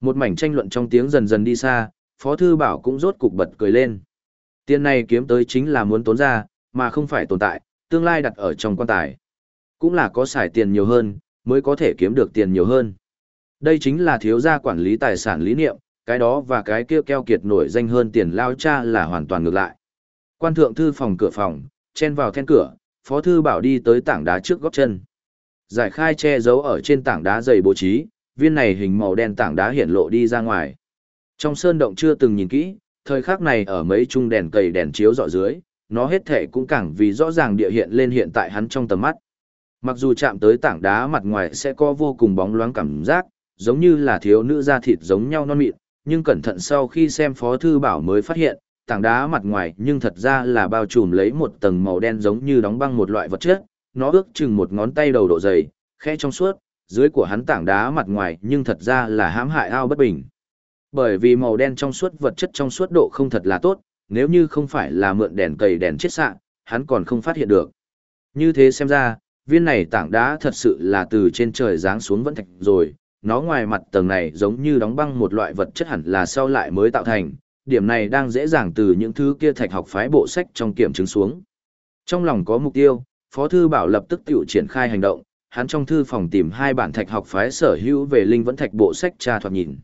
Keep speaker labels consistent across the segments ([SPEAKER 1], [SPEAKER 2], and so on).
[SPEAKER 1] Một mảnh tranh luận trong tiếng dần dần đi xa, Phó Thư Bảo cũng rốt cục bật cười lên. Tiền này kiếm tới chính là muốn tốn ra, mà không phải tồn tại, tương lai đặt ở trong quan tài. Cũng là có xài tiền nhiều hơn, mới có thể kiếm được tiền nhiều hơn. Đây chính là thiếu gia quản lý tài sản lý niệm, cái đó và cái kia keo kiệt nổi danh hơn tiền lao cha là hoàn toàn ngược lại. Quan thượng thư phòng cửa phòng, chen vào then cửa, phó thư bảo đi tới tảng đá trước góc chân. Giải khai che giấu ở trên tảng đá dày bố trí, viên này hình màu đen tảng đá hiện lộ đi ra ngoài. Trong sơn động chưa từng nhìn kỹ, thời khắc này ở mấy trung đèn cầy đèn chiếu dọ dưới, nó hết thể cũng càng vì rõ ràng địa hiện lên hiện tại hắn trong tầm mắt. Mặc dù chạm tới tảng đá mặt ngoài sẽ có vô cùng bóng loáng cảm giác, giống như là thiếu nữ da thịt giống nhau non mịn, nhưng cẩn thận sau khi xem Phó Thư Bảo mới phát hiện, tảng đá mặt ngoài nhưng thật ra là bao trùm lấy một tầng màu đen giống như đóng băng một loại vật chất, nó ước chừng một ngón tay đầu độ dày, khẽ trong suốt, dưới của hắn tảng đá mặt ngoài nhưng thật ra là hãm hại ao bất bình. Bởi vì màu đen trong suốt vật chất trong suốt độ không thật là tốt, nếu như không phải là mượn đèn cầy đèn chết sạng, hắn còn không phát hiện được. Như thế xem ra, viên này tảng đá thật sự là từ trên trời giáng xuống vẫn thạch rồi, nó ngoài mặt tầng này giống như đóng băng một loại vật chất hẳn là sau lại mới tạo thành, điểm này đang dễ dàng từ những thứ kia thạch học phái bộ sách trong kiểm chứng xuống. Trong lòng có mục tiêu, Phó Thư Bảo lập tức tiểu triển khai hành động, hắn trong thư phòng tìm hai bản thạch học phái sở hữu về linh vẫn thạch bộ sách tra thoạt nhìn.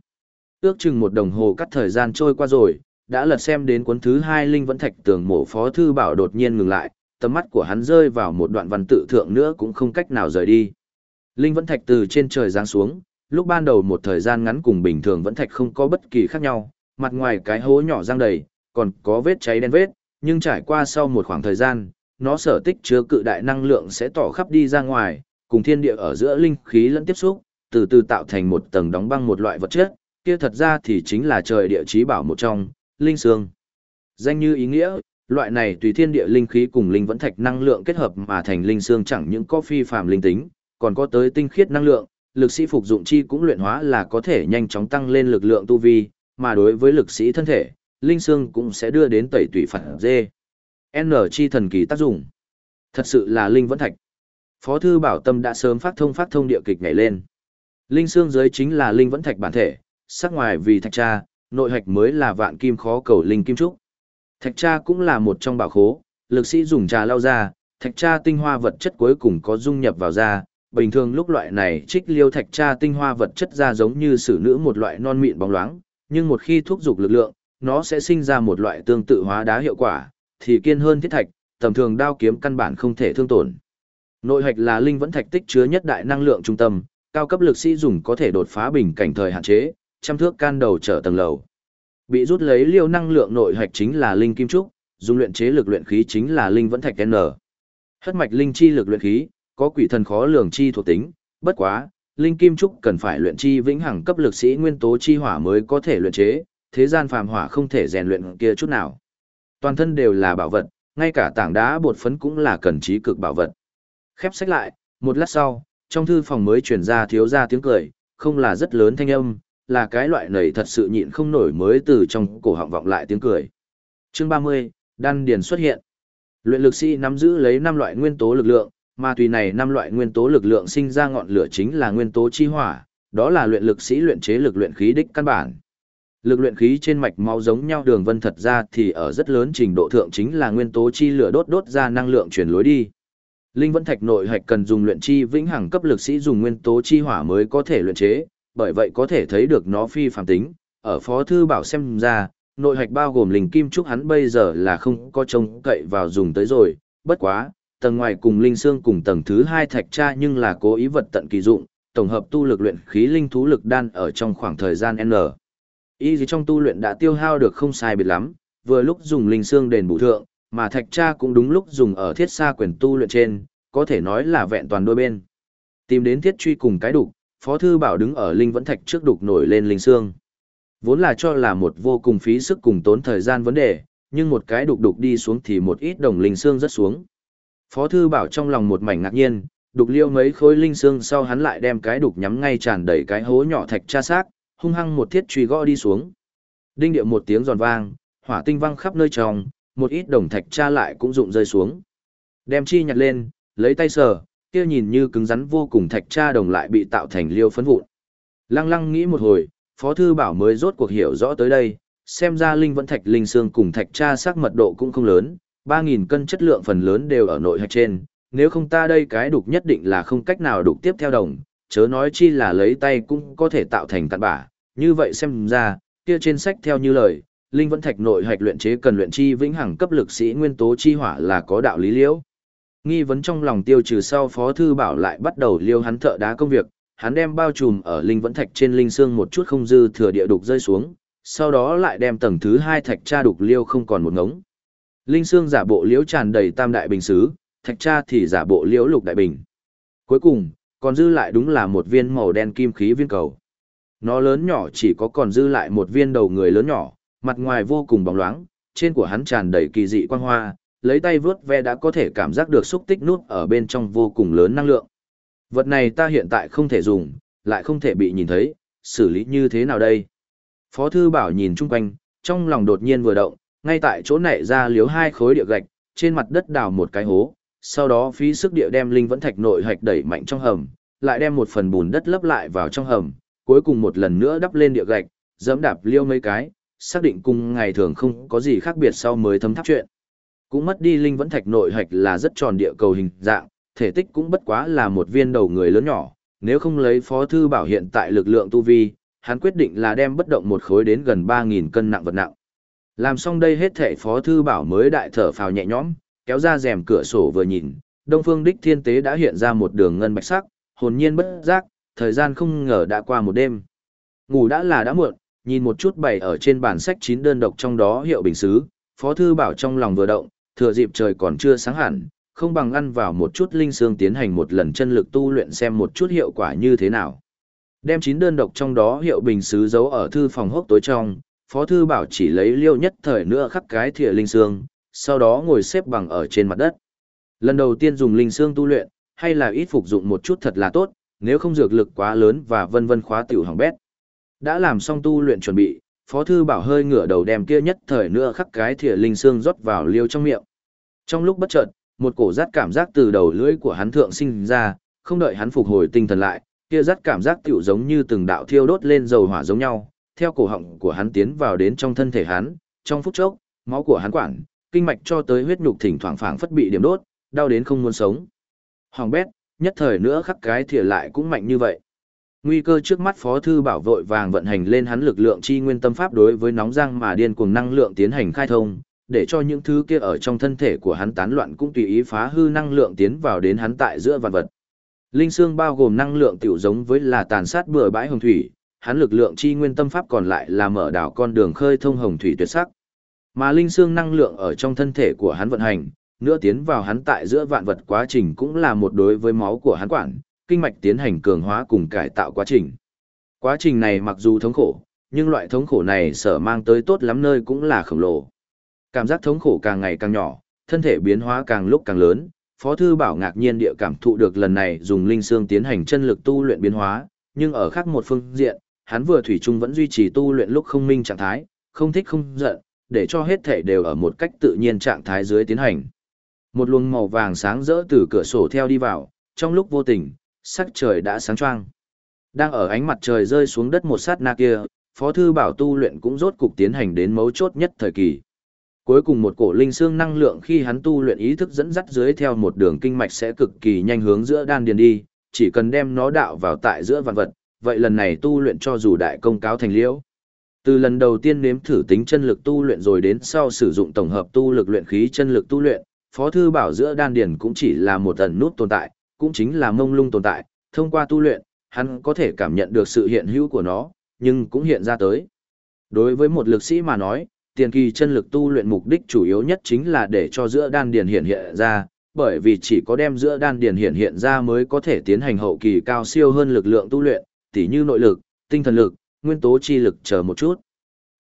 [SPEAKER 1] Ước chừng một đồng hồ cắt thời gian trôi qua rồi, đã lật xem đến cuốn thứ hai linh vẫn thạch tường mổ Phó Thư Bảo đột nhiên ngừng lại, tầm mắt của hắn rơi vào một đoạn văn tự thượng nữa cũng không cách nào rời đi. Linh vẫn thạch từ trên trời giáng xuống, lúc ban đầu một thời gian ngắn cùng bình thường vẫn thạch không có bất kỳ khác nhau, mặt ngoài cái hố nhỏ răng đầy, còn có vết cháy đen vết, nhưng trải qua sau một khoảng thời gian, nó sở tích chứa cự đại năng lượng sẽ tỏ khắp đi ra ngoài, cùng thiên địa ở giữa linh khí lẫn tiếp xúc, từ từ tạo thành một tầng đóng băng một loại vật chất, kia thật ra thì chính là trời địa chí bảo một trong, linh xương. Danh như ý nghĩa, loại này tùy thiên địa linh khí cùng linh vẫn thạch năng lượng kết hợp mà thành linh xương chẳng những có phi phàm linh tính, còn có tới tinh khiết năng lượng, lực sĩ phục dụng chi cũng luyện hóa là có thể nhanh chóng tăng lên lực lượng tu vi, mà đối với lực sĩ thân thể, linh xương cũng sẽ đưa đến tẩy tủy phản dê. N chi thần kỳ tác dụng. Thật sự là linh vẫn thạch. Phó thư bảo tâm đã sớm phát thông phát thông địa kịch nhảy lên. Linh xương dưới chính là linh vẫn thạch bản thể, sắc ngoài vì thạch tra, nội hạch mới là vạn kim khó cầu linh kim trúc. Thạch tra cũng là một trong bảo khố, lực sĩ dùng trà lao ra, thạch tra tinh hoa vật chất cuối cùng có dung nhập vào da. Bình thường lúc loại này trích liêu thạch tra tinh hoa vật chất ra giống như sử nữ một loại non mịn bóng loáng, nhưng một khi thúc giục lực lượng, nó sẽ sinh ra một loại tương tự hóa đá hiệu quả, thì kiên hơn thiết thạch, tầm thường đao kiếm căn bản không thể thương tổn. Nội hạch là linh vẫn thạch tích chứa nhất đại năng lượng trung tâm, cao cấp lực sĩ dùng có thể đột phá bình cảnh thời hạn chế, trăm thước can đầu trở tầng lầu. Bị rút lấy liêu năng lượng nội hạch chính là linh kim trúc, dùng luyện chế lực luyện khí chính là linh vẫn thạch N. Hất mạch linh chi lực luyện khí, có quỷ thần khó lường chi thuộc tính, bất quá, linh kim trúc cần phải luyện chi vĩnh hằng cấp lực sĩ nguyên tố chi hỏa mới có thể luyện chế, thế gian phàm hỏa không thể rèn luyện kia chút nào. Toàn thân đều là bảo vật, ngay cả tảng đá bột phấn cũng là cần trí cực bảo vật. Khép sách lại, một lát sau, trong thư phòng mới truyền ra thiếu ra tiếng cười, không là rất lớn thanh âm, là cái loại này thật sự nhịn không nổi mới từ trong cổ họng vọng lại tiếng cười. Chương 30, đan điền xuất hiện. Luyện lực sĩ nắm giữ lấy năm loại nguyên tố lực lượng, mà tùy này năm loại nguyên tố lực lượng sinh ra ngọn lửa chính là nguyên tố chi hỏa, đó là luyện lực sĩ luyện chế lực luyện khí đích căn bản. Lực luyện khí trên mạch máu giống nhau đường vân thật ra thì ở rất lớn trình độ thượng chính là nguyên tố chi lửa đốt đốt ra năng lượng truyền lối đi. Linh vẫn thạch nội hạch cần dùng luyện chi vĩnh hằng cấp lực sĩ dùng nguyên tố chi hỏa mới có thể luyện chế, bởi vậy có thể thấy được nó phi phàm tính. Ở phó thư bảo xem ra, nội hạch bao gồm linh kim trúc hắn bây giờ là không có trông cậy vào dùng tới rồi, bất quá, tầng ngoài cùng linh xương cùng tầng thứ hai thạch tra nhưng là cố ý vật tận kỳ dụng, tổng hợp tu lực luyện khí linh thú lực đan ở trong khoảng thời gian N. Y gì trong tu luyện đã tiêu hao được không sai biệt lắm, vừa lúc dùng linh xương đền bù thượng, mà thạch cha cũng đúng lúc dùng ở thiết xa quyền tu luyện trên, có thể nói là vẹn toàn đôi bên. Tìm đến thiết truy cùng cái đục, Phó Thư Bảo đứng ở linh vẫn thạch trước đục nổi lên linh xương. Vốn là cho là một vô cùng phí sức cùng tốn thời gian vấn đề, nhưng một cái đục đục đi xuống thì một ít đồng linh xương rất xuống. Phó Thư Bảo trong lòng một mảnh ngạc nhiên, đục liêu mấy khối linh xương sau hắn lại đem cái đục nhắm ngay tràn đầy cái hố nhỏ thạch cha xác, hung hăng một thiết truy gõ đi xuống. Đinh điệu một tiếng giòn vang, hỏa tinh văng khắp nơi trong, một ít đồng thạch tra lại cũng rụng rơi xuống. Đem chi nhặt lên, lấy tay sờ, kia nhìn như cứng rắn vô cùng thạch tra đồng lại bị tạo thành liêu phấn vụn. Lăng lăng nghĩ một hồi, Phó Thư Bảo mới rốt cuộc hiểu rõ tới đây, xem ra linh vẫn thạch linh xương cùng thạch tra sắc mật độ cũng không lớn, 3.000 cân chất lượng phần lớn đều ở nội hạch trên, nếu không ta đây cái đục nhất định là không cách nào đục tiếp theo đồng, chớ nói chi là lấy tay cũng có thể tạo thành cạn bả, như vậy xem ra, kia trên sách theo như lời, linh vẫn thạch nội hạch luyện chế cần luyện chi vĩnh hằng cấp lực sĩ nguyên tố chi hỏa là có đạo lý liễu. Nghi vấn trong lòng tiêu trừ sau Phó Thư Bảo lại bắt đầu liêu hắn thợ đá công việc, hắn đem bao trùm ở linh vẫn thạch trên linh xương một chút không dư thừa địa đục rơi xuống, sau đó lại đem tầng thứ hai thạch tra đục liêu không còn một ngống. Linh xương giả bộ liễu tràn đầy tam đại bình xứ, thạch tra thì giả bộ liễu lục đại bình. Cuối cùng, còn dư lại đúng là một viên màu đen kim khí viên cầu. Nó lớn nhỏ chỉ có còn dư lại một viên đầu người lớn nhỏ, mặt ngoài vô cùng bóng loáng, trên của hắn tràn đầy kỳ dị quang hoa, lấy tay vướt ve đã có thể cảm giác được xúc tích nút ở bên trong vô cùng lớn năng lượng. Vật này ta hiện tại không thể dùng, lại không thể bị nhìn thấy, xử lý như thế nào đây? Phó thư bảo nhìn chung quanh, trong lòng đột nhiên vừa động, ngay tại chỗ này ra liếu hai khối địa gạch, trên mặt đất đào một cái hố, sau đó phí sức địa đem linh vẫn thạch nội hạch đẩy mạnh trong hầm, lại đem một phần bùn đất lấp lại vào trong hầm, cuối cùng một lần nữa đắp lên địa gạch, dẫm đạp liêu mấy cái, xác định cùng ngày thường không có gì khác biệt sau mới thấm tháp chuyện. Cũng mất đi linh vẫn thạch nội hạch là rất tròn địa cầu hình dạng, thể tích cũng bất quá là một viên đầu người lớn nhỏ, nếu không lấy phó thư bảo hiện tại lực lượng tu vi, hắn quyết định là đem bất động một khối đến gần 3.000 cân nặng vật nặng. Làm xong đây hết thể phó thư bảo mới đại thở phào nhẹ nhõm, kéo ra rèm cửa sổ vừa nhìn, Đông Phương Đích Thiên Tế đã hiện ra một đường ngân bạch sắc, hồn nhiên bất giác, thời gian không ngờ đã qua một đêm. Ngủ đã là đã muộn, nhìn một chút bày ở trên bản sách chín đơn độc trong đó hiệu bình xứ, Phó thư bảo trong lòng vừa động, thừa dịp trời còn chưa sáng hẳn, không bằng ăn vào một chút linh xương tiến hành một lần chân lực tu luyện xem một chút hiệu quả như thế nào. Đem chín đơn độc trong đó hiệu bình xứ giấu ở thư phòng hốc tối trong, Phó Thư Bảo chỉ lấy liêu nhất thời nữa khắc cái thìa linh xương, sau đó ngồi xếp bằng ở trên mặt đất. Lần đầu tiên dùng linh xương tu luyện, hay là ít phục dụng một chút thật là tốt, nếu không dược lực quá lớn và vân vân khóa tiểu hỏng bét. Đã làm xong tu luyện chuẩn bị, Phó Thư Bảo hơi ngửa đầu đem kia nhất thời nữa khắc cái thìa linh xương rót vào liêu trong miệng. Trong lúc bất chợt, một cổ rát cảm giác từ đầu lưỡi của hắn thượng sinh ra, không đợi hắn phục hồi tinh thần lại, kia rát cảm giác tiểu giống như từng đạo thiêu đốt lên dầu hỏa giống nhau, theo cổ họng của hắn tiến vào đến trong thân thể hắn, trong phút chốc, máu của hắn quản, kinh mạch cho tới huyết nhục thỉnh thoảng phảng phất bị điểm đốt, đau đến không muốn sống. Hoàng bét, nhất thời nữa khắc cái thìa lại cũng mạnh như vậy. Nguy cơ trước mắt Phó Thư Bảo vội vàng vận hành lên hắn lực lượng chi nguyên tâm pháp đối với nóng răng mà điên cuồng năng lượng tiến hành khai thông, để cho những thứ kia ở trong thân thể của hắn tán loạn cũng tùy ý phá hư năng lượng tiến vào đến hắn tại giữa vạn vật. Linh xương bao gồm năng lượng tiểu giống với là tàn sát bừa bãi hồng thủy, hắn lực lượng chi nguyên tâm pháp còn lại là mở đảo con đường khơi thông hồng thủy tuyệt sắc. Mà linh xương năng lượng ở trong thân thể của hắn vận hành, nữa tiến vào hắn tại giữa vạn vật quá trình cũng là một đối với máu của hắn quản, kinh mạch tiến hành cường hóa cùng cải tạo quá trình. Quá trình này mặc dù thống khổ, nhưng loại thống khổ này sở mang tới tốt lắm nơi cũng là khổng lồ. Cảm giác thống khổ càng ngày càng nhỏ, thân thể biến hóa càng lúc càng lớn, Phó Thư Bảo ngạc nhiên địa cảm thụ được lần này dùng linh xương tiến hành chân lực tu luyện biến hóa, nhưng ở khác một phương diện, hắn vừa thủy chung vẫn duy trì tu luyện lúc không minh trạng thái, không thích không giận, để cho hết thể đều ở một cách tự nhiên trạng thái dưới tiến hành. Một luồng màu vàng sáng rỡ từ cửa sổ theo đi vào, trong lúc vô tình, sắc trời đã sáng choang. Đang ở ánh mặt trời rơi xuống đất một sát na kia, Phó Thư Bảo tu luyện cũng rốt cục tiến hành đến mấu chốt nhất thời kỳ. Cuối cùng một cổ linh xương năng lượng khi hắn tu luyện ý thức dẫn dắt dưới theo một đường kinh mạch sẽ cực kỳ nhanh hướng giữa đan điền đi, chỉ cần đem nó đạo vào tại giữa vạn vật, vậy lần này tu luyện cho dù đại công cáo thành liễu. Từ lần đầu tiên nếm thử tính chân lực tu luyện rồi đến sau sử dụng tổng hợp tu lực luyện khí chân lực tu luyện, Phó thư bảo giữa đan điền cũng chỉ là một ẩn nút tồn tại, cũng chính là mông lung tồn tại, thông qua tu luyện, hắn có thể cảm nhận được sự hiện hữu của nó, nhưng cũng hiện ra tới. Đối với một lực sĩ mà nói, tiền kỳ chân lực tu luyện mục đích chủ yếu nhất chính là để cho giữa đan điền hiện hiện ra, bởi vì chỉ có đem giữa đan điền hiện hiện ra mới có thể tiến hành hậu kỳ cao siêu hơn lực lượng tu luyện, tỉ như nội lực, tinh thần lực, nguyên tố chi lực chờ một chút.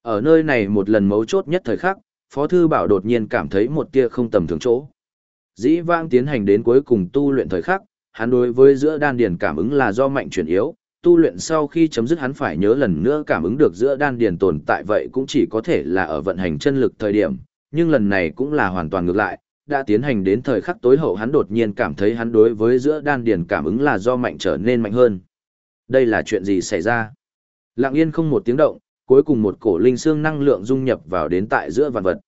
[SPEAKER 1] Ở nơi này một lần mấu chốt nhất thời khắc, Phó Thư Bảo đột nhiên cảm thấy một tia không tầm thường chỗ. Dĩ vang tiến hành đến cuối cùng tu luyện thời khắc, hắn đối với giữa đan điền cảm ứng là do mạnh chuyển yếu, tu luyện sau khi chấm dứt hắn phải nhớ lần nữa cảm ứng được giữa đan điền tồn tại vậy cũng chỉ có thể là ở vận hành chân lực thời điểm, nhưng lần này cũng là hoàn toàn ngược lại, đã tiến hành đến thời khắc tối hậu hắn đột nhiên cảm thấy hắn đối với giữa đan điền cảm ứng là do mạnh trở nên mạnh hơn. Đây là chuyện gì xảy ra? Lặng yên không một tiếng động, cuối cùng một cổ linh xương năng lượng dung nhập vào đến tại giữa vạn vật.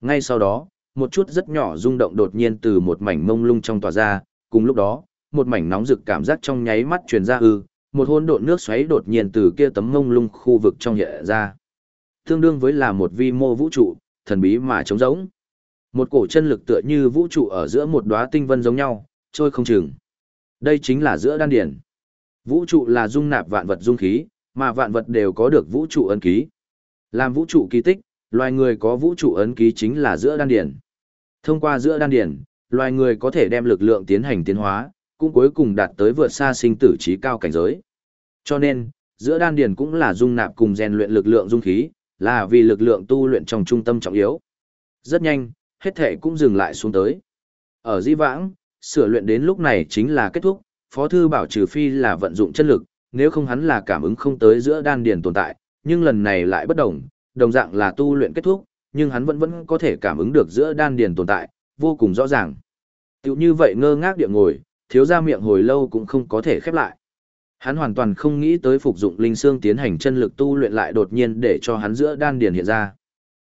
[SPEAKER 1] Ngay sau đó, một chút rất nhỏ rung động đột nhiên từ một mảnh mông lung trong tòa ra, cùng lúc đó, một mảnh nóng rực cảm giác trong nháy mắt truyền ra ư, một hỗn độn nước xoáy đột nhiên từ kia tấm mông lung khu vực trong hiện ra. Tương đương với là một vi mô vũ trụ, thần bí mà trống rỗng. Một cổ chân lực tựa như vũ trụ ở giữa một đóa tinh vân giống nhau, trôi không chừng. Đây chính là giữa đan điển. Vũ trụ là dung nạp vạn vật dung khí, mà vạn vật đều có được vũ trụ ấn ký. Làm vũ trụ kỳ tích, loài người có vũ trụ ấn ký chính là giữa đan điển. Thông qua giữa đan điển, loài người có thể đem lực lượng tiến hành tiến hóa, cũng cuối cùng đạt tới vượt xa sinh tử trí cao cảnh giới. Cho nên, giữa đan điền cũng là dung nạp cùng rèn luyện lực lượng dung khí, là vì lực lượng tu luyện trong trung tâm trọng yếu. Rất nhanh, hết thể cũng dừng lại xuống tới. Ở di vãng, sửa luyện đến lúc này chính là kết thúc, Phó Thư bảo trừ phi là vận dụng chân lực, nếu không hắn là cảm ứng không tới giữa đan điền tồn tại, nhưng lần này lại bất đồng, đồng dạng là tu luyện kết thúc, nhưng hắn vẫn vẫn có thể cảm ứng được giữa đan điền tồn tại, vô cùng rõ ràng. Tiểu như vậy ngơ ngác địa ngồi, thiếu ra miệng hồi lâu cũng không có thể khép lại. Hắn hoàn toàn không nghĩ tới phục dụng linh xương tiến hành chân lực tu luyện lại đột nhiên để cho hắn giữa đan điền hiện ra.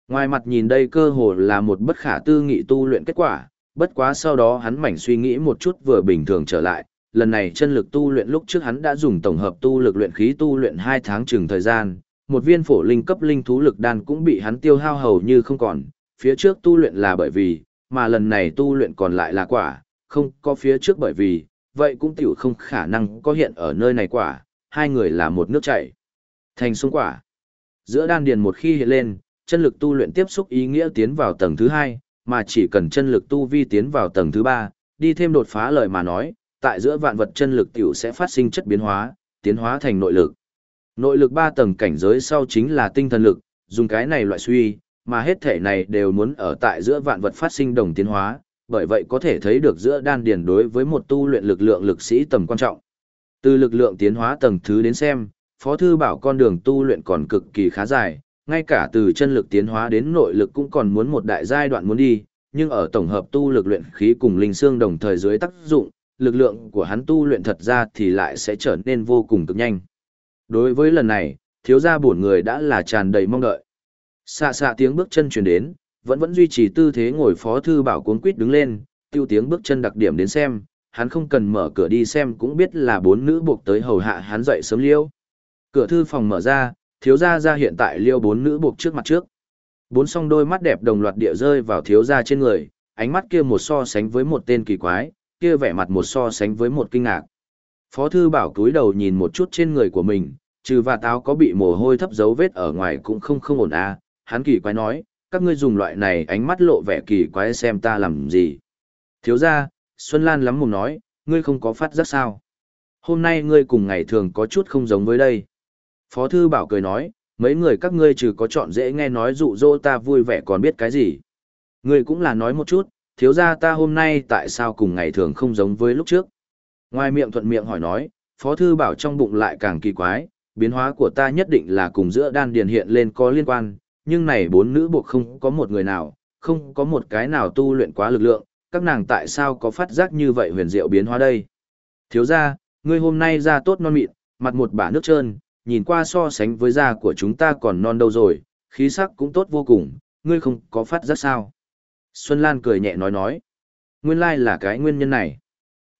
[SPEAKER 1] Ngoài mặt nhìn đây cơ hồ là một bất khả tư nghị tu luyện kết quả, bất quá sau đó hắn mảnh suy nghĩ một chút vừa bình thường trở lại, lần này chân lực tu luyện lúc trước hắn đã dùng tổng hợp tu lực luyện khí tu luyện 2 tháng chừng thời gian, một viên phổ linh cấp linh thú lực đan cũng bị hắn tiêu hao hầu như không còn, phía trước tu luyện là bởi vì, mà lần này tu luyện còn lại là quả, không có phía trước bởi vì, vậy cũng tiểu không khả năng có hiện ở nơi này quả, hai người là một nước chảy. Thành sông quả. Giữa đan điền một khi hiện lên, chân lực tu luyện tiếp xúc ý nghĩa tiến vào tầng thứ hai, mà chỉ cần chân lực tu vi tiến vào tầng thứ ba, đi thêm đột phá lời mà nói, tại giữa vạn vật chân lực tiểu sẽ phát sinh chất biến hóa, tiến hóa thành nội lực. Nội lực ba tầng cảnh giới sau chính là tinh thần lực, dùng cái này loại suy, mà hết thể này đều muốn ở tại giữa vạn vật phát sinh đồng tiến hóa, bởi vậy có thể thấy được giữa đan điền đối với một tu luyện lực lượng lực sĩ tầm quan trọng. Từ lực lượng tiến hóa tầng thứ đến xem, Phó Thư bảo con đường tu luyện còn cực kỳ khá dài, ngay cả từ chân lực tiến hóa đến nội lực cũng còn muốn một đại giai đoạn muốn đi, nhưng ở tổng hợp tu lực luyện khí cùng linh xương đồng thời dưới tác dụng, lực lượng của hắn tu luyện thật ra thì lại sẽ trở nên vô cùng cực nhanh. Đối với lần này, thiếu gia bổn người đã là tràn đầy mong đợi. Xạ xạ tiếng bước chân truyền đến, vẫn vẫn duy trì tư thế ngồi phó thư bảo cuốn quýt đứng lên, tiêu tiếng bước chân đặc điểm đến xem, hắn không cần mở cửa đi xem cũng biết là bốn nữ buộc tới hầu hạ hắn dậy sớm liêu. Cửa thư phòng mở ra, thiếu gia ra hiện tại liêu bốn nữ buộc trước mặt trước. Bốn song đôi mắt đẹp đồng loạt địa rơi vào thiếu gia trên người, ánh mắt kia một so sánh với một tên kỳ quái, kia vẻ mặt một so sánh với một kinh ngạc. Phó thư bảo cúi đầu nhìn một chút trên người của mình, trừ và táo có bị mồ hôi thấp dấu vết ở ngoài cũng không không ổn à, hắn kỳ quái nói, các ngươi dùng loại này ánh mắt lộ vẻ kỳ quái xem ta làm gì. Thiếu ra, Xuân Lan lắm mồm nói, ngươi không có phát giác sao. Hôm nay ngươi cùng ngày thường có chút không giống với đây. Phó thư bảo cười nói, mấy người các ngươi trừ có chọn dễ nghe nói dụ dỗ ta vui vẻ còn biết cái gì. Ngươi cũng là nói một chút, thiếu ra ta hôm nay tại sao cùng ngày thường không giống với lúc trước. Ngoài miệng thuận miệng hỏi nói, Phó Thư Bảo trong bụng lại càng kỳ quái, biến hóa của ta nhất định là cùng giữa đan điền hiện lên có liên quan, nhưng này bốn nữ buộc không có một người nào, không có một cái nào tu luyện quá lực lượng, các nàng tại sao có phát giác như vậy huyền diệu biến hóa đây. Thiếu gia, ngươi hôm nay da tốt non mịn, mặt một bả nước trơn, nhìn qua so sánh với da của chúng ta còn non đâu rồi, khí sắc cũng tốt vô cùng, ngươi không có phát giác sao. Xuân Lan cười nhẹ nói nói. Nguyên lai là cái nguyên nhân này.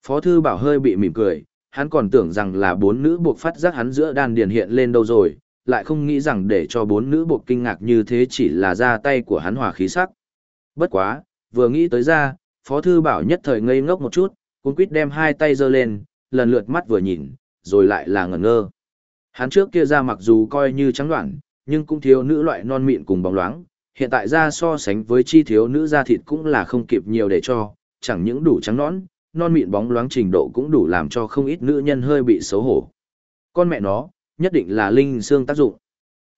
[SPEAKER 1] Phó thư bảo hơi bị mỉm cười, hắn còn tưởng rằng là bốn nữ buộc phát giác hắn giữa đan điền hiện lên đâu rồi, lại không nghĩ rằng để cho bốn nữ bộ kinh ngạc như thế chỉ là ra tay của hắn hòa khí sắc. Bất quá, vừa nghĩ tới ra, Phó Thư Bảo nhất thời ngây ngốc một chút, cũng quýt đem hai tay giơ lên, lần lượt mắt vừa nhìn, rồi lại là ngẩn ngơ. Hắn trước kia ra mặc dù coi như trắng đoạn, nhưng cũng thiếu nữ loại non mịn cùng bóng loáng, hiện tại ra so sánh với chi thiếu nữ da thịt cũng là không kịp nhiều để cho, chẳng những đủ trắng nõn, non mịn bóng loáng trình độ cũng đủ làm cho không ít nữ nhân hơi bị xấu hổ. Con mẹ nó, nhất định là linh xương tác dụng.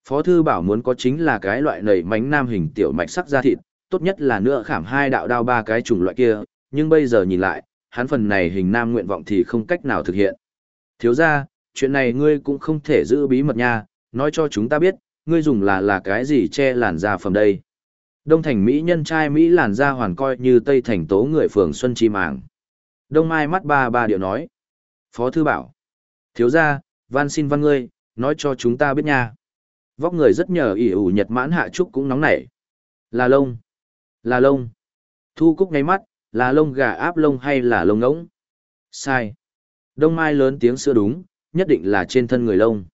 [SPEAKER 1] Phó thư bảo muốn có chính là cái loại nảy mánh nam hình tiểu mạch sắc da thịt, tốt nhất là nữa khảm hai đạo đao ba cái chủng loại kia, nhưng bây giờ nhìn lại, hắn phần này hình nam nguyện vọng thì không cách nào thực hiện. Thiếu ra, chuyện này ngươi cũng không thể giữ bí mật nha, nói cho chúng ta biết, ngươi dùng là là cái gì che làn da phẩm đây. Đông thành Mỹ nhân trai Mỹ làn da hoàn coi như Tây thành tố người phường Xuân Chi Màng. Đông Mai mắt ba ba điệu nói. Phó thư bảo. Thiếu ra, van xin văn ngươi, nói cho chúng ta biết nha. Vóc người rất nhờ ỉ ủ nhật mãn hạ trúc cũng nóng nảy. Là lông. Là lông. Thu cúc ngáy mắt, là lông gà áp lông hay là lông ngỗng? Sai. Đông Mai lớn tiếng sữa đúng, nhất định là trên thân người lông.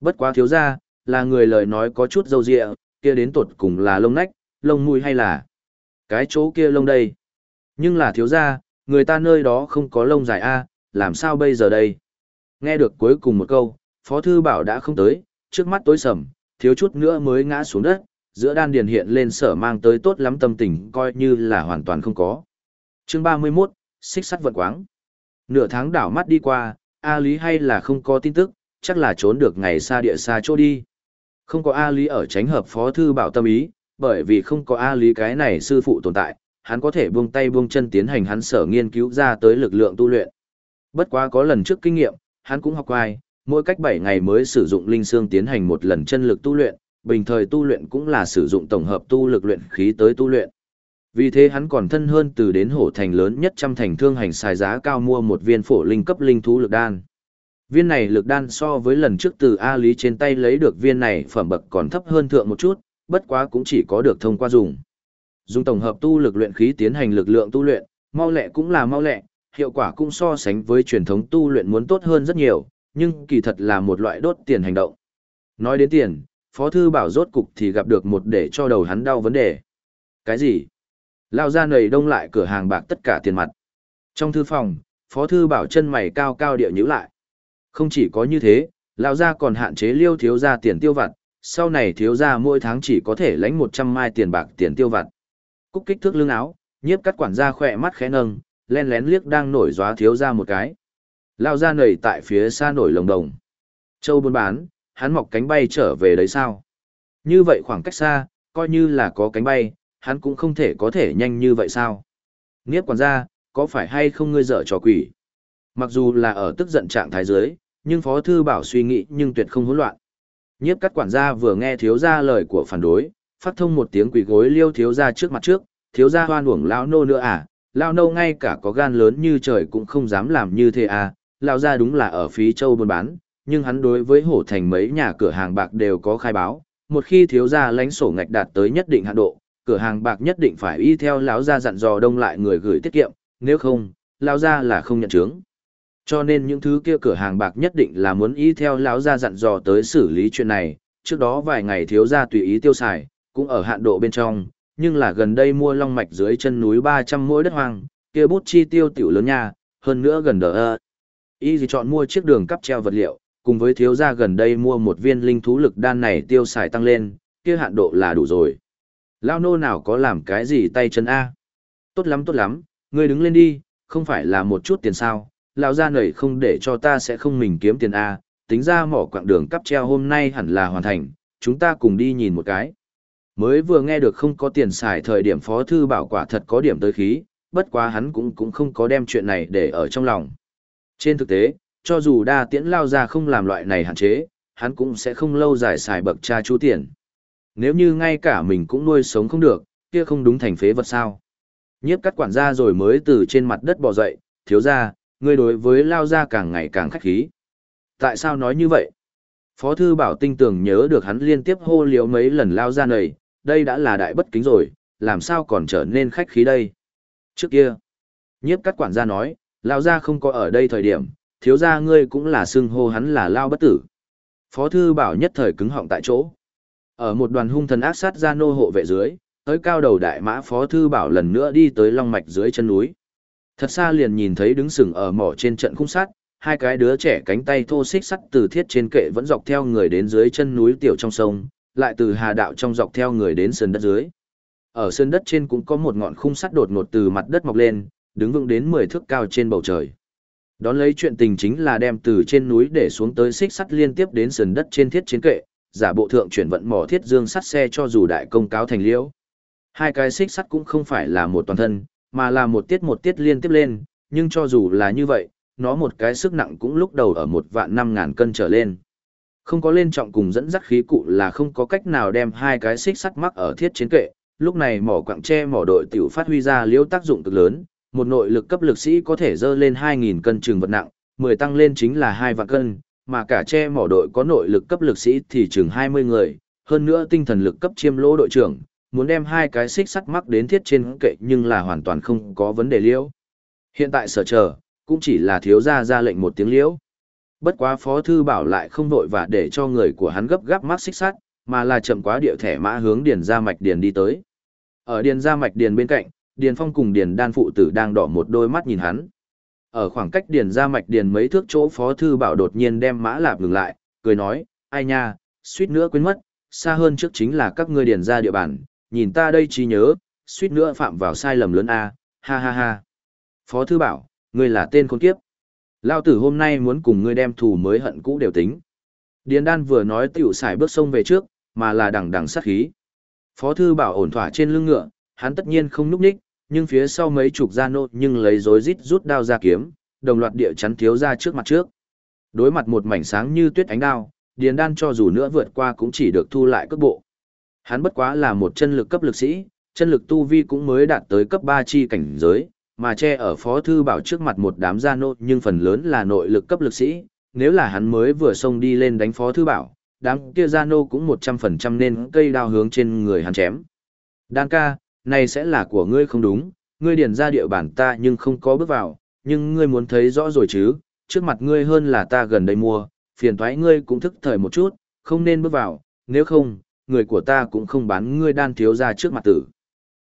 [SPEAKER 1] Bất quá thiếu ra, là người lời nói có chút dâu dịa, kia đến tột cùng là lông nách, lông mũi hay là cái chỗ kia lông đây. Nhưng là thiếu ra, người ta nơi đó không có lông dài a, làm sao bây giờ đây? Nghe được cuối cùng một câu, Phó Thư Bảo đã không tới, trước mắt tối sầm, thiếu chút nữa mới ngã xuống đất, giữa đan điền hiện lên sở mang tới tốt lắm tâm tình coi như là hoàn toàn không có. chương 31, xích sắt vận quáng. Nửa tháng đảo mắt đi qua, A Lý hay là không có tin tức, chắc là trốn được ngày xa địa xa chỗ đi. Không có A Lý ở tránh hợp Phó Thư Bảo tâm ý, bởi vì không có A Lý cái này sư phụ tồn tại, hắn có thể buông tay buông chân tiến hành hắn sở nghiên cứu ra tới lực lượng tu luyện. Bất quá có lần trước kinh nghiệm, hắn cũng học quay, mỗi cách 7 ngày mới sử dụng linh xương tiến hành một lần chân lực tu luyện, bình thời tu luyện cũng là sử dụng tổng hợp tu lực luyện khí tới tu luyện. Vì thế hắn còn thân hơn từ đến hổ thành lớn nhất trăm thành thương hành xài giá cao mua một viên phổ linh cấp linh thú lực đan. Viên này lực đan so với lần trước từ A Lý trên tay lấy được viên này phẩm bậc còn thấp hơn thượng một chút, bất quá cũng chỉ có được thông qua dùng. Dùng tổng hợp tu lực luyện khí tiến hành lực lượng tu luyện, mau lẹ cũng là mau lẹ, hiệu quả cũng so sánh với truyền thống tu luyện muốn tốt hơn rất nhiều, nhưng kỳ thật là một loại đốt tiền hành động. Nói đến tiền, Phó Thư Bảo rốt cục thì gặp được một để cho đầu hắn đau vấn đề. Cái gì? Lao ra nầy đông lại cửa hàng bạc tất cả tiền mặt. Trong thư phòng, Phó Thư Bảo chân mày cao cao địa nhữ lại. Không chỉ có như thế, Lao ra còn hạn chế liêu thiếu ra tiền tiêu vặt, sau này thiếu ra mỗi tháng chỉ có thể lãnh 100 mai tiền bạc tiền tiêu vặt. Cúc kích thước lưng áo, nhiếp cắt quản gia khỏe mắt khẽ nâng, len lén liếc đang nổi gióa thiếu ra một cái. Lao ra nầy tại phía xa nổi lồng đồng. Châu buôn bán, hắn mọc cánh bay trở về đấy sao? Như vậy khoảng cách xa, coi như là có cánh bay, hắn cũng không thể có thể nhanh như vậy sao? Nghiếp quản gia, có phải hay không ngươi dở trò quỷ? Mặc dù là ở tức giận trạng thái dưới, nhưng Phó Thư Bảo suy nghĩ nhưng tuyệt không hỗn loạn. Nhiếp cắt quản gia vừa nghe thiếu gia lời của phản đối, phát thông một tiếng quỷ gối liêu thiếu gia trước mặt trước, thiếu gia hoan uổng lão nô nữa à, lão nô ngay cả có gan lớn như trời cũng không dám làm như thế à, lão gia đúng là ở phí châu buôn bán, nhưng hắn đối với hổ thành mấy nhà cửa hàng bạc đều có khai báo, một khi thiếu gia lãnh sổ ngạch đạt tới nhất định hạn độ, cửa hàng bạc nhất định phải y theo lão gia dặn dò đông lại người gửi tiết kiệm, nếu không, lão gia là không nhận chứng. Cho nên những thứ kia cửa hàng bạc nhất định là muốn y theo lão gia dặn dò tới xử lý chuyện này, trước đó vài ngày thiếu gia tùy ý tiêu xài, cũng ở hạn độ bên trong, nhưng là gần đây mua long mạch dưới chân núi 300 mỗi đất hoang, kia bút chi tiêu tiểu lớn nha, hơn nữa gần đỡ ơ. Y gì chọn mua chiếc đường cắp treo vật liệu, cùng với thiếu gia gần đây mua một viên linh thú lực đan này tiêu xài tăng lên, kia hạn độ là đủ rồi. Lao nô nào có làm cái gì tay chân A. Tốt lắm tốt lắm, ngươi đứng lên đi, không phải là một chút tiền sao, lão gia nảy không để cho ta sẽ không mình kiếm tiền A, tính ra mỏ quạng đường cắp treo hôm nay hẳn là hoàn thành, chúng ta cùng đi nhìn một cái. Mới vừa nghe được không có tiền xài thời điểm phó thư bảo quả thật có điểm tới khí, bất quá hắn cũng cũng không có đem chuyện này để ở trong lòng. Trên thực tế, cho dù đa tiễn lao ra không làm loại này hạn chế, hắn cũng sẽ không lâu dài xài bậc cha chú tiền. Nếu như ngay cả mình cũng nuôi sống không được, kia không đúng thành phế vật sao. Nhiếp cắt quản gia rồi mới từ trên mặt đất bò dậy, thiếu ra, ngươi đối với lao ra càng ngày càng khách khí. Tại sao nói như vậy? Phó thư bảo tinh tường nhớ được hắn liên tiếp hô liếu mấy lần lao ra nầy, đây đã là đại bất kính rồi, làm sao còn trở nên khách khí đây? Trước kia, nhiếp cắt quản gia nói, lao ra không có ở đây thời điểm, thiếu gia ngươi cũng là xưng hô hắn là lao bất tử. Phó thư bảo nhất thời cứng họng tại chỗ. Ở một đoàn hung thần ác sát ra nô hộ vệ dưới, tới cao đầu đại mã phó thư bảo lần nữa đi tới long mạch dưới chân núi. Thật xa liền nhìn thấy đứng sừng ở mỏ trên trận khung sắt, hai cái đứa trẻ cánh tay thô xích sắt từ thiết trên kệ vẫn dọc theo người đến dưới chân núi tiểu trong sông, lại từ hà đạo trong dọc theo người đến sườn đất dưới. Ở sườn đất trên cũng có một ngọn khung sắt đột ngột từ mặt đất mọc lên, đứng vững đến 10 thước cao trên bầu trời. Đón lấy chuyện tình chính là đem từ trên núi để xuống tới xích sắt liên tiếp đến sườn đất trên thiết chiến kệ, giả bộ thượng chuyển vận mỏ thiết dương sắt xe cho dù đại công cáo thành liễu. Hai cái xích sắt cũng không phải là một toàn thân, mà là một tiết một tiết liên tiếp lên, nhưng cho dù là như vậy, nó một cái sức nặng cũng lúc đầu ở một vạn năm ngàn cân trở lên. Không có lên trọng cùng dẫn dắt khí cụ là không có cách nào đem hai cái xích sắt mắc ở thiết chiến kệ, lúc này mỏ quặng tre mỏ đội tiểu phát huy ra liễu tác dụng cực lớn, một nội lực cấp lực sĩ có thể dơ lên 2.000 cân trường vật nặng, 10 tăng lên chính là 2 vạn cân, mà cả tre mỏ đội có nội lực cấp lực sĩ thì chừng 20 người, hơn nữa tinh thần lực cấp chiêm lỗ đội trưởng, muốn đem hai cái xích sắt mắc đến thiết trên kệ nhưng là hoàn toàn không có vấn đề liễu. Hiện tại sở chờ, cũng chỉ là thiếu gia ra lệnh một tiếng liễu. Bất quá phó thư bảo lại không vội và để cho người của hắn gấp gáp mắc xích sắt, mà là chậm quá điệu thẻ mã hướng điền ra mạch điền đi tới. Ở điền ra mạch điền bên cạnh, điền phong cùng điền đan phụ tử đang đỏ một đôi mắt nhìn hắn. Ở khoảng cách điền ra mạch điền mấy thước chỗ phó thư bảo đột nhiên đem mã lạp ngừng lại, cười nói, ai nha, suýt nữa quên mất, xa hơn trước chính là các ngươi điền ra địa bàn, nhìn ta đây trí nhớ, suýt nữa phạm vào sai lầm lớn a, ha ha ha. Phó thư bảo, ngươi là tên con kiếp. Lao tử hôm nay muốn cùng ngươi đem thù mới hận cũ đều tính. Điền đan vừa nói tiểu xài bước sông về trước, mà là đằng đằng sát khí. Phó thư bảo ổn thỏa trên lưng ngựa, hắn tất nhiên không núp ních, nhưng phía sau mấy chục gia nô nhưng lấy rối rít rút đao ra kiếm, đồng loạt địa chắn thiếu ra trước mặt trước. Đối mặt một mảnh sáng như tuyết ánh đao, Điền Đan cho dù nữa vượt qua cũng chỉ được thu lại cước bộ. Hắn bất quá là một chân lực cấp lực sĩ, chân lực tu vi cũng mới đạt tới cấp 3 chi cảnh giới, mà che ở phó thư bảo trước mặt một đám gia nô nhưng phần lớn là nội lực cấp lực sĩ, nếu là hắn mới vừa xông đi lên đánh phó thư bảo, đám kia gia nô cũng 100% nên cây đao hướng trên người hắn chém. Đan ca, này sẽ là của ngươi không đúng, ngươi điền ra địa bản ta nhưng không có bước vào, nhưng ngươi muốn thấy rõ rồi chứ, trước mặt ngươi hơn là ta gần đây mua, phiền thoái ngươi cũng thức thời một chút, không nên bước vào, nếu không, người của ta cũng không bán ngươi đan thiếu ra trước mặt tử.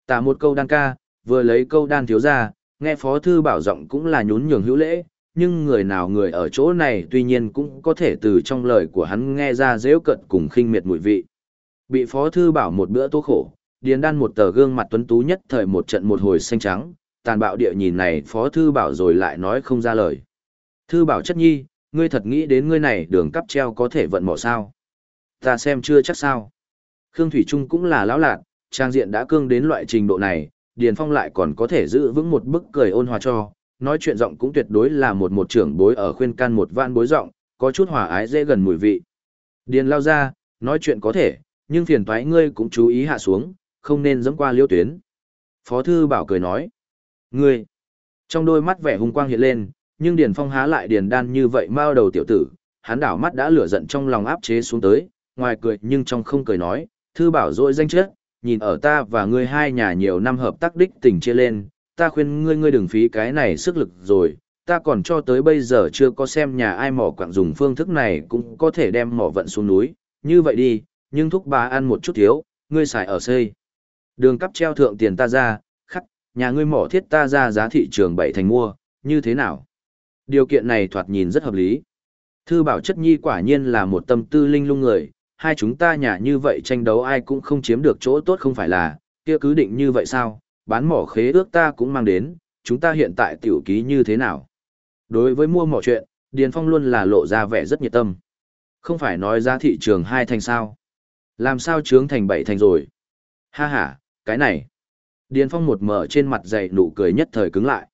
[SPEAKER 1] Tả một câu đan ca, vừa lấy câu đan thiếu ra, nghe phó thư bảo giọng cũng là nhún nhường hữu lễ, nhưng người nào người ở chỗ này tuy nhiên cũng có thể từ trong lời của hắn nghe ra dễ cận cùng khinh miệt mùi vị. Bị phó thư bảo một bữa tố khổ, điền đan một tờ gương mặt tuấn tú nhất thời một trận một hồi xanh trắng, tàn bạo địa nhìn này phó thư bảo rồi lại nói không ra lời. Thư bảo chất nhi, ngươi thật nghĩ đến ngươi này đường cắp treo có thể vận mỏ sao. Ta xem chưa chắc sao. Khương Thủy Trung cũng là lão lạc, trang diện đã cương đến loại trình độ này, Điền Phong lại còn có thể giữ vững một bức cười ôn hòa cho, nói chuyện giọng cũng tuyệt đối là một một trưởng bối ở khuyên can một vạn bối giọng, có chút hòa ái dễ gần mùi vị. Điền lao ra, nói chuyện có thể, nhưng phiền toái ngươi cũng chú ý hạ xuống, không nên dẫm qua liêu tuyến. Phó thư bảo cười nói, ngươi, trong đôi mắt vẻ hung quang hiện lên, nhưng Điền Phong há lại điền đan như vậy mao đầu tiểu tử, hắn đảo mắt đã lửa giận trong lòng áp chế xuống tới, ngoài cười nhưng trong không cười nói, thư bảo dội danh chết, nhìn ở ta và ngươi hai nhà nhiều năm hợp tác đích tình chia lên, ta khuyên ngươi ngươi đừng phí cái này sức lực rồi, ta còn cho tới bây giờ chưa có xem nhà ai mỏ quặng dùng phương thức này cũng có thể đem mỏ vận xuống núi, như vậy đi, nhưng thúc bà ăn một chút thiếu, ngươi xài ở xây. Đường cắp treo thượng tiền ta ra, khắc, nhà ngươi mỏ thiết ta ra giá thị trường bảy thành mua, như thế nào? Điều kiện này thoạt nhìn rất hợp lý. Thư bảo chất nhi quả nhiên là một tâm tư linh lung người, hai chúng ta nhà như vậy tranh đấu ai cũng không chiếm được chỗ tốt không phải là, kia cứ định như vậy sao, bán mỏ khế ước ta cũng mang đến, chúng ta hiện tại tiểu ký như thế nào. Đối với mua mỏ chuyện, Điền Phong luôn là lộ ra vẻ rất nhiệt tâm. Không phải nói giá thị trường hai thành sao. Làm sao trướng thành bảy thành rồi. Ha ha, cái này. Điền Phong một mở trên mặt dày nụ cười nhất thời cứng lại.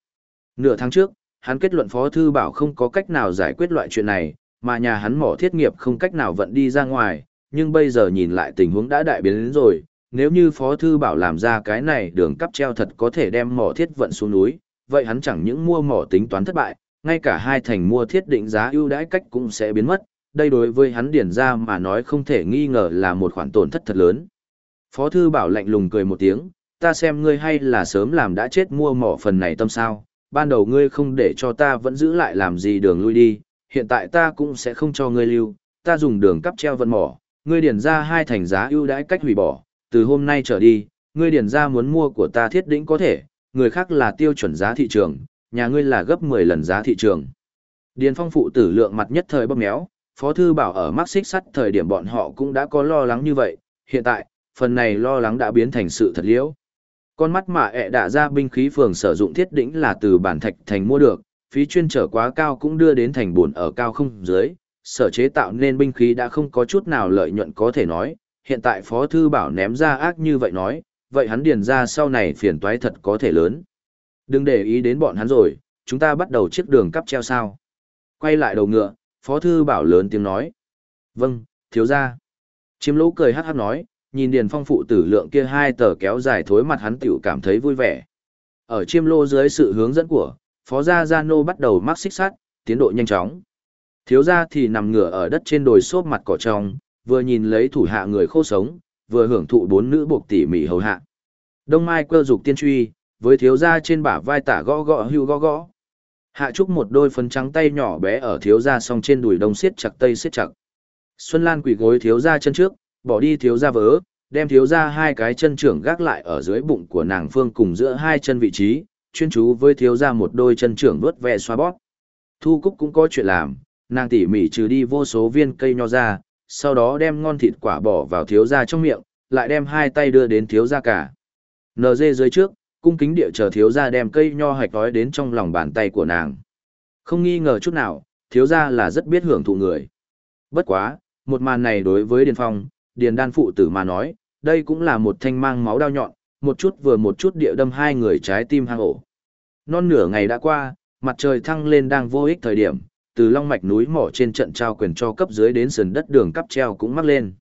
[SPEAKER 1] Nửa tháng trước, hắn kết luận Phó Thư Bảo không có cách nào giải quyết loại chuyện này, mà nhà hắn mỏ thiết nghiệp không cách nào vận đi ra ngoài, nhưng bây giờ nhìn lại tình huống đã đại biến đến rồi, nếu như Phó Thư Bảo làm ra cái này đường cắp treo thật có thể đem mỏ thiết vận xuống núi, vậy hắn chẳng những mua mỏ tính toán thất bại, ngay cả hai thành mua thiết định giá ưu đãi cách cũng sẽ biến mất, đây đối với hắn điển ra mà nói không thể nghi ngờ là một khoản tổn thất thật lớn. Phó Thư Bảo lạnh lùng cười một tiếng, ta xem ngươi hay là sớm làm đã chết mua mỏ phần này tâm sao, ban đầu ngươi không để cho ta vẫn giữ lại làm gì đường lui đi, hiện tại ta cũng sẽ không cho ngươi lưu, ta dùng đường cắp treo vận mỏ, ngươi điển ra hai thành giá ưu đãi cách hủy bỏ, từ hôm nay trở đi, ngươi điển ra muốn mua của ta thiết đỉnh có thể, người khác là tiêu chuẩn giá thị trường, nhà ngươi là gấp 10 lần giá thị trường. Điền phong phụ tử lượng mặt nhất thời bóp méo, phó thư bảo ở mắc xích sắt thời điểm bọn họ cũng đã có lo lắng như vậy, hiện tại, phần này lo lắng đã biến thành sự thật liễu. Con mắt mà ẹ đã ra binh khí phường sử dụng thiết đỉnh là từ bản thạch thành mua được, phí chuyên trở quá cao cũng đưa đến thành buồn ở cao không dưới, sở chế tạo nên binh khí đã không có chút nào lợi nhuận có thể nói, hiện tại Phó Thư Bảo ném ra ác như vậy nói, vậy hắn điền ra sau này phiền toái thật có thể lớn. Đừng để ý đến bọn hắn rồi, chúng ta bắt đầu chiếc đường cắp treo sao. Quay lại đầu ngựa, Phó Thư Bảo lớn tiếng nói. Vâng, thiếu ra. Chiếm lỗ cười hát hát nói, nhìn điền phong phụ tử lượng kia hai tờ kéo dài thối mặt hắn tiểu cảm thấy vui vẻ. Ở chiêm lô dưới sự hướng dẫn của, Phó Gia Gia Nô bắt đầu mắc xích sắt, tiến độ nhanh chóng. Thiếu gia thì nằm ngửa ở đất trên đồi xốp mặt cỏ trong, vừa nhìn lấy thủ hạ người khô sống, vừa hưởng thụ bốn nữ buộc tỉ mỉ hầu hạ. Đông Mai cơ dục tiên truy, với thiếu gia trên bả vai tả gõ gõ hưu gõ gõ. Hạ Trúc một đôi phấn trắng tay nhỏ bé ở thiếu gia song trên đùi đông siết chặt tây siết chặt. Xuân Lan quỳ gối thiếu gia chân trước, bỏ đi thiếu gia vớ, đem thiếu gia hai cái chân trưởng gác lại ở dưới bụng của nàng phương cùng giữa hai chân vị trí, chuyên chú với thiếu gia một đôi chân trưởng vuốt ve xoa bóp. Thu Cúc cũng có chuyện làm, nàng tỉ mỉ trừ đi vô số viên cây nho ra, sau đó đem ngon thịt quả bỏ vào thiếu gia trong miệng, lại đem hai tay đưa đến thiếu gia cả. NG dưới trước, cung kính địa chờ thiếu gia đem cây nho hạch gói đến trong lòng bàn tay của nàng. Không nghi ngờ chút nào, thiếu gia là rất biết hưởng thụ người. Bất quá, một màn này đối với Điền Phong, Điền Đan phụ tử mà nói, đây cũng là một thanh mang máu đau nhọn, một chút vừa một chút địa đâm hai người trái tim hang ổ. Non nửa ngày đã qua, mặt trời thăng lên đang vô ích thời điểm, từ long mạch núi mỏ trên trận trao quyền cho cấp dưới đến sườn đất đường cắp treo cũng mắc lên.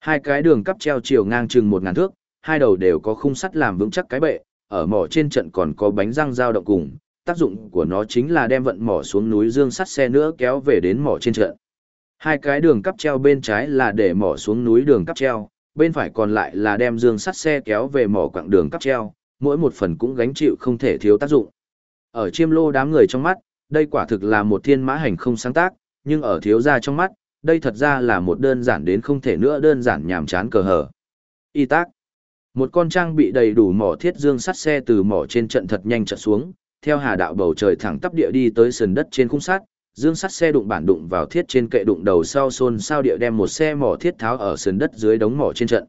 [SPEAKER 1] Hai cái đường cắp treo chiều ngang chừng một ngàn thước, hai đầu đều có khung sắt làm vững chắc cái bệ, ở mỏ trên trận còn có bánh răng dao động cùng, tác dụng của nó chính là đem vận mỏ xuống núi dương sắt xe nữa kéo về đến mỏ trên trận. Hai cái đường cắp treo bên trái là để mỏ xuống núi đường cắp treo, bên phải còn lại là đem dương sắt xe kéo về mỏ quặng đường cắp treo, mỗi một phần cũng gánh chịu không thể thiếu tác dụng. Ở chiêm lô đám người trong mắt, đây quả thực là một thiên mã hành không sáng tác, nhưng ở thiếu gia trong mắt, đây thật ra là một đơn giản đến không thể nữa đơn giản nhàm chán cờ hở. Y tác. Một con trang bị đầy đủ mỏ thiết dương sắt xe từ mỏ trên trận thật nhanh chợt xuống, theo hà đạo bầu trời thẳng tắp địa đi tới sườn đất trên khung sắt, dương sắt xe đụng bản đụng vào thiết trên kệ đụng đầu sau xôn sao địa đem một xe mỏ thiết tháo ở sườn đất dưới đống mỏ trên trận.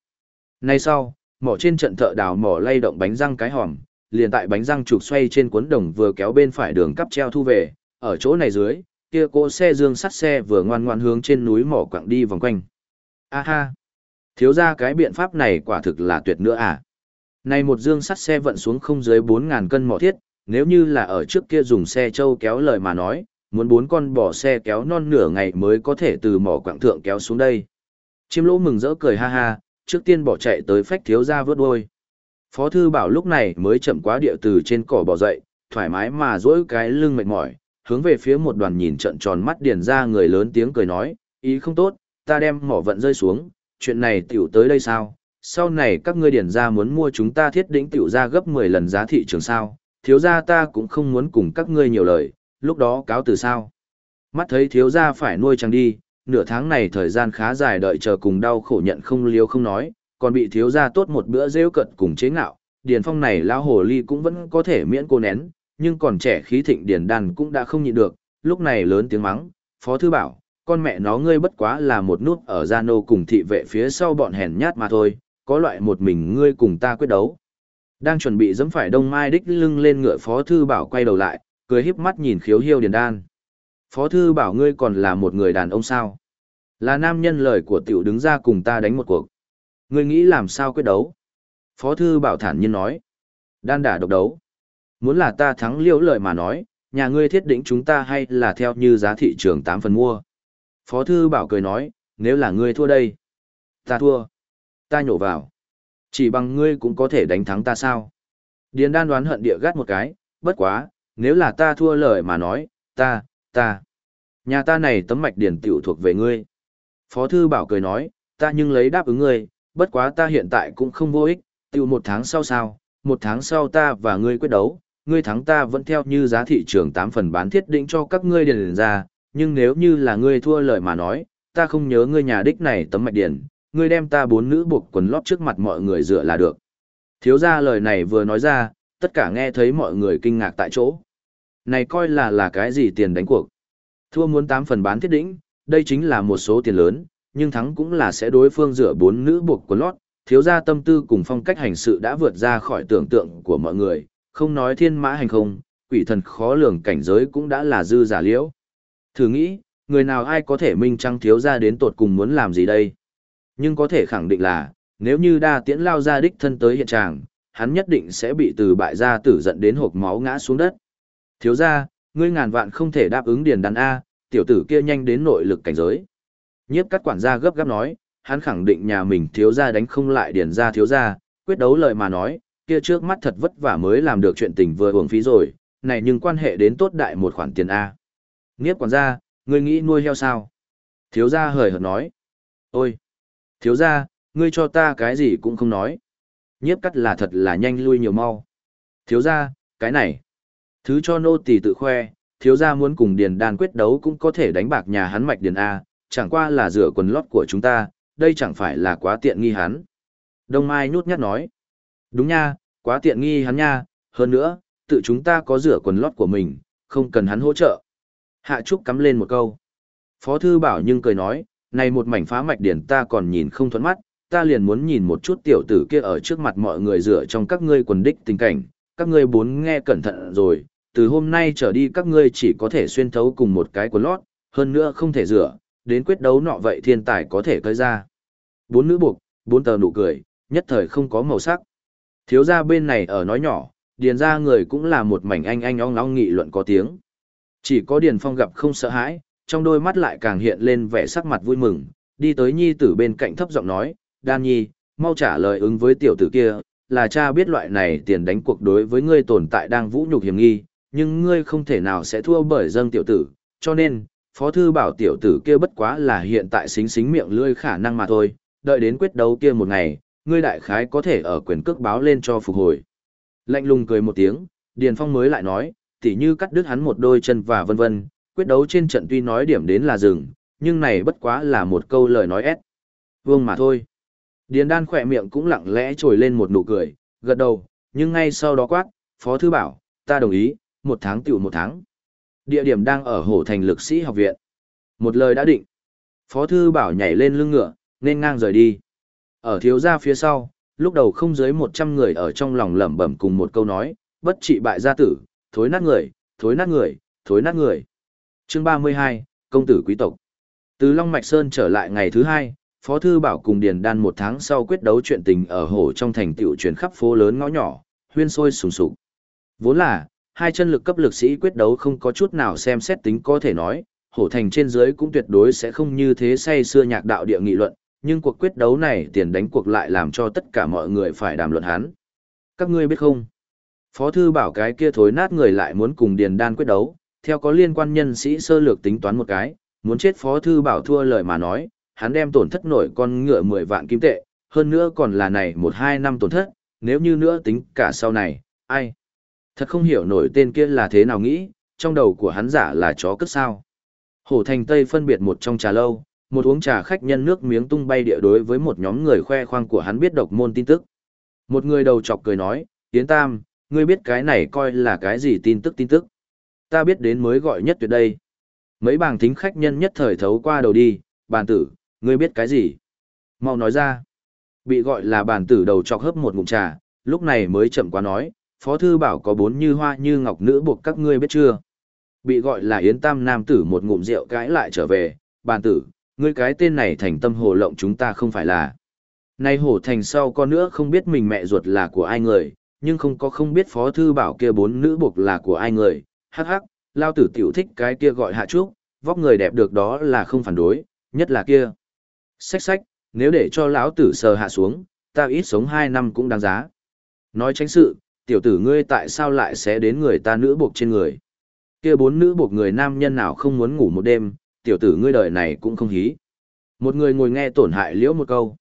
[SPEAKER 1] Nay sau, mỏ trên trận thợ đào mỏ lay động bánh răng cái hòm, liền tại bánh răng trục xoay trên cuốn đồng vừa kéo bên phải đường cắp treo thu về, ở chỗ này dưới, kia cỗ xe dương sắt xe vừa ngoan ngoan hướng trên núi mỏ quặng đi vòng quanh. A ha! Thiếu ra cái biện pháp này quả thực là tuyệt nữa à? Này một dương sắt xe vận xuống không dưới 4.000 cân mỏ thiết, nếu như là ở trước kia dùng xe trâu kéo lời mà nói, muốn bốn con bò xe kéo non nửa ngày mới có thể từ mỏ quặng thượng kéo xuống đây. Chim lỗ mừng rỡ cười ha ha, trước tiên bỏ chạy tới phách thiếu ra vớt đôi. Phó thư bảo lúc này mới chậm quá địa từ trên cỏ bò dậy, thoải mái mà dỗi cái lưng mệt mỏi, hướng về phía một đoàn nhìn trận tròn mắt điền ra người lớn tiếng cười nói, ý không tốt, ta đem mỏ vận rơi xuống, chuyện này tiểu tới đây sao? Sau này các ngươi điền ra muốn mua chúng ta thiết đỉnh tiểu ra gấp 10 lần giá thị trường sao? Thiếu gia ta cũng không muốn cùng các ngươi nhiều lời, lúc đó cáo từ sao? Mắt thấy thiếu gia phải nuôi chàng đi, nửa tháng này thời gian khá dài đợi chờ cùng đau khổ nhận không liếu không nói, còn bị thiếu gia tốt một bữa rêu cận cùng chế ngạo, điền phong này lao hồ ly cũng vẫn có thể miễn cô nén, nhưng còn trẻ khí thịnh điền đàn cũng đã không nhịn được, lúc này lớn tiếng mắng, phó thư bảo, con mẹ nó ngươi bất quá là một nút ở gia nô cùng thị vệ phía sau bọn hèn nhát mà thôi, có loại một mình ngươi cùng ta quyết đấu. Đang chuẩn bị dẫm phải đông mai đích lưng lên ngựa phó thư bảo quay đầu lại, cười híp mắt nhìn khiếu hiêu điền đan. Phó thư bảo ngươi còn là một người đàn ông sao? Là nam nhân lời của tiểu đứng ra cùng ta đánh một cuộc. Ngươi nghĩ làm sao quyết đấu? Phó thư bảo thản nhiên nói. Đan đả độc đấu. Muốn là ta thắng liễu lợi mà nói, nhà ngươi thiết định chúng ta hay là theo như giá thị trường 8 phần mua. Phó thư bảo cười nói, nếu là ngươi thua đây. Ta thua. Ta nhổ vào. Chỉ bằng ngươi cũng có thể đánh thắng ta sao? Điền đan đoán hận địa gắt một cái, bất quá, nếu là ta thua lời mà nói, ta, ta. Nhà ta này tấm mạch điển tiểu thuộc về ngươi. Phó thư bảo cười nói, ta nhưng lấy đáp ứng ngươi, bất quá ta hiện tại cũng không vô ích, tiêu một tháng sau sao, một tháng sau ta và ngươi quyết đấu, ngươi thắng ta vẫn theo như giá thị trường 8 phần bán thiết định cho các ngươi điền ra, nhưng nếu như là ngươi thua lời mà nói, ta không nhớ ngươi nhà đích này tấm mạch điển, ngươi đem ta bốn nữ buộc quần lót trước mặt mọi người dựa là được. Thiếu ra lời này vừa nói ra, tất cả nghe thấy mọi người kinh ngạc tại chỗ. Này coi là là cái gì tiền đánh cuộc. Thua muốn 8 phần bán thiết định, đây chính là một số tiền lớn, nhưng thắng cũng là sẽ đối phương dựa bốn nữ buộc quần lót, thiếu gia tâm tư cùng phong cách hành sự đã vượt ra khỏi tưởng tượng của mọi người, không nói thiên mã hành không, quỷ thần khó lường cảnh giới cũng đã là dư giả liễu. Thử nghĩ, người nào ai có thể minh trăng thiếu gia đến tột cùng muốn làm gì đây? Nhưng có thể khẳng định là, nếu như đa tiễn lao ra đích thân tới hiện tràng, hắn nhất định sẽ bị từ bại gia tử giận đến hộp máu ngã xuống đất. Thiếu gia ngươi ngàn vạn không thể đáp ứng điền đàn A, tiểu tử kia nhanh đến nội lực cảnh giới. Nhiếp cắt quản gia gấp gáp nói, hắn khẳng định nhà mình thiếu gia đánh không lại điền gia thiếu gia, quyết đấu lời mà nói, kia trước mắt thật vất vả mới làm được chuyện tình vừa hưởng phí rồi, này nhưng quan hệ đến tốt đại một khoản tiền A. Nhiếp quản gia, ngươi nghĩ nuôi heo sao? Thiếu gia hời hợt nói. Ôi! Thiếu gia, ngươi cho ta cái gì cũng không nói. Nhiếp cắt là thật là nhanh lui nhiều mau. Thiếu gia, cái này. Thứ cho nô tỳ tự khoe, thiếu gia muốn cùng điền đan quyết đấu cũng có thể đánh bạc nhà hắn mạch điền A, chẳng qua là rửa quần lót của chúng ta, đây chẳng phải là quá tiện nghi hắn. Đông Mai nhút nhát nói. Đúng nha, quá tiện nghi hắn nha, hơn nữa, tự chúng ta có rửa quần lót của mình, không cần hắn hỗ trợ. Hạ Trúc cắm lên một câu. Phó Thư Bảo nhưng cười nói, này một mảnh phá mạch điển ta còn nhìn không thuẫn mắt, ta liền muốn nhìn một chút tiểu tử kia ở trước mặt mọi người rửa trong các ngươi quần đích tình cảnh, các ngươi bốn nghe cẩn thận rồi, từ hôm nay trở đi các ngươi chỉ có thể xuyên thấu cùng một cái quần lót, hơn nữa không thể rửa, đến quyết đấu nọ vậy thiên tài có thể cơi ra. Bốn nữ buộc, bốn tờ nụ cười, nhất thời không có màu sắc. Thiếu gia bên này ở nói nhỏ, điền ra người cũng là một mảnh anh anh ong ong nghị luận có tiếng. Chỉ có điền phong gặp không sợ hãi, trong đôi mắt lại càng hiện lên vẻ sắc mặt vui mừng, đi tới nhi tử bên cạnh thấp giọng nói, đan nhi, mau trả lời ứng với tiểu tử kia, là cha biết loại này tiền đánh cuộc đối với ngươi tồn tại đang vũ nhục hiểm nghi, nhưng ngươi không thể nào sẽ thua bởi dâng tiểu tử, cho nên, phó thư bảo tiểu tử kia bất quá là hiện tại xính xính miệng lươi khả năng mà thôi, đợi đến quyết đấu kia một ngày, ngươi đại khái có thể ở quyền cước báo lên cho phục hồi. Lạnh lùng cười một tiếng, Điền Phong mới lại nói, tỉ như cắt đứt hắn một đôi chân và vân vân, quyết đấu trên trận tuy nói điểm đến là rừng, nhưng này bất quá là một câu lời nói ép. Vương mà thôi. Điền đan khỏe miệng cũng lặng lẽ trồi lên một nụ cười, gật đầu, nhưng ngay sau đó quát, Phó Thư bảo, ta đồng ý, một tháng tiểu một tháng. Địa điểm đang ở Hổ Thành Lực Sĩ Học Viện. Một lời đã định. Phó Thư bảo nhảy lên lưng ngựa, nên ngang rời đi. Ở thiếu gia phía sau, lúc đầu không dưới 100 người ở trong lòng lẩm bẩm cùng một câu nói, bất trị bại gia tử, thối nát người, thối nát người, thối nát người. Chương 32, Công tử quý tộc. Từ Long Mạch Sơn trở lại ngày thứ hai, Phó Thư Bảo cùng Điền Đan một tháng sau quyết đấu chuyện tình ở hồ trong thành tiểu chuyển khắp phố lớn ngõ nhỏ, huyên sôi sùng sục. Vốn là, hai chân lực cấp lực sĩ quyết đấu không có chút nào xem xét tính có thể nói, hổ thành trên dưới cũng tuyệt đối sẽ không như thế say xưa nhạc đạo địa nghị luận, nhưng cuộc quyết đấu này tiền đánh cuộc lại làm cho tất cả mọi người phải đàm luận hắn. Các ngươi biết không? Phó thư bảo cái kia thối nát người lại muốn cùng Điền Đan quyết đấu, theo có liên quan nhân sĩ sơ lược tính toán một cái, muốn chết Phó thư bảo thua lời mà nói, hắn đem tổn thất nổi con ngựa 10 vạn kim tệ, hơn nữa còn là này 1-2 năm tổn thất, nếu như nữa tính cả sau này, ai? Thật không hiểu nổi tên kia là thế nào nghĩ, trong đầu của hắn giả là chó cất sao. Hổ thành Tây phân biệt một trong trà lâu, một uống trà khách nhân nước miếng tung bay địa đối với một nhóm người khoe khoang của hắn biết độc môn tin tức. Một người đầu chọc cười nói, Tiến Tam, ngươi biết cái này coi là cái gì tin tức tin tức. Ta biết đến mới gọi nhất tuyệt đây. Mấy bảng thính khách nhân nhất thời thấu qua đầu đi, bàn tử, ngươi biết cái gì? Mau nói ra. Bị gọi là bàn tử đầu chọc hấp một ngụm trà, lúc này mới chậm quá nói, Phó Thư Bảo có bốn như hoa như ngọc nữ buộc các ngươi biết chưa? Bị gọi là Yến Tam Nam tử một ngụm rượu cãi lại trở về, bàn tử, ngươi cái tên này thành tâm hồ lộng chúng ta không phải là. Nay hổ thành sau con nữa không biết mình mẹ ruột là của ai người, nhưng không có không biết phó thư bảo kia bốn nữ buộc là của ai người, hắc hắc, lao tử tiểu thích cái kia gọi hạ trúc, vóc người đẹp được đó là không phản đối, nhất là kia. Xách xách, nếu để cho lão tử sờ hạ xuống, ta ít sống hai năm cũng đáng giá. Nói tránh sự, tiểu tử ngươi tại sao lại sẽ đến người ta nữ buộc trên người. Kia bốn nữ buộc người nam nhân nào không muốn ngủ một đêm, tiểu tử ngươi đời này cũng không hí. Một người ngồi nghe tổn hại liễu một câu.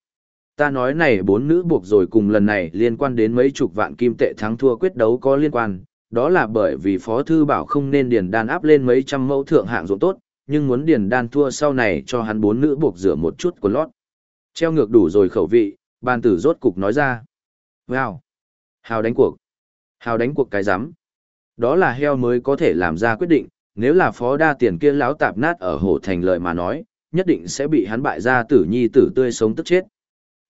[SPEAKER 1] Ta nói này bốn nữ buộc rồi cùng lần này liên quan đến mấy chục vạn kim tệ thắng thua quyết đấu có liên quan, đó là bởi vì Phó Thư Bảo không nên điền đan áp lên mấy trăm mẫu thượng hạng dụng tốt, nhưng muốn điền đan thua sau này cho hắn bốn nữ buộc rửa một chút của lót. Treo ngược đủ rồi khẩu vị, ban tử rốt cục nói ra. Wow! Hào đánh cuộc! Hào đánh cuộc cái rắm Đó là heo mới có thể làm ra quyết định, nếu là phó đa tiền kia láo tạp nát ở hổ thành lợi mà nói, nhất định sẽ bị hắn bại ra tử nhi tử tươi sống tức chết.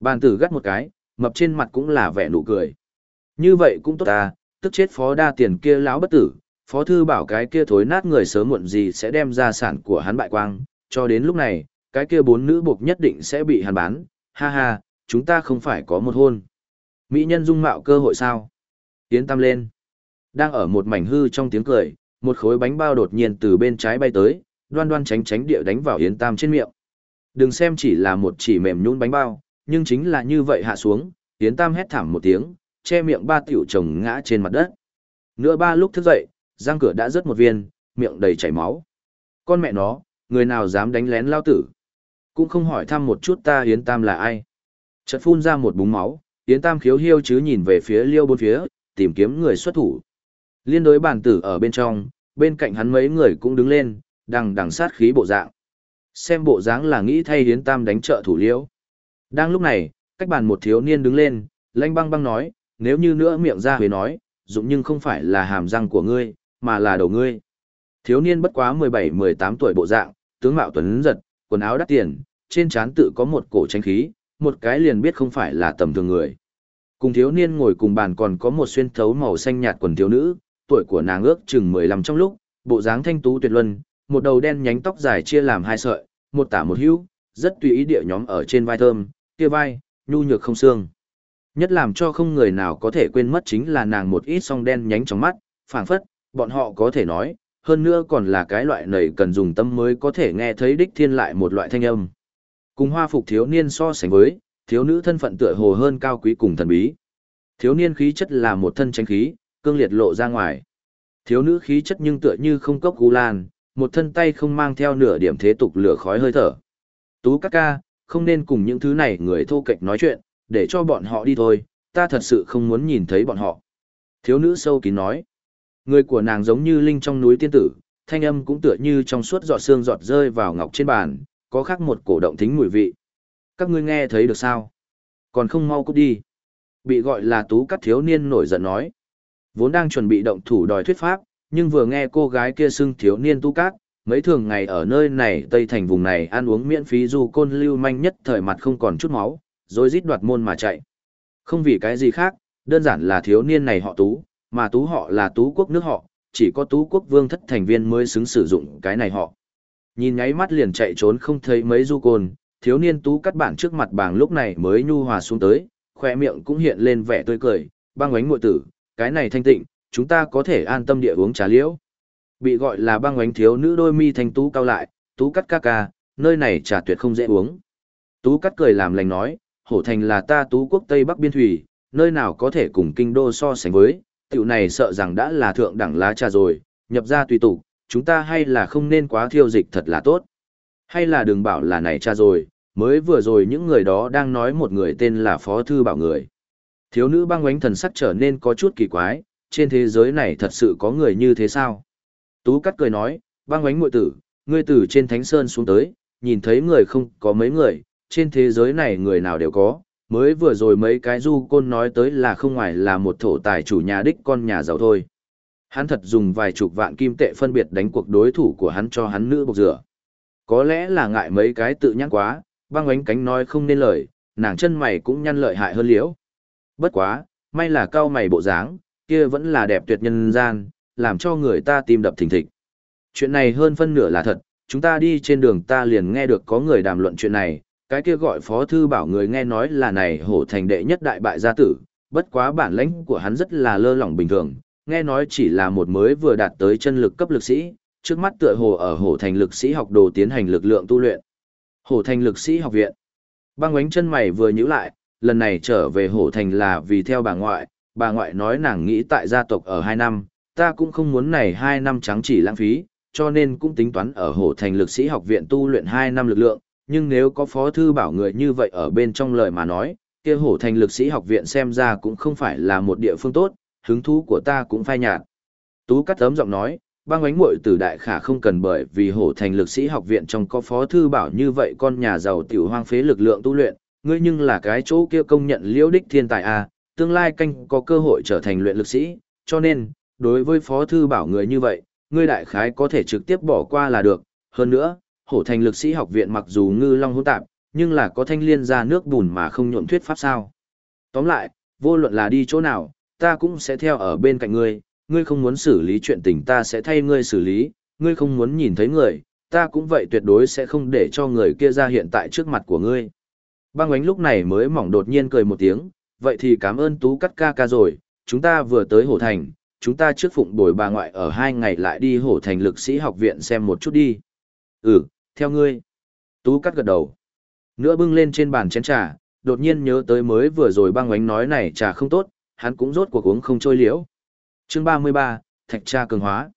[SPEAKER 1] Bàn tử gắt một cái, mập trên mặt cũng là vẻ nụ cười. Như vậy cũng tốt ta, tức chết phó đa tiền kia láo bất tử, phó thư bảo cái kia thối nát người sớm muộn gì sẽ đem ra sản của hắn bại quang, cho đến lúc này, cái kia bốn nữ buộc nhất định sẽ bị hắn bán, ha ha, chúng ta không phải có một hôn. Mỹ nhân dung mạo cơ hội sao? Tiến tam lên. Đang ở một mảnh hư trong tiếng cười, một khối bánh bao đột nhiên từ bên trái bay tới, đoan đoan tránh tránh địa đánh vào Yến Tam trên miệng. Đừng xem chỉ là một chỉ mềm nhún bánh bao, nhưng chính là như vậy hạ xuống, Yến Tam hét thảm một tiếng, che miệng ba tiểu chồng ngã trên mặt đất. Nửa ba lúc thức dậy, răng cửa đã rớt một viên, miệng đầy chảy máu. Con mẹ nó, người nào dám đánh lén lao tử. Cũng không hỏi thăm một chút ta Yến Tam là ai. Chợt phun ra một búng máu, Yến Tam khiếu hiêu chứ nhìn về phía liêu bốn phía, tìm kiếm người xuất thủ. Liên đối bản tử ở bên trong, bên cạnh hắn mấy người cũng đứng lên, đằng đằng sát khí bộ dạng. Xem bộ dáng là nghĩ thay Yến Tam đánh trợ thủ liêu. Đang lúc này, cách bàn một thiếu niên đứng lên, lanh băng băng nói, nếu như nữa miệng ra huế nói, dụng nhưng không phải là hàm răng của ngươi, mà là đầu ngươi. Thiếu niên bất quá 17-18 tuổi bộ dạng, tướng mạo tuấn giật, quần áo đắt tiền, trên trán tự có một cổ tranh khí, một cái liền biết không phải là tầm thường người. Cùng thiếu niên ngồi cùng bàn còn có một xuyên thấu màu xanh nhạt quần thiếu nữ, tuổi của nàng ước chừng 15 trong lúc, bộ dáng thanh tú tuyệt luân, một đầu đen nhánh tóc dài chia làm hai sợi, một tả một hữu, rất tùy ý địa nhóm ở trên vai thơm, kia vai, nhu nhược không xương. Nhất làm cho không người nào có thể quên mất chính là nàng một ít song đen nhánh trong mắt, phảng phất, bọn họ có thể nói, hơn nữa còn là cái loại này cần dùng tâm mới có thể nghe thấy đích thiên lại một loại thanh âm. Cùng hoa phục thiếu niên so sánh với, thiếu nữ thân phận tựa hồ hơn cao quý cùng thần bí. Thiếu niên khí chất là một thân tránh khí, cương liệt lộ ra ngoài. Thiếu nữ khí chất nhưng tựa như không cốc gu lan, một thân tay không mang theo nửa điểm thế tục lửa khói hơi thở. Tú các ca, không nên cùng những thứ này người thô kệch nói chuyện, để cho bọn họ đi thôi, ta thật sự không muốn nhìn thấy bọn họ. Thiếu nữ sâu kín nói. Người của nàng giống như linh trong núi tiên tử, thanh âm cũng tựa như trong suốt giọt xương giọt rơi vào ngọc trên bàn, có khác một cổ động thính mùi vị. Các ngươi nghe thấy được sao? Còn không mau cút đi. Bị gọi là tú cắt thiếu niên nổi giận nói. Vốn đang chuẩn bị động thủ đòi thuyết pháp, nhưng vừa nghe cô gái kia xưng thiếu niên tú cát, mấy thường ngày ở nơi này Tây Thành vùng này ăn uống miễn phí dù côn lưu manh nhất thời mặt không còn chút máu, rồi rít đoạt môn mà chạy. Không vì cái gì khác, đơn giản là thiếu niên này họ tú, mà tú họ là tú quốc nước họ, chỉ có tú quốc vương thất thành viên mới xứng sử dụng cái này họ. Nhìn nháy mắt liền chạy trốn không thấy mấy du côn, thiếu niên tú cắt bản trước mặt bàng lúc này mới nhu hòa xuống tới, khoe miệng cũng hiện lên vẻ tươi cười, băng ánh mội tử, cái này thanh tịnh, chúng ta có thể an tâm địa uống trà liễu. Bị gọi là băng ánh thiếu nữ đôi mi thanh tú cao lại, tú cắt ca ca, nơi này trà tuyệt không dễ uống. Tú cắt cười làm lành nói, hổ thành là ta tú quốc Tây Bắc biên thủy, nơi nào có thể cùng kinh đô so sánh với, tiểu này sợ rằng đã là thượng đẳng lá trà rồi, nhập ra tùy tục, chúng ta hay là không nên quá thiêu dịch thật là tốt. Hay là đừng bảo là này cha rồi, mới vừa rồi những người đó đang nói một người tên là Phó Thư Bảo người. Thiếu nữ băng ánh thần sắc trở nên có chút kỳ quái, trên thế giới này thật sự có người như thế sao? Tú cắt cười nói, băng ánh mội tử, ngươi tử trên thánh sơn xuống tới, nhìn thấy người không có mấy người, trên thế giới này người nào đều có, mới vừa rồi mấy cái du côn nói tới là không ngoài là một thổ tài chủ nhà đích con nhà giàu thôi. Hắn thật dùng vài chục vạn kim tệ phân biệt đánh cuộc đối thủ của hắn cho hắn nữ bộc rửa. Có lẽ là ngại mấy cái tự nhắc quá, băng ánh cánh nói không nên lời, nàng chân mày cũng nhăn lợi hại hơn liễu. Bất quá, may là cao mày bộ dáng, kia vẫn là đẹp tuyệt nhân gian, làm cho người ta tim đập thình thịch. Chuyện này hơn phân nửa là thật, chúng ta đi trên đường ta liền nghe được có người đàm luận chuyện này, cái kia gọi phó thư bảo người nghe nói là này hổ thành đệ nhất đại bại gia tử, bất quá bản lãnh của hắn rất là lơ lỏng bình thường, nghe nói chỉ là một mới vừa đạt tới chân lực cấp lực sĩ, trước mắt tựa hồ ở hổ thành lực sĩ học đồ tiến hành lực lượng tu luyện. Hổ thành lực sĩ học viện. Băng ánh chân mày vừa nhíu lại, lần này trở về hổ thành là vì theo bà ngoại, bà ngoại nói nàng nghĩ tại gia tộc ở 2 năm, ta cũng không muốn này 2 năm trắng chỉ lãng phí, cho nên cũng tính toán ở hổ thành lực sĩ học viện tu luyện 2 năm lực lượng, nhưng nếu có phó thư bảo người như vậy ở bên trong lời mà nói, kia hổ thành lực sĩ học viện xem ra cũng không phải là một địa phương tốt, hứng thú của ta cũng phai nhạt. Tú cắt tấm giọng nói, băng ánh muội tử đại khả không cần bởi vì hổ thành lực sĩ học viện trong có phó thư bảo như vậy con nhà giàu tiểu hoang phế lực lượng tu luyện, ngươi nhưng là cái chỗ kia công nhận liễu đích thiên tài a, à, tương lai canh có cơ hội trở thành luyện lực sĩ, cho nên, đối với phó thư bảo người như vậy, ngươi đại khái có thể trực tiếp bỏ qua là được, hơn nữa, hổ thành lực sĩ học viện mặc dù ngư long hỗn tạp, nhưng là có thanh liên ra nước bùn mà không nhuộm thuyết pháp sao. Tóm lại, vô luận là đi chỗ nào, ta cũng sẽ theo ở bên cạnh ngươi, ngươi không muốn xử lý chuyện tình ta sẽ thay ngươi xử lý, ngươi không muốn nhìn thấy người, ta cũng vậy tuyệt đối sẽ không để cho người kia ra hiện tại trước mặt của ngươi. Băng ánh lúc này mới mỏng đột nhiên cười một tiếng, vậy thì cảm ơn tú cắt ca ca rồi, chúng ta vừa tới hổ thành, chúng ta trước phụng bồi bà ngoại ở hai ngày lại đi hổ thành lực sĩ học viện xem một chút đi. Ừ, theo ngươi. Tú cắt gật đầu. Nữa bưng lên trên bàn chén trà, đột nhiên nhớ tới mới vừa rồi băng ánh nói này trà không tốt, hắn cũng rốt cuộc uống không trôi liễu. Chương 33, Thạch tra cường hóa.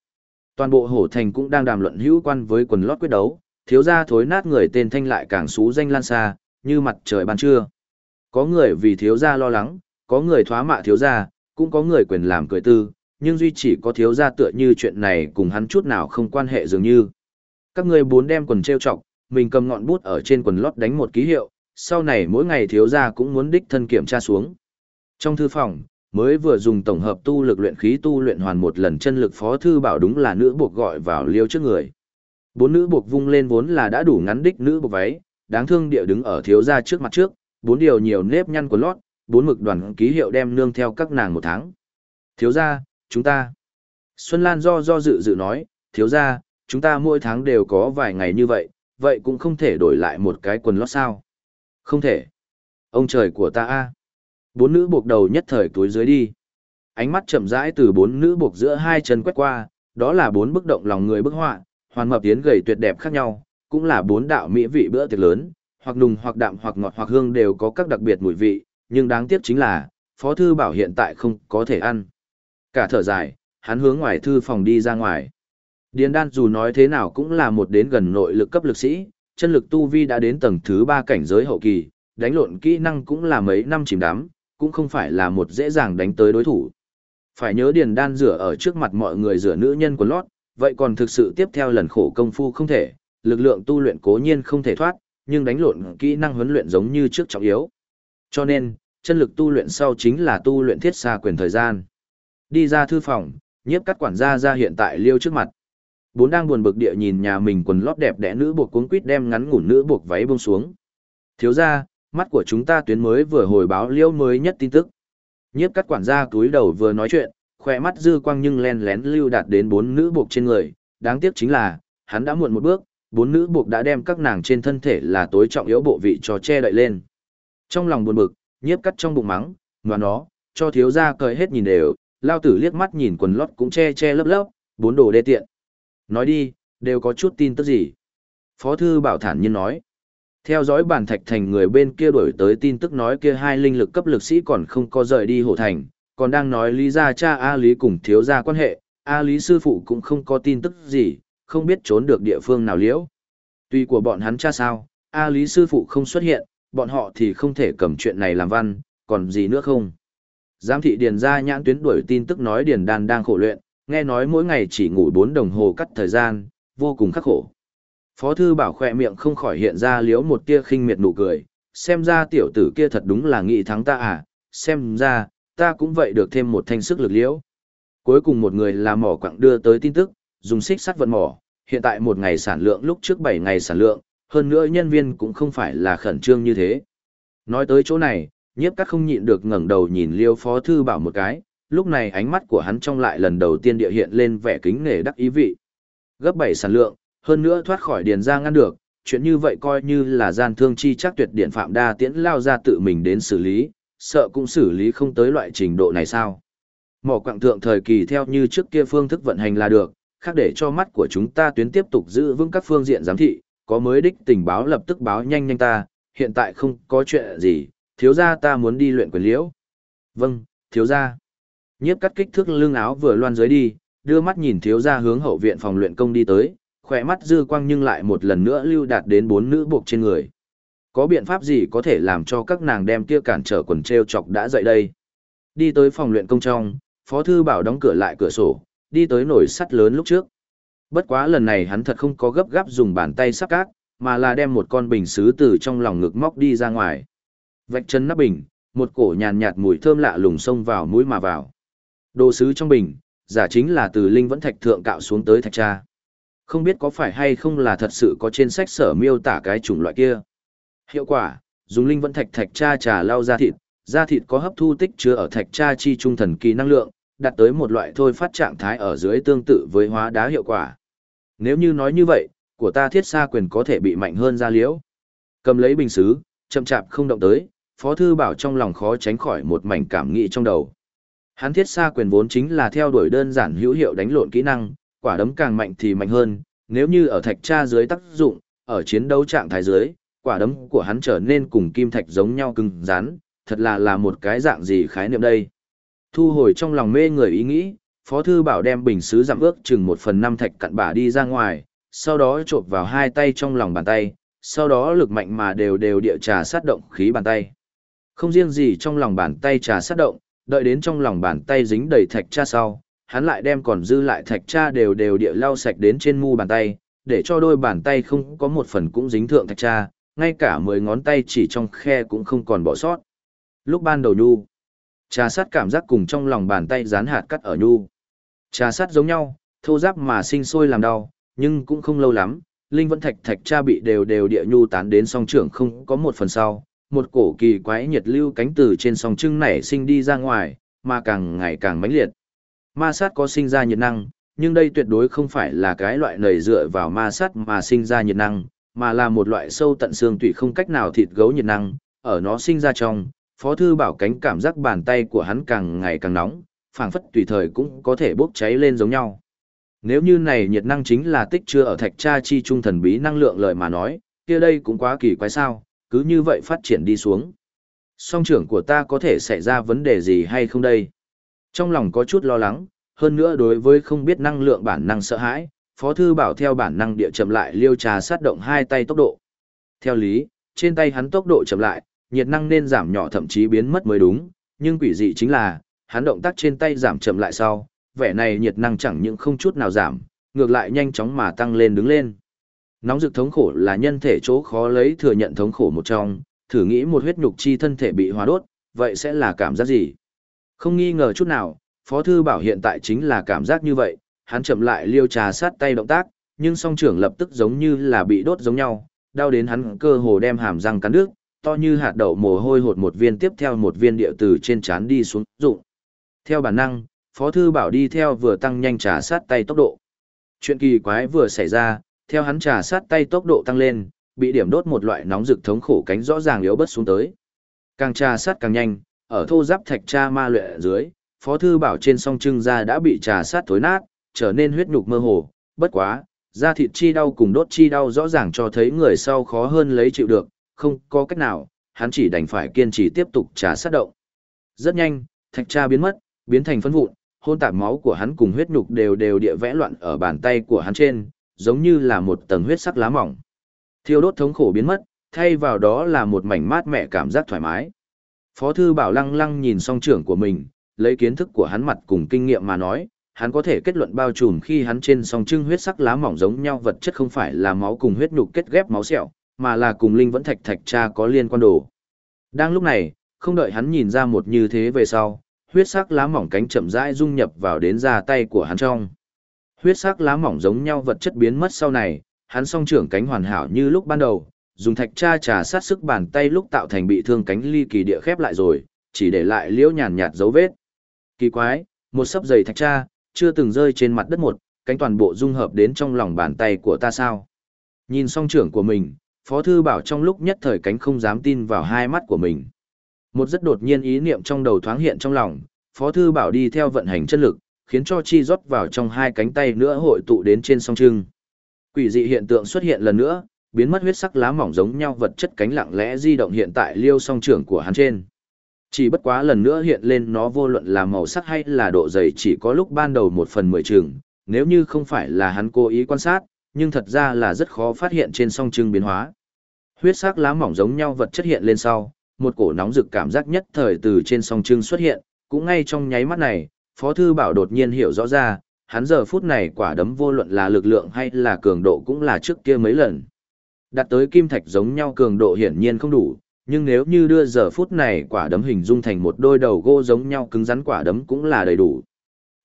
[SPEAKER 1] Toàn bộ hổ thành cũng đang đàm luận hữu quan với quần lót quyết đấu, thiếu gia thối nát người tên thanh lại càng xú danh lan xa, như mặt trời ban trưa. Có người vì thiếu gia lo lắng, có người thoá mạ thiếu gia, cũng có người quyền làm cười tư, nhưng duy chỉ có thiếu gia tựa như chuyện này cùng hắn chút nào không quan hệ dường như. Các người bốn đem quần treo chọc, mình cầm ngọn bút ở trên quần lót đánh một ký hiệu, sau này mỗi ngày thiếu gia cũng muốn đích thân kiểm tra xuống. Trong thư phòng, mới vừa dùng tổng hợp tu lực luyện khí tu luyện hoàn một lần chân lực phó thư bảo đúng là nữ buộc gọi vào liêu trước người. Bốn nữ buộc vung lên vốn là đã đủ ngắn đích nữ buộc váy, đáng thương địa đứng ở thiếu gia trước mặt trước, bốn điều nhiều nếp nhăn của lót, bốn mực đoàn ký hiệu đem nương theo các nàng một tháng. Thiếu gia, chúng ta. Xuân Lan do do dự dự nói, thiếu gia, chúng ta mỗi tháng đều có vài ngày như vậy, vậy cũng không thể đổi lại một cái quần lót sao. Không thể. Ông trời của ta a Bốn nữ buộc đầu nhất thời túi dưới đi. Ánh mắt chậm rãi từ bốn nữ buộc giữa hai chân quét qua, đó là bốn bức động lòng người bức họa, hoàn mập tiến gầy tuyệt đẹp khác nhau, cũng là bốn đạo mỹ vị bữa tiệc lớn, hoặc nùng hoặc đạm hoặc ngọt hoặc hương đều có các đặc biệt mùi vị, nhưng đáng tiếc chính là, Phó Thư Bảo hiện tại không có thể ăn. Cả thở dài, hắn hướng ngoài thư phòng đi ra ngoài. Điền đan dù nói thế nào cũng là một đến gần nội lực cấp lực sĩ, chân lực tu vi đã đến tầng thứ ba cảnh giới hậu kỳ, đánh lộn kỹ năng cũng là mấy năm chìm đắm, cũng không phải là một dễ dàng đánh tới đối thủ. Phải nhớ điền đan rửa ở trước mặt mọi người rửa nữ nhân của lót, vậy còn thực sự tiếp theo lần khổ công phu không thể, lực lượng tu luyện cố nhiên không thể thoát, nhưng đánh lộn kỹ năng huấn luyện giống như trước trọng yếu. Cho nên, chân lực tu luyện sau chính là tu luyện thiết xa quyền thời gian. Đi ra thư phòng, nhiếp cắt quản gia ra hiện tại liêu trước mặt. Bốn đang buồn bực địa nhìn nhà mình quần lót đẹp đẽ nữ buộc cuống quýt đem ngắn ngủn nữ buộc váy buông xuống. Thiếu ra, mắt của chúng ta tuyến mới vừa hồi báo liêu mới nhất tin tức. Nhiếp cắt quản gia túi đầu vừa nói chuyện, khỏe mắt dư quang nhưng len lén lưu đạt đến bốn nữ buộc trên người. Đáng tiếc chính là, hắn đã muộn một bước, bốn nữ buộc đã đem các nàng trên thân thể là tối trọng yếu bộ vị cho che đậy lên. Trong lòng buồn bực, nhiếp cắt trong bụng mắng, và nó, cho thiếu gia cởi hết nhìn đều, lao tử liếc mắt nhìn quần lót cũng che che lấp lấp, bốn đồ đê tiện. Nói đi, đều có chút tin tức gì? Phó thư bảo thản nhiên nói. Theo dõi bản thạch thành người bên kia đổi tới tin tức nói kia hai linh lực cấp lực sĩ còn không có rời đi hổ thành, còn đang nói lý gia cha A Lý cùng thiếu gia quan hệ, A Lý sư phụ cũng không có tin tức gì, không biết trốn được địa phương nào liễu. Tuy của bọn hắn cha sao, A Lý sư phụ không xuất hiện, bọn họ thì không thể cầm chuyện này làm văn, còn gì nữa không? Giám thị Điền ra nhãn tuyến đuổi tin tức nói Điền Đan đang khổ luyện, nghe nói mỗi ngày chỉ ngủ 4 đồng hồ cắt thời gian, vô cùng khắc khổ. Phó thư bảo khỏe miệng không khỏi hiện ra liếu một tia khinh miệt nụ cười, xem ra tiểu tử kia thật đúng là nghị thắng ta à, xem ra, ta cũng vậy được thêm một thanh sức lực liễu. Cuối cùng một người là mỏ quặng đưa tới tin tức, dùng xích sắt vận mỏ, hiện tại một ngày sản lượng lúc trước 7 ngày sản lượng, hơn nữa nhân viên cũng không phải là khẩn trương như thế. Nói tới chỗ này, nhiếp cắt không nhịn được ngẩng đầu nhìn liêu phó thư bảo một cái, lúc này ánh mắt của hắn trong lại lần đầu tiên địa hiện lên vẻ kính nể đắc ý vị. Gấp 7 sản lượng, hơn nữa thoát khỏi điền ra ngăn được, chuyện như vậy coi như là gian thương chi chắc tuyệt điện phạm đa tiễn lao ra tự mình đến xử lý, sợ cũng xử lý không tới loại trình độ này sao. Mỏ quạng thượng thời kỳ theo như trước kia phương thức vận hành là được, khác để cho mắt của chúng ta tuyến tiếp tục giữ vững các phương diện giám thị, có mới đích tình báo lập tức báo nhanh nhanh ta, hiện tại không có chuyện gì, thiếu gia ta muốn đi luyện quyền liễu. Vâng, thiếu gia. Nhiếp cắt kích thước lưng áo vừa loan dưới đi, đưa mắt nhìn thiếu gia hướng hậu viện phòng luyện công đi tới, khỏe mắt dư quang nhưng lại một lần nữa lưu đạt đến bốn nữ buộc trên người. Có biện pháp gì có thể làm cho các nàng đem kia cản trở quần treo chọc đã dậy đây? Đi tới phòng luyện công trong, Phó Thư Bảo đóng cửa lại cửa sổ, đi tới nồi sắt lớn lúc trước. Bất quá lần này hắn thật không có gấp gáp dùng bàn tay sắp cát, mà là đem một con bình xứ từ trong lòng ngực móc đi ra ngoài. Vạch chân nắp bình, một cổ nhàn nhạt mùi thơm lạ lùng xông vào mũi mà vào. Đồ sứ trong bình, giả chính là từ linh vẫn thạch thượng cạo xuống tới thạch cha. Không biết có phải hay không là thật sự có trên sách sở miêu tả cái chủng loại kia. Hiệu quả, dùng linh vẫn thạch thạch tra trà lau da thịt, da thịt có hấp thu tích chứa ở thạch tra chi trung thần kỳ năng lượng, đạt tới một loại thôi phát trạng thái ở dưới tương tự với hóa đá hiệu quả. Nếu như nói như vậy, của ta thiết xa quyền có thể bị mạnh hơn ra liễu. Cầm lấy bình xứ, chậm chạp không động tới, Phó Thư Bảo trong lòng khó tránh khỏi một mảnh cảm nghĩ trong đầu. Hắn thiết xa quyền vốn chính là theo đuổi đơn giản hữu hiệu đánh lộn kỹ năng, quả đấm càng mạnh thì mạnh hơn, nếu như ở thạch tra dưới tác dụng, ở chiến đấu trạng thái dưới, quả đấm của hắn trở nên cùng kim thạch giống nhau cứng rắn, thật là là một cái dạng gì khái niệm đây. Thu hồi trong lòng mê người ý nghĩ, Phó Thư Bảo đem bình sứ giảm ước chừng một phần năm thạch cặn bả đi ra ngoài, sau đó chộp vào hai tay trong lòng bàn tay, sau đó lực mạnh mà đều đều địa trà sát động khí bàn tay. Không riêng gì trong lòng bàn tay trà sát động, đợi đến trong lòng bàn tay dính đầy thạch tra sau, hắn lại đem còn dư lại thạch cha đều đều địa lau sạch đến trên mu bàn tay, để cho đôi bàn tay không có một phần cũng dính thượng thạch cha, ngay cả mười ngón tay chỉ trong khe cũng không còn bỏ sót. Lúc ban đầu nhu, trà sát cảm giác cùng trong lòng bàn tay dán hạt cắt ở nhu. Trà sát giống nhau, thô giáp mà sinh sôi làm đau, nhưng cũng không lâu lắm, linh vẫn thạch thạch cha bị đều đều địa nhu tán đến song trưởng không có một phần sau, một cổ kỳ quái nhiệt lưu cánh từ trên song trưng nảy sinh đi ra ngoài, mà càng ngày càng mãnh liệt. Ma sát có sinh ra nhiệt năng, nhưng đây tuyệt đối không phải là cái loại nảy dựa vào ma sát mà sinh ra nhiệt năng, mà là một loại sâu tận xương tủy không cách nào thịt gấu nhiệt năng, ở nó sinh ra trong, Phó thư bảo cánh cảm giác bàn tay của hắn càng ngày càng nóng, phảng phất tùy thời cũng có thể bốc cháy lên giống nhau. Nếu như này nhiệt năng chính là tích chưa ở thạch cha chi trung thần bí năng lượng lợi mà nói, kia đây cũng quá kỳ quái sao, cứ như vậy phát triển đi xuống. Song trưởng của ta có thể xảy ra vấn đề gì hay không đây? Trong lòng có chút lo lắng, hơn nữa đối với không biết năng lượng bản năng sợ hãi, Phó Thư Bảo theo bản năng địa chậm lại liêu trà sát động hai tay tốc độ. Theo lý, trên tay hắn tốc độ chậm lại, nhiệt năng nên giảm nhỏ thậm chí biến mất mới đúng, nhưng quỷ dị chính là, hắn động tác trên tay giảm chậm lại sau, vẻ này nhiệt năng chẳng những không chút nào giảm, ngược lại nhanh chóng mà tăng lên đứng lên. Nóng rực thống khổ là nhân thể chỗ khó lấy thừa nhận thống khổ một trong, thử nghĩ một huyết nhục chi thân thể bị hóa đốt, vậy sẽ là cảm giác gì? Không nghi ngờ chút nào, Phó Thư Bảo hiện tại chính là cảm giác như vậy, hắn chậm lại liêu trà sát tay động tác, nhưng song trưởng lập tức giống như là bị đốt giống nhau, đau đến hắn cơ hồ đem hàm răng cắn nước, to như hạt đậu mồ hôi hột một viên tiếp theo một viên địa từ trên chán đi xuống dụng. Theo bản năng, Phó Thư Bảo đi theo vừa tăng nhanh trà sát tay tốc độ. Chuyện kỳ quái vừa xảy ra, theo hắn trà sát tay tốc độ tăng lên, bị điểm đốt một loại nóng rực thống khổ cánh rõ ràng yếu bớt xuống tới. Càng trà sát càng nhanh, ở thô giáp thạch tra ma luyện dưới, Phó Thư Bảo trên song trưng ra đã bị trà sát thối nát, trở nên huyết nhục mơ hồ, bất quá, da thịt chi đau cùng đốt chi đau rõ ràng cho thấy người sau khó hơn lấy chịu được, không có cách nào, hắn chỉ đành phải kiên trì tiếp tục trà sát động. Rất nhanh, thạch tra biến mất, biến thành phân vụn, hôn tạp máu của hắn cùng huyết nhục đều đều địa vẽ loạn ở bàn tay của hắn trên, giống như là một tầng huyết sắc lá mỏng. Thiêu đốt thống khổ biến mất, thay vào đó là một mảnh mát mẻ cảm giác thoải mái. Phó thư bảo lăng lăng nhìn song trưởng của mình, lấy kiến thức của hắn mặt cùng kinh nghiệm mà nói, hắn có thể kết luận bao trùm khi hắn trên song trưng huyết sắc lá mỏng giống nhau vật chất không phải là máu cùng huyết nhục kết ghép máu sẹo, mà là cùng linh vẫn thạch thạch cha có liên quan đồ. Đang lúc này, không đợi hắn nhìn ra một như thế về sau, huyết sắc lá mỏng cánh chậm rãi dung nhập vào đến da tay của hắn trong. Huyết sắc lá mỏng giống nhau vật chất biến mất sau này, hắn song trưởng cánh hoàn hảo như lúc ban đầu, dùng thạch tra trà sát sức bàn tay lúc tạo thành bị thương cánh ly kỳ địa khép lại rồi, chỉ để lại liễu nhàn nhạt dấu vết. Kỳ quái, một sấp giày thạch tra, chưa từng rơi trên mặt đất một, cánh toàn bộ dung hợp đến trong lòng bàn tay của ta sao. Nhìn song trưởng của mình, Phó Thư Bảo trong lúc nhất thời cánh không dám tin vào hai mắt của mình. Một rất đột nhiên ý niệm trong đầu thoáng hiện trong lòng, Phó Thư Bảo đi theo vận hành chân lực, khiến cho chi rót vào trong hai cánh tay nữa hội tụ đến trên song trưng. Quỷ dị hiện tượng xuất hiện lần nữa, biến mất huyết sắc lá mỏng giống nhau vật chất cánh lặng lẽ di động hiện tại liêu song trưởng của hắn trên. Chỉ bất quá lần nữa hiện lên nó vô luận là màu sắc hay là độ dày chỉ có lúc ban đầu một phần mười trường, nếu như không phải là hắn cố ý quan sát, nhưng thật ra là rất khó phát hiện trên song trưng biến hóa. Huyết sắc lá mỏng giống nhau vật chất hiện lên sau, một cổ nóng rực cảm giác nhất thời từ trên song trưng xuất hiện, cũng ngay trong nháy mắt này, Phó Thư Bảo đột nhiên hiểu rõ ra, hắn giờ phút này quả đấm vô luận là lực lượng hay là cường độ cũng là trước kia mấy lần. Đặt tới kim thạch giống nhau cường độ hiển nhiên không đủ, nhưng nếu như đưa giờ phút này quả đấm hình dung thành một đôi đầu gỗ giống nhau cứng rắn quả đấm cũng là đầy đủ.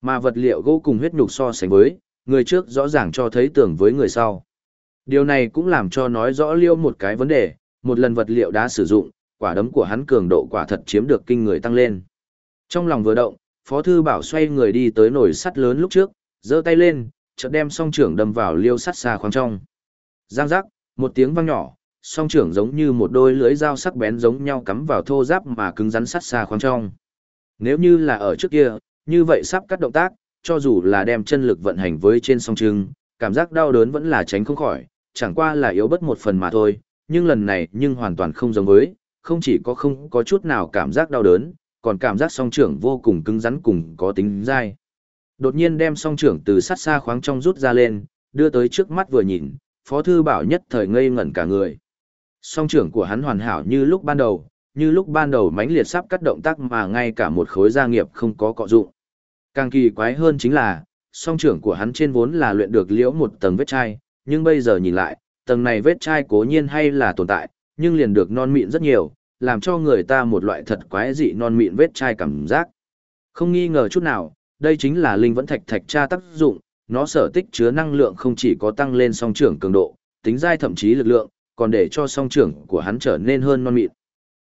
[SPEAKER 1] Mà vật liệu gỗ cùng huyết nhục so sánh với, người trước rõ ràng cho thấy tưởng với người sau. Điều này cũng làm cho nói rõ liêu một cái vấn đề, một lần vật liệu đã sử dụng, quả đấm của hắn cường độ quả thật chiếm được kinh người tăng lên. Trong lòng vừa động, Phó Thư Bảo xoay người đi tới nồi sắt lớn lúc trước, giơ tay lên, chợt đem song trưởng đâm vào liêu sắt xa khoáng trong. Giang giác, một tiếng vang nhỏ, song trưởng giống như một đôi lưới dao sắc bén giống nhau cắm vào thô giáp mà cứng rắn sắt xa khoáng trong. Nếu như là ở trước kia, như vậy sắp cắt động tác, cho dù là đem chân lực vận hành với trên song trưng, cảm giác đau đớn vẫn là tránh không khỏi, chẳng qua là yếu bất một phần mà thôi, nhưng lần này nhưng hoàn toàn không giống với, không chỉ có không có chút nào cảm giác đau đớn, còn cảm giác song trưởng vô cùng cứng rắn cùng có tính dai. Đột nhiên đem song trưởng từ sát xa khoáng trong rút ra lên, đưa tới trước mắt vừa nhìn, Phó Thư Bảo nhất thời ngây ngẩn cả người. Song trưởng của hắn hoàn hảo như lúc ban đầu, như lúc ban đầu mãnh liệt sắp cắt động tác mà ngay cả một khối gia nghiệp không có cọ dụng. Càng kỳ quái hơn chính là, song trưởng của hắn trên vốn là luyện được liễu một tầng vết chai, nhưng bây giờ nhìn lại, tầng này vết chai cố nhiên hay là tồn tại, nhưng liền được non mịn rất nhiều, làm cho người ta một loại thật quái dị non mịn vết chai cảm giác. Không nghi ngờ chút nào, đây chính là linh vẫn thạch thạch tra tác dụng, nó sở tích chứa năng lượng không chỉ có tăng lên song trưởng cường độ, tính dai thậm chí lực lượng, còn để cho song trưởng của hắn trở nên hơn non mịn.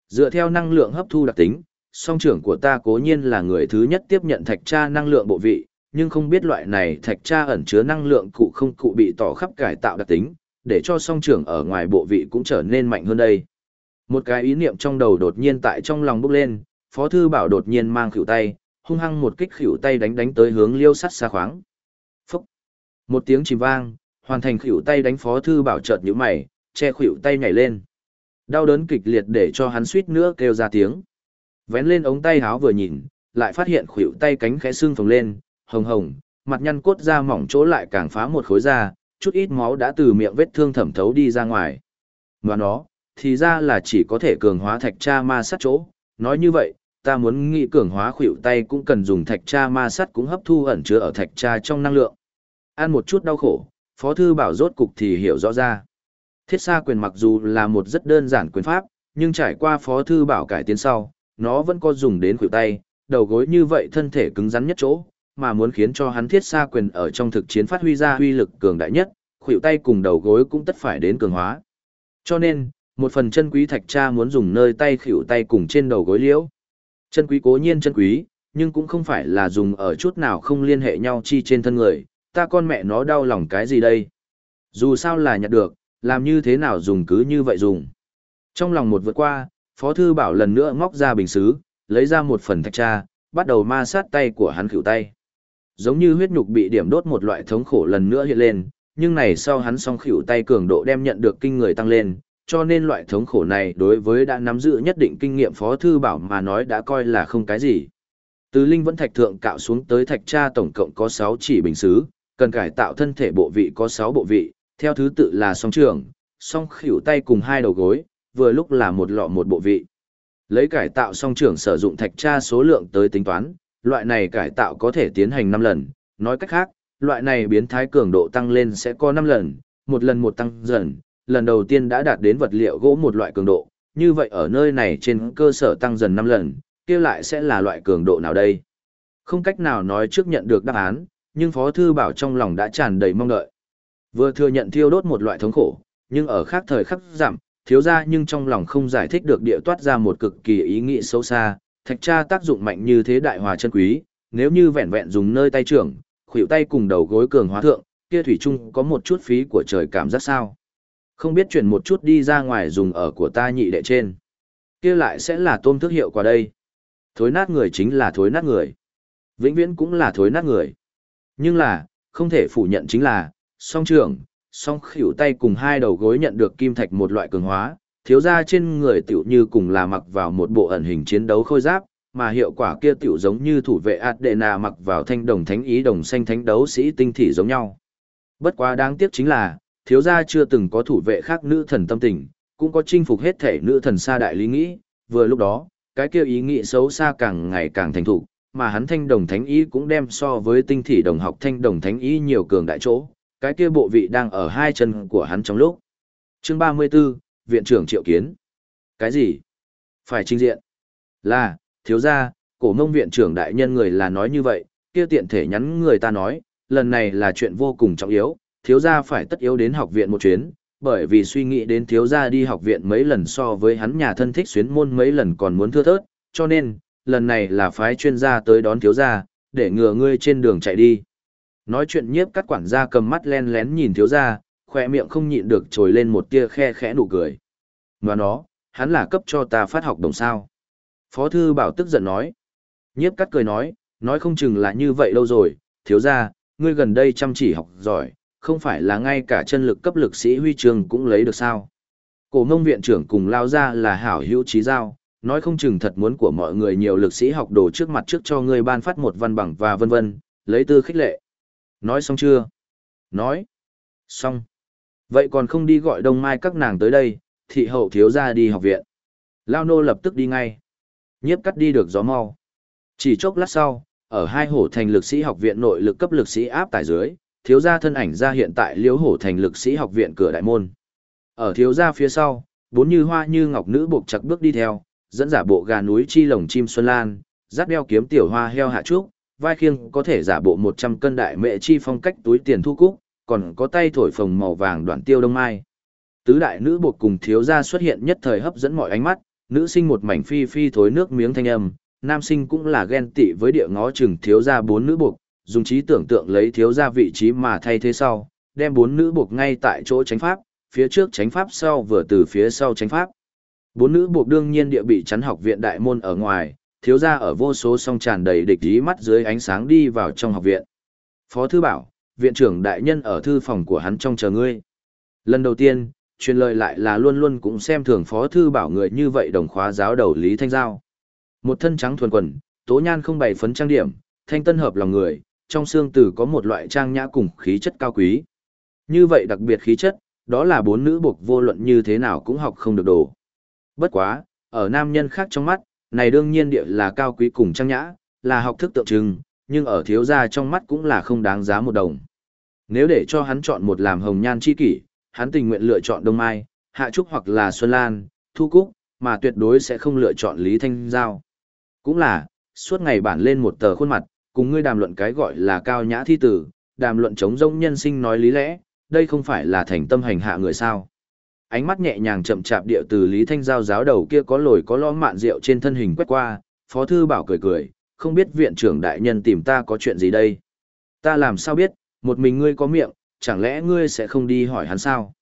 [SPEAKER 1] Dựa theo năng lượng hấp thu đặc tính, song trưởng của ta cố nhiên là người thứ nhất tiếp nhận thạch tra năng lượng bộ vị, nhưng không biết loại này thạch tra ẩn chứa năng lượng cụ không cụ bị tỏ khắp cải tạo đặc tính, để cho song trưởng ở ngoài bộ vị cũng trở nên mạnh hơn đây. Một cái ý niệm trong đầu đột nhiên tại trong lòng bốc lên, Phó Thư Bảo đột nhiên mang khỉu tay, hung hăng một kích khỉu tay đánh đánh tới hướng liêu sắt xa khoáng. Một tiếng chìm vang, hoàn thành khỉu tay đánh Phó Thư Bảo chợt nhũ mày, che khỉu tay nhảy lên. Đau đớn kịch liệt để cho hắn suýt nữa kêu ra tiếng. Vén lên ống tay háo vừa nhìn, lại phát hiện khuỷu tay cánh khẽ xương phồng lên, hồng hồng, mặt nhăn cốt da mỏng chỗ lại càng phá một khối da, chút ít máu đã từ miệng vết thương thẩm thấu đi ra ngoài. Và nó, thì ra là chỉ có thể cường hóa thạch cha ma sát chỗ. Nói như vậy, ta muốn nghĩ cường hóa khuỷu tay cũng cần dùng thạch cha ma sát cũng hấp thu ẩn chứa ở thạch cha trong năng lượng. Ăn một chút đau khổ, Phó Thư Bảo rốt cục thì hiểu rõ ra. Thiết xa quyền mặc dù là một rất đơn giản quyền pháp, nhưng trải qua Phó Thư Bảo cải tiến sau, nó vẫn có dùng đến khuỷu tay, đầu gối như vậy thân thể cứng rắn nhất chỗ, mà muốn khiến cho hắn thiết xa quyền ở trong thực chiến phát huy ra huy lực cường đại nhất, khuỷu tay cùng đầu gối cũng tất phải đến cường hóa. Cho nên, một phần chân quý thạch cha muốn dùng nơi tay khuỷu tay cùng trên đầu gối liễu. Chân quý cố nhiên chân quý, nhưng cũng không phải là dùng ở chút nào không liên hệ nhau chi trên thân người, ta con mẹ nó đau lòng cái gì đây. Dù sao là nhặt được, làm như thế nào dùng cứ như vậy dùng. Trong lòng một vượt qua, Phó Thư Bảo lần nữa móc ra bình xứ, lấy ra một phần thạch tra, bắt đầu ma sát tay của hắn khỉu tay. Giống như huyết nhục bị điểm đốt một loại thống khổ lần nữa hiện lên, nhưng này sau hắn song khỉu tay cường độ đem nhận được kinh người tăng lên, cho nên loại thống khổ này đối với đã nắm giữ nhất định kinh nghiệm Phó Thư Bảo mà nói đã coi là không cái gì. Từ linh vẫn thạch thượng cạo xuống tới thạch tra tổng cộng có 6 chỉ bình xứ, cần cải tạo thân thể bộ vị có 6 bộ vị, theo thứ tự là song trường, song khỉu tay cùng hai đầu gối, vừa lúc là một lọ một bộ vị. Lấy cải tạo song trường sử dụng thạch tra số lượng tới tính toán, loại này cải tạo có thể tiến hành 5 lần, nói cách khác, loại này biến thái cường độ tăng lên sẽ có 5 lần, một lần một tăng dần, lần đầu tiên đã đạt đến vật liệu gỗ một loại cường độ, như vậy ở nơi này trên cơ sở tăng dần 5 lần, kia lại sẽ là loại cường độ nào đây? Không cách nào nói trước nhận được đáp án, nhưng Phó Thư Bảo trong lòng đã tràn đầy mong đợi. Vừa thừa nhận thiêu đốt một loại thống khổ, nhưng ở khác thời khắc giảm, thiếu ra nhưng trong lòng không giải thích được địa toát ra một cực kỳ ý nghĩ sâu xa, thạch tra tác dụng mạnh như thế đại hòa chân quý, nếu như vẹn vẹn dùng nơi tay trưởng, khuỷu tay cùng đầu gối cường hóa thượng, kia thủy chung có một chút phí của trời cảm giác sao. Không biết chuyển một chút đi ra ngoài dùng ở của ta nhị đệ trên. Kia lại sẽ là tôm thức hiệu qua đây. Thối nát người chính là thối nát người. Vĩnh viễn cũng là thối nát người. Nhưng là, không thể phủ nhận chính là, song trưởng, song khỉu tay cùng hai đầu gối nhận được kim thạch một loại cường hóa, thiếu ra trên người tiểu như cùng là mặc vào một bộ ẩn hình chiến đấu khôi giáp, mà hiệu quả kia tiểu giống như thủ vệ Adena mặc vào thanh đồng thánh ý đồng xanh thánh đấu sĩ tinh thị giống nhau. Bất quá đáng tiếc chính là, thiếu gia chưa từng có thủ vệ khác nữ thần tâm tình, cũng có chinh phục hết thể nữ thần xa đại lý nghĩ, vừa lúc đó, cái kia ý nghĩ xấu xa càng ngày càng thành thục, mà hắn thanh đồng thánh ý cũng đem so với tinh thị đồng học thanh đồng thánh ý nhiều cường đại chỗ, cái kia bộ vị đang ở hai chân của hắn trong lúc. Chương 34, Viện trưởng Triệu Kiến. Cái gì? Phải trình diện. Là, thiếu gia, cổ mông viện trưởng đại nhân người là nói như vậy, kia tiện thể nhắn người ta nói, lần này là chuyện vô cùng trọng yếu, thiếu gia phải tất yếu đến học viện một chuyến, bởi vì suy nghĩ đến thiếu gia đi học viện mấy lần so với hắn nhà thân thích xuyến môn mấy lần còn muốn thưa thớt, cho nên, lần này là phái chuyên gia tới đón thiếu gia, để ngừa ngươi trên đường chạy đi. Nói chuyện nhiếp cắt quản gia cầm mắt len lén nhìn thiếu gia, khoe miệng không nhịn được trồi lên một tia khe khẽ nụ cười. Mà nó, hắn là cấp cho ta phát học đồng sao. Phó thư bảo tức giận nói. Nhiếp cắt cười nói, nói không chừng là như vậy lâu rồi, thiếu gia, ngươi gần đây chăm chỉ học giỏi, không phải là ngay cả chân lực cấp lực sĩ huy trường cũng lấy được sao. Cổ mông viện trưởng cùng lao ra là hảo hữu trí giao, nói không chừng thật muốn của mọi người nhiều lực sĩ học đồ trước mặt trước cho ngươi ban phát một văn bằng và vân vân, lấy tư khích lệ. Nói xong chưa? Nói. Xong. Vậy còn không đi gọi đông mai các nàng tới đây, thị hậu thiếu ra đi học viện. Lao nô lập tức đi ngay. Nhiếp cắt đi được gió mau. Chỉ chốc lát sau, ở hai hổ thành lực sĩ học viện nội lực cấp lực sĩ áp tải dưới, thiếu gia thân ảnh ra hiện tại liếu hổ thành lực sĩ học viện cửa đại môn. Ở thiếu gia phía sau, bốn như hoa như ngọc nữ buộc chặt bước đi theo, dẫn giả bộ gà núi chi lồng chim xuân lan, dắt đeo kiếm tiểu hoa heo hạ trúc, vai khiêng có thể giả bộ 100 cân đại mẹ chi phong cách túi tiền thu cúc, còn có tay thổi phồng màu vàng đoạn tiêu đông mai. Tứ đại nữ buộc cùng thiếu gia xuất hiện nhất thời hấp dẫn mọi ánh mắt, nữ sinh một mảnh phi phi thối nước miếng thanh âm, nam sinh cũng là ghen tị với địa ngó chừng thiếu gia bốn nữ buộc, dùng trí tưởng tượng lấy thiếu gia vị trí mà thay thế sau, đem bốn nữ buộc ngay tại chỗ tránh pháp, phía trước tránh pháp sau vừa từ phía sau tránh pháp. Bốn nữ buộc đương nhiên địa bị chắn học viện đại môn ở ngoài, thiếu gia ở vô số song tràn đầy địch ý mắt dưới ánh sáng đi vào trong học viện. Phó thư bảo, viện trưởng đại nhân ở thư phòng của hắn trong chờ ngươi. Lần đầu tiên, truyền lời lại là luôn luôn cũng xem thường phó thư bảo người như vậy đồng khóa giáo đầu Lý Thanh Giao. Một thân trắng thuần quần, tố nhan không bày phấn trang điểm, thanh tân hợp lòng người, trong xương tử có một loại trang nhã cùng khí chất cao quý. Như vậy đặc biệt khí chất, đó là bốn nữ buộc vô luận như thế nào cũng học không được đồ. Bất quá, ở nam nhân khác trong mắt, này đương nhiên địa là cao quý cùng trang nhã, là học thức tượng trưng, nhưng ở thiếu gia trong mắt cũng là không đáng giá một đồng. Nếu để cho hắn chọn một làm hồng nhan chi kỷ, hắn tình nguyện lựa chọn Đông Mai, Hạ Trúc hoặc là Xuân Lan, Thu Cúc, mà tuyệt đối sẽ không lựa chọn Lý Thanh Giao. Cũng là, suốt ngày bản lên một tờ khuôn mặt, cùng ngươi đàm luận cái gọi là cao nhã thi tử, đàm luận chống rông nhân sinh nói lý lẽ, đây không phải là thành tâm hành hạ người sao. Ánh mắt nhẹ nhàng chậm chạp địa từ Lý Thanh Giao giáo đầu kia có lồi có lõm mạn rượu trên thân hình quét qua, Phó Thư Bảo cười cười, không biết viện trưởng đại nhân tìm ta có chuyện gì đây. Ta làm sao biết, một mình ngươi có miệng, chẳng lẽ ngươi sẽ không đi hỏi hắn sao?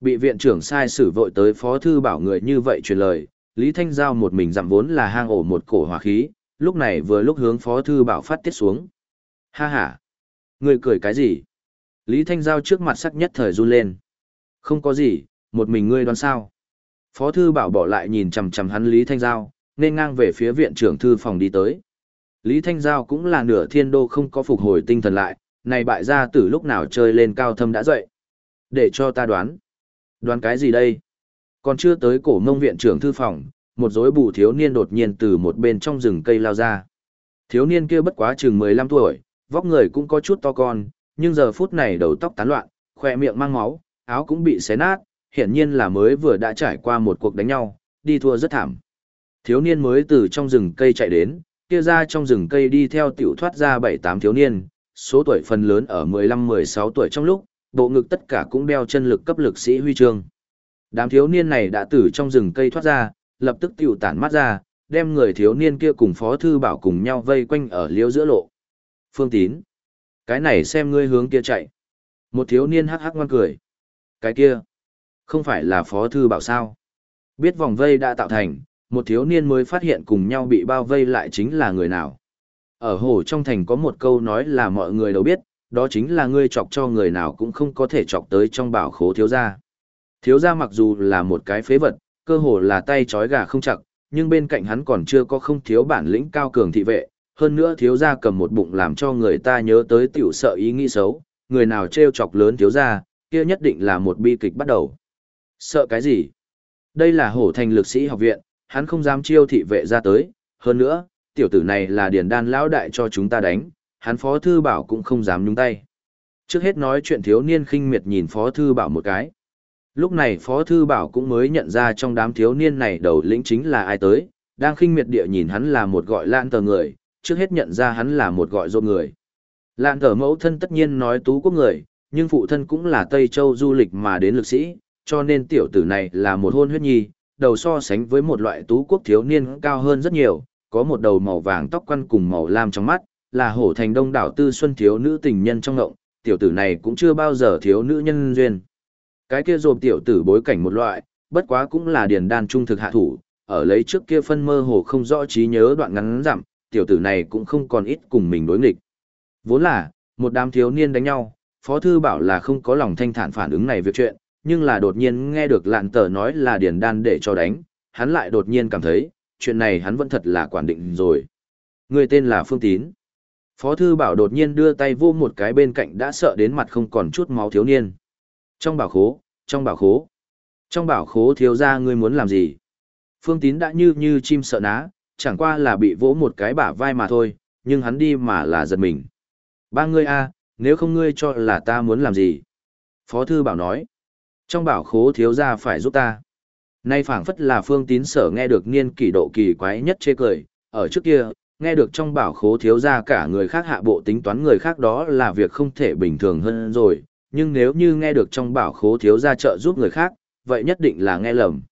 [SPEAKER 1] Bị viện trưởng sai sử vội tới Phó Thư Bảo người như vậy truyền lời, Lý Thanh Giao một mình giảm vốn là hang ổ một cổ hỏa khí, lúc này vừa lúc hướng Phó Thư Bảo phát tiết xuống. Ha ha! Người cười cái gì? Lý Thanh Giao trước mặt sắc nhất thời run lên. Không có gì, một mình ngươi đoán sao? Phó Thư Bảo bỏ lại nhìn chầm chầm hắn Lý Thanh Giao, nên ngang về phía viện trưởng thư phòng đi tới. Lý Thanh Giao cũng là nửa thiên đô không có phục hồi tinh thần lại, này bại gia tử lúc nào chơi lên cao thâm đã dậy. Để cho ta đoán. Đoán cái gì đây? Còn chưa tới cổ mông viện trưởng thư phòng, một rối bù thiếu niên đột nhiên từ một bên trong rừng cây lao ra. Thiếu niên kia bất quá chừng 15 tuổi, vóc người cũng có chút to con, nhưng giờ phút này đầu tóc tán loạn, khỏe miệng mang máu, áo cũng bị xé nát, hiển nhiên là mới vừa đã trải qua một cuộc đánh nhau, đi thua rất thảm. Thiếu niên mới từ trong rừng cây chạy đến, kia ra trong rừng cây đi theo tiểu thoát ra 7-8 thiếu niên, số tuổi phần lớn ở 15-16 tuổi trong lúc, bộ ngực tất cả cũng đeo chân lực cấp lực sĩ huy chương. Đám thiếu niên này đã từ trong rừng cây thoát ra, lập tức tiểu tản mắt ra, đem người thiếu niên kia cùng Phó Thư Bảo cùng nhau vây quanh ở liễu giữa lộ. Phương Tín. Cái này xem ngươi hướng kia chạy. Một thiếu niên hắc hắc ngoan cười. Cái kia. Không phải là Phó Thư Bảo sao. Biết vòng vây đã tạo thành, một thiếu niên mới phát hiện cùng nhau bị bao vây lại chính là người nào. Ở hồ trong thành có một câu nói là mọi người đều biết, đó chính là ngươi chọc cho người nào cũng không có thể chọc tới trong bảo khố thiếu gia. Thiếu gia mặc dù là một cái phế vật, cơ hồ là tay trói gà không chặt, nhưng bên cạnh hắn còn chưa có không thiếu bản lĩnh cao cường thị vệ, hơn nữa thiếu gia cầm một bụng làm cho người ta nhớ tới tiểu sợ ý nghĩ xấu, người nào trêu chọc lớn thiếu gia, kia nhất định là một bi kịch bắt đầu. Sợ cái gì? Đây là hổ thành lực sĩ học viện, hắn không dám chiêu thị vệ ra tới, hơn nữa, tiểu tử này là Điền đan lão đại cho chúng ta đánh, hắn phó thư bảo cũng không dám nhúng tay. Trước hết nói chuyện thiếu niên khinh miệt nhìn phó thư bảo một cái. Lúc này phó thư bảo cũng mới nhận ra trong đám thiếu niên này đầu lĩnh chính là ai tới, đang khinh miệt địa nhìn hắn là một gọi lan tờ người, trước hết nhận ra hắn là một gọi dô người. Lan tờ mẫu thân tất nhiên nói tú quốc người, nhưng phụ thân cũng là Tây Châu du lịch mà đến lực sĩ, cho nên tiểu tử này là một hôn huyết nhi, đầu so sánh với một loại tú quốc thiếu niên cao hơn rất nhiều, có một đầu màu vàng tóc quăn cùng màu lam trong mắt, là hổ thành đông đảo tư xuân thiếu nữ tình nhân trong ngộng, tiểu tử này cũng chưa bao giờ thiếu nữ nhân duyên. Cái kia rộp tiểu tử bối cảnh một loại, bất quá cũng là điền đan trung thực hạ thủ, ở lấy trước kia phân mơ hồ không rõ trí nhớ đoạn ngắn giảm, tiểu tử này cũng không còn ít cùng mình đối nghịch. Vốn là, một đám thiếu niên đánh nhau, Phó Thư bảo là không có lòng thanh thản phản ứng này việc chuyện, nhưng là đột nhiên nghe được lạn tờ nói là điền đan để cho đánh, hắn lại đột nhiên cảm thấy, chuyện này hắn vẫn thật là quản định rồi. Người tên là Phương Tín. Phó Thư Bảo đột nhiên đưa tay vô một cái bên cạnh đã sợ đến mặt không còn chút máu thiếu niên. Trong bảo khố, trong bảo khố. Trong bảo khố thiếu ra ngươi muốn làm gì? Phương Tín đã như như chim sợ ná, chẳng qua là bị vỗ một cái bả vai mà thôi, nhưng hắn đi mà là giật mình. Ba ngươi a, nếu không ngươi cho là ta muốn làm gì? Phó thư bảo nói. Trong bảo khố thiếu gia phải giúp ta. Nay phảng phất là phương tín sở nghe được niên kỷ độ kỳ quái nhất chê cười, ở trước kia, nghe được trong bảo khố thiếu gia cả người khác hạ bộ tính toán người khác đó là việc không thể bình thường hơn rồi, nhưng nếu như nghe được trong bảo khố thiếu gia trợ giúp người khác, vậy nhất định là nghe lầm.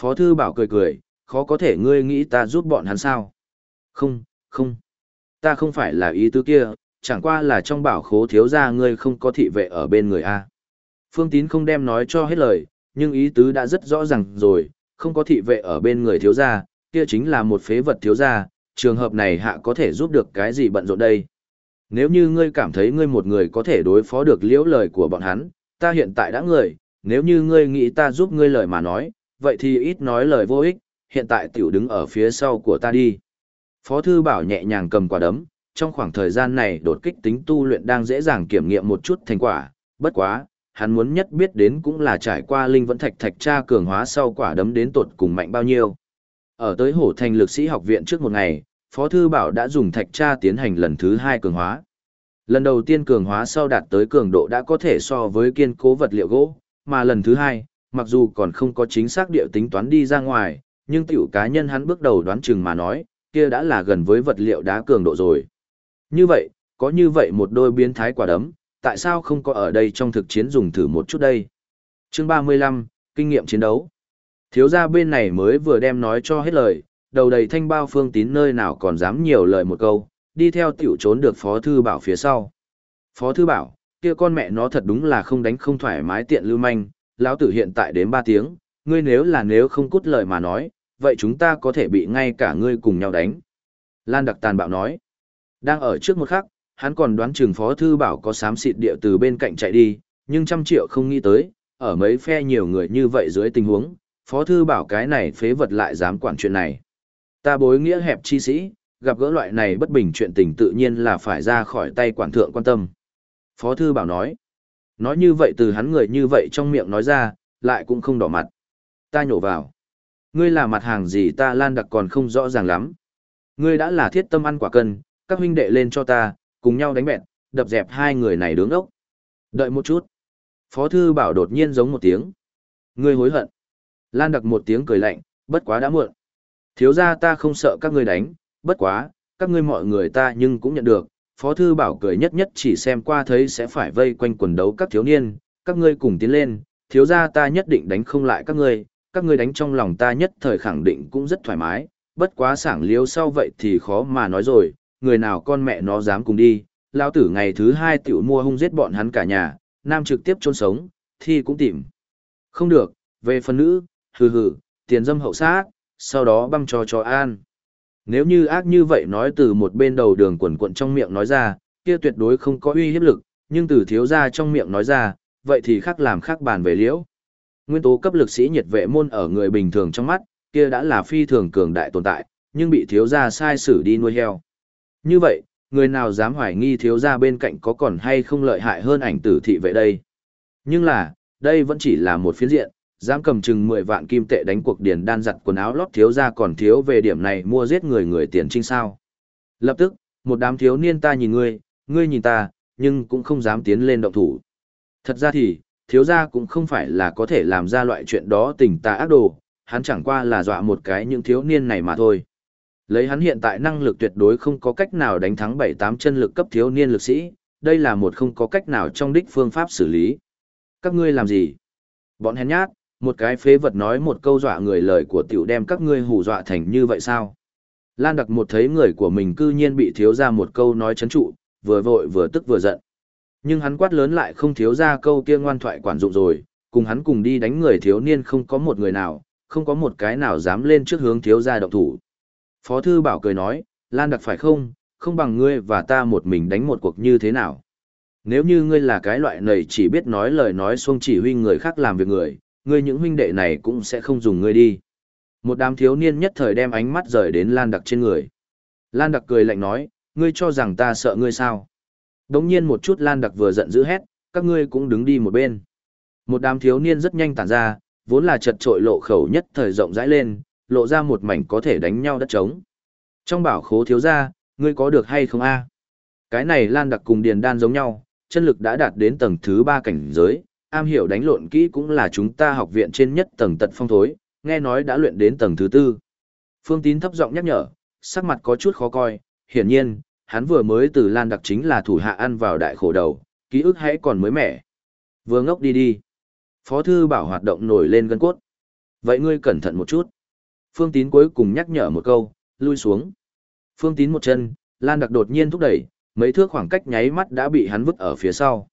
[SPEAKER 1] Phó thư bảo cười cười, khó có thể ngươi nghĩ ta giúp bọn hắn sao? Không, không. Ta không phải là ý tứ kia, chẳng qua là trong bảo khố thiếu gia ngươi không có thị vệ ở bên người A. Phương Tín không đem nói cho hết lời, nhưng ý tứ đã rất rõ ràng rồi, không có thị vệ ở bên người thiếu gia, kia chính là một phế vật thiếu gia, trường hợp này hạ có thể giúp được cái gì bận rộn đây. Nếu như ngươi cảm thấy ngươi một người có thể đối phó được liễu lời của bọn hắn, ta hiện tại đã người, nếu như ngươi nghĩ ta giúp ngươi lời mà nói, vậy thì ít nói lời vô ích, hiện tại tiểu đứng ở phía sau của ta đi. Phó thư bảo nhẹ nhàng cầm quả đấm, trong khoảng thời gian này đột kích tính tu luyện đang dễ dàng kiểm nghiệm một chút thành quả, bất quá, hắn muốn nhất biết đến cũng là trải qua linh vẫn thạch thạch tra cường hóa sau quả đấm đến tột cùng mạnh bao nhiêu. Ở tới hổ thành lực sĩ học viện trước một ngày, Phó Thư Bảo đã dùng thạch tra tiến hành lần thứ hai cường hóa. Lần đầu tiên cường hóa sau đạt tới cường độ đã có thể so với kiên cố vật liệu gỗ, mà lần thứ hai, mặc dù còn không có chính xác địa tính toán đi ra ngoài, nhưng tiểu cá nhân hắn bước đầu đoán chừng mà nói, kia đã là gần với vật liệu đá cường độ rồi. Như vậy, có như vậy một đôi biến thái quả đấm, tại sao không có ở đây trong thực chiến dùng thử một chút đây? Chương 35, Kinh nghiệm chiến đấu. Thiếu gia bên này mới vừa đem nói cho hết lời, đầu đầy thanh bao phương tín nơi nào còn dám nhiều lời một câu, đi theo tiểu trốn được Phó Thư Bảo phía sau. Phó Thư Bảo, kia con mẹ nó thật đúng là không đánh không thoải mái tiện lưu manh, lão tử hiện tại đến 3 tiếng, ngươi nếu là nếu không cút lời mà nói, vậy chúng ta có thể bị ngay cả ngươi cùng nhau đánh. Lan Đặc Tàn bạo nói, đang ở trước một khắc, hắn còn đoán chừng Phó Thư Bảo có sám xịt địa từ bên cạnh chạy đi, nhưng trăm triệu không nghĩ tới, ở mấy phe nhiều người như vậy dưới tình huống, Phó Thư Bảo cái này phế vật lại dám quản chuyện này. Ta bối nghĩa hẹp chi sĩ, gặp gỡ loại này bất bình chuyện tình tự nhiên là phải ra khỏi tay quản thượng quan tâm. Phó Thư Bảo nói, nói như vậy từ hắn người như vậy trong miệng nói ra, lại cũng không đỏ mặt. Ta nhổ vào. Ngươi là mặt hàng gì ta lan đặc còn không rõ ràng lắm. Ngươi đã là thiết tâm ăn quả cân, các huynh đệ lên cho ta, cùng nhau đánh bẹn, đập dẹp hai người này đứng ốc. Đợi một chút. Phó thư bảo đột nhiên giống một tiếng. Ngươi hối hận. Lan đặc một tiếng cười lạnh, bất quá đã muộn. Thiếu ra ta không sợ các ngươi đánh, bất quá, các ngươi mọi người ta nhưng cũng nhận được. Phó thư bảo cười nhất nhất chỉ xem qua thấy sẽ phải vây quanh quần đấu các thiếu niên, các ngươi cùng tiến lên, thiếu ra ta nhất định đánh không lại các ngươi, các ngươi đánh trong lòng ta nhất thời khẳng định cũng rất thoải mái, bất quá sảng liếu sau vậy thì khó mà nói rồi, người nào con mẹ nó dám cùng đi, lao tử ngày thứ hai tiểu mua hung giết bọn hắn cả nhà, nam trực tiếp trôn sống, thi cũng tìm. Không được, về phần nữ, hừ hừ, tiền dâm hậu sát, sau đó băng cho cho an. Nếu như ác như vậy nói từ một bên đầu đường quần quận trong miệng nói ra, kia tuyệt đối không có uy hiếp lực, nhưng từ thiếu ra trong miệng nói ra, vậy thì khác làm khác bàn về liễu. Nguyên tố cấp lực sĩ nhiệt vệ môn ở người bình thường trong mắt, kia đã là phi thường cường đại tồn tại, nhưng bị thiếu gia sai xử đi nuôi heo. Như vậy, người nào dám hoài nghi thiếu gia bên cạnh có còn hay không lợi hại hơn ảnh tử thị vệ đây? Nhưng là, đây vẫn chỉ là một phiến diện, dám cầm chừng 10 vạn kim tệ đánh cuộc điền đan giặt quần áo lót thiếu gia còn thiếu về điểm này mua giết người người tiền trinh sao. Lập tức, một đám thiếu niên ta nhìn ngươi, ngươi nhìn ta, nhưng cũng không dám tiến lên động thủ. Thật ra thì, thiếu gia cũng không phải là có thể làm ra loại chuyện đó tình ta ác đồ, hắn chẳng qua là dọa một cái những thiếu niên này mà thôi. Lấy hắn hiện tại năng lực tuyệt đối không có cách nào đánh thắng 7-8 chân lực cấp thiếu niên lực sĩ, đây là một không có cách nào trong đích phương pháp xử lý. Các ngươi làm gì? Bọn hèn nhát, một cái phế vật nói một câu dọa người lời của tiểu đem các ngươi hù dọa thành như vậy sao? Lan đặc một thấy người của mình cư nhiên bị thiếu ra một câu nói chấn trụ, vừa vội vừa tức vừa giận. Nhưng hắn quát lớn lại không thiếu ra câu kia ngoan thoại quản dụng rồi, cùng hắn cùng đi đánh người thiếu niên không có một người nào, không có một cái nào dám lên trước hướng thiếu ra động thủ. Phó Thư Bảo cười nói, Lan Đặc phải không, không bằng ngươi và ta một mình đánh một cuộc như thế nào. Nếu như ngươi là cái loại này chỉ biết nói lời nói xuông chỉ huy người khác làm việc người, ngươi những huynh đệ này cũng sẽ không dùng ngươi đi. Một đám thiếu niên nhất thời đem ánh mắt rời đến Lan Đặc trên người. Lan Đặc cười lạnh nói, ngươi cho rằng ta sợ ngươi sao. Đống nhiên một chút Lan Đặc vừa giận dữ hét, các ngươi cũng đứng đi một bên. Một đám thiếu niên rất nhanh tản ra, vốn là chật trội lộ khẩu nhất thời rộng rãi lên, lộ ra một mảnh có thể đánh nhau đất trống. Trong bảo khố thiếu gia, ngươi có được hay không a? Cái này Lan Đặc cùng Điền Đan giống nhau, chân lực đã đạt đến tầng thứ ba cảnh giới, am hiểu đánh lộn kỹ cũng là chúng ta học viện trên nhất tầng tận phong thối, nghe nói đã luyện đến tầng thứ tư. Phương Tín thấp giọng nhắc nhở, sắc mặt có chút khó coi, hiển nhiên, hắn vừa mới từ Lan Đặc chính là thủ hạ ăn vào đại khổ đầu, ký ức hãy còn mới mẻ. Vừa ngốc đi đi. Phó thư bảo hoạt động nổi lên gân cốt. Vậy ngươi cẩn thận một chút. Phương Tín cuối cùng nhắc nhở một câu, lui xuống. Phương Tín một chân, Lan Đặc đột nhiên thúc đẩy, mấy thước khoảng cách nháy mắt đã bị hắn vứt ở phía sau.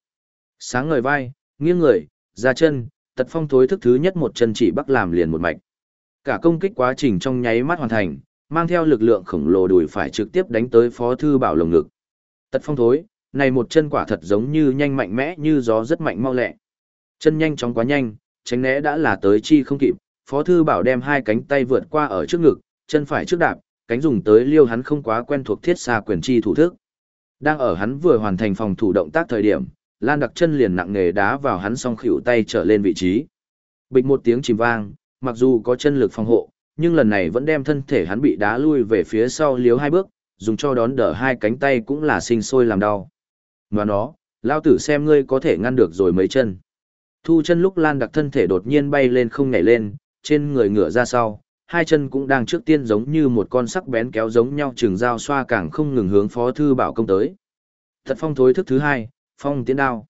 [SPEAKER 1] Sáng ngời vai, nghiêng người, ra chân, tật phong thối thức thứ nhất một chân chỉ bắt làm liền một mạch. Cả công kích quá trình trong nháy mắt hoàn thành, mang theo lực lượng khổng lồ đùi phải trực tiếp đánh tới phó thư bảo lồng ngực. Tật phong thối, này một chân quả thật giống như nhanh mạnh mẽ như gió rất mạnh mau lẹ. Chân nhanh chóng quá nhanh, tránh né đã là tới chi không kịp, phó thư bảo đem hai cánh tay vượt qua ở trước ngực, chân phải trước đạp, cánh dùng tới liêu hắn không quá quen thuộc thiết xa quyền chi thủ thức. Đang ở hắn vừa hoàn thành phòng thủ động tác thời điểm, Lan đặc chân liền nặng nghề đá vào hắn song khỉu tay trở lên vị trí. Bịch một tiếng chìm vang, mặc dù có chân lực phòng hộ, nhưng lần này vẫn đem thân thể hắn bị đá lui về phía sau liếu hai bước, dùng cho đón đỡ hai cánh tay cũng là sinh sôi làm đau. Và nó, lao tử xem ngươi có thể ngăn được rồi mấy chân. Thu chân lúc Lan đặc thân thể đột nhiên bay lên không nhảy lên, trên người ngửa ra sau, hai chân cũng đang trước tiên giống như một con sắc bén kéo giống nhau trường dao xoa càng không ngừng hướng phó thư bảo công tới. Thật phong thối thức thứ hai, phong tiến đao.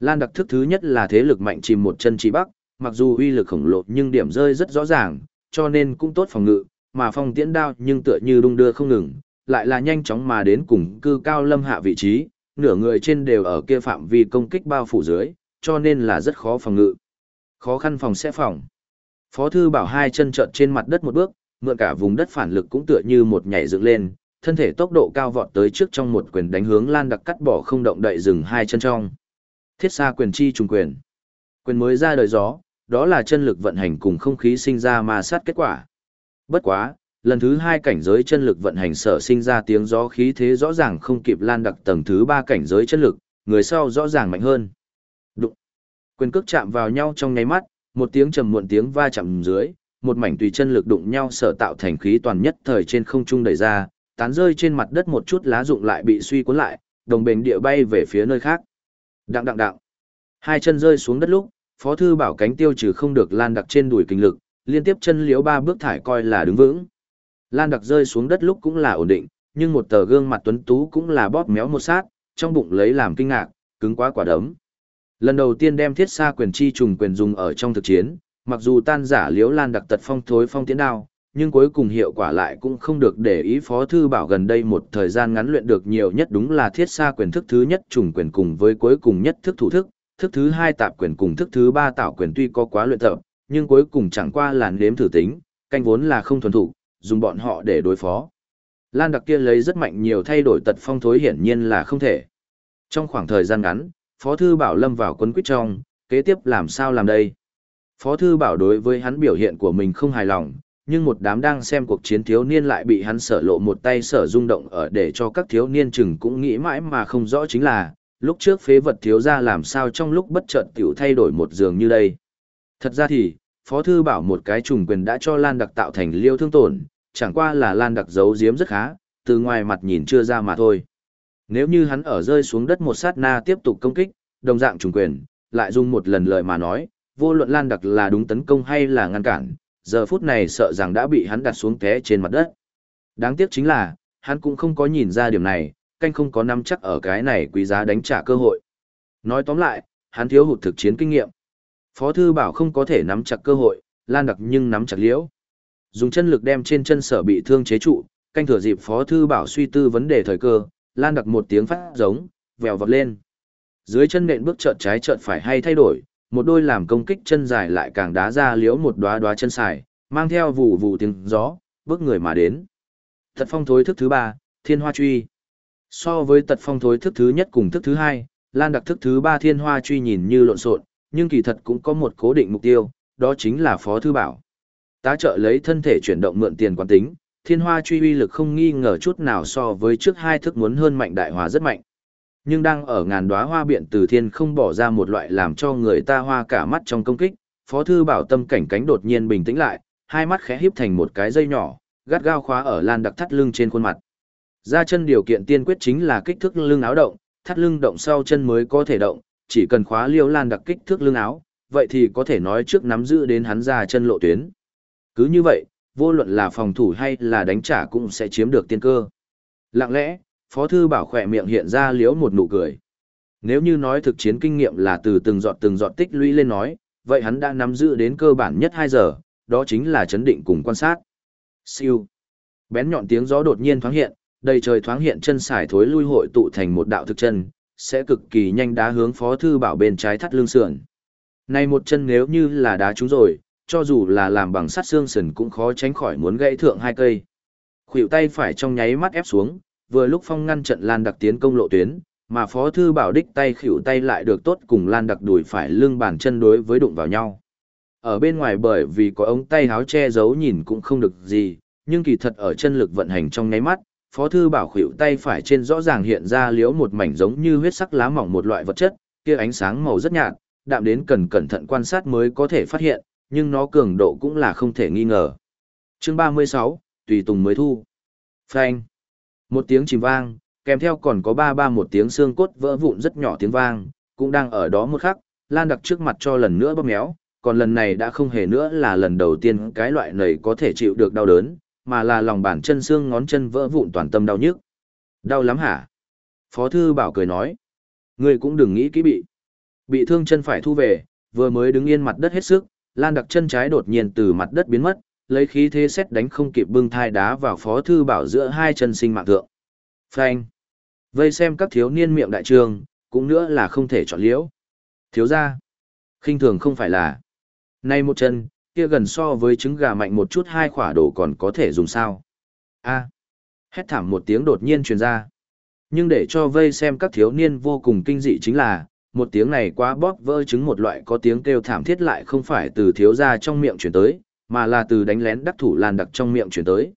[SPEAKER 1] Lan đặc thức thứ nhất là thế lực mạnh chìm một chân chỉ bắc, mặc dù uy lực khổng lồ nhưng điểm rơi rất rõ ràng, cho nên cũng tốt phòng ngự, mà phong tiễn đao nhưng tựa như đung đưa không ngừng, lại là nhanh chóng mà đến cùng cư cao lâm hạ vị trí, nửa người trên đều ở kia phạm vi công kích bao phủ dưới, cho nên là rất khó phòng ngự. Khó khăn phòng sẽ phòng. Phó thư bảo hai chân trợn trên mặt đất một bước, mượn cả vùng đất phản lực cũng tựa như một nhảy dựng lên, thân thể tốc độ cao vọt tới trước trong một quyền đánh hướng Lan Đặc cắt bỏ không động đậy dừng hai chân trong. Thiết xa quyền chi trùng quyền. Quyền mới ra đời gió, đó là chân lực vận hành cùng không khí sinh ra ma sát kết quả. Bất quá, lần thứ hai cảnh giới chân lực vận hành sở sinh ra tiếng gió khí thế rõ ràng không kịp Lan Đặc tầng thứ ba cảnh giới chân lực, người sau rõ ràng mạnh hơn. Đụng. Quyền cước chạm vào nhau trong nháy mắt, một tiếng trầm muộn tiếng va chạm dưới, một mảnh tùy chân lực đụng nhau sở tạo thành khí toàn nhất thời trên không trung đẩy ra, tán rơi trên mặt đất một chút lá rụng lại bị suy cuốn lại, đồng bền địa bay về phía nơi khác. Đặng đặng đặng. Hai chân rơi xuống đất lúc, Phó thư bảo cánh tiêu trừ không được lan đặc trên đùi kinh lực, liên tiếp chân liếu ba bước thải coi là đứng vững. Lan đặc rơi xuống đất lúc cũng là ổn định, nhưng một tờ gương mặt tuấn tú cũng là bóp méo một sát, trong bụng lấy làm kinh ngạc, cứng quá quả đấm. Lần đầu tiên đem thiết xa quyền chi trùng quyền dùng ở trong thực chiến, mặc dù tan giả liễu lan đặc tật phong thối phong tiến đao, nhưng cuối cùng hiệu quả lại cũng không được để ý phó thư bảo gần đây một thời gian ngắn luyện được nhiều nhất đúng là thiết xa quyền thức thứ nhất trùng quyền cùng với cuối cùng nhất thức thủ thức, thức thứ hai tạp quyền cùng thức thứ ba tạo quyền tuy có quá luyện tập, nhưng cuối cùng chẳng qua là nếm thử tính, canh vốn là không thuần thủ, dùng bọn họ để đối phó. Lan đặc kia lấy rất mạnh nhiều thay đổi tật phong thối hiển nhiên là không thể. Trong khoảng thời gian ngắn, Phó Thư Bảo lâm vào quấn quýt trong, kế tiếp làm sao làm đây? Phó Thư Bảo đối với hắn biểu hiện của mình không hài lòng, nhưng một đám đang xem cuộc chiến thiếu niên lại bị hắn sở lộ một tay sở rung động ở để cho các thiếu niên chừng cũng nghĩ mãi mà không rõ chính là, lúc trước phế vật thiếu ra làm sao trong lúc bất chợt tiểu thay đổi một giường như đây. Thật ra thì, Phó Thư Bảo một cái trùng quyền đã cho Lan Đặc tạo thành liêu thương tổn, chẳng qua là Lan Đặc giấu giếm rất khá, từ ngoài mặt nhìn chưa ra mà thôi. Nếu như hắn ở rơi xuống đất một sát na tiếp tục công kích, đồng dạng trùng quyền, lại dùng một lần lời mà nói, vô luận Lan Đặc là đúng tấn công hay là ngăn cản, giờ phút này sợ rằng đã bị hắn đặt xuống té trên mặt đất. Đáng tiếc chính là, hắn cũng không có nhìn ra điểm này, canh không có nắm chắc ở cái này quý giá đánh trả cơ hội. Nói tóm lại, hắn thiếu hụt thực chiến kinh nghiệm. Phó thư bảo không có thể nắm chặt cơ hội, Lan Đặc nhưng nắm chặt liễu. Dùng chân lực đem trên chân sở bị thương chế trụ, canh thừa dịp Phó thư bảo suy tư vấn đề thời cơ, Lan Đặc một tiếng phát giống, vèo vọt lên. Dưới chân nện bước chợt trái chợt phải hay thay đổi, một đôi làm công kích chân dài lại càng đá ra liễu một đóa đóa chân xài, mang theo vụ vụ tiếng gió, bước người mà đến. Thật phong thối thức thứ ba, thiên hoa truy. So với tật phong thối thức thứ nhất cùng thức thứ hai, Lan đặc thức thứ ba thiên hoa truy nhìn như lộn xộn, nhưng kỳ thật cũng có một cố định mục tiêu, đó chính là phó thư bảo. Tá trợ lấy thân thể chuyển động mượn tiền quán tính, thiên hoa truy uy lực không nghi ngờ chút nào so với trước hai thức muốn hơn mạnh đại hòa rất mạnh. Nhưng đang ở ngàn đóa hoa biện từ thiên không bỏ ra một loại làm cho người ta hoa cả mắt trong công kích, Phó Thư Bảo tâm cảnh cánh đột nhiên bình tĩnh lại, hai mắt khẽ híp thành một cái dây nhỏ, gắt gao khóa ở lan đặc thắt lưng trên khuôn mặt. Ra chân điều kiện tiên quyết chính là kích thước lưng áo động, thắt lưng động sau chân mới có thể động, chỉ cần khóa liêu lan đặc kích thước lưng áo, vậy thì có thể nói trước nắm giữ đến hắn ra chân lộ tuyến. Cứ như vậy, vô luận là phòng thủ hay là đánh trả cũng sẽ chiếm được tiên cơ. Lặng lẽ, Phó Thư Bảo khỏe miệng hiện ra liếu một nụ cười. Nếu như nói thực chiến kinh nghiệm là từ từng giọt từng giọt tích lũy lên nói, vậy hắn đã nắm giữ đến cơ bản nhất 2 giờ, đó chính là chấn định cùng quan sát. Siêu. Bén nhọn tiếng gió đột nhiên thoáng hiện, đầy trời thoáng hiện chân xài thối lui hội tụ thành một đạo thực chân, sẽ cực kỳ nhanh đá hướng Phó Thư Bảo bên trái thắt lưng sườn. Này một chân nếu như là đá trúng rồi, cho dù là làm bằng sắt xương sần cũng khó tránh khỏi muốn gãy thượng hai cây. Khuỷu tay phải trong nháy mắt ép xuống, vừa lúc phong ngăn trận Lan Đặc tiến công lộ tuyến, mà Phó thư bảo đích tay khuỷu tay lại được tốt cùng Lan Đặc đùi phải lưng bàn chân đối với đụng vào nhau. Ở bên ngoài bởi vì có ống tay háo che giấu nhìn cũng không được gì, nhưng kỳ thật ở chân lực vận hành trong nháy mắt, Phó thư bảo khuỷu tay phải trên rõ ràng hiện ra liếu một mảnh giống như huyết sắc lá mỏng một loại vật chất, kia ánh sáng màu rất nhạt, đạm đến cần cẩn thận quan sát mới có thể phát hiện, nhưng nó cường độ cũng là không thể nghi ngờ. Chương 36, tùy tùng mới thu. Phanh. Một tiếng chìm vang, kèm theo còn có ba ba một tiếng xương cốt vỡ vụn rất nhỏ tiếng vang, cũng đang ở đó một khắc, Lan đặc trước mặt cho lần nữa bóp méo, còn lần này đã không hề nữa là lần đầu tiên cái loại này có thể chịu được đau đớn, mà là lòng bàn chân xương ngón chân vỡ vụn toàn tâm đau nhức. Đau lắm hả? Phó thư bảo cười nói. Người cũng đừng nghĩ kỹ bị. Bị thương chân phải thu về, vừa mới đứng yên mặt đất hết sức, Lan đặc chân trái đột nhiên từ mặt đất biến mất, lấy khí thế xét đánh không kịp bưng thai đá vào phó thư bảo giữa hai chân sinh mạng thượng. Phanh. Vây xem các thiếu niên miệng đại trường, cũng nữa là không thể chọn liễu. Thiếu ra. khinh thường không phải là. Nay một chân, kia gần so với trứng gà mạnh một chút hai khỏa đồ còn có thể dùng sao. a Hét thảm một tiếng đột nhiên truyền ra. Nhưng để cho vây xem các thiếu niên vô cùng kinh dị chính là, một tiếng này quá bóp vỡ trứng một loại có tiếng kêu thảm thiết lại không phải từ thiếu gia trong miệng chuyển tới, mà là từ đánh lén đắc thủ lan đặc trong miệng chuyển tới.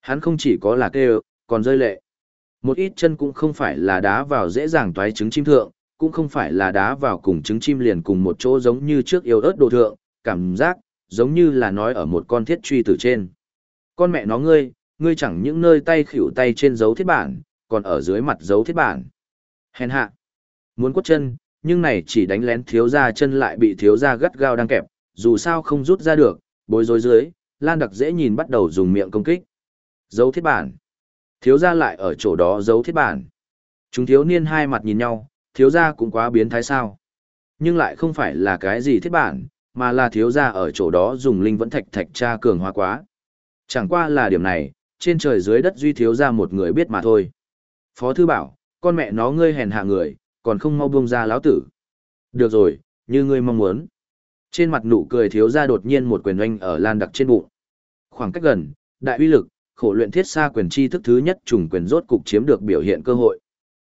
[SPEAKER 1] Hắn không chỉ có là kêu, còn rơi lệ. Một ít chân cũng không phải là đá vào dễ dàng toái trứng chim thượng, cũng không phải là đá vào cùng trứng chim liền cùng một chỗ giống như trước yêu ớt đồ thượng, cảm giác, giống như là nói ở một con thiết truy từ trên. Con mẹ nó ngươi, ngươi chẳng những nơi tay khỉu tay trên dấu thiết bản, còn ở dưới mặt dấu thiết bản. Hèn hạ. Muốn quất chân, nhưng này chỉ đánh lén thiếu gia chân lại bị thiếu gia gắt gao đang kẹp, dù sao không rút ra được, bối rối dưới, Lan Đặc dễ nhìn bắt đầu dùng miệng công kích. Dấu thiết bản. Thiếu gia lại ở chỗ đó dấu thiết bản. Chúng thiếu niên hai mặt nhìn nhau, thiếu gia cũng quá biến thái sao. Nhưng lại không phải là cái gì thiết bản, mà là thiếu gia ở chỗ đó dùng linh vẫn thạch thạch tra cường hóa quá. Chẳng qua là điểm này, trên trời dưới đất duy thiếu gia một người biết mà thôi. Phó thư bảo, con mẹ nó ngươi hèn hạ người, còn không mau buông ra lão tử. Được rồi, như ngươi mong muốn. Trên mặt nụ cười thiếu ra đột nhiên một quyền oanh ở lan đặc trên bụng. Khoảng cách gần, đại uy lực, khổ luyện thiết xa quyền chi thức thứ nhất trùng quyền rốt cục chiếm được biểu hiện cơ hội.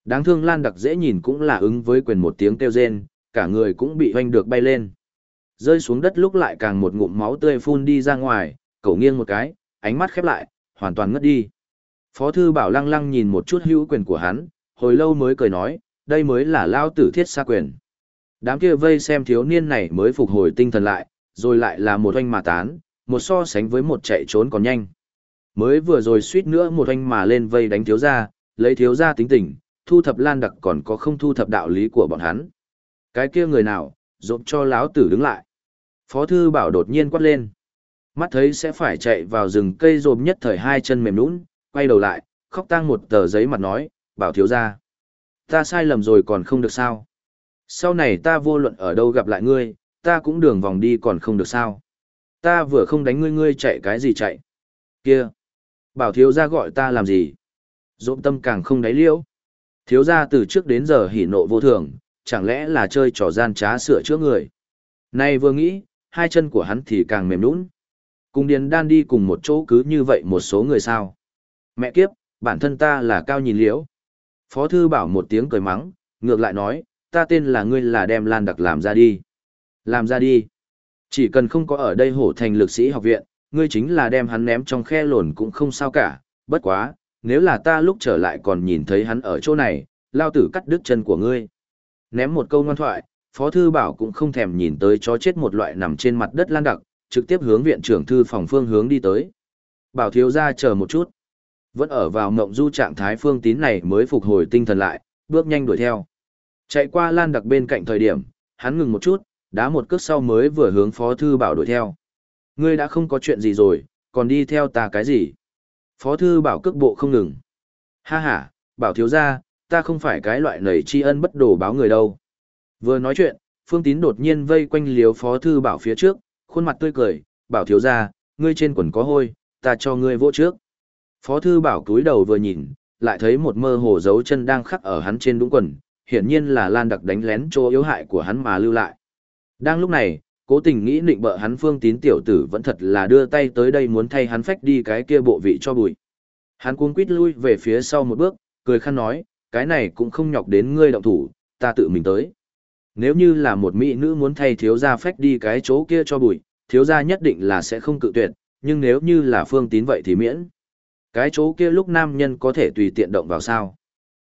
[SPEAKER 1] Đáng thương lan đặc dễ nhìn cũng là ứng với quyền một tiếng kêu rên, cả người cũng bị oanh được bay lên. Rơi xuống đất lúc lại càng một ngụm máu tươi phun đi ra ngoài, cậu nghiêng một cái, ánh mắt khép lại, hoàn toàn ngất đi. Phó thư bảo lăng lăng nhìn một chút hữu quyền của hắn, hồi lâu mới cười nói, đây mới là lao tử thiết xa quyền. Đám kia vây xem thiếu niên này mới phục hồi tinh thần lại, rồi lại là một oanh mà tán, một so sánh với một chạy trốn còn nhanh. Mới vừa rồi suýt nữa một oanh mà lên vây đánh thiếu gia, lấy thiếu gia tính tình, thu thập lan đặc còn có không thu thập đạo lý của bọn hắn. Cái kia người nào, dộp cho láo tử đứng lại. Phó thư bảo đột nhiên quát lên. Mắt thấy sẽ phải chạy vào rừng cây rồm nhất thời hai chân mềm nũng, quay đầu lại, khóc tang một tờ giấy mặt nói, bảo thiếu gia. Ta sai lầm rồi còn không được sao. Sau này ta vô luận ở đâu gặp lại ngươi, ta cũng đường vòng đi còn không được sao. Ta vừa không đánh ngươi ngươi chạy cái gì chạy. Kia. Bảo thiếu gia gọi ta làm gì. Dỗm tâm càng không đáy liễu. Thiếu gia từ trước đến giờ hỉ nộ vô thường, chẳng lẽ là chơi trò gian trá sửa chữa người. Nay vừa nghĩ, hai chân của hắn thì càng mềm nũng. Cùng Điền Đan đi cùng một chỗ cứ như vậy một số người sao. Mẹ kiếp, bản thân ta là cao nhìn liễu. Phó thư bảo một tiếng cười mắng, ngược lại nói, ta tên là ngươi là đem Lan Đặc làm ra đi. Làm ra đi. Chỉ cần không có ở đây hổ thành lực sĩ học viện, ngươi chính là đem hắn ném trong khe lồn cũng không sao cả, bất quá, nếu là ta lúc trở lại còn nhìn thấy hắn ở chỗ này, lao tử cắt đứt chân của ngươi. Ném một câu ngoan thoại, Phó Thư Bảo cũng không thèm nhìn tới chó chết một loại nằm trên mặt đất lan đặc, trực tiếp hướng viện trưởng thư phòng phương hướng đi tới. Bảo thiếu ra chờ một chút. Vẫn ở vào mộng du trạng thái phương tín này mới phục hồi tinh thần lại, bước nhanh đuổi theo. Chạy qua lan đặc bên cạnh thời điểm, hắn ngừng một chút, đá một cước sau mới vừa hướng Phó Thư Bảo đuổi theo. Ngươi đã không có chuyện gì rồi, còn đi theo ta cái gì? Phó Thư Bảo cước bộ không ngừng. Ha ha, Bảo thiếu ra, ta không phải cái loại nầy tri ân bất đổ báo người đâu. Vừa nói chuyện, Phương Tín đột nhiên vây quanh liếu Phó Thư Bảo phía trước, khuôn mặt tươi cười, Bảo thiếu ra, ngươi trên quần có hôi, ta cho ngươi vỗ trước. Phó Thư Bảo túi đầu vừa nhìn, lại thấy một mơ hồ dấu chân đang khắc ở hắn trên đúng quần, hiển nhiên là Lan Đặc đánh lén chỗ yếu hại của hắn mà lưu lại. Đang lúc này, cố tình nghĩ định bợ hắn phương tín tiểu tử vẫn thật là đưa tay tới đây muốn thay hắn phách đi cái kia bộ vị cho bụi. Hắn cuống quít lui về phía sau một bước, cười khăn nói, cái này cũng không nhọc đến ngươi động thủ, ta tự mình tới. Nếu như là một mỹ nữ muốn thay thiếu gia phách đi cái chỗ kia cho bụi, thiếu gia nhất định là sẽ không cự tuyệt, nhưng nếu như là phương tín vậy thì miễn. Cái chỗ kia lúc nam nhân có thể tùy tiện động vào sao.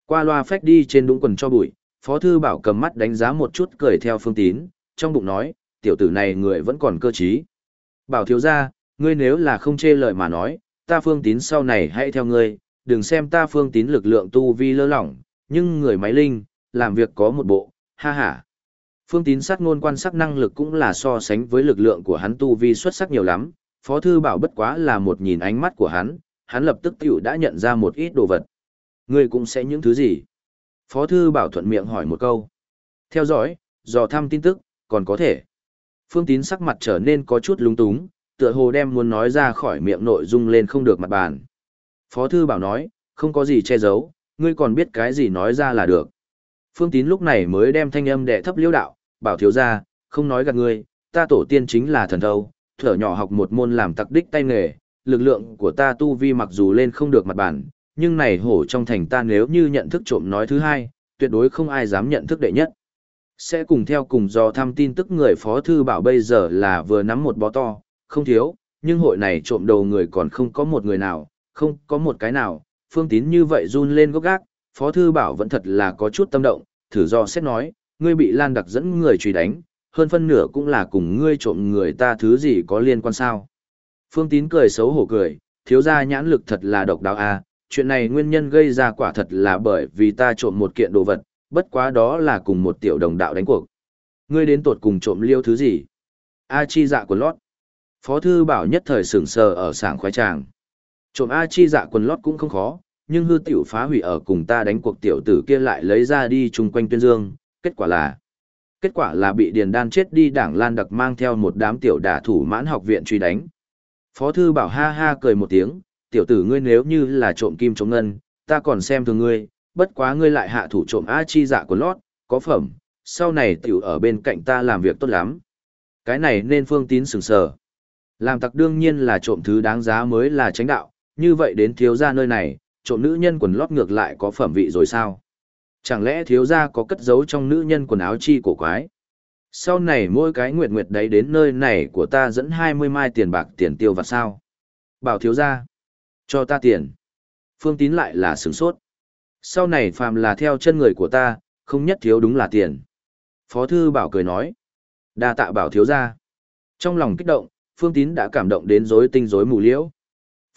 [SPEAKER 1] Qua loa phách đi trên đúng quần cho bụi, Phó Thư Bảo cầm mắt đánh giá một chút cười theo phương tín, trong bụng nói, tiểu tử này người vẫn còn cơ trí. Bảo thiếu ra, ngươi nếu là không chê lời mà nói, ta phương tín sau này hãy theo ngươi, đừng xem ta phương tín lực lượng tu vi lơ lỏng, nhưng người máy linh, làm việc có một bộ, ha ha. Phương tín sát ngôn quan sát năng lực cũng là so sánh với lực lượng của hắn tu vi xuất sắc nhiều lắm, Phó Thư Bảo bất quá là một nhìn ánh mắt của hắn, hắn lập tức tiểu đã nhận ra một ít đồ vật. Ngươi cũng sẽ những thứ gì? Phó Thư Bảo thuận miệng hỏi một câu. Theo dõi, dò thăm tin tức, còn có thể. Phương Tín sắc mặt trở nên có chút lúng túng, tựa hồ đem muốn nói ra khỏi miệng nội dung lên không được mặt bàn. Phó Thư Bảo nói, không có gì che giấu, ngươi còn biết cái gì nói ra là được. Phương Tín lúc này mới đem thanh âm đệ thấp liêu đạo, bảo thiếu ra, không nói gạt ngươi, ta tổ tiên chính là thần thâu, thở nhỏ học một môn làm tặc đích tay nghề, lực lượng của ta tu vi mặc dù lên không được mặt bản nhưng này hổ trong thành ta nếu như nhận thức trộm nói thứ hai, tuyệt đối không ai dám nhận thức đệ nhất. Sẽ cùng theo cùng do thăm tin tức người phó thư bảo bây giờ là vừa nắm một bó to, không thiếu, nhưng hội này trộm đầu người còn không có một người nào, không có một cái nào, phương tín như vậy run lên gốc gác, phó thư bảo vẫn thật là có chút tâm động, thử do xét nói, ngươi bị lan đặc dẫn người truy đánh, hơn phân nửa cũng là cùng ngươi trộm người ta thứ gì có liên quan sao. Phương tín cười xấu hổ cười, thiếu gia nhãn lực thật là độc đáo a chuyện này nguyên nhân gây ra quả thật là bởi vì ta trộm một kiện đồ vật, bất quá đó là cùng một tiểu đồng đạo đánh cuộc. Ngươi đến tuột cùng trộm liêu thứ gì? A chi dạ quần lót. Phó thư bảo nhất thời sửng sờ ở sảng khoái tràng. Trộm A chi dạ quần lót cũng không khó, nhưng hư tiểu phá hủy ở cùng ta đánh cuộc tiểu tử kia lại lấy ra đi chung quanh tuyên dương, kết quả là... Kết quả là bị Điền Đan chết đi đảng Lan Đặc mang theo một đám tiểu đả thủ mãn học viện truy đánh. Phó thư bảo ha ha cười một tiếng, tiểu tử ngươi nếu như là trộm kim trộm ngân, ta còn xem thường ngươi, bất quá ngươi lại hạ thủ trộm A chi dạ của lót, có phẩm, sau này tiểu ở bên cạnh ta làm việc tốt lắm. Cái này nên phương tín sừng sờ. Làm tặc đương nhiên là trộm thứ đáng giá mới là tránh đạo, như vậy đến thiếu gia nơi này, trộm nữ nhân quần lót ngược lại có phẩm vị rồi sao? Chẳng lẽ thiếu gia có cất giấu trong nữ nhân quần áo chi cổ quái? Sau này mỗi cái nguyệt nguyệt đấy đến nơi này của ta dẫn 20 mai tiền bạc tiền tiêu vặt sao? Bảo thiếu gia, cho ta tiền. Phương tín lại là sửng sốt sau này phàm là theo chân người của ta, không nhất thiếu đúng là tiền. Phó thư bảo cười nói, đa tạ bảo thiếu ra. Trong lòng kích động, Phương Tín đã cảm động đến rối tinh rối mù liễu.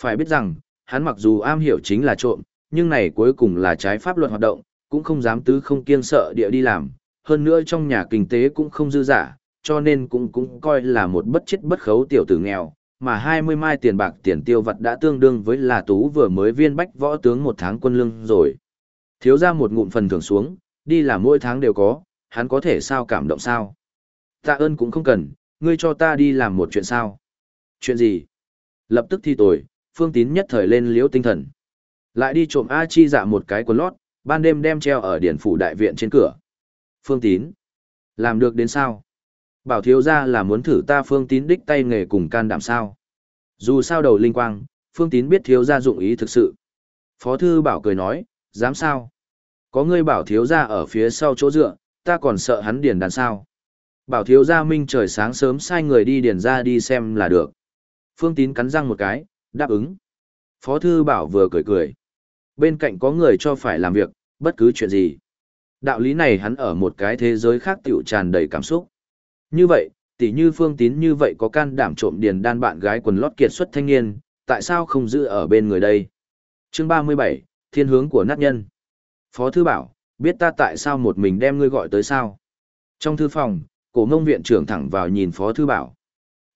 [SPEAKER 1] Phải biết rằng, hắn mặc dù am hiểu chính là trộm, nhưng này cuối cùng là trái pháp luật hoạt động, cũng không dám tứ không kiêng sợ địa đi làm, hơn nữa trong nhà kinh tế cũng không dư giả, cho nên cũng cũng coi là một bất chết bất khấu tiểu tử nghèo, mà 20 mai tiền bạc tiền tiêu vật đã tương đương với là tú vừa mới viên bách võ tướng một tháng quân lương rồi. Thiếu ra một ngụm phần thưởng xuống, đi làm mỗi tháng đều có, hắn có thể sao cảm động sao. Tạ ơn cũng không cần, ngươi cho ta đi làm một chuyện sao. Chuyện gì? Lập tức thi tội, phương tín nhất thời lên liễu tinh thần. Lại đi trộm A chi dạ một cái quần lót, ban đêm đem treo ở điển phủ đại viện trên cửa. Phương tín. Làm được đến sao? Bảo thiếu ra là muốn thử ta phương tín đích tay nghề cùng can đảm sao. Dù sao đầu linh quang, phương tín biết thiếu ra dụng ý thực sự. Phó thư bảo cười nói, dám sao? Có ngươi bảo thiếu gia ở phía sau chỗ dựa, ta còn sợ hắn điền đàn sao. Bảo thiếu gia minh trời sáng sớm sai người đi điền ra đi xem là được. Phương tín cắn răng một cái, đáp ứng. Phó thư bảo vừa cười cười. Bên cạnh có người cho phải làm việc, bất cứ chuyện gì. Đạo lý này hắn ở một cái thế giới khác tiểu tràn đầy cảm xúc. Như vậy, tỷ như phương tín như vậy có can đảm trộm điền đan bạn gái quần lót kiệt xuất thanh niên, tại sao không giữ ở bên người đây? Chương 37, Thiên hướng của nát nhân. Phó Thư Bảo, biết ta tại sao một mình đem ngươi gọi tới sao? Trong thư phòng, cổ mông viện trưởng thẳng vào nhìn Phó Thư Bảo.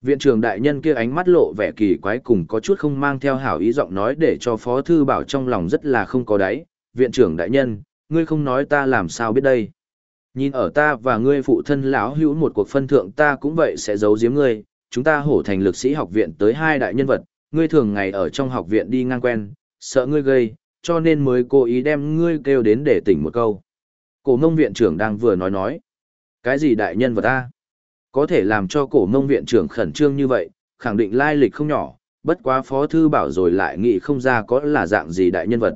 [SPEAKER 1] Viện trưởng đại nhân kia ánh mắt lộ vẻ kỳ quái cùng có chút không mang theo hảo ý giọng nói để cho Phó Thư Bảo trong lòng rất là không có đáy. Viện trưởng đại nhân, ngươi không nói ta làm sao biết đây. Nhìn ở ta và ngươi phụ thân lão hữu một cuộc phân thượng ta cũng vậy sẽ giấu giếm ngươi, chúng ta hổ thành lực sĩ học viện tới hai đại nhân vật, ngươi thường ngày ở trong học viện đi ngang quen, sợ ngươi gây, cho nên mới cố ý đem ngươi kêu đến để tỉnh một câu. Cổ mông viện trưởng đang vừa nói nói. Cái gì đại nhân vật ta? Có thể làm cho cổ mông viện trưởng khẩn trương như vậy, khẳng định lai lịch không nhỏ, bất quá phó thư bảo rồi lại nghĩ không ra có là dạng gì đại nhân vật.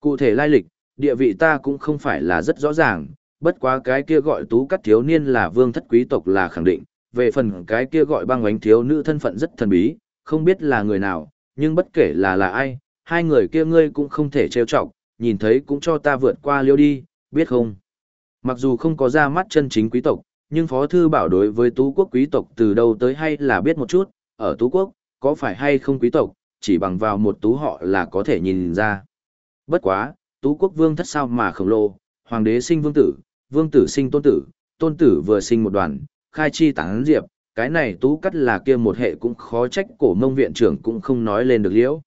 [SPEAKER 1] Cụ thể lai lịch, địa vị ta cũng không phải là rất rõ ràng, bất quá cái kia gọi tú cắt thiếu niên là vương thất quý tộc là khẳng định, về phần cái kia gọi băng ánh thiếu nữ thân phận rất thần bí, không biết là người nào, nhưng bất kể là là ai, hai người kia ngươi cũng không thể trêu chọc, nhìn thấy cũng cho ta vượt qua liêu đi, biết không? Mặc dù không có ra mắt chân chính quý tộc, nhưng Phó Thư Bảo đối với Tú Quốc quý tộc từ đâu tới hay là biết một chút, ở Tú Quốc, có phải hay không quý tộc, chỉ bằng vào một tú họ là có thể nhìn ra. Bất quá, Tú Quốc vương thất sao mà khổng lồ, hoàng đế sinh vương tử, vương tử sinh tôn tử, tôn tử vừa sinh một đoàn, khai chi tán diệp, cái này Tú Cắt là kia một hệ cũng khó trách cổ mông viện trưởng cũng không nói lên được liễu.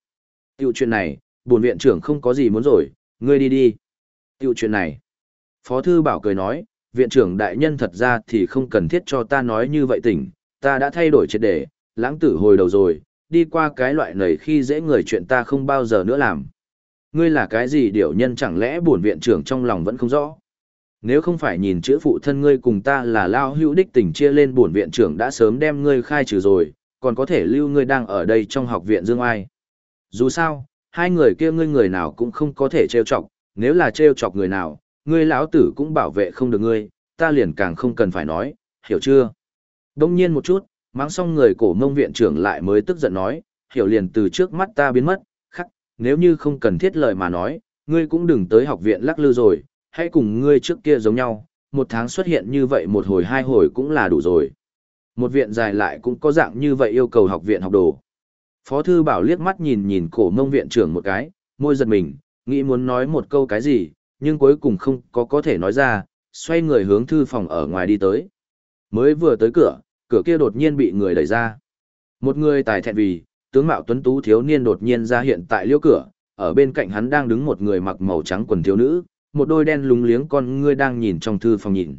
[SPEAKER 1] Tiểu chuyện này, buồn viện trưởng không có gì muốn rồi, ngươi đi đi. Tiểu chuyện này. Phó thư bảo cười nói, viện trưởng đại nhân thật ra thì không cần thiết cho ta nói như vậy tỉnh, ta đã thay đổi triệt đề, lãng tử hồi đầu rồi, đi qua cái loại này khi dễ người chuyện ta không bao giờ nữa làm. Ngươi là cái gì điệu nhân chẳng lẽ buồn viện trưởng trong lòng vẫn không rõ. Nếu không phải nhìn chữ phụ thân ngươi cùng ta là lao hữu đích tình chia lên buồn viện trưởng đã sớm đem ngươi khai trừ rồi, còn có thể lưu ngươi đang ở đây trong học viện Dương Ai. Dù sao, hai người kia ngươi người nào cũng không có thể trêu chọc, nếu là trêu chọc người nào, ngươi lão tử cũng bảo vệ không được ngươi, ta liền càng không cần phải nói, hiểu chưa? Đông nhiên một chút, mang xong người cổ mông viện trưởng lại mới tức giận nói, hiểu liền từ trước mắt ta biến mất, nếu như không cần thiết lời mà nói, ngươi cũng đừng tới học viện lắc lư rồi, hãy cùng ngươi trước kia giống nhau, một tháng xuất hiện như vậy một hồi hai hồi cũng là đủ rồi. Một viện dài lại cũng có dạng như vậy yêu cầu học viện học đồ. Phó thư bảo liếc mắt nhìn nhìn cổ mông viện trưởng một cái, môi giật mình, nghĩ muốn nói một câu cái gì, nhưng cuối cùng không có có thể nói ra, xoay người hướng thư phòng ở ngoài đi tới. Mới vừa tới cửa, cửa kia đột nhiên bị người đẩy ra. Một người tài thẹn vì, tướng mạo tuấn tú thiếu niên đột nhiên ra hiện tại liêu cửa, ở bên cạnh hắn đang đứng một người mặc màu trắng quần thiếu nữ, một đôi đen lúng liếng con ngươi đang nhìn trong thư phòng nhìn.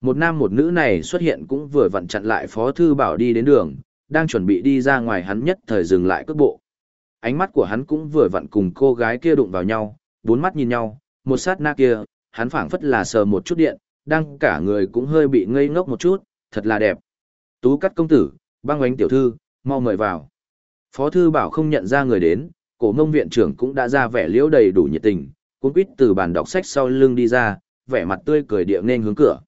[SPEAKER 1] Một nam một nữ này xuất hiện cũng vừa vặn chặn lại phó thư bảo đi đến đường, đang chuẩn bị đi ra ngoài hắn nhất thời dừng lại cước bộ. Ánh mắt của hắn cũng vừa vặn cùng cô gái kia đụng vào nhau, bốn mắt nhìn nhau, một sát na kia, hắn phảng phất là sờ một chút điện, đang cả người cũng hơi bị ngây ngốc một chút, thật là đẹp. Tú cắt công tử, băng ánh tiểu thư, mau mời vào. Phó thư bảo không nhận ra người đến, cổ mông viện trưởng cũng đã ra vẻ liễu đầy đủ nhiệt tình, cuốn quýt từ bàn đọc sách sau lưng đi ra, vẻ mặt tươi cười địa nên hướng cửa.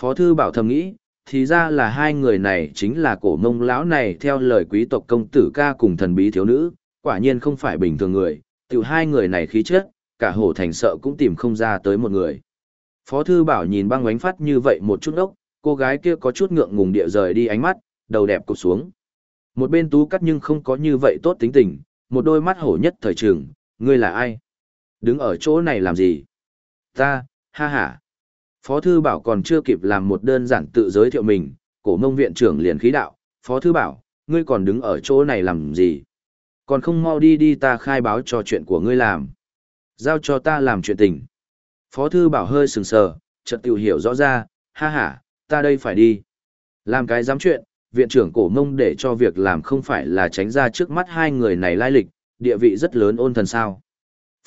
[SPEAKER 1] Phó thư bảo thầm nghĩ, thì ra là hai người này chính là cổ mông lão này theo lời quý tộc công tử ca cùng thần bí thiếu nữ, quả nhiên không phải bình thường người, tiểu hai người này khí chất, cả hổ thành sợ cũng tìm không ra tới một người. Phó thư bảo nhìn băng ánh phát như vậy một chút ốc, cô gái kia có chút ngượng ngùng địa rời đi ánh mắt, đầu đẹp cụp xuống. Một bên tú cắt nhưng không có như vậy tốt tính tình, một đôi mắt hổ nhất thời trường, ngươi là ai? Đứng ở chỗ này làm gì? Ta, ha ha. Phó Thư Bảo còn chưa kịp làm một đơn giản tự giới thiệu mình, cổ mông viện trưởng liền khí đạo, Phó Thư Bảo, ngươi còn đứng ở chỗ này làm gì? Còn không mau đi đi ta khai báo cho chuyện của ngươi làm. Giao cho ta làm chuyện tình. Phó Thư Bảo hơi sừng sờ, chợt tiểu hiểu rõ ra, ha ha, ta đây phải đi. Làm cái dám chuyện, viện trưởng cổ mông để cho việc làm không phải là tránh ra trước mắt hai người này lai lịch, địa vị rất lớn ôn thần sao.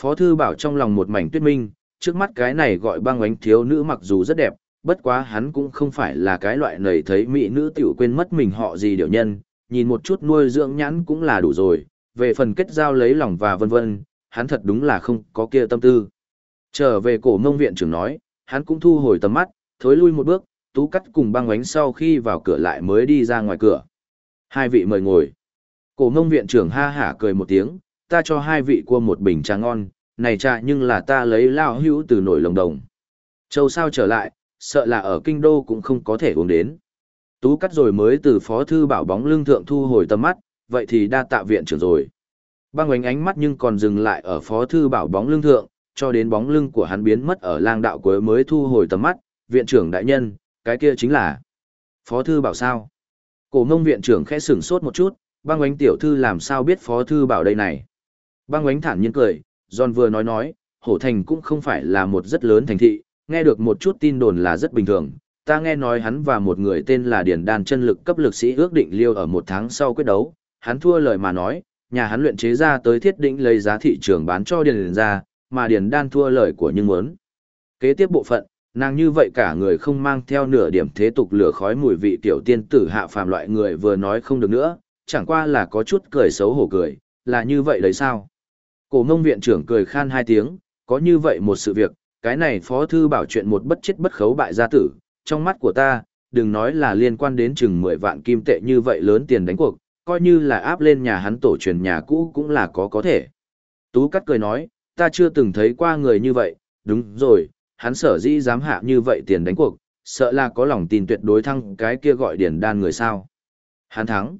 [SPEAKER 1] Phó Thư Bảo trong lòng một mảnh tuyết minh, trước mắt cái này gọi băng ánh thiếu nữ mặc dù rất đẹp, bất quá hắn cũng không phải là cái loại nầy thấy mỹ nữ tiểu quên mất mình họ gì điều nhân, nhìn một chút nuôi dưỡng nhãn cũng là đủ rồi, về phần kết giao lấy lòng và vân vân, hắn thật đúng là không có kia tâm tư. Trở về cổ mông viện trưởng nói, hắn cũng thu hồi tầm mắt, thối lui một bước, tú cắt cùng băng ánh sau khi vào cửa lại mới đi ra ngoài cửa. Hai vị mời ngồi. Cổ mông viện trưởng ha hả cười một tiếng, ta cho hai vị cua một bình trà ngon, này trà nhưng là ta lấy lao hữu từ nổi lồng đồng. Châu sao trở lại, sợ là ở kinh đô cũng không có thể uống đến. Tú cắt rồi mới từ phó thư bảo bóng lưng thượng thu hồi tầm mắt, vậy thì đa tạ viện trưởng rồi. Băng ánh ánh mắt nhưng còn dừng lại ở phó thư bảo bóng lưng thượng, cho đến bóng lưng của hắn biến mất ở lang đạo cuối mới thu hồi tầm mắt, viện trưởng đại nhân, cái kia chính là phó thư bảo sao. Cổ mông viện trưởng khẽ sửng sốt một chút, băng ánh tiểu thư làm sao biết phó thư bảo đây này. Băng ánh thản nhiên cười, giòn vừa nói nói, hổ thành cũng không phải là một rất lớn thành thị, nghe được một chút tin đồn là rất bình thường. Ta nghe nói hắn và một người tên là Điền Đan chân lực cấp lực sĩ ước định liêu ở một tháng sau quyết đấu, hắn thua lời mà nói, nhà hắn luyện chế ra tới thiết định lấy giá thị trường bán cho Điền ra, mà Điền Đan thua lời của nhưng muốn. Kế tiếp bộ phận, nàng như vậy cả người không mang theo nửa điểm thế tục lửa khói mùi vị tiểu tiên tử hạ phàm loại người vừa nói không được nữa, chẳng qua là có chút cười xấu hổ cười, là như vậy đấy sao? Cổ mông viện trưởng cười khan hai tiếng, có như vậy một sự việc, cái này phó thư bảo chuyện một bất chết bất khấu bại gia tử, trong mắt của ta, đừng nói là liên quan đến chừng 10 vạn kim tệ như vậy lớn tiền đánh cuộc, coi như là áp lên nhà hắn tổ truyền nhà cũ cũng là có có thể. Tú cắt cười nói, ta chưa từng thấy qua người như vậy, đúng rồi, hắn sở dĩ dám hạ như vậy tiền đánh cuộc, sợ là có lòng tin tuyệt đối thăng cái kia gọi điển đan người sao. Hắn thắng.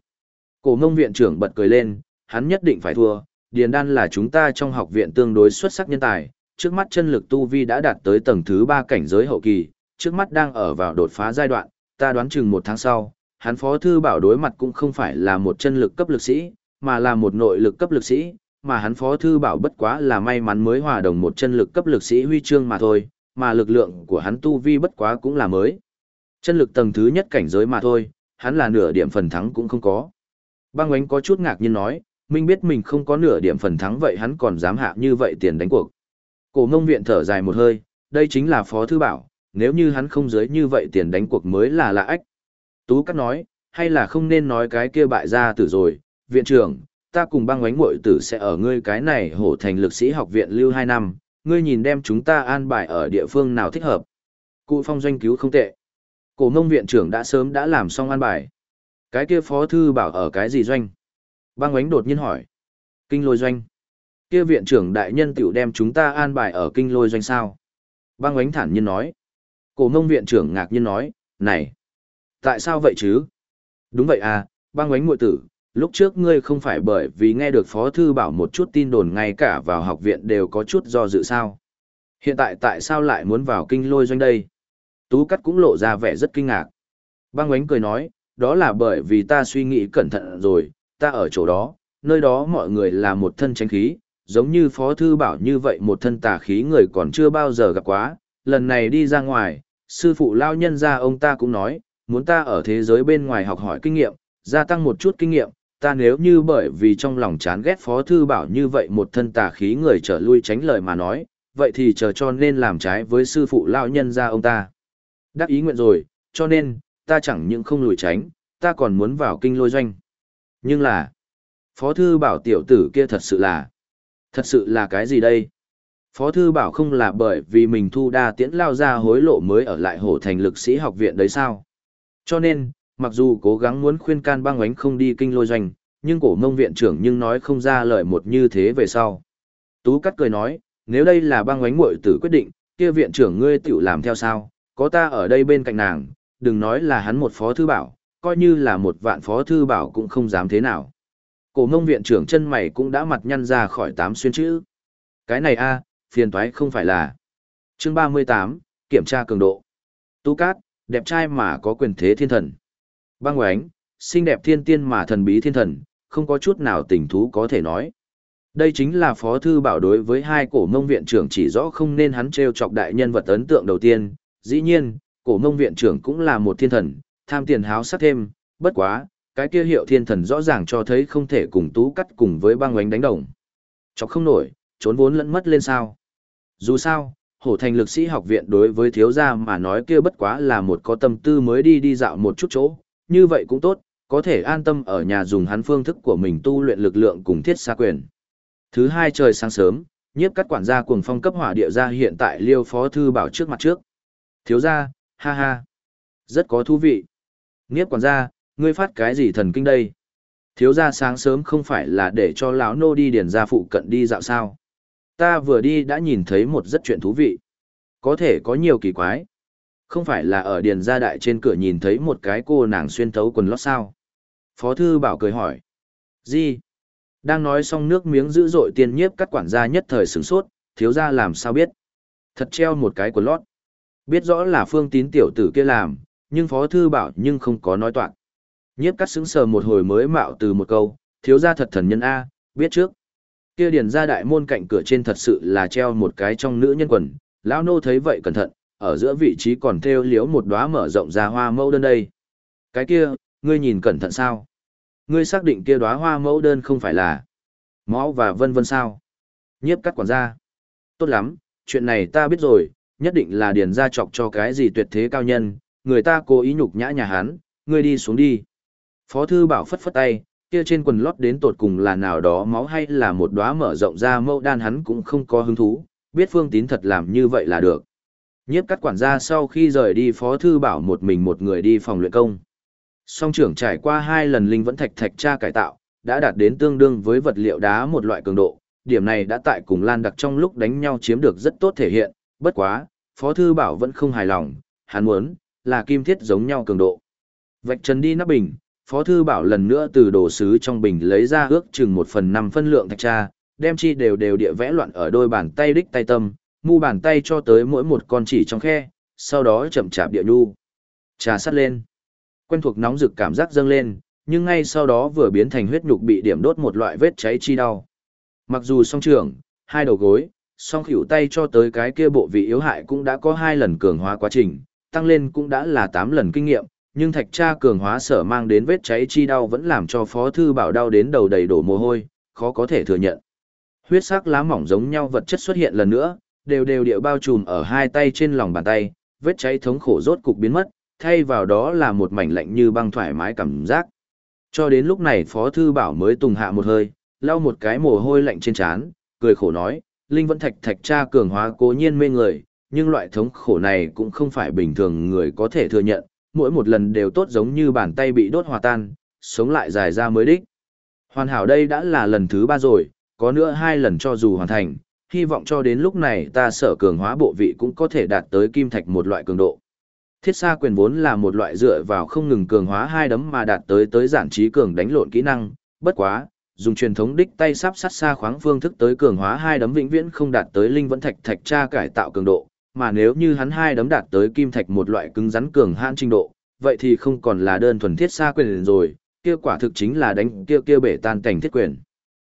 [SPEAKER 1] Cổ mông viện trưởng bật cười lên, hắn nhất định phải thua, điền đan là chúng ta trong học viện tương đối xuất sắc nhân tài, trước mắt chân lực tu vi đã đạt tới tầng thứ 3 cảnh giới hậu kỳ, trước mắt đang ở vào đột phá giai đoạn, ta đoán chừng một tháng sau, hắn phó thư bảo đối mặt cũng không phải là một chân lực cấp lực sĩ, mà là một nội lực cấp lực sĩ, mà hắn phó thư bảo bất quá là may mắn mới hòa đồng một chân lực cấp lực sĩ huy chương mà thôi, mà lực lượng của hắn tu vi bất quá cũng là mới. Chân lực tầng thứ nhất cảnh giới mà thôi, hắn là nửa điểm phần thắng cũng không có. Băng ánh có chút ngạc nhiên nói, Minh biết mình không có nửa điểm phần thắng vậy hắn còn dám hạ như vậy tiền đánh cuộc. Cổ ngông viện thở dài một hơi, đây chính là phó thư bảo, nếu như hắn không giới như vậy tiền đánh cuộc mới là lạ ách. Tú Cát nói, hay là không nên nói cái kia bại ra tử rồi, viện trưởng, ta cùng băng ánh muội tử sẽ ở ngươi cái này hổ thành lực sĩ học viện lưu 2 năm, ngươi nhìn đem chúng ta an bài ở địa phương nào thích hợp. Cụ phong doanh cứu không tệ. Cổ mông viện trưởng đã sớm đã làm xong an bài. Cái kia phó thư bảo ở cái gì doanh? Băng ánh đột nhiên hỏi. Kinh lôi doanh. Kia viện trưởng đại nhân tiểu đem chúng ta an bài ở kinh lôi doanh sao? Băng ánh thản nhiên nói. Cổ mông viện trưởng ngạc nhiên nói, này. Tại sao vậy chứ? Đúng vậy à, băng ánh muội tử, lúc trước ngươi không phải bởi vì nghe được phó thư bảo một chút tin đồn ngay cả vào học viện đều có chút do dự sao. Hiện tại tại sao lại muốn vào kinh lôi doanh đây? Tú cắt cũng lộ ra vẻ rất kinh ngạc. Băng ánh cười nói, đó là bởi vì ta suy nghĩ cẩn thận rồi, ta ở chỗ đó, nơi đó mọi người là một thân tránh khí, giống như phó thư bảo như vậy một thân tà khí người còn chưa bao giờ gặp quá, lần này đi ra ngoài, sư phụ lao nhân ra ông ta cũng nói, muốn ta ở thế giới bên ngoài học hỏi kinh nghiệm, gia tăng một chút kinh nghiệm, ta nếu như bởi vì trong lòng chán ghét phó thư bảo như vậy một thân tà khí người trở lui tránh lời mà nói, vậy thì chờ cho nên làm trái với sư phụ lao nhân ra ông ta. Đắc ý nguyện rồi, cho nên, ta chẳng những không lùi tránh, ta còn muốn vào kinh lôi doanh. Nhưng là, phó thư bảo tiểu tử kia thật sự là, thật sự là cái gì đây? Phó thư bảo không là bởi vì mình thu đa tiễn lao ra hối lộ mới ở lại hổ thành lực sĩ học viện đấy sao? Cho nên, mặc dù cố gắng muốn khuyên can băng ánh không đi kinh lôi doanh, nhưng cổ mông viện trưởng nhưng nói không ra lời một như thế về sau. Tú cắt cười nói, nếu đây là băng ánh muội tử quyết định, kia viện trưởng ngươi tiểu làm theo sao, có ta ở đây bên cạnh nàng, đừng nói là hắn một phó thư bảo, coi như là một vạn phó thư bảo cũng không dám thế nào. Cổ mông viện trưởng chân mày cũng đã mặt nhăn ra khỏi tám xuyên chữ. Cái này a phiền toái không phải là. Chương 38, kiểm tra cường độ. Tú Cát, đẹp trai mà có quyền thế thiên thần. Băng oánh, xinh đẹp thiên tiên mà thần bí thiên thần, không có chút nào tình thú có thể nói. Đây chính là phó thư bảo đối với hai cổ mông viện trưởng chỉ rõ không nên hắn treo chọc đại nhân vật ấn tượng đầu tiên. Dĩ nhiên, cổ mông viện trưởng cũng là một thiên thần, tham tiền háo sắc thêm, bất quá, cái kia hiệu thiên thần rõ ràng cho thấy không thể cùng tú cắt cùng với băng oánh đánh đồng. Chọc không nổi, trốn vốn lẫn mất lên sao. Dù sao, hổ thành lực sĩ học viện đối với thiếu gia mà nói kia bất quá là một có tâm tư mới đi đi dạo một chút chỗ, như vậy cũng tốt, có thể an tâm ở nhà dùng hắn phương thức của mình tu luyện lực lượng cùng thiết xa quyền. Thứ hai trời sáng sớm, nhiếp cắt quản gia cuồng phong cấp hỏa địa gia hiện tại liêu phó thư bảo trước mặt trước. Thiếu gia, ha ha, rất có thú vị. Nhiếp quản gia, ngươi phát cái gì thần kinh đây? Thiếu gia sáng sớm không phải là để cho lão nô đi điền ra phụ cận đi dạo sao? ta vừa đi đã nhìn thấy một rất chuyện thú vị. Có thể có nhiều kỳ quái. Không phải là ở điền gia đại trên cửa nhìn thấy một cái cô nàng xuyên thấu quần lót sao? Phó thư bảo cười hỏi. Gì? Đang nói xong nước miếng dữ dội tiên nhiếp cắt quản gia nhất thời sửng sốt, thiếu gia làm sao biết? Thật treo một cái quần lót. Biết rõ là phương tín tiểu tử kia làm, nhưng phó thư bảo nhưng không có nói toạn. Nhiếp cắt sững sờ một hồi mới mạo từ một câu, thiếu gia thật thần nhân A, biết trước. Kia điền ra đại môn cạnh cửa trên thật sự là treo một cái trong nữ nhân quần, lão nô thấy vậy cẩn thận, ở giữa vị trí còn thêu liếu một đóa mở rộng ra hoa mẫu đơn đây. Cái kia, ngươi nhìn cẩn thận sao? Ngươi xác định kia đóa hoa mẫu đơn không phải là máu và vân vân sao? Nhiếp cắt quản gia. Tốt lắm, chuyện này ta biết rồi, nhất định là điền ra chọc cho cái gì tuyệt thế cao nhân, người ta cố ý nhục nhã nhà hán, ngươi đi xuống đi. Phó thư bảo phất phất tay, kia trên quần lót đến tột cùng là nào đó máu hay là một đóa mở rộng ra mẫu đan hắn cũng không có hứng thú, biết phương tín thật làm như vậy là được. Nhiếp cắt quản gia sau khi rời đi phó thư bảo một mình một người đi phòng luyện công. Song trưởng trải qua hai lần linh vẫn thạch thạch tra cải tạo, đã đạt đến tương đương với vật liệu đá một loại cường độ, điểm này đã tại cùng Lan Đặc trong lúc đánh nhau chiếm được rất tốt thể hiện, bất quá, Phó Thư Bảo vẫn không hài lòng, hắn muốn, là kim thiết giống nhau cường độ. Vạch trần đi nắp bình, Phó Thư Bảo lần nữa từ đồ sứ trong bình lấy ra ước chừng một phần năm phân lượng thạch tra, đem chi đều đều địa vẽ loạn ở đôi bàn tay đích tay tâm, mu bàn tay cho tới mỗi một con chỉ trong khe, sau đó chậm chạp địa nhu. Trà sắt lên. Quen thuộc nóng rực cảm giác dâng lên, nhưng ngay sau đó vừa biến thành huyết nhục bị điểm đốt một loại vết cháy chi đau. Mặc dù song trưởng, hai đầu gối, song khỉu tay cho tới cái kia bộ vị yếu hại cũng đã có hai lần cường hóa quá trình, tăng lên cũng đã là tám lần kinh nghiệm, nhưng thạch tra cường hóa sở mang đến vết cháy chi đau vẫn làm cho phó thư bảo đau đến đầu đầy đổ mồ hôi, khó có thể thừa nhận. Huyết sắc lá mỏng giống nhau vật chất xuất hiện lần nữa, đều đều điệu bao trùm ở hai tay trên lòng bàn tay, vết cháy thống khổ rốt cục biến mất, thay vào đó là một mảnh lạnh như băng thoải mái cảm giác. Cho đến lúc này Phó Thư Bảo mới tùng hạ một hơi, lau một cái mồ hôi lạnh trên trán, cười khổ nói, Linh vẫn thạch thạch tra cường hóa cố nhiên mê người, nhưng loại thống khổ này cũng không phải bình thường người có thể thừa nhận, mỗi một lần đều tốt giống như bàn tay bị đốt hòa tan, sống lại dài ra mới đích. Hoàn hảo đây đã là lần thứ ba rồi, có nữa hai lần cho dù hoàn thành, hy vọng cho đến lúc này ta sở cường hóa bộ vị cũng có thể đạt tới kim thạch một loại cường độ. Thiết xa quyền vốn là một loại dựa vào không ngừng cường hóa hai đấm mà đạt tới tới giản trí cường đánh lộn kỹ năng, bất quá, dùng truyền thống đích tay sắp sát xa khoáng phương thức tới cường hóa hai đấm vĩnh viễn không đạt tới linh vẫn thạch thạch tra cải tạo cường độ, mà nếu như hắn hai đấm đạt tới kim thạch một loại cứng rắn cường hãn trình độ, vậy thì không còn là đơn thuần thiết xa quyền rồi, kia quả thực chính là đánh kia kia bể tan cảnh thiết quyền.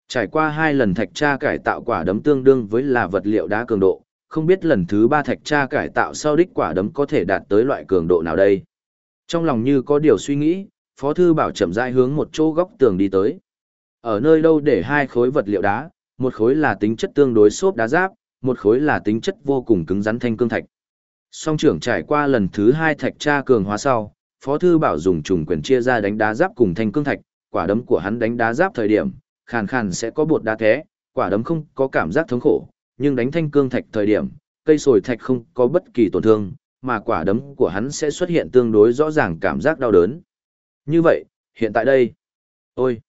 [SPEAKER 1] Trải qua hai lần thạch tra cải tạo quả đấm tương đương với là vật liệu đá cường độ, không biết lần thứ ba thạch tra cải tạo sau đích quả đấm có thể đạt tới loại cường độ nào đây. Trong lòng như có điều suy nghĩ, Phó Thư Bảo chậm rãi hướng một chỗ góc tường đi tới. Ở nơi đâu để hai khối vật liệu đá, một khối là tính chất tương đối xốp đá giáp, một khối là tính chất vô cùng cứng rắn thanh cương thạch. Song trưởng trải qua lần thứ hai thạch tra cường hóa sau, Phó Thư Bảo dùng trùng quyền chia ra đánh đá giáp cùng thanh cương thạch, quả đấm của hắn đánh đá giáp thời điểm, khàn khàn sẽ có bột đá thế, quả đấm không có cảm giác thống khổ, nhưng đánh thanh cương thạch thời điểm, cây sồi thạch không có bất kỳ tổn thương, mà quả đấm của hắn sẽ xuất hiện tương đối rõ ràng cảm giác đau đớn. Như vậy, hiện tại đây, ôi,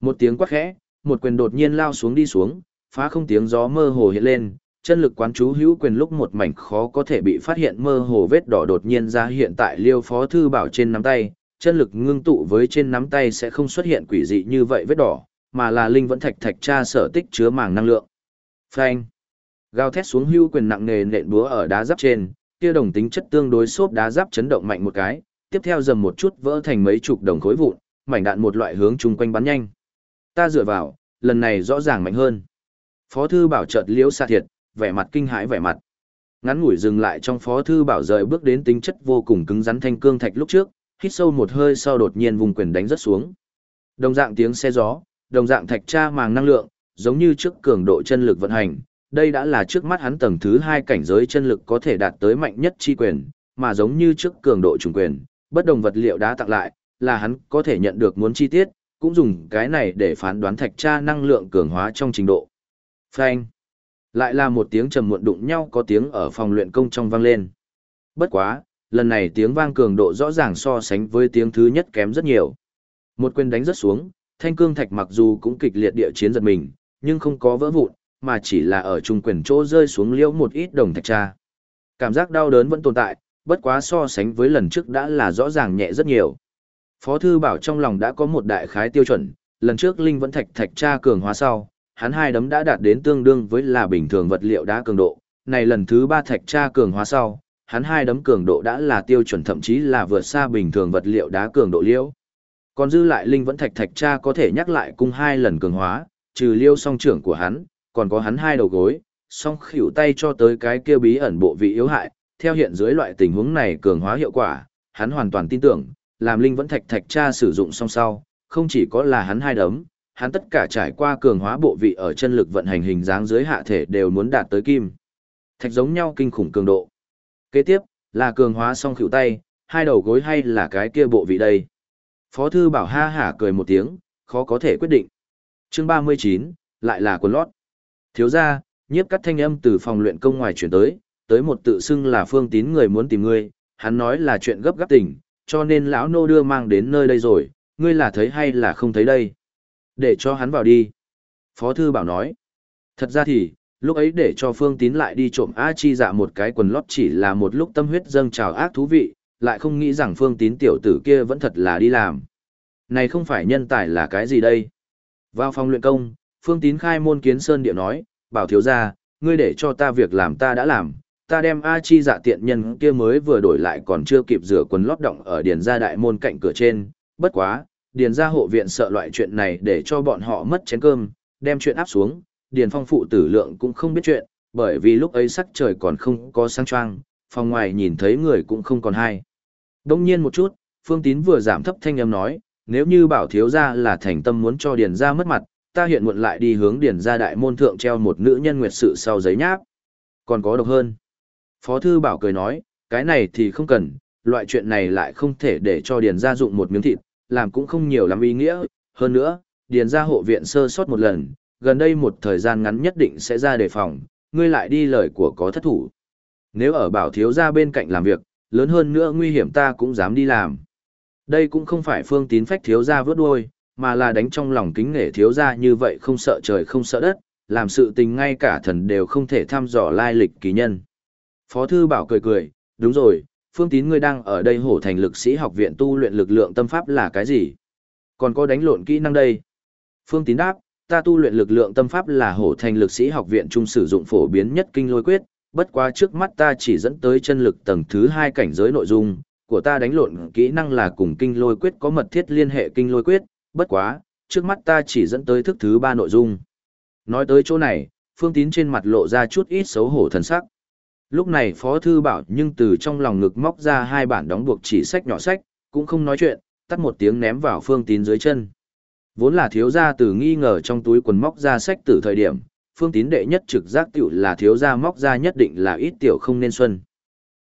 [SPEAKER 1] một tiếng quát khẽ, một quyền đột nhiên lao xuống đi xuống, phá không tiếng gió mơ hồ hiện lên, chân lực quán chú hữu quyền lúc một mảnh khó có thể bị phát hiện mơ hồ vết đỏ đột nhiên ra hiện tại liêu phó thư bảo trên nắm tay, chân lực ngưng tụ với trên nắm tay sẽ không xuất hiện quỷ dị như vậy vết đỏ, mà là linh vẫn thạch thạch tra sở tích chứa màng năng lượng. Phanh. Gào thét xuống hưu quyền nặng nề nện búa ở đá giáp trên, kia đồng tính chất tương đối xốp đá giáp chấn động mạnh một cái, tiếp theo dầm một chút vỡ thành mấy chục đồng khối vụn, mảnh đạn một loại hướng chung quanh bắn nhanh. Ta dựa vào, lần này rõ ràng mạnh hơn. Phó thư bảo chợt liễu xa thiệt, vẻ mặt kinh hãi vẻ mặt. Ngắn ngủi dừng lại trong phó thư bảo rời bước đến tính chất vô cùng cứng rắn thanh cương thạch lúc trước, hít sâu một hơi sau đột nhiên vùng quyền đánh rất xuống. Đồng dạng tiếng xe gió, đồng dạng thạch tra màng năng lượng, giống như trước cường độ chân lực vận hành, đây đã là trước mắt hắn tầng thứ hai cảnh giới chân lực có thể đạt tới mạnh nhất chi quyền, mà giống như trước cường độ trùng quyền, bất đồng vật liệu đã tặng lại, là hắn có thể nhận được muốn chi tiết, cũng dùng cái này để phán đoán thạch tra năng lượng cường hóa trong trình độ. Phanh. Lại là một tiếng trầm muộn đụng nhau có tiếng ở phòng luyện công trong vang lên. Bất quá, lần này tiếng vang cường độ rõ ràng so sánh với tiếng thứ nhất kém rất nhiều. Một quyền đánh rất xuống, thanh cương thạch mặc dù cũng kịch liệt địa chiến giật mình, nhưng không có vỡ vụn, mà chỉ là ở trung quyền chỗ rơi xuống liễu một ít đồng thạch tra. Cảm giác đau đớn vẫn tồn tại, bất quá so sánh với lần trước đã là rõ ràng nhẹ rất nhiều. Phó thư bảo trong lòng đã có một đại khái tiêu chuẩn, lần trước linh vẫn thạch thạch tra cường hóa sau, hắn hai đấm đã đạt đến tương đương với là bình thường vật liệu đá cường độ, này lần thứ ba thạch tra cường hóa sau, hắn hai đấm cường độ đã là tiêu chuẩn thậm chí là vượt xa bình thường vật liệu đá cường độ liễu. Còn dư lại linh vẫn thạch thạch cha có thể nhắc lại cung hai lần cường hóa, trừ liêu song trưởng của hắn, còn có hắn hai đầu gối, song khỉu tay cho tới cái kia bí ẩn bộ vị yếu hại, theo hiện dưới loại tình huống này cường hóa hiệu quả, hắn hoàn toàn tin tưởng, làm linh vẫn thạch thạch cha sử dụng song sau, không chỉ có là hắn hai đấm, hắn tất cả trải qua cường hóa bộ vị ở chân lực vận hành hình dáng dưới hạ thể đều muốn đạt tới kim. Thạch giống nhau kinh khủng cường độ. Kế tiếp, là cường hóa song khỉu tay, hai đầu gối hay là cái kia bộ vị đây. Phó thư bảo ha hả cười một tiếng, khó có thể quyết định. chương 39, lại là quần lót. Thiếu ra, nhiếp cắt thanh âm từ phòng luyện công ngoài chuyển tới, tới một tự xưng là phương tín người muốn tìm ngươi, hắn nói là chuyện gấp gáp tình, cho nên lão nô đưa mang đến nơi đây rồi, ngươi là thấy hay là không thấy đây. Để cho hắn vào đi. Phó thư bảo nói. Thật ra thì, lúc ấy để cho phương tín lại đi trộm A chi dạ một cái quần lót chỉ là một lúc tâm huyết dâng trào ác thú vị, lại không nghĩ rằng phương tín tiểu tử kia vẫn thật là đi làm. Này không phải nhân tài là cái gì đây? Vào phòng luyện công, phương tín khai môn kiến sơn địa nói, bảo thiếu gia ngươi để cho ta việc làm ta đã làm, ta đem A chi dạ tiện nhân kia mới vừa đổi lại còn chưa kịp rửa quần lót động ở điền gia đại môn cạnh cửa trên, bất quá, điền gia hộ viện sợ loại chuyện này để cho bọn họ mất chén cơm, đem chuyện áp xuống, điền phong phụ tử lượng cũng không biết chuyện, bởi vì lúc ấy sắc trời còn không có sáng choang, phòng ngoài nhìn thấy người cũng không còn hay. Đông nhiên một chút, Phương Tín vừa giảm thấp thanh âm nói, nếu như bảo thiếu gia là thành tâm muốn cho điền gia mất mặt, ta hiện muộn lại đi hướng điền gia đại môn thượng treo một nữ nhân nguyệt sự sau giấy nháp. Còn có độc hơn. Phó thư bảo cười nói, cái này thì không cần, loại chuyện này lại không thể để cho điền gia dụng một miếng thịt, làm cũng không nhiều lắm ý nghĩa. Hơn nữa, điền gia hộ viện sơ sót một lần, gần đây một thời gian ngắn nhất định sẽ ra đề phòng, ngươi lại đi lời của có thất thủ. Nếu ở bảo thiếu gia bên cạnh làm việc, lớn hơn nữa nguy hiểm ta cũng dám đi làm. Đây cũng không phải phương tín phách thiếu gia vớt đuôi, mà là đánh trong lòng kính nể thiếu gia như vậy không sợ trời không sợ đất, làm sự tình ngay cả thần đều không thể thăm dò lai lịch kỳ nhân. Phó thư bảo cười cười, đúng rồi, phương tín ngươi đang ở đây hổ thành lực sĩ học viện tu luyện lực lượng tâm pháp là cái gì? Còn có đánh lộn kỹ năng đây? Phương tín đáp, ta tu luyện lực lượng tâm pháp là hổ thành lực sĩ học viện trung sử dụng phổ biến nhất kinh lôi quyết, bất quá trước mắt ta chỉ dẫn tới chân lực tầng thứ hai cảnh giới nội dung, của ta đánh lộn kỹ năng là cùng kinh lôi quyết có mật thiết liên hệ kinh lôi quyết, bất quá, trước mắt ta chỉ dẫn tới thức thứ ba nội dung. Nói tới chỗ này, phương tín trên mặt lộ ra chút ít xấu hổ thần sắc. Lúc này Phó Thư Bảo nhưng từ trong lòng ngực móc ra hai bản đóng buộc chỉ sách nhỏ sách, cũng không nói chuyện, tắt một tiếng ném vào phương tín dưới chân. Vốn là thiếu gia từ nghi ngờ trong túi quần móc ra sách từ thời điểm, phương tín đệ nhất trực giác tiểu là thiếu gia móc ra nhất định là ít tiểu không nên xuân.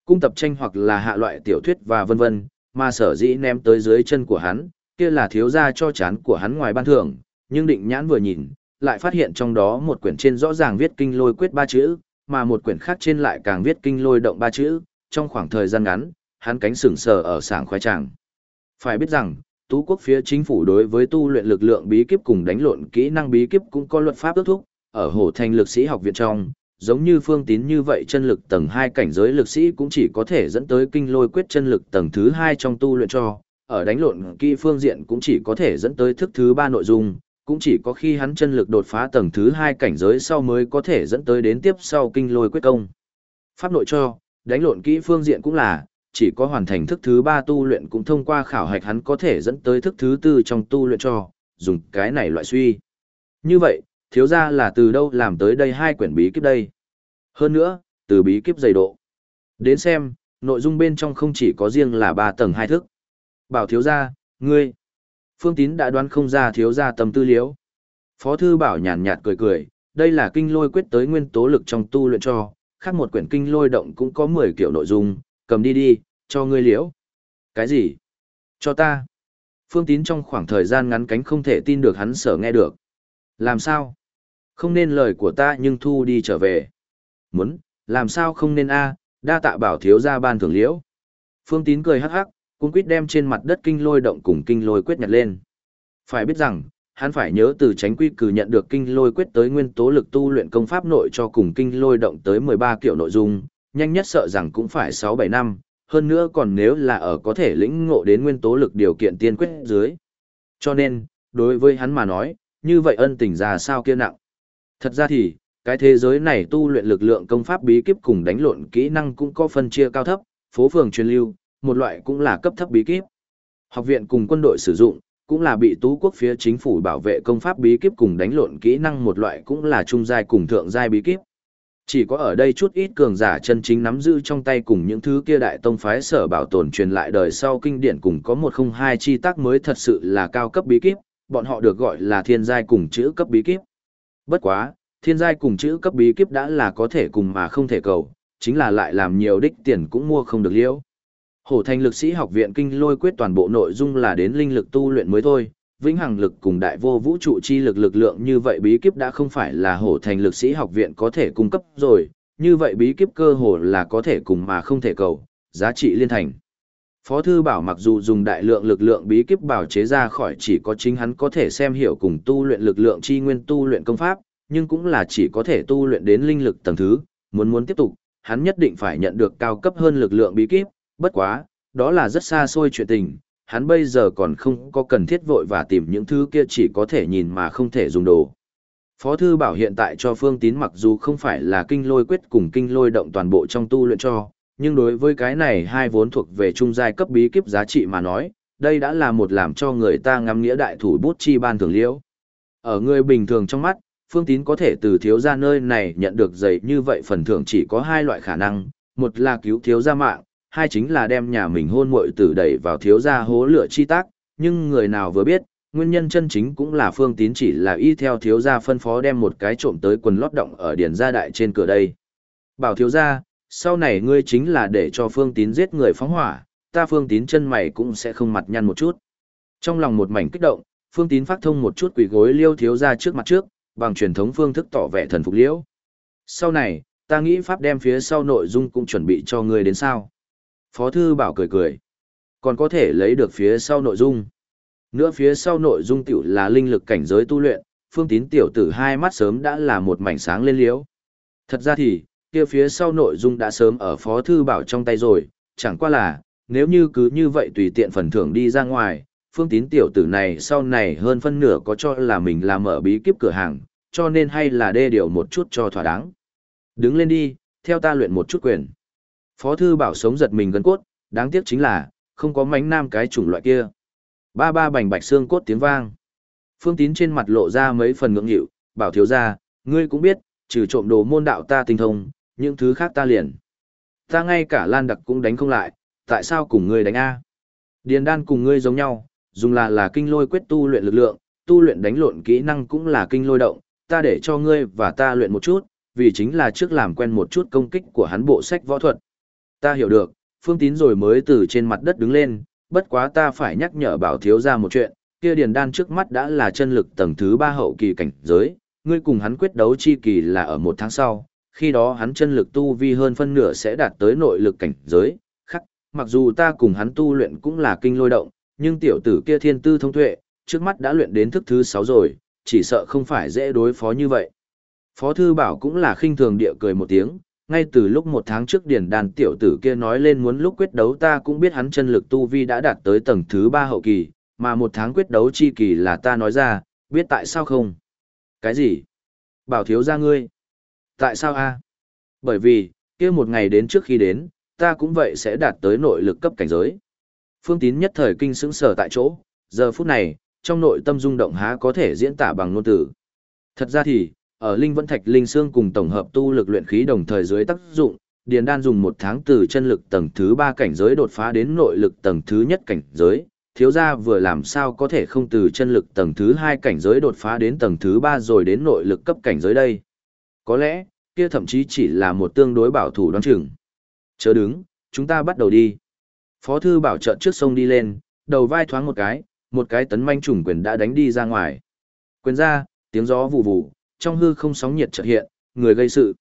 [SPEAKER 1] Cung tập tranh hoặc là hạ loại tiểu thuyết và vân vân, mà sở dĩ ném tới dưới chân của hắn, kia là thiếu gia cho chán của hắn ngoài ban thưởng, nhưng định nhãn vừa nhìn, lại phát hiện trong đó một quyển trên rõ ràng viết kinh lôi quyết ba chữ, mà một quyển khác trên lại càng viết kinh lôi động ba chữ, trong khoảng thời gian ngắn, hắn cánh sừng sờ ở sảng khoái tràng. Phải biết rằng, tú quốc phía chính phủ đối với tu luyện lực lượng bí kíp cùng đánh lộn kỹ năng bí kíp cũng có luật pháp ước thúc, ở hồ thành lực sĩ học viện trong, giống như phương tín như vậy chân lực tầng 2 cảnh giới lực sĩ cũng chỉ có thể dẫn tới kinh lôi quyết chân lực tầng thứ 2 trong tu luyện cho, ở đánh lộn kỹ phương diện cũng chỉ có thể dẫn tới thức thứ 3 nội dung, cũng chỉ có khi hắn chân lực đột phá tầng thứ 2 cảnh giới sau mới có thể dẫn tới đến tiếp sau kinh lôi quyết công. Pháp nội cho, đánh lộn kỹ phương diện cũng là, chỉ có hoàn thành thức thứ 3 tu luyện cũng thông qua khảo hạch hắn có thể dẫn tới thức thứ 4 trong tu luyện cho, dùng cái này loại suy. Như vậy, thiếu ra là từ đâu làm tới đây hai quyển bí kíp đây. Hơn nữa, từ bí kíp dày độ. Đến xem, nội dung bên trong không chỉ có riêng là ba tầng hai thức. Bảo thiếu ra, ngươi. Phương Tín đã đoán không ra thiếu ra tâm tư liễu. Phó thư bảo nhàn nhạt cười cười, đây là kinh lôi quyết tới nguyên tố lực trong tu luyện cho, khác một quyển kinh lôi động cũng có 10 kiểu nội dung, cầm đi đi, cho ngươi liễu. Cái gì? Cho ta. Phương Tín trong khoảng thời gian ngắn cánh không thể tin được hắn sở nghe được. Làm sao? Không nên lời của ta nhưng thu đi trở về. Muốn, làm sao không nên a đa tạ bảo thiếu ra ban thưởng liễu. Phương Tín cười hắc hắc, cũng quyết đem trên mặt đất kinh lôi động cùng kinh lôi quyết nhặt lên. Phải biết rằng, hắn phải nhớ từ tránh quy cử nhận được kinh lôi quyết tới nguyên tố lực tu luyện công pháp nội cho cùng kinh lôi động tới 13 kiểu nội dung, nhanh nhất sợ rằng cũng phải 6-7 năm, hơn nữa còn nếu là ở có thể lĩnh ngộ đến nguyên tố lực điều kiện tiên quyết dưới. Cho nên, đối với hắn mà nói, như vậy ân tình ra sao kia nặng. Thật ra thì, cái thế giới này tu luyện lực lượng công pháp bí kíp cùng đánh lộn kỹ năng cũng có phân chia cao thấp, phố phường truyền lưu, một loại cũng là cấp thấp bí kíp. Học viện cùng quân đội sử dụng, cũng là bị tú quốc phía chính phủ bảo vệ công pháp bí kíp cùng đánh lộn kỹ năng một loại cũng là trung giai cùng thượng giai bí kíp. Chỉ có ở đây chút ít cường giả chân chính nắm giữ trong tay cùng những thứ kia đại tông phái sở bảo tồn truyền lại đời sau kinh điển cùng có một không hai chi tác mới thật sự là cao cấp bí kíp, bọn họ được gọi là thiên giai cùng chữ cấp bí kíp. Bất quá, thiên giai cùng chữ cấp bí kíp đã là có thể cùng mà không thể cầu, chính là lại làm nhiều đích tiền cũng mua không được liễu. Hổ thành lực sĩ học viện kinh lôi quyết toàn bộ nội dung là đến linh lực tu luyện mới thôi, vĩnh hằng lực cùng đại vô vũ trụ chi lực lực lượng như vậy bí kíp đã không phải là hổ thành lực sĩ học viện có thể cung cấp rồi, như vậy bí kíp cơ hồ là có thể cùng mà không thể cầu, giá trị liên thành. Phó thư bảo mặc dù dùng đại lượng lực lượng bí kíp bảo chế ra khỏi chỉ có chính hắn có thể xem hiểu cùng tu luyện lực lượng chi nguyên tu luyện công pháp, nhưng cũng là chỉ có thể tu luyện đến linh lực tầng thứ, muốn muốn tiếp tục, hắn nhất định phải nhận được cao cấp hơn lực lượng bí kíp, bất quá, đó là rất xa xôi chuyện tình, hắn bây giờ còn không có cần thiết vội và tìm những thứ kia chỉ có thể nhìn mà không thể dùng đồ. Phó thư bảo hiện tại cho Phương Tín mặc dù không phải là kinh lôi quyết cùng kinh lôi động toàn bộ trong tu luyện cho, nhưng đối với cái này hai vốn thuộc về trung giai cấp bí kíp giá trị mà nói, đây đã là một làm cho người ta ngắm nghĩa đại thủ bút chi ban thường liễu. Ở người bình thường trong mắt, Phương Tín có thể từ thiếu gia nơi này nhận được giấy như vậy phần thưởng chỉ có hai loại khả năng, một là cứu thiếu gia mạng, hai chính là đem nhà mình hôn muội tử đẩy vào thiếu gia hố lửa chi tác, nhưng người nào vừa biết, nguyên nhân chân chính cũng là Phương Tín chỉ là y theo thiếu gia phân phó đem một cái trộm tới quần lót động ở điển gia đại trên cửa đây. Bảo thiếu gia, sau này ngươi chính là để cho Phương Tín giết người phóng hỏa, ta Phương Tín chân mày cũng sẽ không mặt nhăn một chút. Trong lòng một mảnh kích động, Phương Tín phát thông một chút quỷ gối liêu thiếu gia trước mặt trước, bằng truyền thống phương thức tỏ vẻ thần phục liễu. Sau này, ta nghĩ pháp đem phía sau nội dung cũng chuẩn bị cho ngươi đến sao. Phó thư bảo cười cười. Còn có thể lấy được phía sau nội dung. Nữa phía sau nội dung tiểu là linh lực cảnh giới tu luyện, phương tín tiểu tử hai mắt sớm đã là một mảnh sáng lên liễu. Thật ra thì, kia phía sau nội dung đã sớm ở phó thư bảo trong tay rồi, chẳng qua là, nếu như cứ như vậy tùy tiện phần thưởng đi ra ngoài, phương tín tiểu tử này sau này hơn phân nửa có cho là mình làm mở bí kíp cửa hàng, cho nên hay là đê điều một chút cho thỏa đáng. Đứng lên đi, theo ta luyện một chút quyền. Phó thư bảo sống giật mình gần cốt, đáng tiếc chính là, không có mánh nam cái chủng loại kia. Ba ba bành bạch xương cốt tiếng vang. Phương tín trên mặt lộ ra mấy phần ngưỡng hiệu, bảo thiếu ra, ngươi cũng biết, trừ trộm đồ môn đạo ta tinh thông, những thứ khác ta liền. Ta ngay cả lan đặc cũng đánh không lại, tại sao cùng ngươi đánh A? Điền đan cùng ngươi giống nhau, dùng là là kinh lôi quyết tu luyện lực lượng, tu luyện đánh lộn kỹ năng cũng là kinh lôi động, ta để cho ngươi và ta luyện một chút, vì chính là trước làm quen một chút công kích của hắn bộ sách võ thuật. Ta hiểu được, phương tín rồi mới từ trên mặt đất đứng lên, bất quá ta phải nhắc nhở bảo thiếu ra một chuyện, kia điền đan trước mắt đã là chân lực tầng thứ ba hậu kỳ cảnh giới, ngươi cùng hắn quyết đấu chi kỳ là ở một tháng sau, khi đó hắn chân lực tu vi hơn phân nửa sẽ đạt tới nội lực cảnh giới, khắc, mặc dù ta cùng hắn tu luyện cũng là kinh lôi động, nhưng tiểu tử kia thiên tư thông tuệ, trước mắt đã luyện đến thức thứ sáu rồi, chỉ sợ không phải dễ đối phó như vậy. Phó thư bảo cũng là khinh thường địa cười một tiếng, ngay từ lúc một tháng trước điển đàn tiểu tử kia nói lên muốn lúc quyết đấu ta cũng biết hắn chân lực tu vi đã đạt tới tầng thứ ba hậu kỳ, mà một tháng quyết đấu chi kỳ là ta nói ra, biết tại sao không? Cái gì? Bảo thiếu ra ngươi. Tại sao a Bởi vì, kia một ngày đến trước khi đến, ta cũng vậy sẽ đạt tới nội lực cấp cảnh giới. Phương tín nhất thời kinh sững sờ tại chỗ, giờ phút này, trong nội tâm rung động há có thể diễn tả bằng ngôn từ. Thật ra thì, ở linh vẫn thạch linh xương cùng tổng hợp tu lực luyện khí đồng thời dưới tác dụng, Điền Đan dùng một tháng từ chân lực tầng thứ ba cảnh giới đột phá đến nội lực tầng thứ nhất cảnh giới, thiếu gia vừa làm sao có thể không từ chân lực tầng thứ hai cảnh giới đột phá đến tầng thứ ba rồi đến nội lực cấp cảnh giới đây. Có lẽ, kia thậm chí chỉ là một tương đối bảo thủ đoán chừng. Chớ đứng, chúng ta bắt đầu đi. Phó thư bảo trợ trước sông đi lên, đầu vai thoáng một cái, một cái tấn manh trùng quyền đã đánh đi ra ngoài. Quyền ra, tiếng gió vụ vụ, trong hư không sóng nhiệt chợt hiện, người gây sự.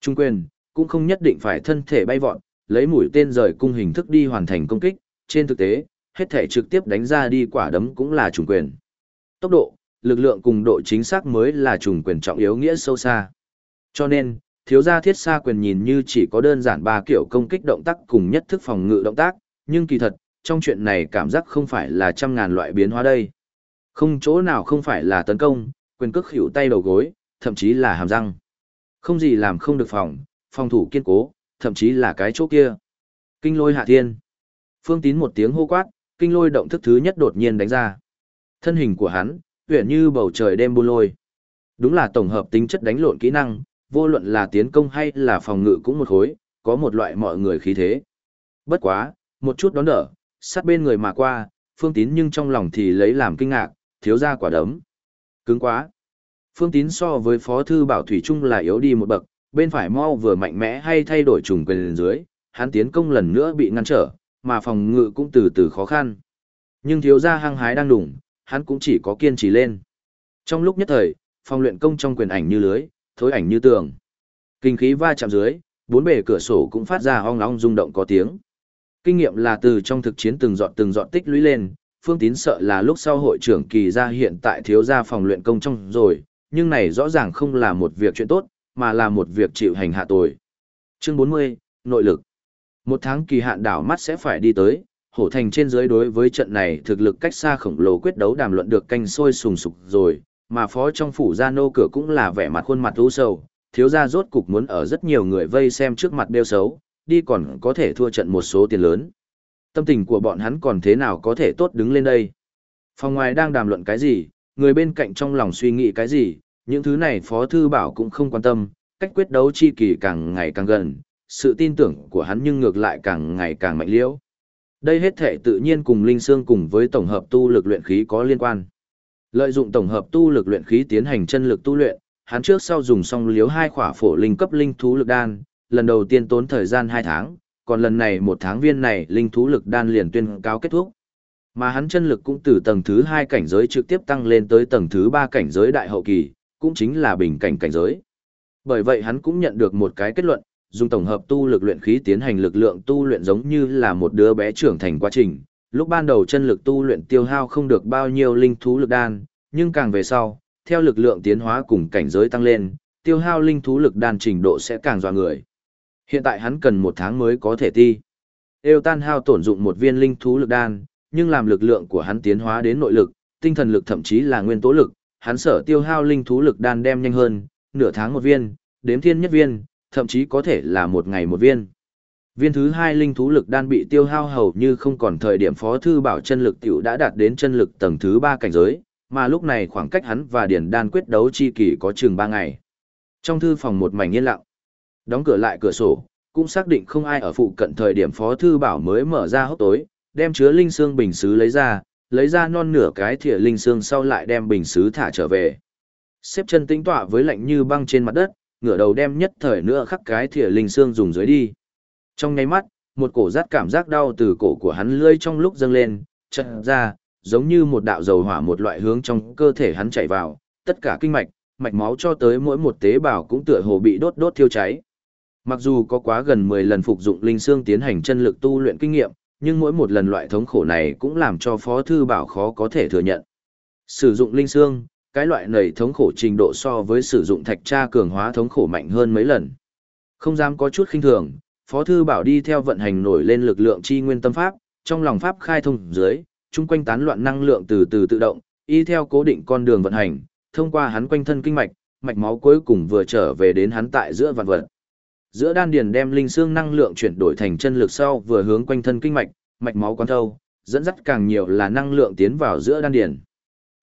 [SPEAKER 1] Trung quyền, cũng không nhất định phải thân thể bay vọt, lấy mũi tên rời cung hình thức đi hoàn thành công kích, trên thực tế, hết thể trực tiếp đánh ra đi quả đấm cũng là trùng quyền. Tốc độ, lực lượng cùng độ chính xác mới là trùng quyền trọng yếu nghĩa sâu xa. Cho nên, thiếu gia thiết xa quyền nhìn như chỉ có đơn giản ba kiểu công kích động tác cùng nhất thức phòng ngự động tác, nhưng kỳ thật, trong chuyện này cảm giác không phải là trăm ngàn loại biến hóa đây. Không chỗ nào không phải là tấn công, quyền cước khỉu tay đầu gối, thậm chí là hàm răng. Không gì làm không được phòng, phòng thủ kiên cố, thậm chí là cái chỗ kia. Kinh lôi hạ thiên. Phương tín một tiếng hô quát, kinh lôi động thức thứ nhất đột nhiên đánh ra. Thân hình của hắn, uyển như bầu trời đêm buôn lôi. Đúng là tổng hợp tính chất đánh lộn kỹ năng, vô luận là tiến công hay là phòng ngự cũng một khối, có một loại mọi người khí thế. Bất quá, một chút đón đỡ, sát bên người mà qua, phương tín nhưng trong lòng thì lấy làm kinh ngạc, thiếu ra quả đấm. Cứng quá. Phương tín so với phó thư bảo thủy trung là yếu đi một bậc, bên phải mau vừa mạnh mẽ hay thay đổi trùng quyền dưới, hắn tiến công lần nữa bị ngăn trở, mà phòng ngự cũng từ từ khó khăn. Nhưng thiếu gia hăng hái đang đủng, hắn cũng chỉ có kiên trì lên. Trong lúc nhất thời, phòng luyện công trong quyền ảnh như lưới, thối ảnh như tường. Kinh khí va chạm dưới, bốn bề cửa sổ cũng phát ra ong ong rung động có tiếng. Kinh nghiệm là từ trong thực chiến từng dọn từng dọn tích lũy lên, Phương Tín sợ là lúc sau hội trưởng kỳ ra hiện tại thiếu gia phòng luyện công trong rồi, nhưng này rõ ràng không là một việc chuyện tốt, mà là một việc chịu hành hạ tội. Chương 40, Nội lực Một tháng kỳ hạn đảo mắt sẽ phải đi tới, hổ thành trên dưới đối với trận này thực lực cách xa khổng lồ quyết đấu đàm luận được canh sôi sùng sục rồi, mà phó trong phủ gia nô cửa cũng là vẻ mặt khuôn mặt u sầu, thiếu gia rốt cục muốn ở rất nhiều người vây xem trước mặt đeo xấu, đi còn có thể thua trận một số tiền lớn. Tâm tình của bọn hắn còn thế nào có thể tốt đứng lên đây? Phòng ngoài đang đàm luận cái gì, người bên cạnh trong lòng suy nghĩ cái gì, những thứ này Phó Thư Bảo cũng không quan tâm, cách quyết đấu chi kỳ càng ngày càng gần, sự tin tưởng của hắn nhưng ngược lại càng ngày càng mạnh liễu. Đây hết thể tự nhiên cùng Linh Sương cùng với tổng hợp tu lực luyện khí có liên quan. Lợi dụng tổng hợp tu lực luyện khí tiến hành chân lực tu luyện, hắn trước sau dùng xong liếu hai khỏa phổ linh cấp linh thú lực đan, lần đầu tiên tốn thời gian 2 tháng, còn lần này một tháng viên này linh thú lực đan liền tuyên cáo kết thúc. Mà hắn chân lực cũng từ tầng thứ 2 cảnh giới trực tiếp tăng lên tới tầng thứ 3 cảnh giới đại hậu kỳ, cũng chính là bình cảnh cảnh giới. Bởi vậy hắn cũng nhận được một cái kết luận, dùng tổng hợp tu lực luyện khí tiến hành lực lượng tu luyện giống như là một đứa bé trưởng thành quá trình. Lúc ban đầu chân lực tu luyện tiêu hao không được bao nhiêu linh thú lực đan, nhưng càng về sau, theo lực lượng tiến hóa cùng cảnh giới tăng lên, tiêu hao linh thú lực đan trình độ sẽ càng dọa người. Hiện tại hắn cần một tháng mới có thể thi Eo tan hao tổn dụng một viên linh thú lực đan, nhưng làm lực lượng của hắn tiến hóa đến nội lực, tinh thần lực thậm chí là nguyên tố lực, hắn sở tiêu hao linh thú lực đan đem nhanh hơn, nửa tháng một viên, đếm thiên nhất viên, thậm chí có thể là một ngày một viên. Viên thứ hai linh thú lực đan bị tiêu hao hầu như không còn thời điểm phó thư bảo chân lực tiểu đã đạt đến chân lực tầng thứ ba cảnh giới, mà lúc này khoảng cách hắn và điển đan quyết đấu chi kỳ có chừng ba ngày. Trong thư phòng một mảnh yên lặng, đóng cửa lại cửa sổ, cũng xác định không ai ở phụ cận thời điểm phó thư bảo mới mở ra hốc tối, đem chứa linh xương bình xứ lấy ra, lấy ra non nửa cái thìa linh xương sau lại đem bình xứ thả trở về. Xếp chân tĩnh tọa với lạnh như băng trên mặt đất, ngửa đầu đem nhất thời nữa khắc cái thìa linh xương dùng dưới đi. Trong nháy mắt, một cổ rát cảm giác đau từ cổ của hắn lưỡi trong lúc dâng lên, chợt ra, giống như một đạo dầu hỏa một loại hướng trong cơ thể hắn chảy vào, tất cả kinh mạch, mạch máu cho tới mỗi một tế bào cũng tựa hồ bị đốt đốt thiêu cháy. Mặc dù có quá gần 10 lần phục dụng linh xương tiến hành chân lực tu luyện kinh nghiệm, nhưng mỗi một lần loại thống khổ này cũng làm cho Phó Thư Bảo khó có thể thừa nhận. Sử dụng linh xương, cái loại này thống khổ trình độ so với sử dụng thạch tra cường hóa thống khổ mạnh hơn mấy lần. Không dám có chút khinh thường, Phó Thư Bảo đi theo vận hành nổi lên lực lượng chi nguyên tâm pháp, trong lòng pháp khai thông dưới, chung quanh tán loạn năng lượng từ từ tự động, y theo cố định con đường vận hành, thông qua hắn quanh thân kinh mạch, mạch máu cuối cùng vừa trở về đến hắn tại giữa vạn vật. Giữa đan điền đem linh xương năng lượng chuyển đổi thành chân lực sau vừa hướng quanh thân kinh mạch, mạch máu quán thâu, dẫn dắt càng nhiều là năng lượng tiến vào giữa đan điền.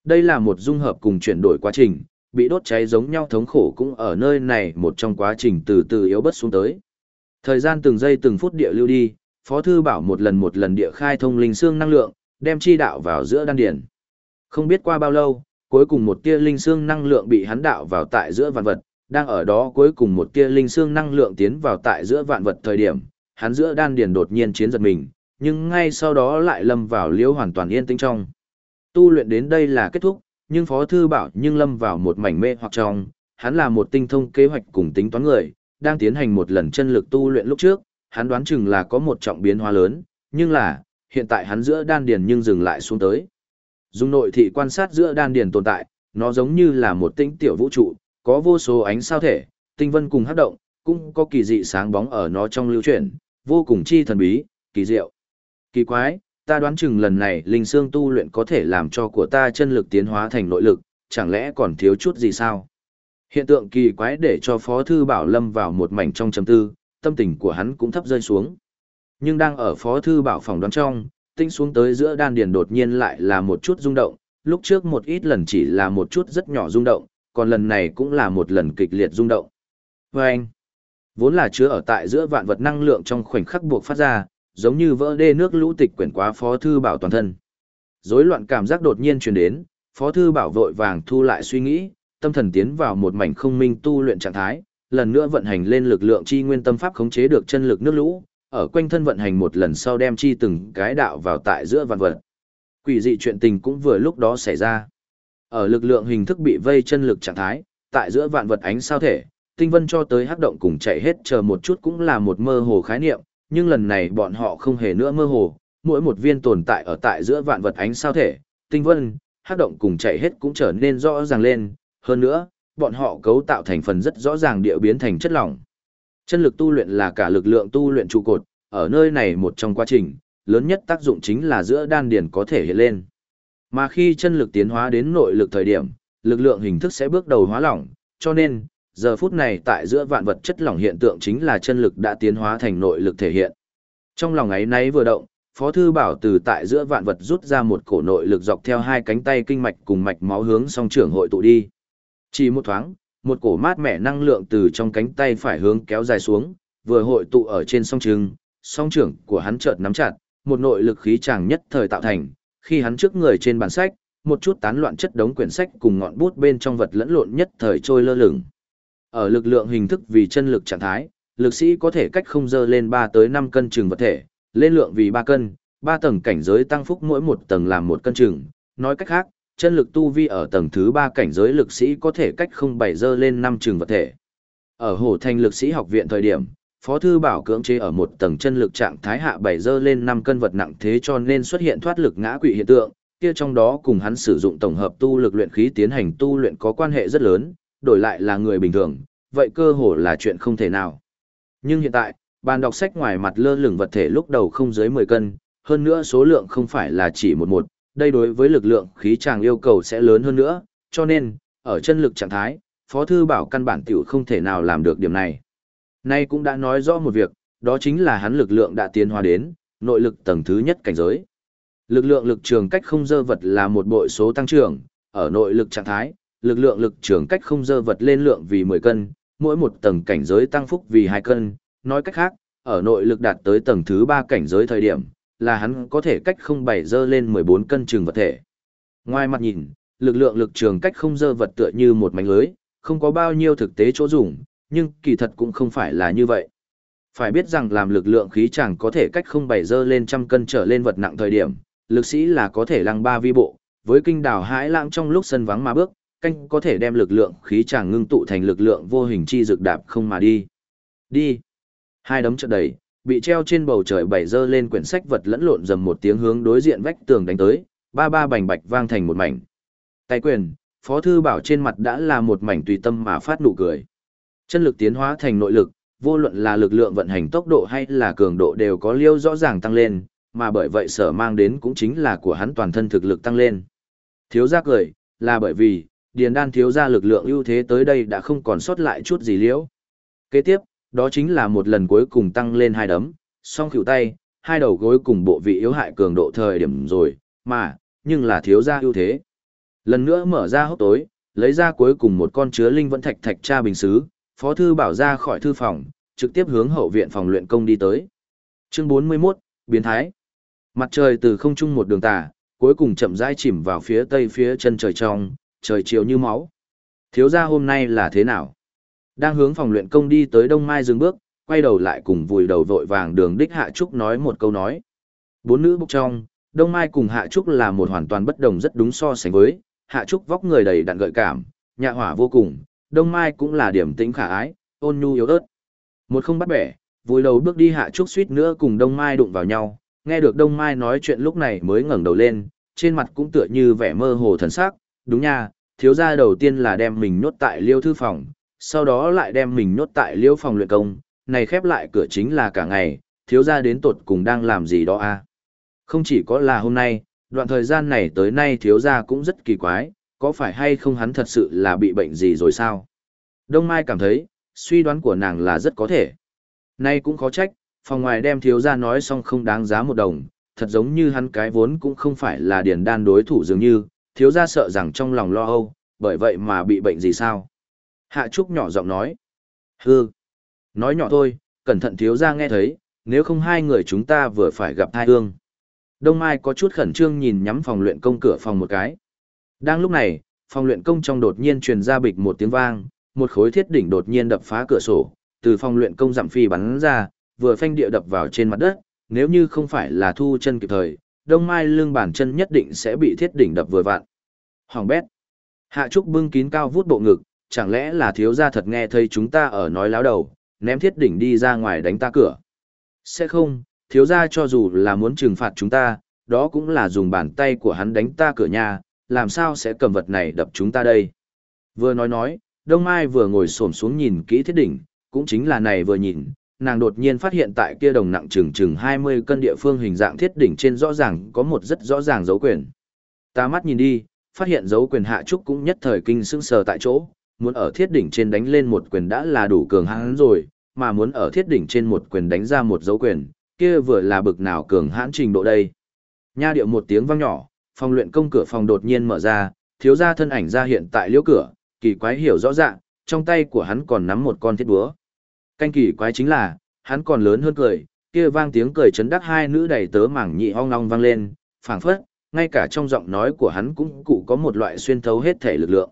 [SPEAKER 1] Đây là một dung hợp cùng chuyển đổi quá trình, bị đốt cháy giống nhau thống khổ cũng ở nơi này một trong quá trình từ từ yếu bất xuống tới. Thời gian từng giây từng phút địa lưu đi, Phó Thư Bảo một lần một lần địa khai thông linh xương năng lượng, đem chi đạo vào giữa đan điền. Không biết qua bao lâu, cuối cùng một tia linh xương năng lượng bị hắn đạo vào tại giữa vạn vật, đang ở đó cuối cùng một tia linh xương năng lượng tiến vào tại giữa vạn vật thời điểm, hắn giữa đan điền đột nhiên chiến giật mình, nhưng ngay sau đó lại lâm vào liễu hoàn toàn yên tĩnh trong. Tu luyện đến đây là kết thúc, nhưng Phó Thư Bảo nhưng lâm vào một mảnh mê hoặc trong, hắn là một tinh thông kế hoạch cùng tính toán người, đang tiến hành một lần chân lực tu luyện lúc trước, hắn đoán chừng là có một trọng biến hóa lớn, nhưng là, hiện tại hắn giữa đan điền nhưng dừng lại xuống tới. Dùng nội thị quan sát giữa đan điền tồn tại, nó giống như là một tinh tiểu vũ trụ, có vô số ánh sao thể, tinh vân cùng hấp động, cũng có kỳ dị sáng bóng ở nó trong lưu chuyển, vô cùng chi thần bí, kỳ diệu. Kỳ quái, ta đoán chừng lần này linh xương tu luyện có thể làm cho của ta chân lực tiến hóa thành nội lực, chẳng lẽ còn thiếu chút gì sao? Hiện tượng kỳ quái để cho Phó Thư Bảo lâm vào một mảnh trong chấm tư, tâm tình của hắn cũng thấp rơi xuống. Nhưng đang ở Phó Thư Bảo phòng đoán trong, tinh xuống tới giữa đan điền đột nhiên lại là một chút rung động, lúc trước một ít lần chỉ là một chút rất nhỏ rung động, còn lần này cũng là một lần kịch liệt rung động. Và anh, vốn là chứa ở tại giữa vạn vật năng lượng trong khoảnh khắc buộc phát ra, giống như vỡ đê nước lũ tịch quyển quá Phó Thư Bảo toàn thân. Rối loạn cảm giác đột nhiên truyền đến, Phó Thư Bảo vội vàng thu lại suy nghĩ, tâm thần tiến vào một mảnh không minh tu luyện trạng thái, lần nữa vận hành lên lực lượng chi nguyên tâm pháp khống chế được chân lực nước lũ, ở quanh thân vận hành một lần sau đem chi từng cái đạo vào tại giữa vạn vật. Quỷ dị chuyện tình cũng vừa lúc đó xảy ra. Ở lực lượng hình thức bị vây chân lực trạng thái, tại giữa vạn vật ánh sao thể, tinh vân cho tới hắc động cùng chạy hết chờ một chút cũng là một mơ hồ khái niệm, nhưng lần này bọn họ không hề nữa mơ hồ, mỗi một viên tồn tại ở tại giữa vạn vật ánh sao thể, tinh vân, hắc động cùng chạy hết cũng trở nên rõ ràng lên, hơn nữa, bọn họ cấu tạo thành phần rất rõ ràng địa biến thành chất lỏng. Chân lực tu luyện là cả lực lượng tu luyện trụ cột, ở nơi này một trong quá trình, lớn nhất tác dụng chính là giữa đan điền có thể hiện lên. Mà khi chân lực tiến hóa đến nội lực thời điểm, lực lượng hình thức sẽ bước đầu hóa lỏng, cho nên, giờ phút này tại giữa vạn vật chất lỏng hiện tượng chính là chân lực đã tiến hóa thành nội lực thể hiện. Trong lòng ấy náy vừa động, Phó Thư Bảo từ tại giữa vạn vật rút ra một cổ nội lực dọc theo hai cánh tay kinh mạch cùng mạch máu hướng song trưởng hội tụ đi. Chỉ một thoáng, một cổ mát mẻ năng lượng từ trong cánh tay phải hướng kéo dài xuống, vừa hội tụ ở trên song trường, song trưởng của hắn chợt nắm chặt, một nội lực khí chàng nhất thời tạo thành, khi hắn trước người trên bàn sách, một chút tán loạn chất đống quyển sách cùng ngọn bút bên trong vật lẫn lộn nhất thời trôi lơ lửng. Ở lực lượng hình thức vì chân lực trạng thái, lực sĩ có thể cách không dơ lên 3 tới 5 cân chừng vật thể, lên lượng vì 3 cân, 3 tầng cảnh giới tăng phúc mỗi một tầng làm một cân chừng, nói cách khác, chân lực tu vi ở tầng thứ 3 cảnh giới lực sĩ có thể cách không bảy dơ lên 5 trường vật thể. Ở Hồ Thành lực sĩ học viện thời điểm, Phó Thư Bảo cưỡng chế ở một tầng chân lực trạng thái hạ bảy dơ lên 5 cân vật nặng thế cho nên xuất hiện thoát lực ngã quỵ hiện tượng, kia trong đó cùng hắn sử dụng tổng hợp tu lực luyện khí tiến hành tu luyện có quan hệ rất lớn, đổi lại là người bình thường, vậy cơ hồ là chuyện không thể nào. Nhưng hiện tại, bàn đọc sách ngoài mặt lơ lửng vật thể lúc đầu không dưới 10 cân, hơn nữa số lượng không phải là chỉ một một, đây đối với lực lượng khí tràng yêu cầu sẽ lớn hơn nữa, cho nên, ở chân lực trạng thái, Phó Thư Bảo căn bản tiểu không thể nào làm được điểm này. Nay cũng đã nói rõ một việc, đó chính là hắn lực lượng đã tiến hóa đến, nội lực tầng thứ nhất cảnh giới. Lực lượng lực trường cách không dơ vật là một bội số tăng trưởng, ở nội lực trạng thái, lực lượng lực trường cách không dơ vật lên lượng vì 10 cân, mỗi một tầng cảnh giới tăng phúc vì 2 cân, nói cách khác, ở nội lực đạt tới tầng thứ 3 cảnh giới thời điểm, là hắn có thể cách không bảy dơ lên 14 cân trường vật thể. Ngoài mặt nhìn, lực lượng lực trường cách không dơ vật tựa như một mảnh lưới, không có bao nhiêu thực tế chỗ dùng, nhưng kỳ thật cũng không phải là như vậy. Phải biết rằng làm lực lượng khí chẳng có thể cách không bảy dơ lên trăm cân trở lên vật nặng thời điểm, lực sĩ là có thể lăng ba vi bộ, với kinh đảo hãi lãng trong lúc sân vắng mà bước, canh có thể đem lực lượng khí chẳng ngưng tụ thành lực lượng vô hình chi dược đạp không mà đi. Đi. Hai đấm trợ đẩy, bị treo trên bầu trời bảy dơ lên quyển sách vật lẫn lộn dầm một tiếng hướng đối diện vách tường đánh tới, ba ba bành bạch vang thành một mảnh. Tay quyền, Phó Thư Bảo trên mặt đã là một mảnh tùy tâm mà phát nụ cười. Chân lực tiến hóa thành nội lực, vô luận là lực lượng vận hành tốc độ hay là cường độ đều có liêu rõ ràng tăng lên, mà bởi vậy sở mang đến cũng chính là của hắn toàn thân thực lực tăng lên. Thiếu gia cười, là bởi vì, điền đan thiếu gia lực lượng ưu thế tới đây đã không còn sót lại chút gì liễu. Kế tiếp, đó chính là một lần cuối cùng tăng lên hai đấm, song khỉu tay, hai đầu gối cùng bộ vị yếu hại cường độ thời điểm rồi, mà, nhưng là thiếu gia ưu thế. Lần nữa mở ra hốc tối, lấy ra cuối cùng một con chứa linh vẫn thạch thạch tra bình xứ, phó thư bảo ra khỏi thư phòng, trực tiếp hướng hậu viện phòng luyện công đi tới. Chương 41, biến thái. Mặt trời từ không trung một đường tà, cuối cùng chậm rãi chìm vào phía tây phía chân trời trong, trời chiều như máu. Thiếu gia hôm nay là thế nào? Đang hướng phòng luyện công đi tới Đông Mai dừng bước, quay đầu lại cùng vùi đầu vội vàng đường đích Hạ Trúc nói một câu nói. Bốn nữ bốc trong, Đông Mai cùng Hạ Trúc là một hoàn toàn bất đồng rất đúng so sánh với, Hạ Trúc vóc người đầy đặn gợi cảm, nhạ hỏa vô cùng, Đông Mai cũng là điểm tính khả ái, ôn nhu yếu ớt. Một không bắt bẻ, vùi đầu bước đi Hạ Trúc suýt nữa cùng Đông Mai đụng vào nhau, nghe được Đông Mai nói chuyện lúc này mới ngẩng đầu lên, trên mặt cũng tựa như vẻ mơ hồ thần sắc, đúng nha, thiếu gia đầu tiên là đem mình nhốt tại liêu thư phòng, sau đó lại đem mình nhốt tại liêu phòng luyện công, này khép lại cửa chính là cả ngày, thiếu gia đến tột cùng đang làm gì đó à. Không chỉ có là hôm nay, đoạn thời gian này tới nay thiếu gia cũng rất kỳ quái, có phải hay không hắn thật sự là bị bệnh gì rồi sao? Đông Mai cảm thấy, suy đoán của nàng là rất có thể. Nay cũng khó trách, phòng ngoài đem thiếu gia nói xong không đáng giá một đồng, thật giống như hắn cái vốn cũng không phải là điển đan đối thủ dường như, thiếu gia sợ rằng trong lòng lo âu, bởi vậy mà bị bệnh gì sao? Hạ Trúc nhỏ giọng nói. Hư. Nói nhỏ thôi, cẩn thận thiếu gia nghe thấy, nếu không hai người chúng ta vừa phải gặp thai hương. Đông Mai có chút khẩn trương nhìn nhắm phòng luyện công cửa phòng một cái. Đang lúc này, phòng luyện công trong đột nhiên truyền ra bịch một tiếng vang, một khối thiết đỉnh đột nhiên đập phá cửa sổ, từ phòng luyện công giảm phi bắn ra, vừa phanh địa đập vào trên mặt đất, nếu như không phải là thu chân kịp thời, đông mai lưng bản chân nhất định sẽ bị thiết đỉnh đập vừa vặn. Hoàng bét. Hạ Trúc bưng kín cao vút bộ ngực, chẳng lẽ là thiếu gia thật nghe thấy chúng ta ở nói láo đầu, ném thiết đỉnh đi ra ngoài đánh ta cửa. Sẽ không, thiếu gia cho dù là muốn trừng phạt chúng ta, đó cũng là dùng bàn tay của hắn đánh ta cửa nhà, làm sao sẽ cầm vật này đập chúng ta đây. Vừa nói nói, Đông Mai vừa ngồi xổm xuống nhìn kỹ thiết đỉnh, cũng chính là này vừa nhìn, nàng đột nhiên phát hiện tại kia đồng nặng chừng chừng 20 cân địa phương hình dạng thiết đỉnh trên rõ ràng có một rất rõ ràng dấu quyền. Ta mắt nhìn đi, phát hiện dấu quyền hạ trúc cũng nhất thời kinh sững sờ tại chỗ, muốn ở thiết đỉnh trên đánh lên một quyền đã là đủ cường hãn rồi, mà muốn ở thiết đỉnh trên một quyền đánh ra một dấu quyền, kia vừa là bực nào cường hãn trình độ đây. Nha điệu một tiếng vang nhỏ, phòng luyện công cửa phòng đột nhiên mở ra, thiếu gia thân ảnh ra hiện tại liễu cửa, kỳ quái hiểu rõ ràng, trong tay của hắn còn nắm một con thiết búa. Canh kỳ quái chính là, hắn còn lớn hơn cười, kia vang tiếng cười chấn đắc hai nữ đầy tớ mảng nhị ong ong vang lên, phảng phất, ngay cả trong giọng nói của hắn cũng cụ có một loại xuyên thấu hết thể lực lượng.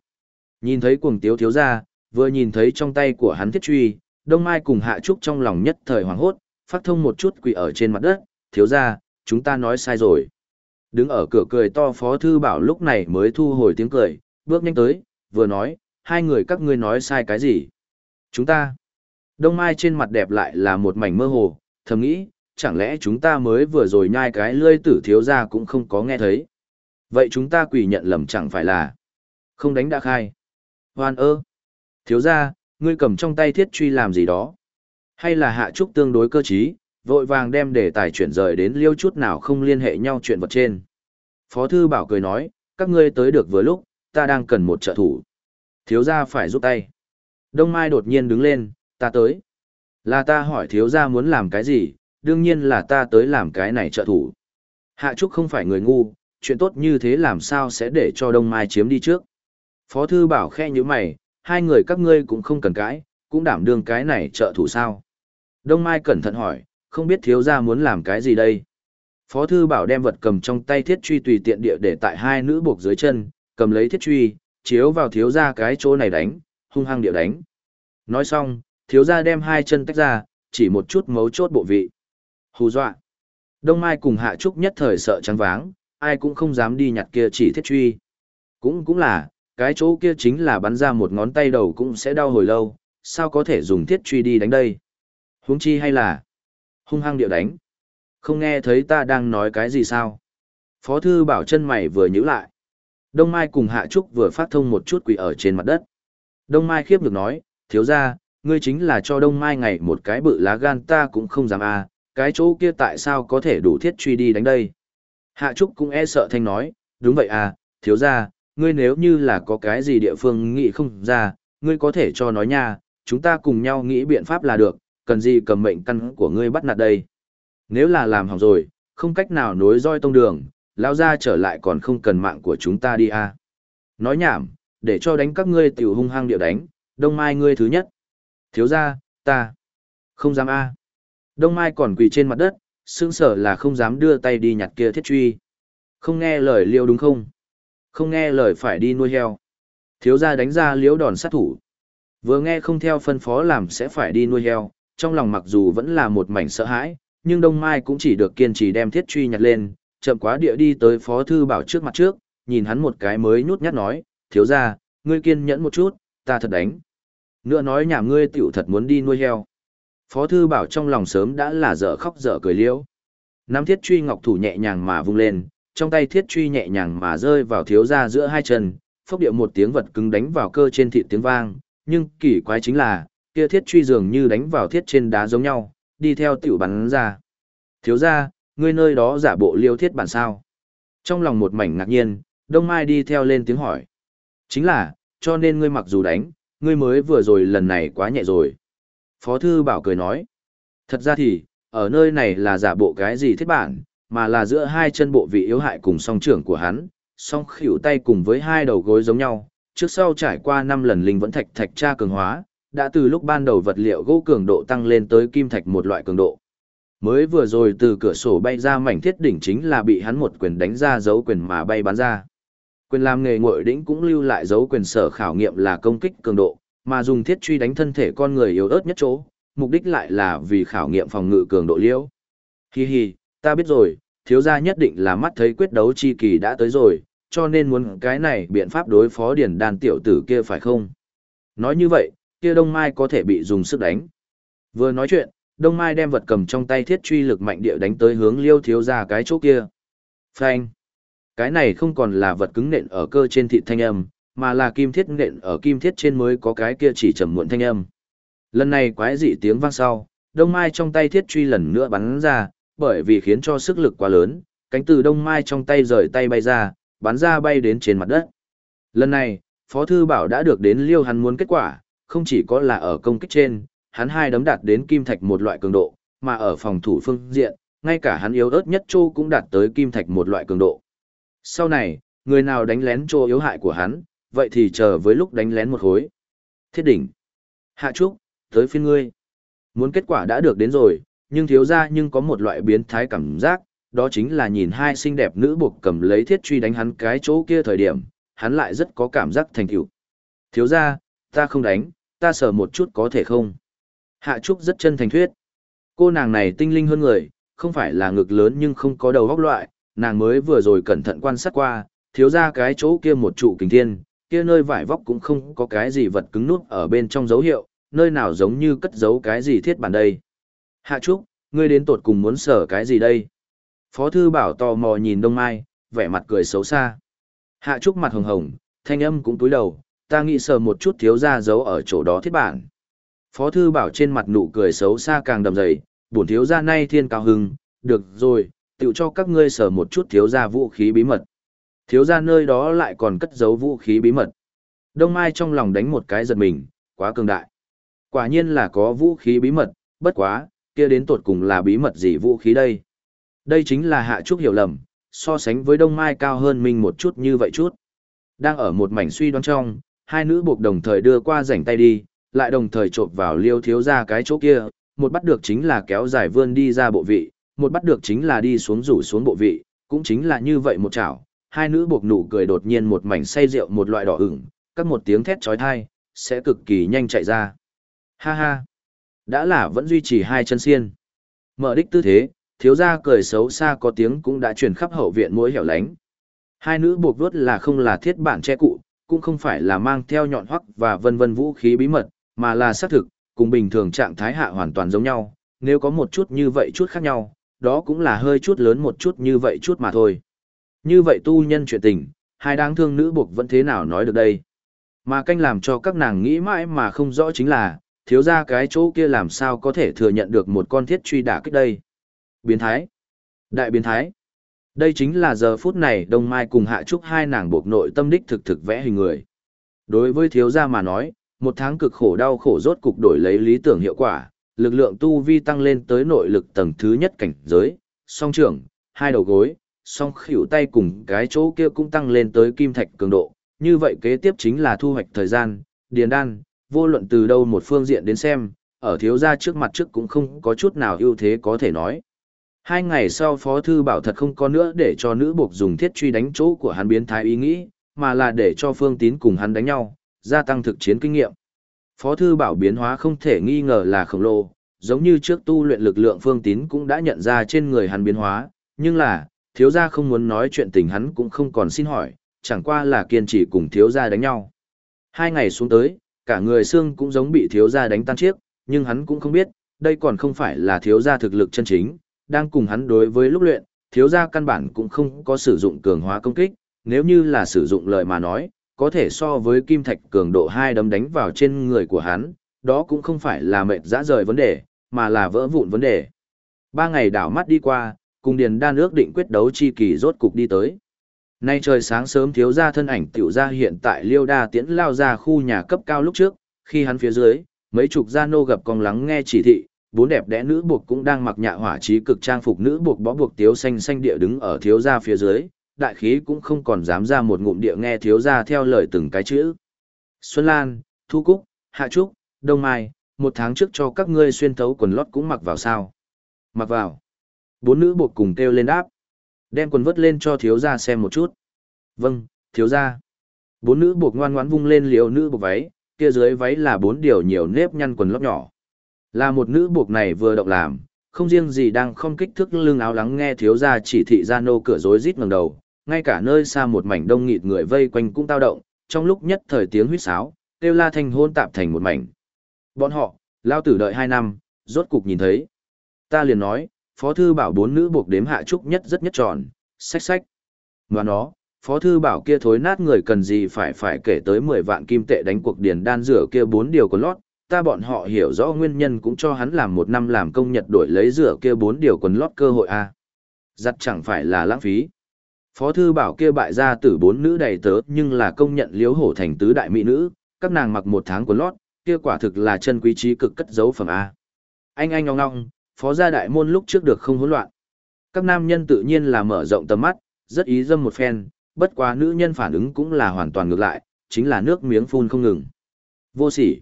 [SPEAKER 1] Nhìn thấy cuồng tiếu thiếu gia, vừa nhìn thấy trong tay của hắn thiết truy, Đông Mai cùng Hạ Trúc trong lòng nhất thời hoảng hốt, phát thông một chút quỳ ở trên mặt đất, thiếu gia, chúng ta nói sai rồi. Đứng ở cửa cười to Phó Thư Bảo lúc này mới thu hồi tiếng cười, bước nhanh tới, vừa nói, hai người các ngươi nói sai cái gì? Chúng ta. Đông Mai trên mặt đẹp lại là một mảnh mơ hồ, thầm nghĩ, chẳng lẽ chúng ta mới vừa rồi nhai cái lươi tử thiếu ra cũng không có nghe thấy. Vậy chúng ta quỷ nhận lầm chẳng phải là không đánh đã khai. Hoan ơ. Thiếu ra, ngươi cầm trong tay thiết truy làm gì đó. Hay là hạ trúc tương đối cơ trí, vội vàng đem đề tài chuyển rời đến liêu chút nào không liên hệ nhau chuyện vật trên. Phó thư bảo cười nói, các ngươi tới được vừa lúc, ta đang cần một trợ thủ. Thiếu gia phải giúp tay. Đông Mai đột nhiên đứng lên, ta tới. Là ta hỏi thiếu gia muốn làm cái gì, đương nhiên là ta tới làm cái này trợ thủ. Hạ Trúc không phải người ngu, chuyện tốt như thế làm sao sẽ để cho Đông Mai chiếm đi trước. Phó thư bảo khe như mày, hai người các ngươi cũng không cần cãi, cũng đảm đương cái này trợ thủ sao. Đông Mai cẩn thận hỏi, không biết thiếu gia muốn làm cái gì đây. Phó thư bảo đem vật cầm trong tay thiết truy tùy tiện địa để tại hai nữ buộc dưới chân, cầm lấy thiết truy, chiếu vào thiếu gia cái chỗ này đánh, hung hăng địa đánh. Nói xong, thiếu gia đem hai chân tách ra, chỉ một chút mấu chốt bộ vị. Hù dọa. Đông Mai cùng Hạ Trúc nhất thời sợ trắng váng, ai cũng không dám đi nhặt kia chỉ thiết truy. Cũng cũng là, cái chỗ kia chính là bắn ra một ngón tay đầu cũng sẽ đau hồi lâu, sao có thể dùng thiết truy đi đánh đây? Huống chi hay là hung hăng điệu đánh? Không nghe thấy ta đang nói cái gì sao? Phó thư bảo chân mày vừa nhíu lại. Đông Mai cùng Hạ Trúc vừa phát thông một chút quỷ ở trên mặt đất. Đông Mai khiếp được nói, thiếu ra, ngươi chính là cho Đông Mai ngày một cái bự lá gan ta cũng không dám à, cái chỗ kia tại sao có thể đủ thiết truy đi đánh đây. Hạ Trúc cũng e sợ thanh nói, đúng vậy à, thiếu ra, ngươi nếu như là có cái gì địa phương nghĩ không ra, ngươi có thể cho nói nha, chúng ta cùng nhau nghĩ biện pháp là được, cần gì cầm mệnh căn của ngươi bắt nạt đây. Nếu là làm hỏng rồi, không cách nào nối roi tông đường, lao ra trở lại còn không cần mạng của chúng ta đi à. Nói nhảm, để cho đánh các ngươi tiểu hung hăng điệu đánh, đông mai ngươi thứ nhất. Thiếu ra, ta, không dám a Đông mai còn quỳ trên mặt đất, sương sở là không dám đưa tay đi nhặt kia thiết truy. Không nghe lời liêu đúng không? Không nghe lời phải đi nuôi heo. Thiếu gia đánh ra liếu đòn sát thủ. Vừa nghe không theo phân phó làm sẽ phải đi nuôi heo, trong lòng mặc dù vẫn là một mảnh sợ hãi, nhưng Đông Mai cũng chỉ được kiên trì đem thiết truy nhặt lên, chậm quá địa đi tới Phó Thư Bảo trước mặt trước, nhìn hắn một cái mới nhút nhát nói, thiếu gia ngươi kiên nhẫn một chút, ta thật đánh. Nữa nói nhà ngươi tiểu thật muốn đi nuôi heo. Phó Thư Bảo trong lòng sớm đã là dở khóc dở cười liễu. Nắm thiết truy ngọc thủ nhẹ nhàng mà vung lên, trong tay thiết truy nhẹ nhàng mà rơi vào thiếu ra giữa hai chân, phốc điệu một tiếng vật cứng đánh vào cơ trên thịt tiếng vang, nhưng kỳ quái chính là, kia thiết truy dường như đánh vào thiết trên đá giống nhau, đi theo tiểu bắn ra. Thiếu ra, ngươi nơi đó giả bộ liêu thiết bản sao. Trong lòng một mảnh ngạc nhiên, Đông Mai đi theo lên tiếng hỏi. Chính là, cho nên ngươi mặc dù đánh, ngươi mới vừa rồi lần này quá nhẹ rồi. Phó Thư Bảo cười nói. Thật ra thì, ở nơi này là giả bộ cái gì thiết bản, mà là giữa hai chân bộ vị yếu hại cùng song trưởng của hắn, song khỉu tay cùng với hai đầu gối giống nhau, trước sau trải qua 5 lần linh vẫn thạch thạch tra cường hóa, đã từ lúc ban đầu vật liệu gỗ cường độ tăng lên tới kim thạch một loại cường độ. Mới vừa rồi từ cửa sổ bay ra mảnh thiết đỉnh chính là bị hắn một quyền đánh ra dấu quyền mà bay bắn ra. Quyền làm nghề ngội đỉnh cũng lưu lại dấu quyền sở khảo nghiệm là công kích cường độ, mà dùng thiết truy đánh thân thể con người yếu ớt nhất chỗ, mục đích lại là vì khảo nghiệm phòng ngự cường độ liễu. Hi hi, ta biết rồi, thiếu gia nhất định là mắt thấy quyết đấu chi kỳ đã tới rồi, cho nên muốn cái này biện pháp đối phó điển đàn tiểu tử kia phải không? Nói như vậy, kia Đông Mai có thể bị dùng sức đánh. Vừa nói chuyện, Đông Mai đem vật cầm trong tay thiết truy lực mạnh địa đánh tới hướng liêu thiếu gia cái chỗ kia. Phanh! Cái này không còn là vật cứng nện ở cơ trên thị thanh âm, mà là kim thiết nện ở kim thiết trên mới có cái kia chỉ trầm muộn thanh âm. Lần này quái dị tiếng vang sau, Đông Mai trong tay thiết truy lần nữa bắn ra, bởi vì khiến cho sức lực quá lớn, cánh từ Đông Mai trong tay rời tay bay ra, bắn ra bay đến trên mặt đất. Lần này, Phó Thư Bảo đã được đến liêu hắn muốn kết quả, không chỉ có là ở công kích trên, hắn hai đấm đạt đến kim thạch một loại cường độ, mà ở phòng thủ phương diện, ngay cả hắn yếu ớt nhất châu cũng đạt tới kim thạch một loại cường độ. Sau này, người nào đánh lén châu yếu hại của hắn, vậy thì chờ với lúc đánh lén một hối. Thiết đỉnh. Hạ Trúc, tới phiên ngươi. Muốn kết quả đã được đến rồi, nhưng thiếu ra nhưng có một loại biến thái cảm giác, đó chính là nhìn hai xinh đẹp nữ buộc cầm lấy thiết truy đánh hắn cái chỗ kia thời điểm, hắn lại rất có cảm giác thành tựu. Thiếu ra, ta không đánh, ta sợ một chút có thể không? Hạ Trúc rất chân thành thuyết. Cô nàng này tinh linh hơn người, không phải là ngực lớn nhưng không có đầu góc loại, nàng mới vừa rồi cẩn thận quan sát qua, thiếu ra cái chỗ kia một trụ kình thiên, kia nơi vải vóc cũng không có cái gì vật cứng nút ở bên trong dấu hiệu, nơi nào giống như cất giấu cái gì thiết bản đây. Hạ Trúc, ngươi đến tột cùng muốn sở cái gì đây? Phó thư bảo tò mò nhìn Đông Mai, vẻ mặt cười xấu xa. Hạ Trúc mặt hồng hồng, thanh âm cũng túi đầu, ta nghĩ sờ một chút thiếu ra giấu ở chỗ đó thiết bản. Phó thư bảo trên mặt nụ cười xấu xa càng đầm dày, bổn thiếu ra nay thiên cao hưng, được rồi, tự cho các ngươi sờ một chút thiếu ra vũ khí bí mật. Thiếu ra nơi đó lại còn cất giấu vũ khí bí mật. Đông Mai trong lòng đánh một cái giật mình, quá cường đại. Quả nhiên là có vũ khí bí mật, bất quá, kia đến tột cùng là bí mật gì vũ khí đây. Đây chính là hạ trúc hiểu lầm, so sánh với Đông Mai cao hơn mình một chút như vậy chút. Đang ở một mảnh suy đoán trong, hai nữ buộc đồng thời đưa qua rảnh tay đi, lại đồng thời trộn vào liêu thiếu ra cái chỗ kia, một bắt được chính là kéo dài vươn đi ra bộ vị, một bắt được chính là đi xuống rủ xuống bộ vị, cũng chính là như vậy một chảo. Hai nữ buộc nụ cười đột nhiên một mảnh say rượu một loại đỏ ửng, các một tiếng thét trói thai, sẽ cực kỳ nhanh chạy ra. Ha ha! Đã là vẫn duy trì hai chân xiên. Mở đích tư thế, thiếu gia cười xấu xa có tiếng cũng đã truyền khắp hậu viện mỗi hẻo lánh. Hai nữ buộc vuốt là không là thiết bản che cụ, cũng không phải là mang theo nhọn hoắc và vân vân vũ khí bí mật, mà là xác thực, cùng bình thường trạng thái hạ hoàn toàn giống nhau, nếu có một chút như vậy chút khác nhau, đó cũng là hơi chút lớn một chút như vậy chút mà thôi. Như vậy tu nhân chuyện tình, hai đáng thương nữ buộc vẫn thế nào nói được đây. Mà canh làm cho các nàng nghĩ mãi mà không rõ chính là, thiếu ra cái chỗ kia làm sao có thể thừa nhận được một con thiết truy đả kích đây. Biến thái. Đại biến thái. Đây chính là giờ phút này Đông Mai cùng Hạ Trúc hai nàng buộc nội tâm đích thực thực vẽ hình người. Đối với thiếu gia mà nói, một tháng cực khổ đau khổ rốt cục đổi lấy lý tưởng hiệu quả, lực lượng tu vi tăng lên tới nội lực tầng thứ nhất cảnh giới, song trưởng, hai đầu gối, song khỉu tay cùng cái chỗ kia cũng tăng lên tới kim thạch cường độ. Như vậy kế tiếp chính là thu hoạch thời gian, điền đan, vô luận từ đâu một phương diện đến xem, ở thiếu gia trước mặt trước cũng không có chút nào ưu thế có thể nói. Hai ngày sau Phó Thư Bảo thật không có nữa để cho nữ buộc dùng thiết truy đánh chỗ của hắn biến thái ý nghĩ, mà là để cho Phương Tín cùng hắn đánh nhau, gia tăng thực chiến kinh nghiệm. Phó Thư Bảo biến hóa không thể nghi ngờ là khổng lồ, giống như trước tu luyện lực lượng Phương Tín cũng đã nhận ra trên người hắn biến hóa, nhưng là, thiếu gia không muốn nói chuyện tình hắn cũng không còn xin hỏi, chẳng qua là kiên trì cùng thiếu gia đánh nhau. Hai ngày xuống tới, cả người xương cũng giống bị thiếu gia đánh tan chiếc, nhưng hắn cũng không biết, đây còn không phải là thiếu gia thực lực chân chính, đang cùng hắn đối với lúc luyện, thiếu gia căn bản cũng không có sử dụng cường hóa công kích, nếu như là sử dụng lời mà nói, có thể so với kim thạch cường độ hai đấm đánh vào trên người của hắn, đó cũng không phải là mệt dã rời vấn đề, mà là vỡ vụn vấn đề. Ba ngày đảo mắt đi qua, cùng Điền Đan ước định quyết đấu chi kỳ rốt cục đi tới. Nay trời sáng sớm thiếu gia thân ảnh tiểu ra hiện tại Liêu Đa Tiễn lao ra khu nhà cấp cao lúc trước, khi hắn phía dưới, mấy chục gia nô gặp con lắng nghe chỉ thị, bốn đẹp đẽ nữ buộc cũng đang mặc nhạ hỏa trí cực trang phục nữ buộc bó buộc tiếu xanh xanh địa đứng ở thiếu gia phía dưới, đại khí cũng không còn dám ra một ngụm địa nghe thiếu gia theo lời từng cái chữ. Xuân Lan, Thu Cúc, Hạ Trúc, Đông Mai, một tháng trước cho các ngươi xuyên thấu quần lót cũng mặc vào sao. Mặc vào. Bốn nữ buộc cùng kêu lên đáp. Đem quần vớt lên cho thiếu gia xem một chút. Vâng, thiếu gia. Bốn nữ buộc ngoan ngoãn vung lên liều nữ buộc váy, kia dưới váy là bốn điều nhiều nếp nhăn quần lót nhỏ. Là một nữ buộc này vừa động làm, không riêng gì đang không kích thước lưng áo lắng nghe thiếu gia chỉ thị ra nô cửa rối rít ngẩng đầu, ngay cả nơi xa một mảnh đông nghịt người vây quanh cũng tao động, trong lúc nhất thời tiếng huýt sáo, kêu la thành hôn tạp thành một mảnh. Bọn họ, lao tử đợi hai năm, rốt cục nhìn thấy. Ta liền nói, phó thư bảo bốn nữ buộc đếm hạ trúc nhất rất nhất tròn, xách xách. Và nó, phó thư bảo kia thối nát người cần gì phải phải kể tới 10 vạn kim tệ đánh cuộc điền đan rửa kia bốn điều có lót, ta bọn họ hiểu rõ nguyên nhân cũng cho hắn làm một năm làm công nhật đổi lấy rửa kia bốn điều quần lót cơ hội a. À. giặt chẳng phải là lãng phí. Phó thư bảo kia bại ra tử bốn nữ đầy tớ nhưng là công nhận liếu hổ thành tứ đại mỹ nữ. Các nàng mặc một tháng quần lót kia quả thực là chân quý trí cực cất dấu phẩm a. Anh anh ngong ngong phó gia đại môn lúc trước được không hỗn loạn các nam nhân tự nhiên là mở rộng tầm mắt rất ý dâm một phen bất quá nữ nhân phản ứng cũng là hoàn toàn ngược lại chính là nước miếng phun không ngừng vô sỉ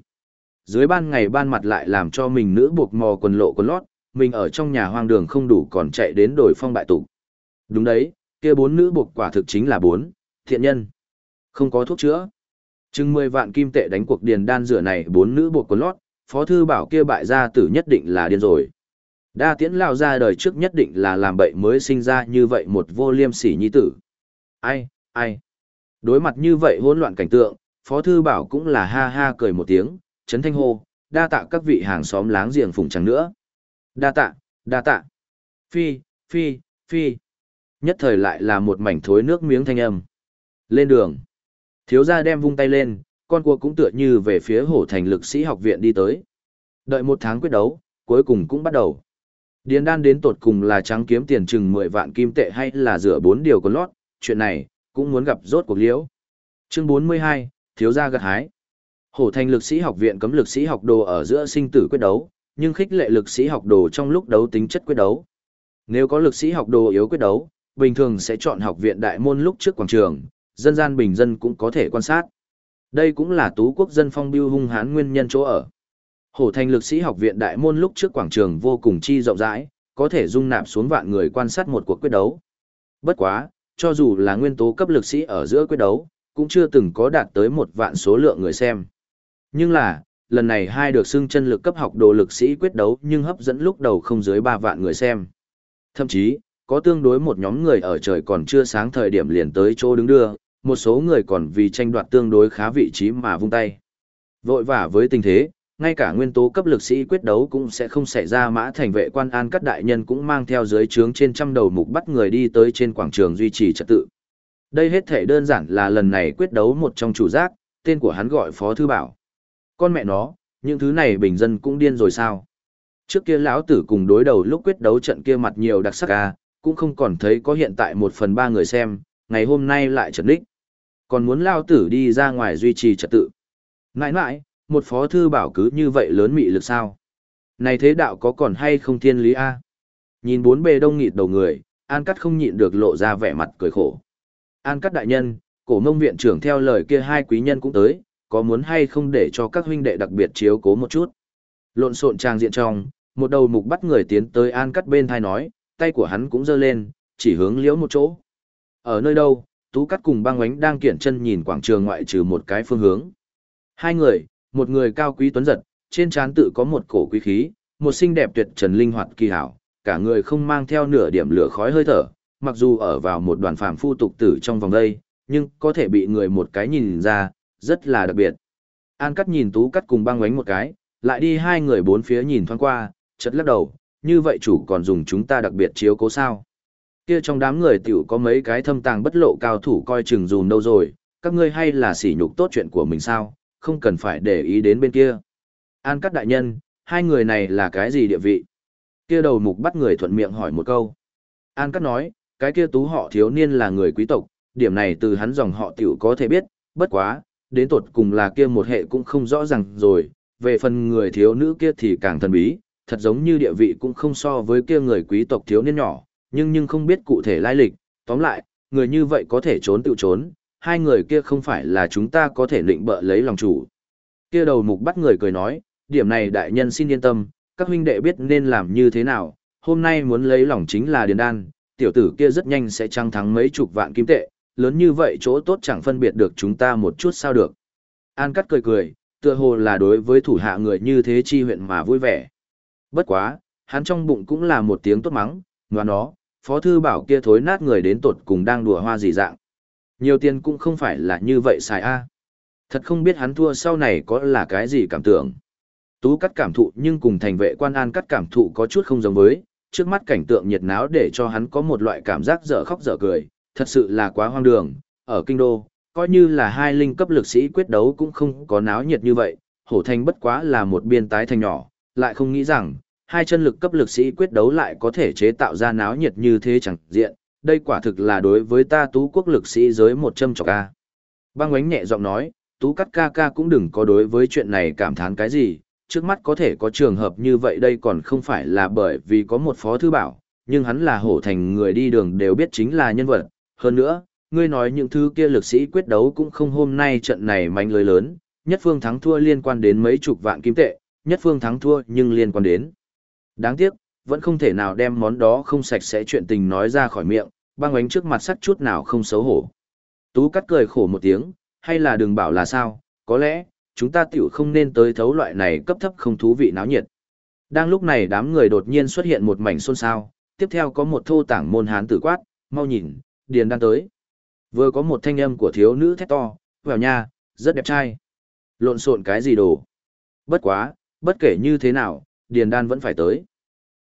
[SPEAKER 1] dưới ban ngày ban mặt lại làm cho mình nữ buộc mò quần lộ quần lót, mình ở trong nhà hoang đường không đủ còn chạy đến đổi phong bại tụ. Đúng đấy, kia bốn nữ buộc quả thực chính là bốn, thiện nhân. Không có thuốc chữa. Chừng mười vạn kim tệ đánh cuộc điền đan rửa này bốn nữ buộc quần lót, phó thư bảo kia bại gia tử nhất định là điên rồi. Đa tiễn lao ra đời trước nhất định là làm bậy mới sinh ra như vậy một vô liêm sỉ nhi tử. Ai, ai. Đối mặt như vậy hỗn loạn cảnh tượng, phó thư bảo cũng là ha ha cười một tiếng, Trấn Thanh hô, đa tạ các vị hàng xóm láng giềng phụng chẳng nữa. Đa tạ, đa tạ. Phi, phi, phi. Nhất thời lại là một mảnh thối nước miếng thanh âm. Lên đường. Thiếu gia đem vung tay lên, con cua cũng tựa như về phía hổ thành lực sĩ học viện đi tới. Đợi một tháng quyết đấu, cuối cùng cũng bắt đầu. Điền đan đến tột cùng là trắng kiếm tiền chừng 10 vạn kim tệ hay là rửa bốn điều con lót, chuyện này, cũng muốn gặp rốt cuộc liễu. Chương 42, thiếu gia gật hái. Hổ thành lực sĩ học viện cấm lực sĩ học đồ ở giữa sinh tử quyết đấu, nhưng khích lệ lực sĩ học đồ trong lúc đấu tính chất quyết đấu. Nếu có lực sĩ học đồ yếu quyết đấu, bình thường sẽ chọn học viện đại môn lúc trước quảng trường, dân gian bình dân cũng có thể quan sát. Đây cũng là tú quốc dân phong biêu hung hán nguyên nhân chỗ ở. Hổ thành lực sĩ học viện đại môn lúc trước quảng trường vô cùng chi rộng rãi, có thể dung nạp xuống vạn người quan sát một cuộc quyết đấu. Bất quá, cho dù là nguyên tố cấp lực sĩ ở giữa quyết đấu, cũng chưa từng có đạt tới một vạn số lượng người xem. Nhưng là, lần này hai được xưng chân lực cấp học đồ lực sĩ quyết đấu nhưng hấp dẫn lúc đầu không dưới 3 vạn người xem. Thậm chí, có tương đối một nhóm người ở trời còn chưa sáng thời điểm liền tới chỗ đứng đưa, một số người còn vì tranh đoạt tương đối khá vị trí mà vung tay. Vội vã với tình thế, ngay cả nguyên tố cấp lực sĩ quyết đấu cũng sẽ không xảy ra mã thành vệ quan an các đại nhân cũng mang theo dưới trướng trên trăm đầu mục bắt người đi tới trên quảng trường duy trì trật tự. Đây hết thể đơn giản là lần này quyết đấu một trong chủ giác, tên của hắn gọi Phó Thư Bảo. Con mẹ nó, những thứ này bình dân cũng điên rồi sao? Trước kia lão tử cùng đối đầu lúc quyết đấu trận kia mặt nhiều đặc sắc ca, cũng không còn thấy có hiện tại một phần ba người xem, ngày hôm nay lại trật đích. Còn muốn lao tử đi ra ngoài duy trì trật tự. Nãi nãi, một phó thư bảo cứ như vậy lớn mị lực sao? Này thế đạo có còn hay không thiên lý a? Nhìn bốn bề đông nghịt đầu người, An Cắt không nhịn được lộ ra vẻ mặt cười khổ. An Cắt đại nhân, cổ mông viện trưởng theo lời kia hai quý nhân cũng tới, có muốn hay không để cho các huynh đệ đặc biệt chiếu cố một chút. Lộn xộn trang diện trong, một đầu mục bắt người tiến tới an cắt bên thai nói, tay của hắn cũng giơ lên, chỉ hướng liễu một chỗ. Ở nơi đâu, tú cắt cùng băng ánh đang kiển chân nhìn quảng trường ngoại trừ một cái phương hướng. Hai người, một người cao quý tuấn giật, trên trán tự có một cổ quý khí, một xinh đẹp tuyệt trần linh hoạt kỳ hảo, cả người không mang theo nửa điểm lửa khói hơi thở, mặc dù ở vào một đoàn phàm phu tục tử trong vòng đây, nhưng có thể bị người một cái nhìn ra, rất là đặc biệt. An cắt nhìn tú cắt cùng băng ánh một cái, lại đi hai người bốn phía nhìn thoáng qua, chật lắc đầu, như vậy chủ còn dùng chúng ta đặc biệt chiếu cố sao. Kia trong đám người tiểu có mấy cái thâm tàng bất lộ cao thủ coi chừng dùn đâu rồi, các ngươi hay là sỉ nhục tốt chuyện của mình sao, không cần phải để ý đến bên kia. An Cắt đại nhân, hai người này là cái gì địa vị? Kia đầu mục bắt người thuận miệng hỏi một câu. An Cắt nói, cái kia tú họ thiếu niên là người quý tộc, điểm này từ hắn dòng họ tiểu có thể biết, bất quá, đến tột cùng là kia một hệ cũng không rõ ràng rồi, về phần người thiếu nữ kia thì càng thần bí, thật giống như địa vị cũng không so với kia người quý tộc thiếu niên nhỏ, nhưng nhưng không biết cụ thể lai lịch, tóm lại, người như vậy có thể trốn tự trốn, hai người kia không phải là chúng ta có thể định bợ lấy lòng chủ. Kia đầu mục bắt người cười nói, điểm này đại nhân xin yên tâm, các huynh đệ biết nên làm như thế nào, hôm nay muốn lấy lòng chính là điền đan, tiểu tử kia rất nhanh sẽ trăng thắng mấy chục vạn kim tệ, lớn như vậy chỗ tốt chẳng phân biệt được chúng ta một chút sao được. An cắt cười cười, tựa hồ là đối với thủ hạ người như thế chi huyện mà vui vẻ. Bất quá, hắn trong bụng cũng là một tiếng tốt mắng, ngoan nó, phó thư bảo kia thối nát người đến tột cùng đang đùa hoa gì dạng. Nhiều tiền cũng không phải là như vậy xài a Thật không biết hắn thua sau này có là cái gì cảm tưởng. Tú cắt cảm thụ nhưng cùng thành vệ quan an cắt cảm thụ có chút không giống với, trước mắt cảnh tượng nhiệt náo để cho hắn có một loại cảm giác dở khóc dở cười, thật sự là quá hoang đường, ở kinh đô, coi như là hai linh cấp lực sĩ quyết đấu cũng không có náo nhiệt như vậy, hổ thành bất quá là một biên tái thành nhỏ, lại không nghĩ rằng, hai chân lực cấp lực sĩ quyết đấu lại có thể chế tạo ra náo nhiệt như thế chẳng diện, đây quả thực là đối với ta tú quốc lực sĩ giới một châm trọc ca. Băng ánh nhẹ giọng nói, tú cắt ca ca cũng đừng có đối với chuyện này cảm thán cái gì, trước mắt có thể có trường hợp như vậy đây còn không phải là bởi vì có một phó thư bảo, nhưng hắn là hổ thành người đi đường đều biết chính là nhân vật, hơn nữa, ngươi nói những thứ kia lực sĩ quyết đấu cũng không hôm nay trận này manh lưới lớn, nhất phương thắng thua liên quan đến mấy chục vạn kim tệ, nhất phương thắng thua nhưng liên quan đến. Đáng tiếc, vẫn không thể nào đem món đó không sạch sẽ chuyện tình nói ra khỏi miệng, băng ánh trước mặt sắc chút nào không xấu hổ. Tú cắt cười khổ một tiếng, hay là đừng bảo là sao, có lẽ, chúng ta tiểu không nên tới thấu loại này cấp thấp không thú vị náo nhiệt. Đang lúc này đám người đột nhiên xuất hiện một mảnh xôn xao, tiếp theo có một thô tảng môn hán tử quát, mau nhìn, điền đang tới. Vừa có một thanh âm của thiếu nữ thét to, vào nha, rất đẹp trai. Lộn xộn cái gì đồ. Bất quá, bất kể như thế nào, điền đan vẫn phải tới.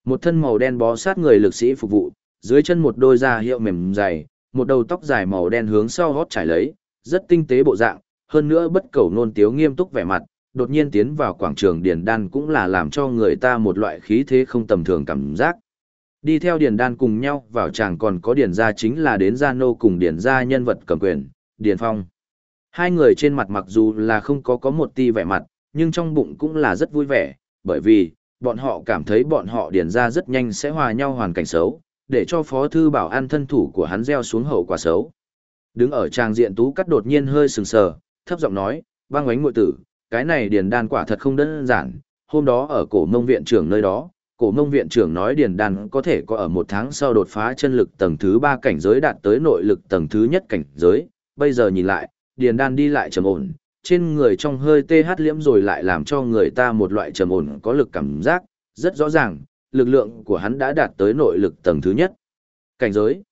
[SPEAKER 1] Một thân màu đen bó sát người lực sĩ phục vụ, dưới chân một đôi da hiệu mềm dày, một đầu tóc dài màu đen hướng sau gót trải lấy, rất tinh tế bộ dạng, hơn nữa bất cầu nôn tiếu nghiêm túc vẻ mặt, đột nhiên tiến vào quảng trường điền đan cũng là làm cho người ta một loại khí thế không tầm thường cảm giác. Đi theo Điền Đan cùng nhau vào chàng còn có Điền gia chính là đến gia nô cùng Điền gia nhân vật cầm quyền, Điền Phong. Hai người trên mặt mặc dù là không có có một ti vẻ mặt, nhưng trong bụng cũng là rất vui vẻ, bởi vì, bọn họ cảm thấy bọn họ Điền ra rất nhanh sẽ hòa nhau hoàn cảnh xấu, để cho Phó Thư Bảo an thân thủ của hắn gieo xuống hậu quả xấu. Đứng ở trang diện tú cắt đột nhiên hơi sừng sờ, thấp giọng nói, băng ánh mội tử, cái này Điền Đan quả thật không đơn giản, hôm đó ở cổ mông viện trưởng nơi đó, cổ mông viện trưởng nói điền đan có thể có ở một tháng sau đột phá chân lực tầng thứ ba cảnh giới đạt tới nội lực tầng thứ nhất cảnh giới. Bây giờ nhìn lại, điền đan đi lại trầm ổn, trên người trong hơi tê hát liễm rồi lại làm cho người ta một loại trầm ổn có lực cảm giác, rất rõ ràng, lực lượng của hắn đã đạt tới nội lực tầng thứ nhất. Cảnh giới.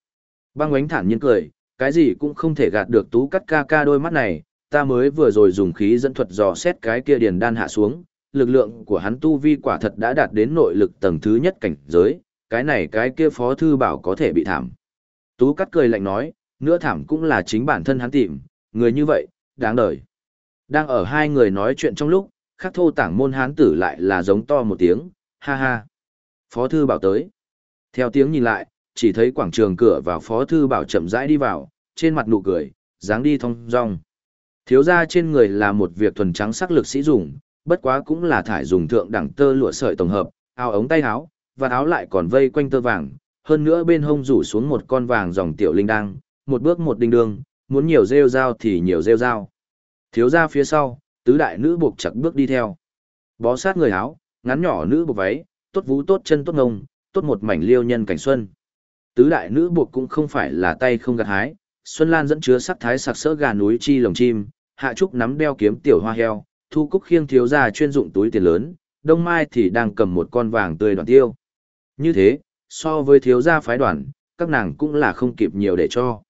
[SPEAKER 1] Băng ánh thản nhiên cười, cái gì cũng không thể gạt được tú cắt ca ca đôi mắt này, ta mới vừa rồi dùng khí dẫn thuật dò xét cái kia điền đan hạ xuống, lực lượng của hắn tu vi quả thật đã đạt đến nội lực tầng thứ nhất cảnh giới, cái này cái kia phó thư bảo có thể bị thảm. Tú cắt cười lạnh nói, nữa thảm cũng là chính bản thân hắn tìm, người như vậy, đáng đời. Đang ở hai người nói chuyện trong lúc, khắc thô tảng môn hán tử lại là giống to một tiếng, ha ha. Phó thư bảo tới. Theo tiếng nhìn lại, chỉ thấy quảng trường cửa vào phó thư bảo chậm rãi đi vào, trên mặt nụ cười, dáng đi thong dong. Thiếu ra trên người là một việc thuần trắng sắc lực sĩ dùng, bất quá cũng là thải dùng thượng đẳng tơ lụa sợi tổng hợp, áo ống tay áo, và áo lại còn vây quanh tơ vàng, hơn nữa bên hông rủ xuống một con vàng dòng tiểu linh đăng, một bước một đinh đương, muốn nhiều rêu dao thì nhiều rêu dao. Thiếu ra phía sau, tứ đại nữ buộc chặt bước đi theo. Bó sát người áo, ngắn nhỏ nữ buộc váy, tốt vú tốt chân tốt ngông, tốt một mảnh liêu nhân cảnh xuân. Tứ đại nữ buộc cũng không phải là tay không gặt hái, Xuân Lan dẫn chứa sắc thái sặc sỡ gà núi chi lồng chim, Hạ Trúc nắm đeo kiếm tiểu hoa heo, thu cúc khiêng thiếu gia chuyên dụng túi tiền lớn, đông mai thì đang cầm một con vàng tươi đoàn tiêu. Như thế, so với thiếu gia phái đoàn, các nàng cũng là không kịp nhiều để cho.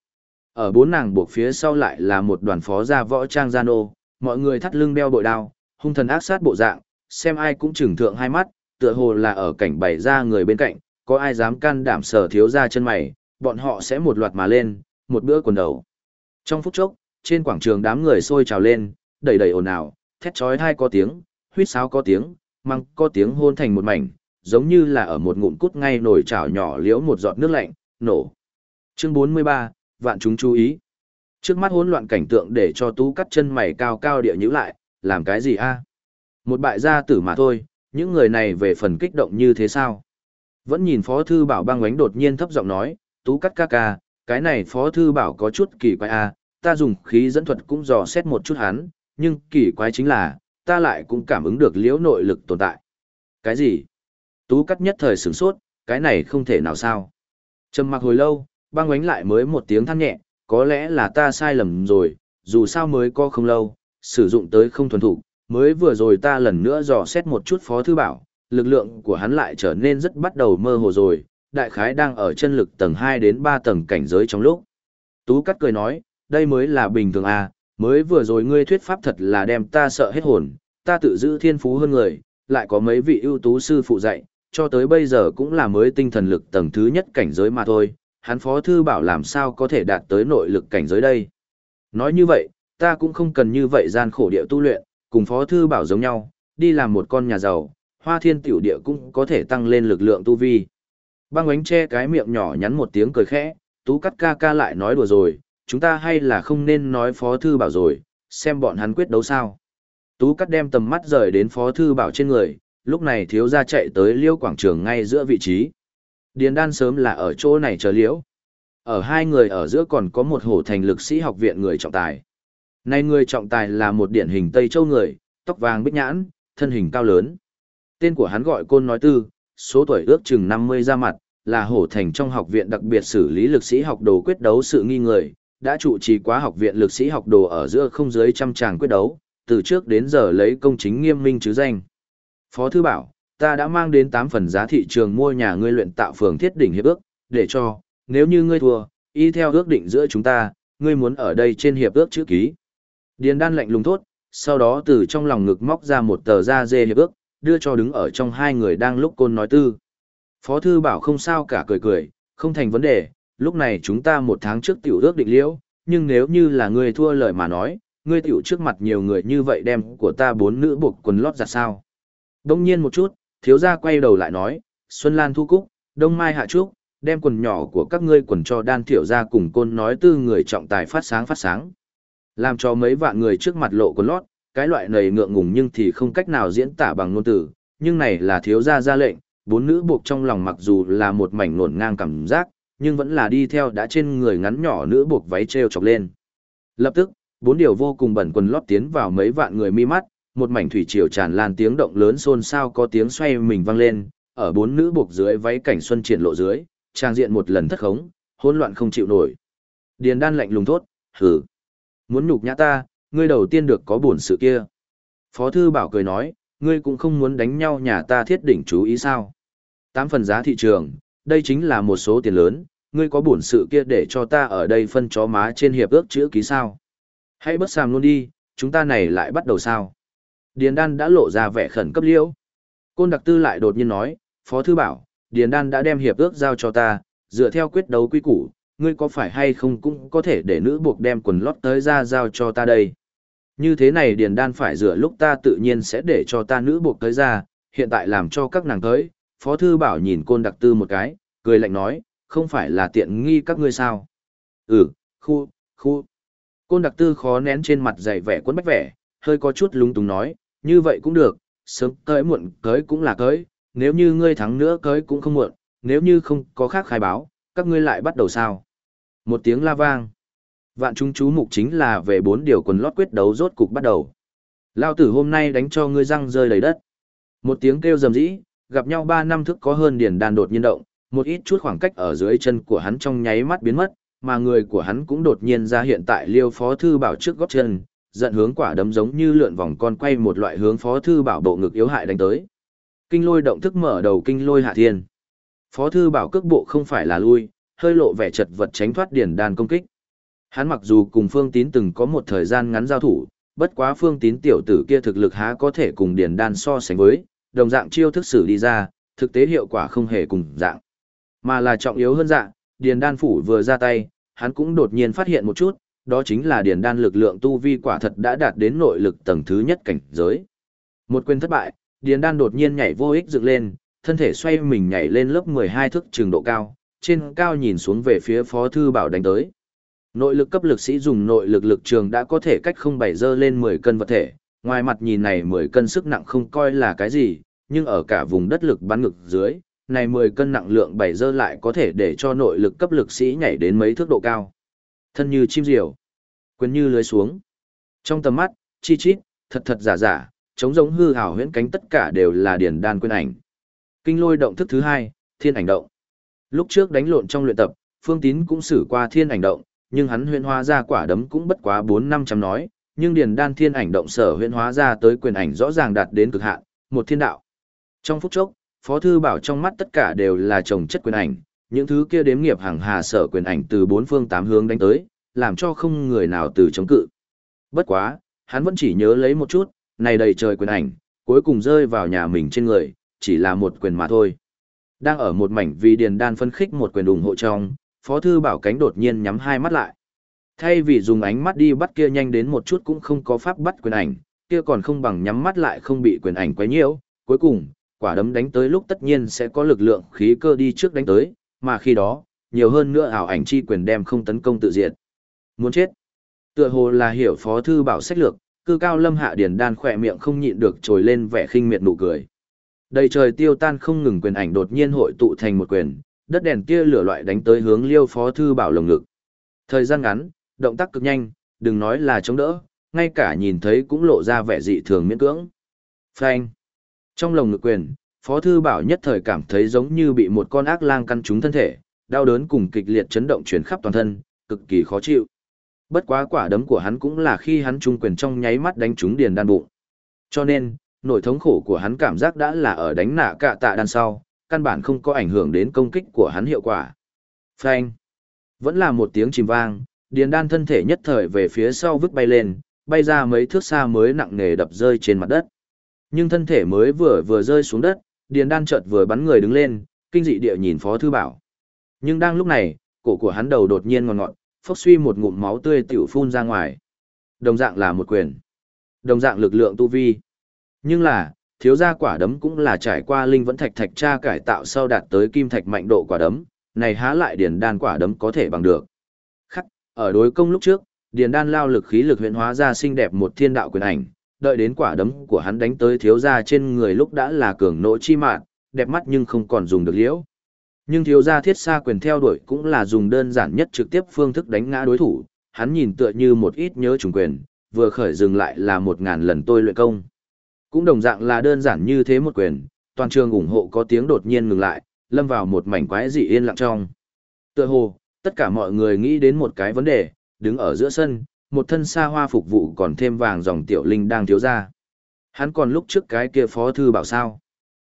[SPEAKER 1] Ở bốn nàng buộc phía sau lại là một đoàn phó gia võ trang gia nô, mọi người thắt lưng đeo bội đao, hung thần ác sát bộ dạng, xem ai cũng trừng thượng hai mắt, tựa hồ là ở cảnh bày ra người bên cạnh, có ai dám can đảm sở thiếu gia chân mày, bọn họ sẽ một loạt mà lên, một bữa quần đầu. Trong phút chốc, trên quảng trường đám người sôi trào lên, đầy đầy ồn ào, thét chói tai có tiếng, huýt sáo có tiếng, măng có tiếng hôn thành một mảnh, giống như là ở một ngụm cút ngay nổi chảo nhỏ liễu một giọt nước lạnh, nổ. Chương 43, vạn chúng chú ý. Trước mắt hỗn loạn cảnh tượng để cho tú cắt chân mày cao cao địa nhữ lại, làm cái gì a? Một bại gia tử mà thôi, những người này về phần kích động như thế sao? Vẫn nhìn Phó Thư Bảo băng ánh đột nhiên thấp giọng nói, tú cắt ca ca, cái này Phó Thư Bảo có chút kỳ quái a ta dùng khí dẫn thuật cũng dò xét một chút hắn, nhưng kỳ quái chính là, ta lại cũng cảm ứng được liễu nội lực tồn tại. Cái gì? Tú cắt nhất thời sửng sốt, cái này không thể nào sao. Trầm mặc hồi lâu, băng ánh lại mới một tiếng than nhẹ, có lẽ là ta sai lầm rồi, dù sao mới có không lâu, sử dụng tới không thuần thủ, mới vừa rồi ta lần nữa dò xét một chút phó thư bảo, lực lượng của hắn lại trở nên rất bắt đầu mơ hồ rồi, đại khái đang ở chân lực tầng 2 đến 3 tầng cảnh giới trong lúc. Tú cắt cười nói, đây mới là bình thường à, mới vừa rồi ngươi thuyết pháp thật là đem ta sợ hết hồn, ta tự giữ thiên phú hơn người, lại có mấy vị ưu tú sư phụ dạy, cho tới bây giờ cũng là mới tinh thần lực tầng thứ nhất cảnh giới mà thôi, hắn phó thư bảo làm sao có thể đạt tới nội lực cảnh giới đây. Nói như vậy, ta cũng không cần như vậy gian khổ địa tu luyện, cùng phó thư bảo giống nhau, đi làm một con nhà giàu, hoa thiên tiểu địa cũng có thể tăng lên lực lượng tu vi. Băng ánh che cái miệng nhỏ nhắn một tiếng cười khẽ, tú cắt ca ca lại nói đùa rồi, chúng ta hay là không nên nói phó thư bảo rồi, xem bọn hắn quyết đấu sao. Tú cắt đem tầm mắt rời đến phó thư bảo trên người, lúc này thiếu gia chạy tới liêu quảng trường ngay giữa vị trí. Điền đan sớm là ở chỗ này chờ liễu. Ở hai người ở giữa còn có một hổ thành lực sĩ học viện người trọng tài. Này người trọng tài là một điển hình Tây Châu người, tóc vàng bích nhãn, thân hình cao lớn. Tên của hắn gọi Côn Nói Tư, số tuổi ước chừng 50 ra mặt, là hổ thành trong học viện đặc biệt xử lý lực sĩ học đồ quyết đấu sự nghi người, đã trụ trì quá học viện lực sĩ học đồ ở giữa không dưới trăm tràng quyết đấu, từ trước đến giờ lấy công chính nghiêm minh chứ danh. Phó Thư Bảo, ta đã mang đến 8 phần giá thị trường mua nhà ngươi luyện tạo phường thiết đỉnh hiệp ước, để cho, nếu như ngươi thua, y theo ước định giữa chúng ta, ngươi muốn ở đây trên hiệp ước chữ ký. Điền đan lạnh lùng thốt, sau đó từ trong lòng ngực móc ra một tờ da dê hiệp ước, đưa cho đứng ở trong hai người đang lúc côn nói tư. Phó thư bảo không sao cả cười cười, không thành vấn đề, lúc này chúng ta một tháng trước tiểu ước định liễu, nhưng nếu như là ngươi thua lời mà nói, ngươi tiểu trước mặt nhiều người như vậy đem của ta bốn nữ buộc quần lót ra sao. Đông nhiên một chút, thiếu gia quay đầu lại nói, Xuân Lan thu cúc, Đông Mai hạ trúc, đem quần nhỏ của các ngươi quần cho đan thiểu ra cùng côn nói tư người trọng tài phát sáng phát sáng. Làm cho mấy vạn người trước mặt lộ quần lót, cái loại này ngượng ngùng nhưng thì không cách nào diễn tả bằng ngôn từ, nhưng này là thiếu gia ra lệnh, bốn nữ buộc trong lòng mặc dù là một mảnh nổn ngang cảm giác, nhưng vẫn là đi theo đã trên người ngắn nhỏ nữ buộc váy treo chọc lên. Lập tức, bốn điều vô cùng bẩn quần lót tiến vào mấy vạn người mi mắt, một mảnh thủy triều tràn lan tiếng động lớn xôn xao có tiếng xoay mình vang lên, ở bốn nữ buộc dưới váy cảnh xuân triển lộ dưới, trang diện một lần thất khống, hỗn loạn không chịu nổi. Điền đan lạnh lùng thốt, hừ, muốn nhục nhã ta, ngươi đầu tiên được có buồn sự kia. Phó thư bảo cười nói, ngươi cũng không muốn đánh nhau nhà ta thiết đỉnh chú ý sao. Tám phần giá thị trường, đây chính là một số tiền lớn, ngươi có buồn sự kia để cho ta ở đây phân chó má trên hiệp ước chữ ký sao. Hãy bất sàm luôn đi, chúng ta này lại bắt đầu sao. Điền đan đã lộ ra vẻ khẩn cấp liễu. Côn đặc tư lại đột nhiên nói, Phó Thư Bảo, Điền đan đã đem hiệp ước giao cho ta, dựa theo quyết đấu quy củ, ngươi có phải hay không cũng có thể để nữ buộc đem quần lót tới ra giao cho ta đây. Như thế này Điền đan phải dựa lúc ta tự nhiên sẽ để cho ta nữ buộc tới ra, hiện tại làm cho các nàng tới. Phó Thư Bảo nhìn côn đặc tư một cái, cười lạnh nói, không phải là tiện nghi các ngươi sao. Ừ, khu, khu. Côn đặc tư khó nén trên mặt dày vẻ quấn bách vẻ, hơi có chút lúng túng nói, như vậy cũng được, sớm cưới muộn cưới cũng là cưới, nếu như ngươi thắng nữa cưới cũng không muộn, nếu như không có khác khai báo, các ngươi lại bắt đầu sao. Một tiếng la vang. Vạn chúng chú mục chính là về bốn điều quần lót quyết đấu rốt cục bắt đầu. Lao tử hôm nay đánh cho ngươi răng rơi đầy đất. Một tiếng kêu rầm rĩ, gặp nhau ba năm thức có hơn điển đàn đột nhiên động, một ít chút khoảng cách ở dưới chân của hắn trong nháy mắt biến mất, mà người của hắn cũng đột nhiên ra hiện tại liêu phó thư bảo trước góc chân, giận hướng quả đấm giống như lượn vòng con quay một loại hướng phó thư bảo bộ ngực yếu hại đánh tới. Kinh lôi động thức mở đầu kinh lôi hạ thiên. Phó thư bảo cước bộ không phải là lui, hơi lộ vẻ chật vật tránh thoát điển đàn công kích. Hắn mặc dù cùng Phương Tín từng có một thời gian ngắn giao thủ, bất quá Phương Tín tiểu tử kia thực lực há có thể cùng điển đan so sánh với, đồng dạng chiêu thức xử đi ra, thực tế hiệu quả không hề cùng dạng. Mà là trọng yếu hơn dạng, điền đan phủ vừa ra tay, hắn cũng đột nhiên phát hiện một chút, đó chính là điền đan lực lượng tu vi quả thật đã đạt đến nội lực tầng thứ nhất cảnh giới. Một quyền thất bại, điền đan đột nhiên nhảy vô ích dựng lên, thân thể xoay mình nhảy lên lớp 12 thước trường độ cao, trên cao nhìn xuống về phía phó thư bảo đánh tới. Nội lực cấp lực sĩ dùng nội lực lực trường đã có thể cách không bảy dơ lên 10 cân vật thể, ngoài mặt nhìn này 10 cân sức nặng không coi là cái gì, nhưng ở cả vùng đất lực bắn ngực dưới, này 10 cân nặng lượng bảy dơ lại có thể để cho nội lực cấp lực sĩ nhảy đến mấy thước độ cao. Thân như chim diều, quyền như lưới xuống. Trong tầm mắt, chi chít, thật thật giả giả, chống giống hư hảo huyễn cánh tất cả đều là điển đan quyền ảnh. Kinh lôi động thức thứ hai, thiên ảnh động. Lúc trước đánh lộn trong luyện tập, Phương Tín cũng xử qua thiên ảnh động, nhưng hắn huyễn hóa ra quả đấm cũng bất quá 4 năm trăm nói, nhưng điền đan thiên ảnh động sở huyễn hóa ra tới quyền ảnh rõ ràng đạt đến cực hạn, một thiên đạo. Trong phút chốc, Phó thư bảo trong mắt tất cả đều là chồng chất quyền ảnh, những thứ kia đếm nghiệp hàng hà sở quyền ảnh từ bốn phương tám hướng đánh tới, làm cho không người nào từ chống cự. Bất quá, hắn vẫn chỉ nhớ lấy một chút, này đầy trời quyền ảnh, cuối cùng rơi vào nhà mình trên người, chỉ là một quyền mà thôi. Đang ở một mảnh vì điền đan phân khích một quyền ủng hộ trong, Phó Thư Bảo Cánh đột nhiên nhắm hai mắt lại. Thay vì dùng ánh mắt đi bắt kia nhanh đến một chút cũng không có pháp bắt quyền ảnh, kia còn không bằng nhắm mắt lại không bị quyền ảnh quấy nhiễu. Cuối cùng, quả đấm đánh tới lúc tất nhiên sẽ có lực lượng khí cơ đi trước đánh tới, mà khi đó, nhiều hơn nữa ảo ảnh chi quyền đem không tấn công tự diệt. Muốn chết. Tựa hồ là hiểu Phó Thư Bảo sách lược, cư cao lâm hạ điền đan khỏe miệng không nhịn được trồi lên vẻ khinh miệt nụ cười. Đầy trời tiêu tan không ngừng quyền ảnh đột nhiên hội tụ thành một quyền, đất đèn tia lửa loại đánh tới hướng Liêu Phó thư bảo lồng ngực. Thời gian ngắn, động tác cực nhanh, đừng nói là chống đỡ, ngay cả nhìn thấy cũng lộ ra vẻ dị thường miễn cưỡng. Phanh. Trong lồng ngực quyền, Phó thư bảo nhất thời cảm thấy giống như bị một con ác lang căn trúng thân thể, đau đớn cùng kịch liệt chấn động truyền khắp toàn thân, cực kỳ khó chịu. Bất quá quả đấm của hắn cũng là khi hắn trung quyền trong nháy mắt đánh trúng điền đan bụng. Cho nên, nỗi thống khổ của hắn cảm giác đã là ở đánh nạ cạ tạ đan sau, căn bản không có ảnh hưởng đến công kích của hắn hiệu quả. Phanh! Vẫn là một tiếng chìm vang, điền đan thân thể nhất thời về phía sau vứt bay lên, bay ra mấy thước xa mới nặng nề đập rơi trên mặt đất. Nhưng thân thể mới vừa vừa rơi xuống đất, điền đan chợt vừa bắn người đứng lên, kinh dị địa nhìn phó thư bảo. Nhưng đang lúc này, cổ của hắn đầu đột nhiên ngọt ngọt, phốc suy một ngụm máu tươi tiểu phun ra ngoài. Đồng dạng là một quyền. Đồng dạng lực lượng tu vi. Nhưng là, thiếu gia quả đấm cũng là trải qua linh vẫn thạch thạch tra cải tạo sau đạt tới kim thạch mạnh độ quả đấm, này há lại điền đan quả đấm có thể bằng được. Khắc, ở đối công lúc trước, điền đan lao lực khí lực huyện hóa ra xinh đẹp một thiên đạo quyền ảnh, đợi đến quả đấm của hắn đánh tới thiếu gia trên người lúc đã là cường nỗ chi mạn, đẹp mắt nhưng không còn dùng được liễu. Nhưng thiếu gia thiết xa quyền theo đuổi cũng là dùng đơn giản nhất trực tiếp phương thức đánh ngã đối thủ, hắn nhìn tựa như một ít nhớ trùng quyền, vừa khởi dừng lại là một ngàn lần tôi luyện công. Cũng đồng dạng là đơn giản như thế một quyền, toàn trường ủng hộ có tiếng đột nhiên ngừng lại, lâm vào một mảnh quái dị yên lặng trong. Tựa hồ, tất cả mọi người nghĩ đến một cái vấn đề, đứng ở giữa sân, một thân xa hoa phục vụ còn thêm vàng dòng tiểu linh đang thiếu ra. Hắn còn lúc trước cái kia phó thư bảo sao.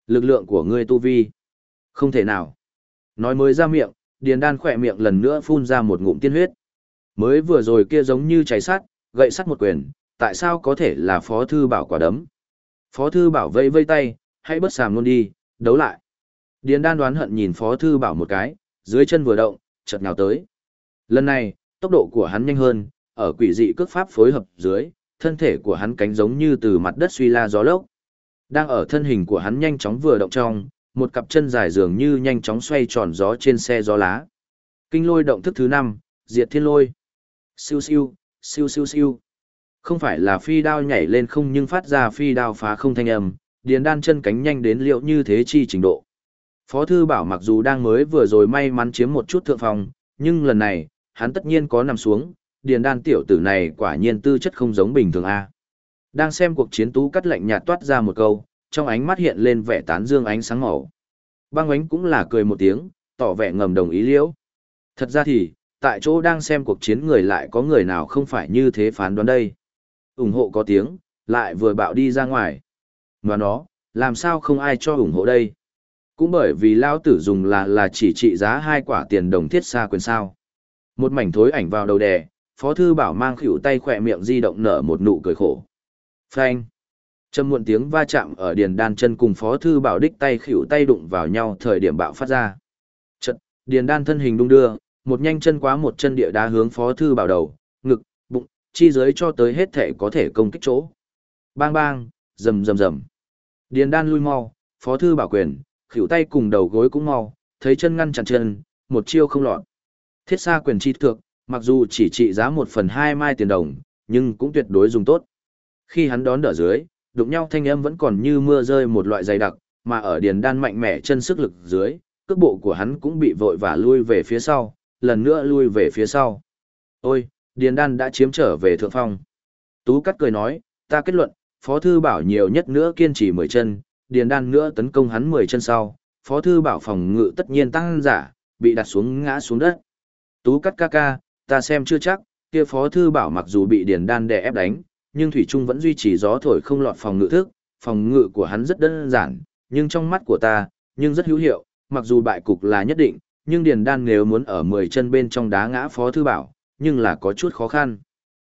[SPEAKER 1] Lực lượng của ngươi tu vi. Không thể nào. Nói mới ra miệng, điền đan khỏe miệng lần nữa phun ra một ngụm tiên huyết. Mới vừa rồi kia giống như cháy sắt, gậy sắt một quyền, tại sao có thể là phó thư bảo quả đấm. Phó thư bảo vây vây tay, hãy bớt sàm luôn đi, đấu lại. Điền đan đoán hận nhìn phó thư bảo một cái, dưới chân vừa động, chợt nào tới. Lần này, tốc độ của hắn nhanh hơn, ở quỷ dị cước pháp phối hợp dưới, thân thể của hắn cánh giống như từ mặt đất suy la gió lốc. Đang ở thân hình của hắn nhanh chóng vừa động trong, một cặp chân dài dường như nhanh chóng xoay tròn gió trên xe gió lá. Kinh lôi động thức thứ 5, diệt thiên lôi. Siêu siêu, siêu siêu siêu. Không phải là phi đao nhảy lên không nhưng phát ra phi đao phá không thanh âm, điền đan chân cánh nhanh đến liệu như thế chi trình độ. Phó thư bảo mặc dù đang mới vừa rồi may mắn chiếm một chút thượng phòng, nhưng lần này, hắn tất nhiên có nằm xuống, điền đan tiểu tử này quả nhiên tư chất không giống bình thường a. Đang xem cuộc chiến tú cắt lạnh nhạt toát ra một câu, trong ánh mắt hiện lên vẻ tán dương ánh sáng màu. Băng ánh cũng là cười một tiếng, tỏ vẻ ngầm đồng ý liễu. Thật ra thì, tại chỗ đang xem cuộc chiến người lại có người nào không phải như thế phán đoán đây ủng hộ có tiếng, lại vừa bạo đi ra ngoài. Mà nó, làm sao không ai cho ủng hộ đây? Cũng bởi vì lao tử dùng là là chỉ trị giá hai quả tiền đồng thiết xa quyền sao. Một mảnh thối ảnh vào đầu đè, Phó Thư Bảo mang khỉu tay khỏe miệng di động nở một nụ cười khổ. Phanh. Trầm muộn tiếng va chạm ở điền đan chân cùng Phó Thư Bảo đích tay khỉu tay đụng vào nhau thời điểm bạo phát ra. Chật, điền đan thân hình đung đưa, một nhanh chân quá một chân địa đá hướng Phó Thư Bảo đầu, ngực, bụng chi dưới cho tới hết thể có thể công kích chỗ. Bang bang, rầm rầm rầm. Điền đan lui mau, phó thư bảo quyền, khỉu tay cùng đầu gối cũng mau, thấy chân ngăn chặn chân, một chiêu không lọt. Thiết xa quyền chi thượng, mặc dù chỉ trị giá một phần hai mai tiền đồng, nhưng cũng tuyệt đối dùng tốt. Khi hắn đón đỡ dưới, đụng nhau thanh âm vẫn còn như mưa rơi một loại dày đặc, mà ở điền đan mạnh mẽ chân sức lực dưới, cước bộ của hắn cũng bị vội và lui về phía sau, lần nữa lui về phía sau. Ôi, điền đan đã chiếm trở về thượng phong. Tú cắt cười nói, ta kết luận, phó thư bảo nhiều nhất nữa kiên trì 10 chân, điền đan nữa tấn công hắn 10 chân sau, phó thư bảo phòng ngự tất nhiên tăng giả, bị đặt xuống ngã xuống đất. Tú cắt ca ca, ta xem chưa chắc, kia phó thư bảo mặc dù bị điền đan đè ép đánh, nhưng Thủy Trung vẫn duy trì gió thổi không lọt phòng ngự thức, phòng ngự của hắn rất đơn giản, nhưng trong mắt của ta, nhưng rất hữu hiệu, mặc dù bại cục là nhất định, nhưng Điền Đan nếu muốn ở 10 chân bên trong đá ngã Phó Thư Bảo, nhưng là có chút khó khăn.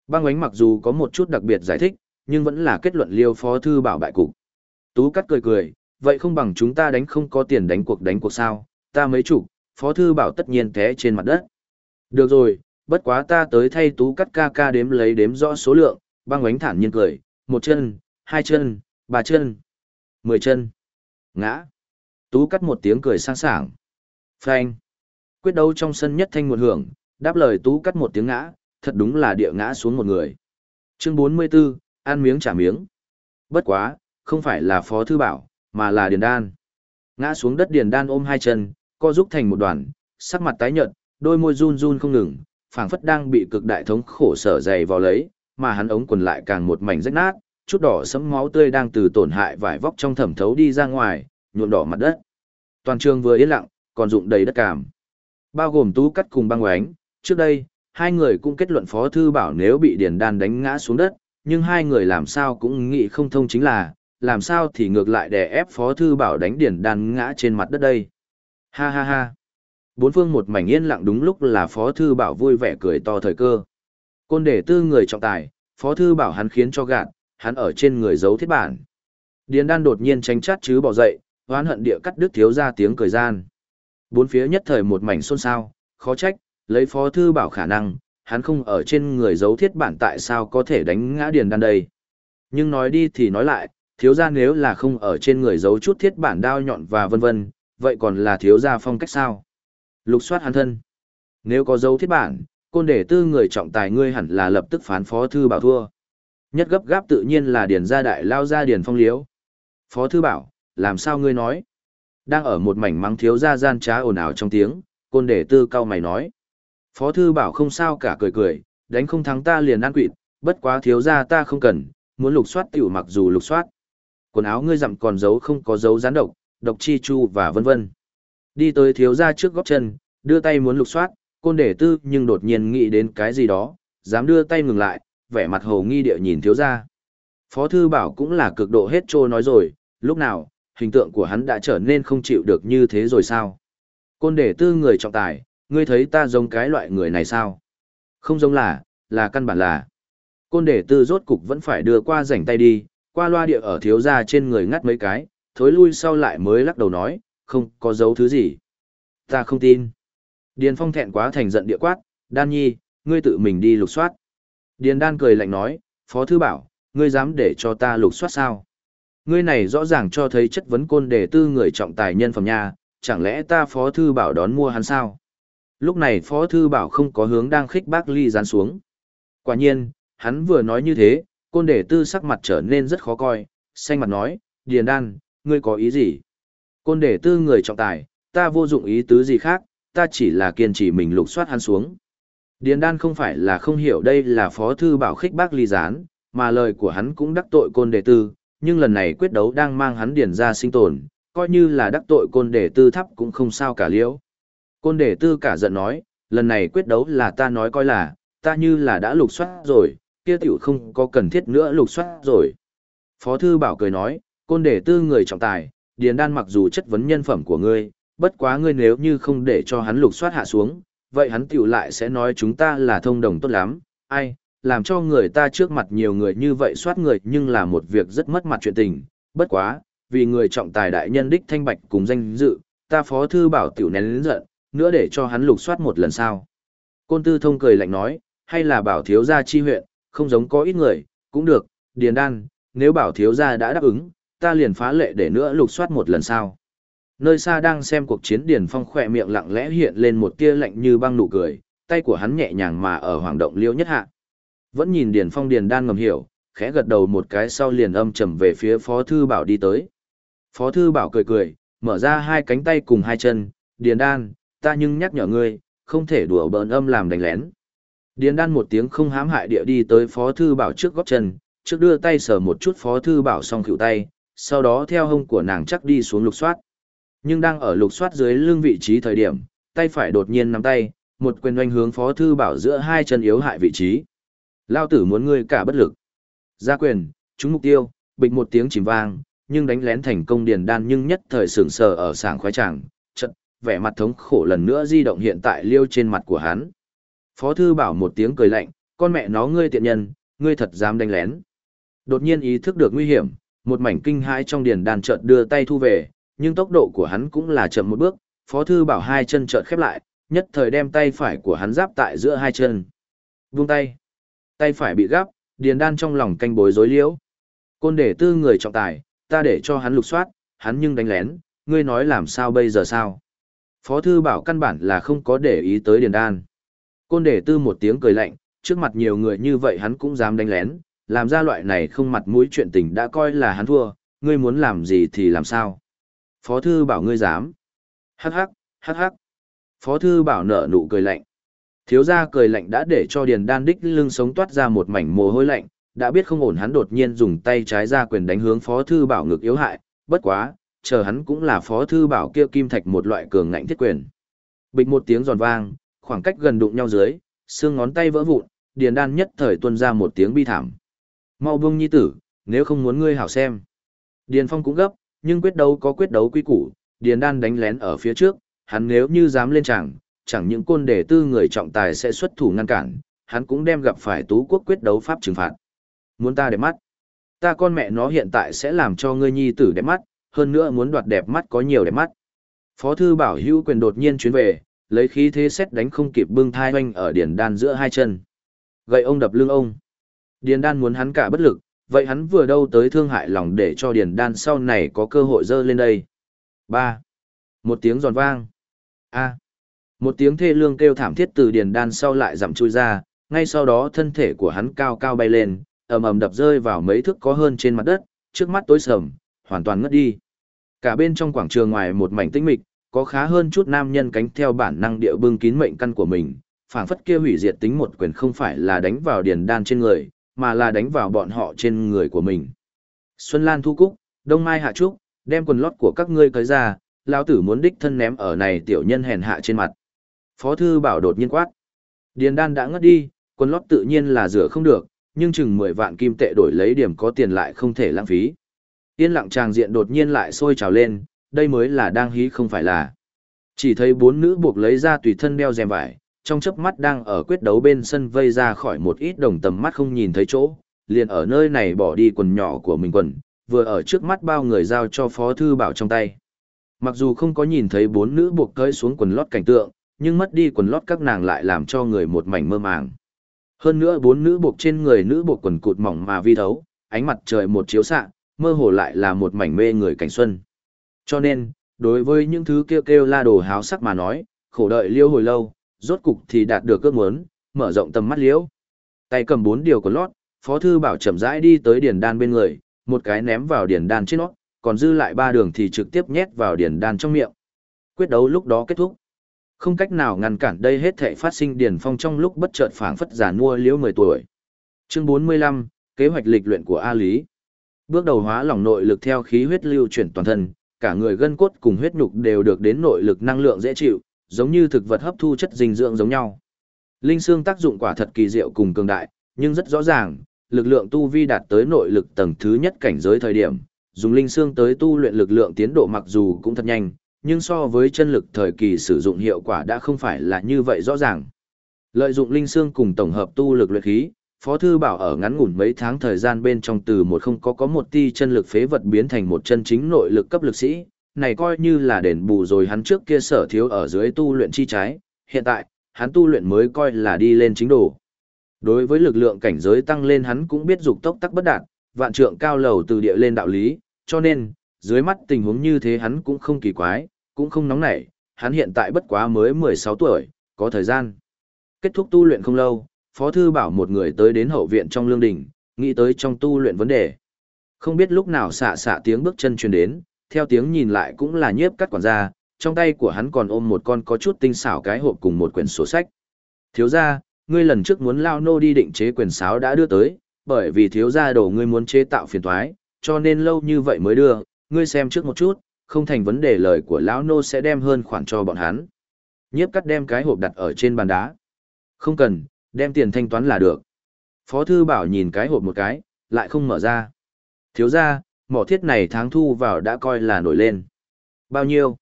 [SPEAKER 1] Bang ánh mặc dù có một chút đặc biệt giải thích, nhưng vẫn là kết luận liêu Phó Thư Bảo bại cục. Tú cắt cười cười, vậy không bằng chúng ta đánh không có tiền đánh cuộc đánh cuộc sao, ta mấy chủ, Phó Thư Bảo tất nhiên té trên mặt đất. Được rồi, bất quá ta tới thay Tú cắt ca ca đếm lấy đếm rõ số lượng, băng ánh thản nhiên cười, một chân, hai chân, ba chân, mười chân, ngã. Tú cắt một tiếng cười sang sảng. Phanh. Quyết đấu trong sân nhất thanh một hưởng, đáp lời tú cắt một tiếng ngã, thật đúng là địa ngã xuống một người. Chương 44, ăn miếng trả miếng. Bất quá, không phải là Phó Thư Bảo, mà là Điền Đan. Ngã xuống đất Điền Đan ôm hai chân, co rúc thành một đoàn, sắc mặt tái nhợt, đôi môi run run không ngừng, phảng phất đang bị cực đại thống khổ sở dày vào lấy, mà hắn ống quần lại càng một mảnh rách nát, chút đỏ sẫm máu tươi đang từ tổn hại vải vóc trong thẩm thấu đi ra ngoài, nhuộm đỏ mặt đất. Toàn trường vừa yên lặng, còn dụng đầy đất cảm. Bao gồm tú cắt cùng băng oánh, trước đây, hai người cũng kết luận Phó Thư Bảo nếu bị Điền Đan đánh ngã xuống đất, nhưng hai người làm sao cũng nghĩ không thông chính là, làm sao thì ngược lại đè ép Phó Thư Bảo đánh Điền Đan ngã trên mặt đất đây. Ha ha ha. Bốn phương một mảnh yên lặng đúng lúc là Phó Thư Bảo vui vẻ cười to thời cơ. Côn để tư người trọng tài, Phó Thư Bảo hắn khiến cho gạt, hắn ở trên người giấu thiết bản. Điền Đan đột nhiên tránh chát chứ bỏ dậy, hoán hận địa cắt đứt thiếu ra tiếng cười gian. Bốn phía nhất thời một mảnh xôn xao, khó trách, lấy phó thư bảo khả năng, hắn không ở trên người giấu thiết bản tại sao có thể đánh ngã điền đan đây. Nhưng nói đi thì nói lại, thiếu gia nếu là không ở trên người giấu chút thiết bản đao nhọn và vân vân, vậy còn là thiếu gia phong cách sao? Lục soát hắn thân. Nếu có dấu thiết bản, côn để tư người trọng tài ngươi hẳn là lập tức phán phó thư bảo thua. Nhất gấp gáp tự nhiên là điền gia đại lao ra điền phong liếu. Phó thư bảo, làm sao ngươi nói? Đang ở một mảnh mắng thiếu gia gian trá ồn ào trong tiếng, côn để tư cao mày nói. Phó thư bảo không sao cả cười cười, đánh không thắng ta liền ăn quỵt, bất quá thiếu gia ta không cần, muốn lục soát tiểu mặc dù lục soát. Quần áo ngươi dặm còn giấu không có dấu rán độc, độc chi chu và vân vân. Đi tới thiếu gia trước góc chân, đưa tay muốn lục soát, côn để tư nhưng đột nhiên nghĩ đến cái gì đó, dám đưa tay ngừng lại, vẻ mặt hồ nghi địa nhìn thiếu gia. Phó thư bảo cũng là cực độ hết trô nói rồi, lúc nào, hình tượng của hắn đã trở nên không chịu được như thế rồi sao? Côn để tư người trọng tài, ngươi thấy ta giống cái loại người này sao? Không giống là, là căn bản là. Côn để tư rốt cục vẫn phải đưa qua rảnh tay đi, qua loa địa ở thiếu gia trên người ngắt mấy cái, thối lui sau lại mới lắc đầu nói, không có dấu thứ gì. Ta không tin. Điền phong thẹn quá thành giận địa quát, đan nhi, ngươi tự mình đi lục soát. Điền đan cười lạnh nói, phó thư bảo, ngươi dám để cho ta lục soát sao? Ngươi này rõ ràng cho thấy chất vấn côn đề tư người trọng tài nhân phẩm nha, chẳng lẽ ta phó thư bảo đón mua hắn sao? Lúc này phó thư bảo không có hướng đang khích bác ly dán xuống. Quả nhiên, hắn vừa nói như thế, côn đề tư sắc mặt trở nên rất khó coi, xanh mặt nói, Điền Đan, ngươi có ý gì? Côn đề tư người trọng tài, ta vô dụng ý tứ gì khác, ta chỉ là kiên trì mình lục soát hắn xuống. Điền Đan không phải là không hiểu đây là phó thư bảo khích bác ly gián, mà lời của hắn cũng đắc tội côn đề tư, nhưng lần này quyết đấu đang mang hắn điền ra sinh tồn, coi như là đắc tội côn đề tư thấp cũng không sao cả liễu. Côn đề tư cả giận nói, lần này quyết đấu là ta nói coi là, ta như là đã lục soát rồi, kia tiểu không có cần thiết nữa lục soát rồi. Phó thư bảo cười nói, côn đề tư người trọng tài, điền đan mặc dù chất vấn nhân phẩm của ngươi, bất quá ngươi nếu như không để cho hắn lục soát hạ xuống, vậy hắn tiểu lại sẽ nói chúng ta là thông đồng tốt lắm, ai, làm cho người ta trước mặt nhiều người như vậy soát người nhưng là một việc rất mất mặt chuyện tình, bất quá, vì người trọng tài đại nhân đích thanh bạch cùng danh dự, ta phó thư bảo tiểu nén lĩnh giận, nữa để cho hắn lục soát một lần sau. Côn tư thông cười lạnh nói, hay là bảo thiếu gia chi huyện, không giống có ít người, cũng được, điền đan, nếu bảo thiếu gia đã đáp ứng, ta liền phá lệ để nữa lục soát một lần sau. Nơi xa đang xem cuộc chiến Điền Phong khỏe miệng lặng lẽ hiện lên một tia lạnh như băng nụ cười, tay của hắn nhẹ nhàng mà ở hoàng động liêu nhất hạ. Vẫn nhìn Điền Phong Điền đan ngầm hiểu, khẽ gật đầu một cái sau liền âm trầm về phía Phó Thư Bảo đi tới. Phó Thư Bảo cười cười, mở ra hai cánh tay cùng hai chân, Điền đan, ta nhưng nhắc nhở ngươi, không thể đùa bỡn âm làm đánh lén. Điền đan một tiếng không hám hại địa đi tới Phó Thư Bảo trước góc chân, trước đưa tay sờ một chút Phó Thư Bảo xong khỉu tay, sau đó theo hông của nàng chắc đi xuống lục soát. Nhưng đang ở lục soát dưới lưng vị trí thời điểm, tay phải đột nhiên nắm tay, một quyền oanh hướng Phó Thư Bảo giữa hai chân yếu hại vị trí. Lao tử muốn ngươi cả bất lực. Ra quyền, trúng mục tiêu, bịch một tiếng chìm vang, nhưng đánh lén thành công điền đan nhưng nhất thời sửng sờ ở sảng khoái tràng, chật, vẻ mặt thống khổ lần nữa di động hiện tại liêu trên mặt của hắn. Phó thư bảo một tiếng cười lạnh, con mẹ nó ngươi tiện nhân, ngươi thật dám đánh lén. Đột nhiên ý thức được nguy hiểm, một mảnh kinh hãi trong điền đan chợt đưa tay thu về, nhưng tốc độ của hắn cũng là chậm một bước, phó thư bảo hai chân chợt khép lại, nhất thời đem tay phải của hắn giáp tại giữa hai chân. Vung tay. Tay phải bị gắp, điền đan trong lòng canh bối rối liễu. Côn để tư người trọng tài, ta để cho hắn lục soát, hắn nhưng đánh lén, ngươi nói làm sao bây giờ sao? Phó thư bảo căn bản là không có để ý tới điền đan. Côn để tư một tiếng cười lạnh, trước mặt nhiều người như vậy hắn cũng dám đánh lén, làm ra loại này không mặt mũi chuyện tình đã coi là hắn thua, ngươi muốn làm gì thì làm sao? Phó thư bảo ngươi dám. Hắc hắc, hắc hắc. Phó thư bảo nở nụ cười lạnh. Thiếu gia cười lạnh đã để cho Điền Đan đích lưng sống toát ra một mảnh mồ hôi lạnh, đã biết không ổn hắn đột nhiên dùng tay trái ra quyền đánh hướng Phó thư bảo ngực yếu hại, bất quá, chờ hắn cũng là Phó thư bảo kia kim thạch một loại cường ngạnh thiết quyền. Bịch một tiếng giòn vang, khoảng cách gần đụng nhau dưới, xương ngón tay vỡ vụn, Điền Đan nhất thời tuôn ra một tiếng bi thảm. Mau buông nhi tử, nếu không muốn ngươi hảo xem. Điền Phong cũng gấp, nhưng quyết đấu có quyết đấu quy củ, Điền Đan đánh lén ở phía trước, hắn nếu như dám lên chẳng, chẳng những côn đề tư người trọng tài sẽ xuất thủ ngăn cản, hắn cũng đem gặp phải tú quốc quyết đấu pháp trừng phạt. Muốn ta đẹp mắt? Ta con mẹ nó hiện tại sẽ làm cho ngươi nhi tử đẹp mắt, hơn nữa muốn đoạt đẹp mắt có nhiều đẹp mắt. Phó thư bảo hữu quyền đột nhiên chuyến về, lấy khí thế xét đánh không kịp bưng thai hoanh ở điền đan giữa hai chân. Gậy ông đập lưng ông. Điền đan muốn hắn cả bất lực, vậy hắn vừa đâu tới thương hại lòng để cho điền đan sau này có cơ hội dơ lên đây. 3. Một tiếng giòn vang. A. Một tiếng thê lương kêu thảm thiết từ điền đan sau lại giảm chui ra, ngay sau đó thân thể của hắn cao cao bay lên, ầm ầm đập rơi vào mấy thước có hơn trên mặt đất, trước mắt tối sầm, hoàn toàn ngất đi. Cả bên trong quảng trường ngoài một mảnh tĩnh mịch, có khá hơn chút nam nhân cánh theo bản năng địa bưng kín mệnh căn của mình, phảng phất kia hủy diệt tính một quyền không phải là đánh vào điền đan trên người, mà là đánh vào bọn họ trên người của mình. Xuân Lan thu cúc, Đông Mai hạ trúc, đem quần lót của các ngươi cởi ra, lão tử muốn đích thân ném ở này tiểu nhân hèn hạ trên mặt. Phó thư bảo đột nhiên quát. Điền đan đã ngất đi, quần lót tự nhiên là rửa không được, nhưng chừng 10 vạn kim tệ đổi lấy điểm có tiền lại không thể lãng phí. Yên lặng tràng diện đột nhiên lại sôi trào lên, đây mới là đang hí không phải là. Chỉ thấy bốn nữ buộc lấy ra tùy thân đeo rèm vải, trong chớp mắt đang ở quyết đấu bên sân vây ra khỏi một ít đồng tầm mắt không nhìn thấy chỗ, liền ở nơi này bỏ đi quần nhỏ của mình quần, vừa ở trước mắt bao người giao cho Phó Thư Bảo trong tay. Mặc dù không có nhìn thấy bốn nữ buộc cơi xuống quần lót cảnh tượng, nhưng mất đi quần lót các nàng lại làm cho người một mảnh mơ màng. Hơn nữa bốn nữ buộc trên người nữ buộc quần cụt mỏng mà vi thấu, ánh mặt trời một chiếu xạ, mơ hồ lại là một mảnh mê người cảnh xuân. Cho nên, đối với những thứ kêu kêu la đồ háo sắc mà nói, khổ đợi liêu hồi lâu, rốt cục thì đạt được ước muốn, mở rộng tầm mắt liễu. Tay cầm bốn điều của lót, Phó Thư Bảo chậm rãi đi tới điền đan bên người, một cái ném vào điền đan trên nó, còn dư lại ba đường thì trực tiếp nhét vào điền đan trong miệng. Quyết đấu lúc đó kết thúc. Không cách nào ngăn cản đây hết thể phát sinh điền phong trong lúc bất chợt phảng phất giả mua liễu 10 tuổi. Chương 45, kế hoạch lịch luyện của A Lý. Bước đầu hóa lỏng nội lực theo khí huyết lưu chuyển toàn thân, cả người gân cốt cùng huyết nhục đều được đến nội lực năng lượng dễ chịu, giống như thực vật hấp thu chất dinh dưỡng giống nhau. Linh xương tác dụng quả thật kỳ diệu cùng cường đại, nhưng rất rõ ràng, lực lượng tu vi đạt tới nội lực tầng thứ nhất cảnh giới thời điểm, dùng linh xương tới tu luyện lực lượng tiến độ mặc dù cũng thật nhanh, nhưng so với chân lực thời kỳ sử dụng hiệu quả đã không phải là như vậy rõ ràng. Lợi dụng linh xương cùng tổng hợp tu lực luyện khí, Phó Thư Bảo ở ngắn ngủn mấy tháng thời gian bên trong từ một không có có một ti chân lực phế vật biến thành một chân chính nội lực cấp lực sĩ, này coi như là đền bù rồi hắn trước kia sở thiếu ở dưới tu luyện chi trái, hiện tại, hắn tu luyện mới coi là đi lên chính đồ. Đối với lực lượng cảnh giới tăng lên hắn cũng biết dục tốc tắc bất đạt, vạn trượng cao lầu từ địa lên đạo lý, cho nên, dưới mắt tình huống như thế hắn cũng không kỳ quái, cũng không nóng nảy, hắn hiện tại bất quá mới 16 tuổi, có thời gian. Kết thúc tu luyện không lâu, Phó Thư bảo một người tới đến hậu viện trong lương đình, nghĩ tới trong tu luyện vấn đề. Không biết lúc nào xạ xạ tiếng bước chân truyền đến, theo tiếng nhìn lại cũng là nhiếp cắt quản gia, trong tay của hắn còn ôm một con có chút tinh xảo cái hộp cùng một quyển sổ sách. Thiếu gia, ngươi lần trước muốn lao nô đi định chế quyền sáo đã đưa tới, bởi vì thiếu gia đồ ngươi muốn chế tạo phiền toái, cho nên lâu như vậy mới đưa, ngươi xem trước một chút, không thành vấn đề lời của lão nô sẽ đem hơn khoản cho bọn hắn. Nhiếp cắt đem cái hộp đặt ở trên bàn đá. Không cần, đem tiền thanh toán là được. Phó thư bảo nhìn cái hộp một cái, lại không mở ra. Thiếu gia, mỏ thiết này tháng thu vào đã coi là nổi lên. Bao nhiêu?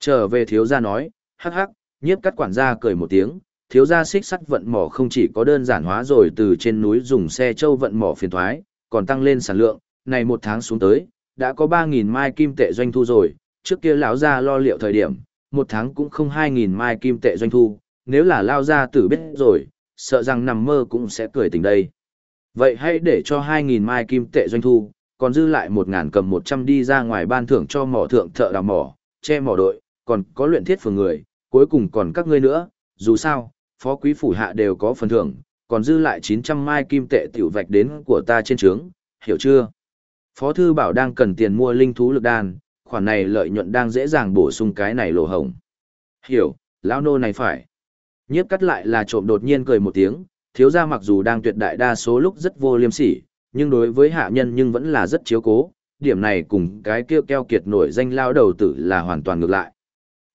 [SPEAKER 1] Trở về thiếu gia nói, hắc hắc, nhiếp cắt quản gia cười một tiếng, thiếu gia xích sắt vận mỏ không chỉ có đơn giản hóa rồi từ trên núi dùng xe châu vận mỏ phiền thoái, còn tăng lên sản lượng, này một tháng xuống tới, đã có 3.000 mai kim tệ doanh thu rồi, trước kia lão gia lo liệu thời điểm, một tháng cũng không 2.000 mai kim tệ doanh thu, nếu là lao gia tử biết rồi, sợ rằng nằm mơ cũng sẽ cười tỉnh đây. Vậy hãy để cho 2.000 mai kim tệ doanh thu, còn dư lại một ngàn cầm 100 đi ra ngoài ban thưởng cho mỏ thượng thợ đào mỏ, che mỏ đội, còn có luyện thiết phường người, cuối cùng còn các ngươi nữa, dù sao, phó quý phủ hạ đều có phần thưởng, còn dư lại 900 mai kim tệ tiểu vạch đến của ta trên trướng, hiểu chưa? Phó thư bảo đang cần tiền mua linh thú lực đan, khoản này lợi nhuận đang dễ dàng bổ sung cái này lỗ hồng. Hiểu, lão nô này phải. Nhiếp cắt lại là trộm đột nhiên cười một tiếng, thiếu gia mặc dù đang tuyệt đại đa số lúc rất vô liêm sỉ, nhưng đối với hạ nhân nhưng vẫn là rất chiếu cố, điểm này cùng cái kia keo kiệt nổi danh lao đầu tử là hoàn toàn ngược lại.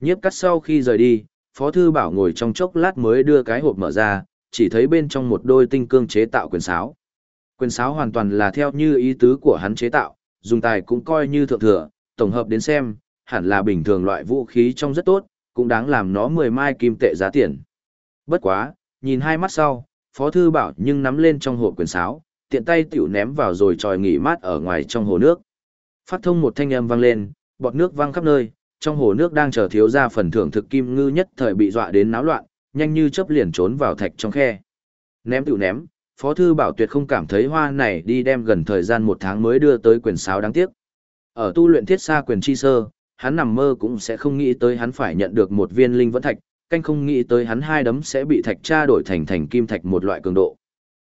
[SPEAKER 1] Nhiếp cắt sau khi rời đi, Phó Thư Bảo ngồi trong chốc lát mới đưa cái hộp mở ra, chỉ thấy bên trong một đôi tinh cương chế tạo quyền sáo. Quyền sáo hoàn toàn là theo như ý tứ của hắn chế tạo, dùng tài cũng coi như thượng thừa, tổng hợp đến xem, hẳn là bình thường loại vũ khí trong rất tốt, cũng đáng làm nó 10 mai kim tệ giá tiền. Bất quá, nhìn hai mắt sau, Phó Thư Bảo nhưng nắm lên trong hộp quyền sáo, tiện tay tiểu ném vào rồi tròi nghỉ mát ở ngoài trong hồ nước. Phát thông một thanh âm vang lên, bọt nước văng khắp nơi, trong hồ nước đang chờ thiếu ra phần thưởng thực kim ngư nhất thời bị dọa đến náo loạn, nhanh như chớp liền trốn vào thạch trong khe. Ném tiểu ném, Phó Thư Bảo tuyệt không cảm thấy hoa này đi đem gần thời gian một tháng mới đưa tới quyền sáo đáng tiếc. Ở tu luyện thiết xa quyền chi sơ, hắn nằm mơ cũng sẽ không nghĩ tới hắn phải nhận được một viên linh vẫn thạch, canh không nghĩ tới hắn hai đấm sẽ bị thạch tra đổi thành thành kim thạch một loại cường độ.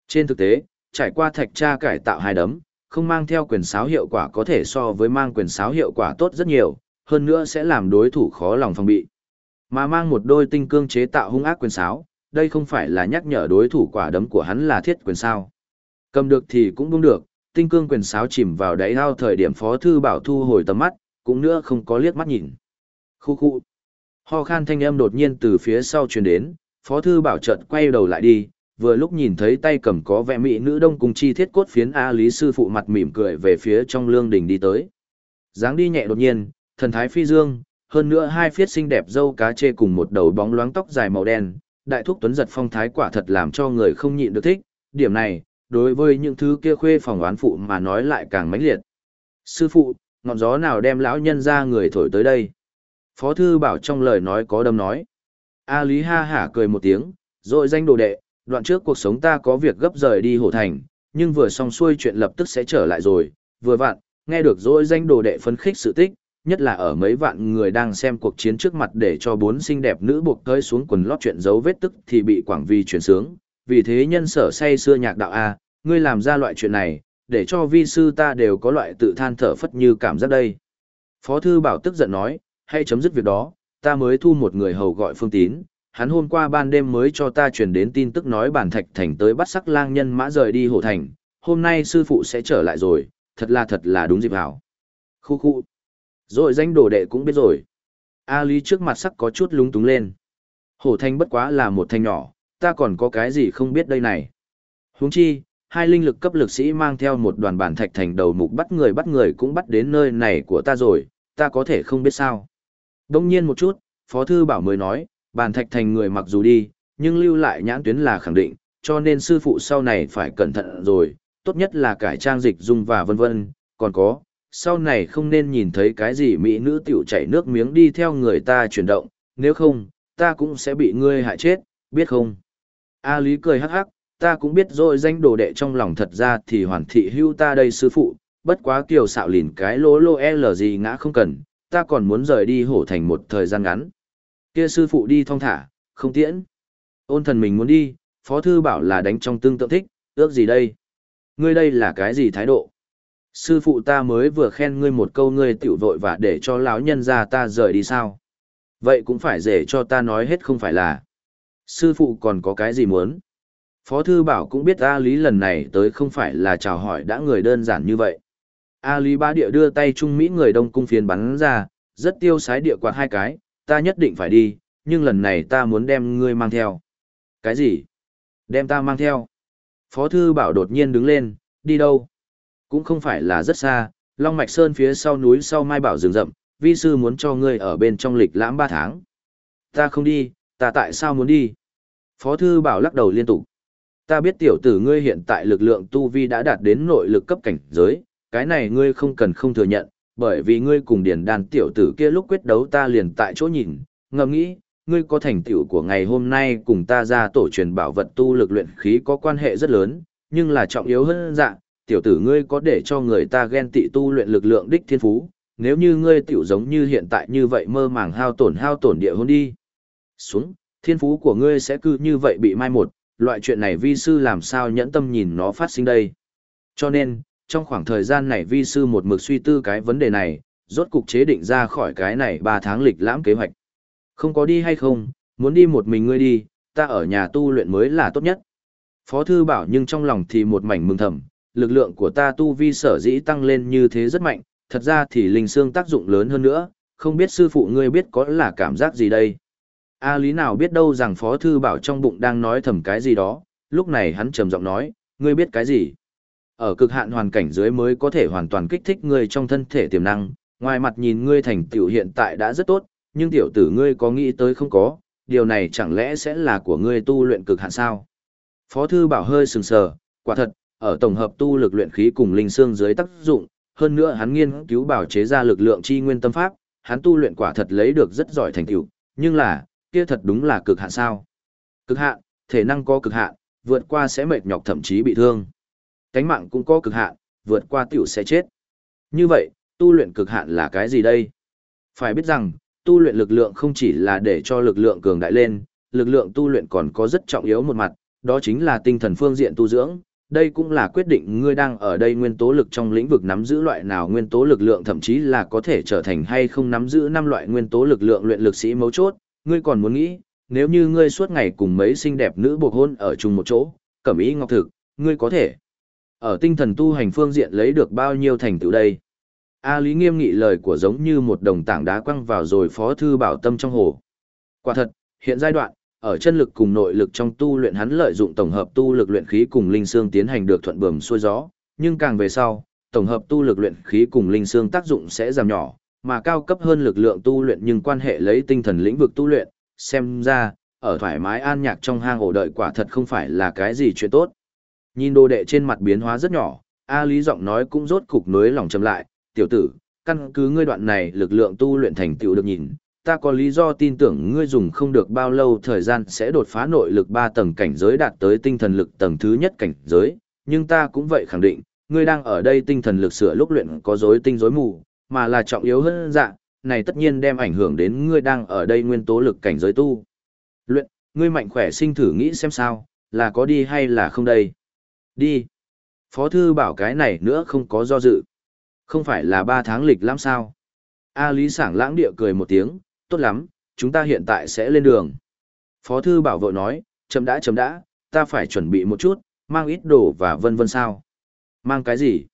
[SPEAKER 1] Trên thực tế, trải qua thạch tra cải tạo hai đấm, không mang theo quyền sáo hiệu quả có thể so với mang quyền sáo hiệu quả tốt rất nhiều, hơn nữa sẽ làm đối thủ khó lòng phòng bị. Mà mang một đôi tinh cương chế tạo hung ác quyền sáo, đây không phải là nhắc nhở đối thủ quả đấm của hắn là thiết quyền sao. Cầm được thì cũng buông được, tinh cương quyền sáo chìm vào đáy ao thời điểm phó thư bảo thu hồi tầm mắt, cũng nữa không có liếc mắt nhìn. Khu khu. Ho khan thanh âm đột nhiên từ phía sau truyền đến, phó thư bảo chợt quay đầu lại đi, vừa lúc nhìn thấy tay cầm có vẻ mỹ nữ đông cùng chi thiết cốt phiến A Lý Sư Phụ mặt mỉm cười về phía trong lương đình đi tới. dáng đi nhẹ đột nhiên, thần thái phi dương, hơn nữa hai phiết xinh đẹp dâu cá chê cùng một đầu bóng loáng tóc dài màu đen, đại thúc tuấn giật phong thái quả thật làm cho người không nhịn được thích, điểm này, đối với những thứ kia khuê phòng oán phụ mà nói lại càng mãnh liệt. Sư phụ, ngọn gió nào đem lão nhân ra người thổi tới đây? Phó thư bảo trong lời nói có đâm nói. A Lý ha hả cười một tiếng, rồi danh đồ đệ, đoạn trước cuộc sống ta có việc gấp rời đi hổ thành, nhưng vừa xong xuôi chuyện lập tức sẽ trở lại rồi, vừa vặn, nghe được rồi danh đồ đệ phấn khích sự tích, nhất là ở mấy vạn người đang xem cuộc chiến trước mặt để cho bốn xinh đẹp nữ buộc cơi xuống quần lót chuyện dấu vết tức thì bị quảng vi chuyển sướng, vì thế nhân sở say xưa nhạc đạo A, ngươi làm ra loại chuyện này, để cho vi sư ta đều có loại tự than thở phất như cảm giác đây. Phó thư bảo tức giận nói, hãy chấm dứt việc đó, ta mới thu một người hầu gọi phương tín, hắn hôm qua ban đêm mới cho ta truyền đến tin tức nói bản thạch thành tới bắt sắc lang nhân mã rời đi hổ thành, hôm nay sư phụ sẽ trở lại rồi, thật là thật là đúng dịp hảo. Khu khu. Rồi danh đồ đệ cũng biết rồi. A Lý trước mặt sắc có chút lúng túng lên. Hổ thành bất quá là một thanh nhỏ, ta còn có cái gì không biết đây này. Huống chi, hai linh lực cấp lực sĩ mang theo một đoàn bản thạch thành đầu mục bắt người bắt người cũng bắt đến nơi này của ta rồi, ta có thể không biết sao. Đông nhiên một chút, Phó Thư Bảo mới nói, bàn thạch thành người mặc dù đi, nhưng lưu lại nhãn tuyến là khẳng định, cho nên sư phụ sau này phải cẩn thận rồi, tốt nhất là cải trang dịch dung và vân vân, còn có, sau này không nên nhìn thấy cái gì mỹ nữ tiểu chảy nước miếng đi theo người ta chuyển động, nếu không, ta cũng sẽ bị ngươi hại chết, biết không? A Lý cười hắc hắc, ta cũng biết rồi danh đồ đệ trong lòng thật ra thì hoàn thị hưu ta đây sư phụ, bất quá kiều xạo lìn cái lỗ lô L gì ngã không cần, ta còn muốn rời đi hổ thành một thời gian ngắn. Kia sư phụ đi thong thả, không tiễn. Ôn thần mình muốn đi, phó thư bảo là đánh trong tương tượng thích, ước gì đây? Ngươi đây là cái gì thái độ? Sư phụ ta mới vừa khen ngươi một câu ngươi tiểu vội và để cho lão nhân ra ta rời đi sao? Vậy cũng phải dễ cho ta nói hết không phải là. Sư phụ còn có cái gì muốn? Phó Thư Bảo cũng biết A Lý lần này tới không phải là chào hỏi đã người đơn giản như vậy. A Lý ba Địa đưa tay Trung Mỹ người đông cung phiến bắn ra, rất tiêu sái địa quạt hai cái, ta nhất định phải đi, nhưng lần này ta muốn đem ngươi mang theo. Cái gì? Đem ta mang theo. Phó Thư Bảo đột nhiên đứng lên, đi đâu? Cũng không phải là rất xa, Long Mạch Sơn phía sau núi sau Mai Bảo rừng rậm, vi sư muốn cho ngươi ở bên trong lịch lãm ba tháng. Ta không đi, ta tại sao muốn đi? Phó Thư Bảo lắc đầu liên tục. Ta biết tiểu tử ngươi hiện tại lực lượng tu vi đã đạt đến nội lực cấp cảnh giới, cái này ngươi không cần không thừa nhận, bởi vì ngươi cùng Điền đàn tiểu tử kia lúc quyết đấu ta liền tại chỗ nhìn, ngầm nghĩ, ngươi có thành tựu của ngày hôm nay cùng ta ra tổ truyền bảo vật tu lực luyện khí có quan hệ rất lớn, nhưng là trọng yếu hơn dạng, tiểu tử ngươi có để cho người ta ghen tị tu luyện lực lượng đích thiên phú, nếu như ngươi tiểu giống như hiện tại như vậy mơ màng hao tổn hao tổn địa hôn đi. Xuống, thiên phú của ngươi sẽ cứ như vậy bị mai một, loại chuyện này vi sư làm sao nhẫn tâm nhìn nó phát sinh đây. Cho nên, trong khoảng thời gian này vi sư một mực suy tư cái vấn đề này, rốt cục chế định ra khỏi cái này 3 tháng lịch lãm kế hoạch. Không có đi hay không, muốn đi một mình ngươi đi, ta ở nhà tu luyện mới là tốt nhất. Phó thư bảo nhưng trong lòng thì một mảnh mừng thầm, lực lượng của ta tu vi sở dĩ tăng lên như thế rất mạnh, thật ra thì linh xương tác dụng lớn hơn nữa, không biết sư phụ ngươi biết có là cảm giác gì đây. A lý nào biết đâu rằng phó thư bảo trong bụng đang nói thầm cái gì đó, lúc này hắn trầm giọng nói, ngươi biết cái gì. Ở cực hạn hoàn cảnh dưới mới có thể hoàn toàn kích thích ngươi trong thân thể tiềm năng, ngoài mặt nhìn ngươi thành tiểu hiện tại đã rất tốt, nhưng tiểu tử ngươi có nghĩ tới không có, điều này chẳng lẽ sẽ là của ngươi tu luyện cực hạn sao? Phó thư bảo hơi sừng sờ, quả thật, ở tổng hợp tu lực luyện khí cùng linh xương dưới tác dụng, hơn nữa hắn nghiên cứu bảo chế ra lực lượng chi nguyên tâm pháp, hắn tu luyện quả thật lấy được rất giỏi thành tựu, nhưng là, kia thật đúng là cực hạn sao? Cực hạn, thể năng có cực hạn, vượt qua sẽ mệt nhọc thậm chí bị thương. Cánh mạng cũng có cực hạn, vượt qua tiểu sẽ chết. Như vậy, tu luyện cực hạn là cái gì đây? Phải biết rằng, tu luyện lực lượng không chỉ là để cho lực lượng cường đại lên, lực lượng tu luyện còn có rất trọng yếu một mặt, đó chính là tinh thần phương diện tu dưỡng. Đây cũng là quyết định ngươi đang ở đây nguyên tố lực trong lĩnh vực nắm giữ loại nào nguyên tố lực lượng thậm chí là có thể trở thành hay không nắm giữ năm loại nguyên tố lực lượng luyện lực sĩ mấu chốt. Ngươi còn muốn nghĩ, nếu như ngươi suốt ngày cùng mấy xinh đẹp nữ buộc hôn ở chung một chỗ, cẩm ý ngọc thực, ngươi có thể ở tinh thần tu hành phương diện lấy được bao nhiêu thành tựu đây. A Lý nghiêm nghị lời của giống như một đồng tảng đá quăng vào rồi phó thư bảo tâm trong hồ. Quả thật, hiện giai đoạn, ở chân lực cùng nội lực trong tu luyện hắn lợi dụng tổng hợp tu lực luyện khí cùng linh xương tiến hành được thuận bẩm xuôi gió, nhưng càng về sau, tổng hợp tu lực luyện khí cùng linh xương tác dụng sẽ giảm nhỏ, mà cao cấp hơn lực lượng tu luyện nhưng quan hệ lấy tinh thần lĩnh vực tu luyện, xem ra, ở thoải mái an nhạc trong hang ổ đợi quả thật không phải là cái gì chuyện tốt. Nhìn đồ đệ trên mặt biến hóa rất nhỏ, A Lý giọng nói cũng rốt cục nối lòng chậm lại, tiểu tử, căn cứ ngươi đoạn này lực lượng tu luyện thành tựu được nhìn, ta có lý do tin tưởng ngươi dùng không được bao lâu thời gian sẽ đột phá nội lực 3 tầng cảnh giới đạt tới tinh thần lực tầng thứ nhất cảnh giới, nhưng ta cũng vậy khẳng định, ngươi đang ở đây tinh thần lực sửa lúc luyện có rối tinh rối mù, mà là trọng yếu hơn dạng, này tất nhiên đem ảnh hưởng đến ngươi đang ở đây nguyên tố lực cảnh giới tu. Luyện, ngươi mạnh khỏe sinh thử nghĩ xem sao, là có đi hay là không đây. Đi. Phó thư bảo cái này nữa không có do dự. Không phải là ba tháng lịch lắm sao? A Lý sảng lãng địa cười một tiếng, tốt lắm, chúng ta hiện tại sẽ lên đường. Phó thư bảo vội nói, chấm đã chấm đã, ta phải chuẩn bị một chút, mang ít đồ và vân vân sao. Mang cái gì?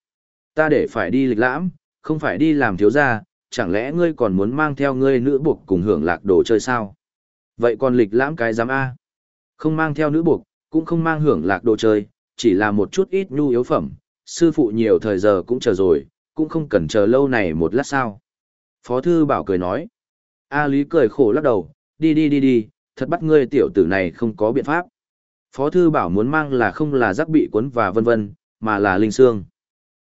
[SPEAKER 1] Ta để phải đi lịch lãm, không phải đi làm thiếu gia, chẳng lẽ ngươi còn muốn mang theo ngươi nữ buộc cùng hưởng lạc đồ chơi sao? Vậy còn lịch lãm cái giám A? Không mang theo nữ buộc, cũng không mang hưởng lạc đồ chơi, chỉ là một chút ít nhu yếu phẩm, sư phụ nhiều thời giờ cũng chờ rồi, cũng không cần chờ lâu này một lát sao. Phó thư bảo cười nói. A Lý cười khổ lắc đầu, đi đi đi đi, thật bắt ngươi tiểu tử này không có biện pháp. Phó thư bảo muốn mang là không là rắc bị cuốn và vân vân, mà là linh xương.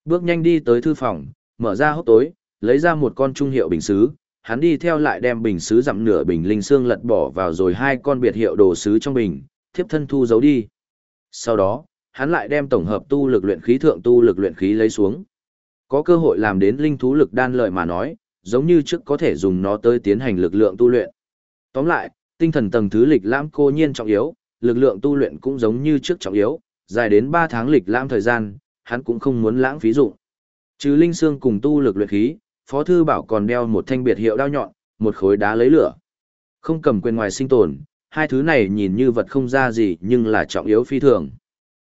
[SPEAKER 1] Bước nhanh đi tới thư phòng, mở ra hốc tối, lấy ra một con trung hiệu bình xứ, hắn đi theo lại đem bình xứ dặm nửa bình linh xương lật bỏ vào rồi hai con biệt hiệu đồ sứ trong bình, thiếp thân thu giấu đi. Sau đó, hắn lại đem tổng hợp tu lực luyện khí thượng tu lực luyện khí lấy xuống. Có cơ hội làm đến linh thú lực đan lợi mà nói, giống như trước có thể dùng nó tới tiến hành lực lượng tu luyện. Tóm lại, tinh thần tầng thứ lịch lãm cô nhiên trọng yếu, lực lượng tu luyện cũng giống như trước trọng yếu, dài đến 3 tháng lịch lãm thời gian, hắn cũng không muốn lãng phí dụng. Trừ linh xương cùng tu lực luyện khí, Phó thư bảo còn đeo một thanh biệt hiệu đao nhọn, một khối đá lấy lửa. Không cầm quyền ngoài sinh tồn, hai thứ này nhìn như vật không ra gì nhưng là trọng yếu phi thường.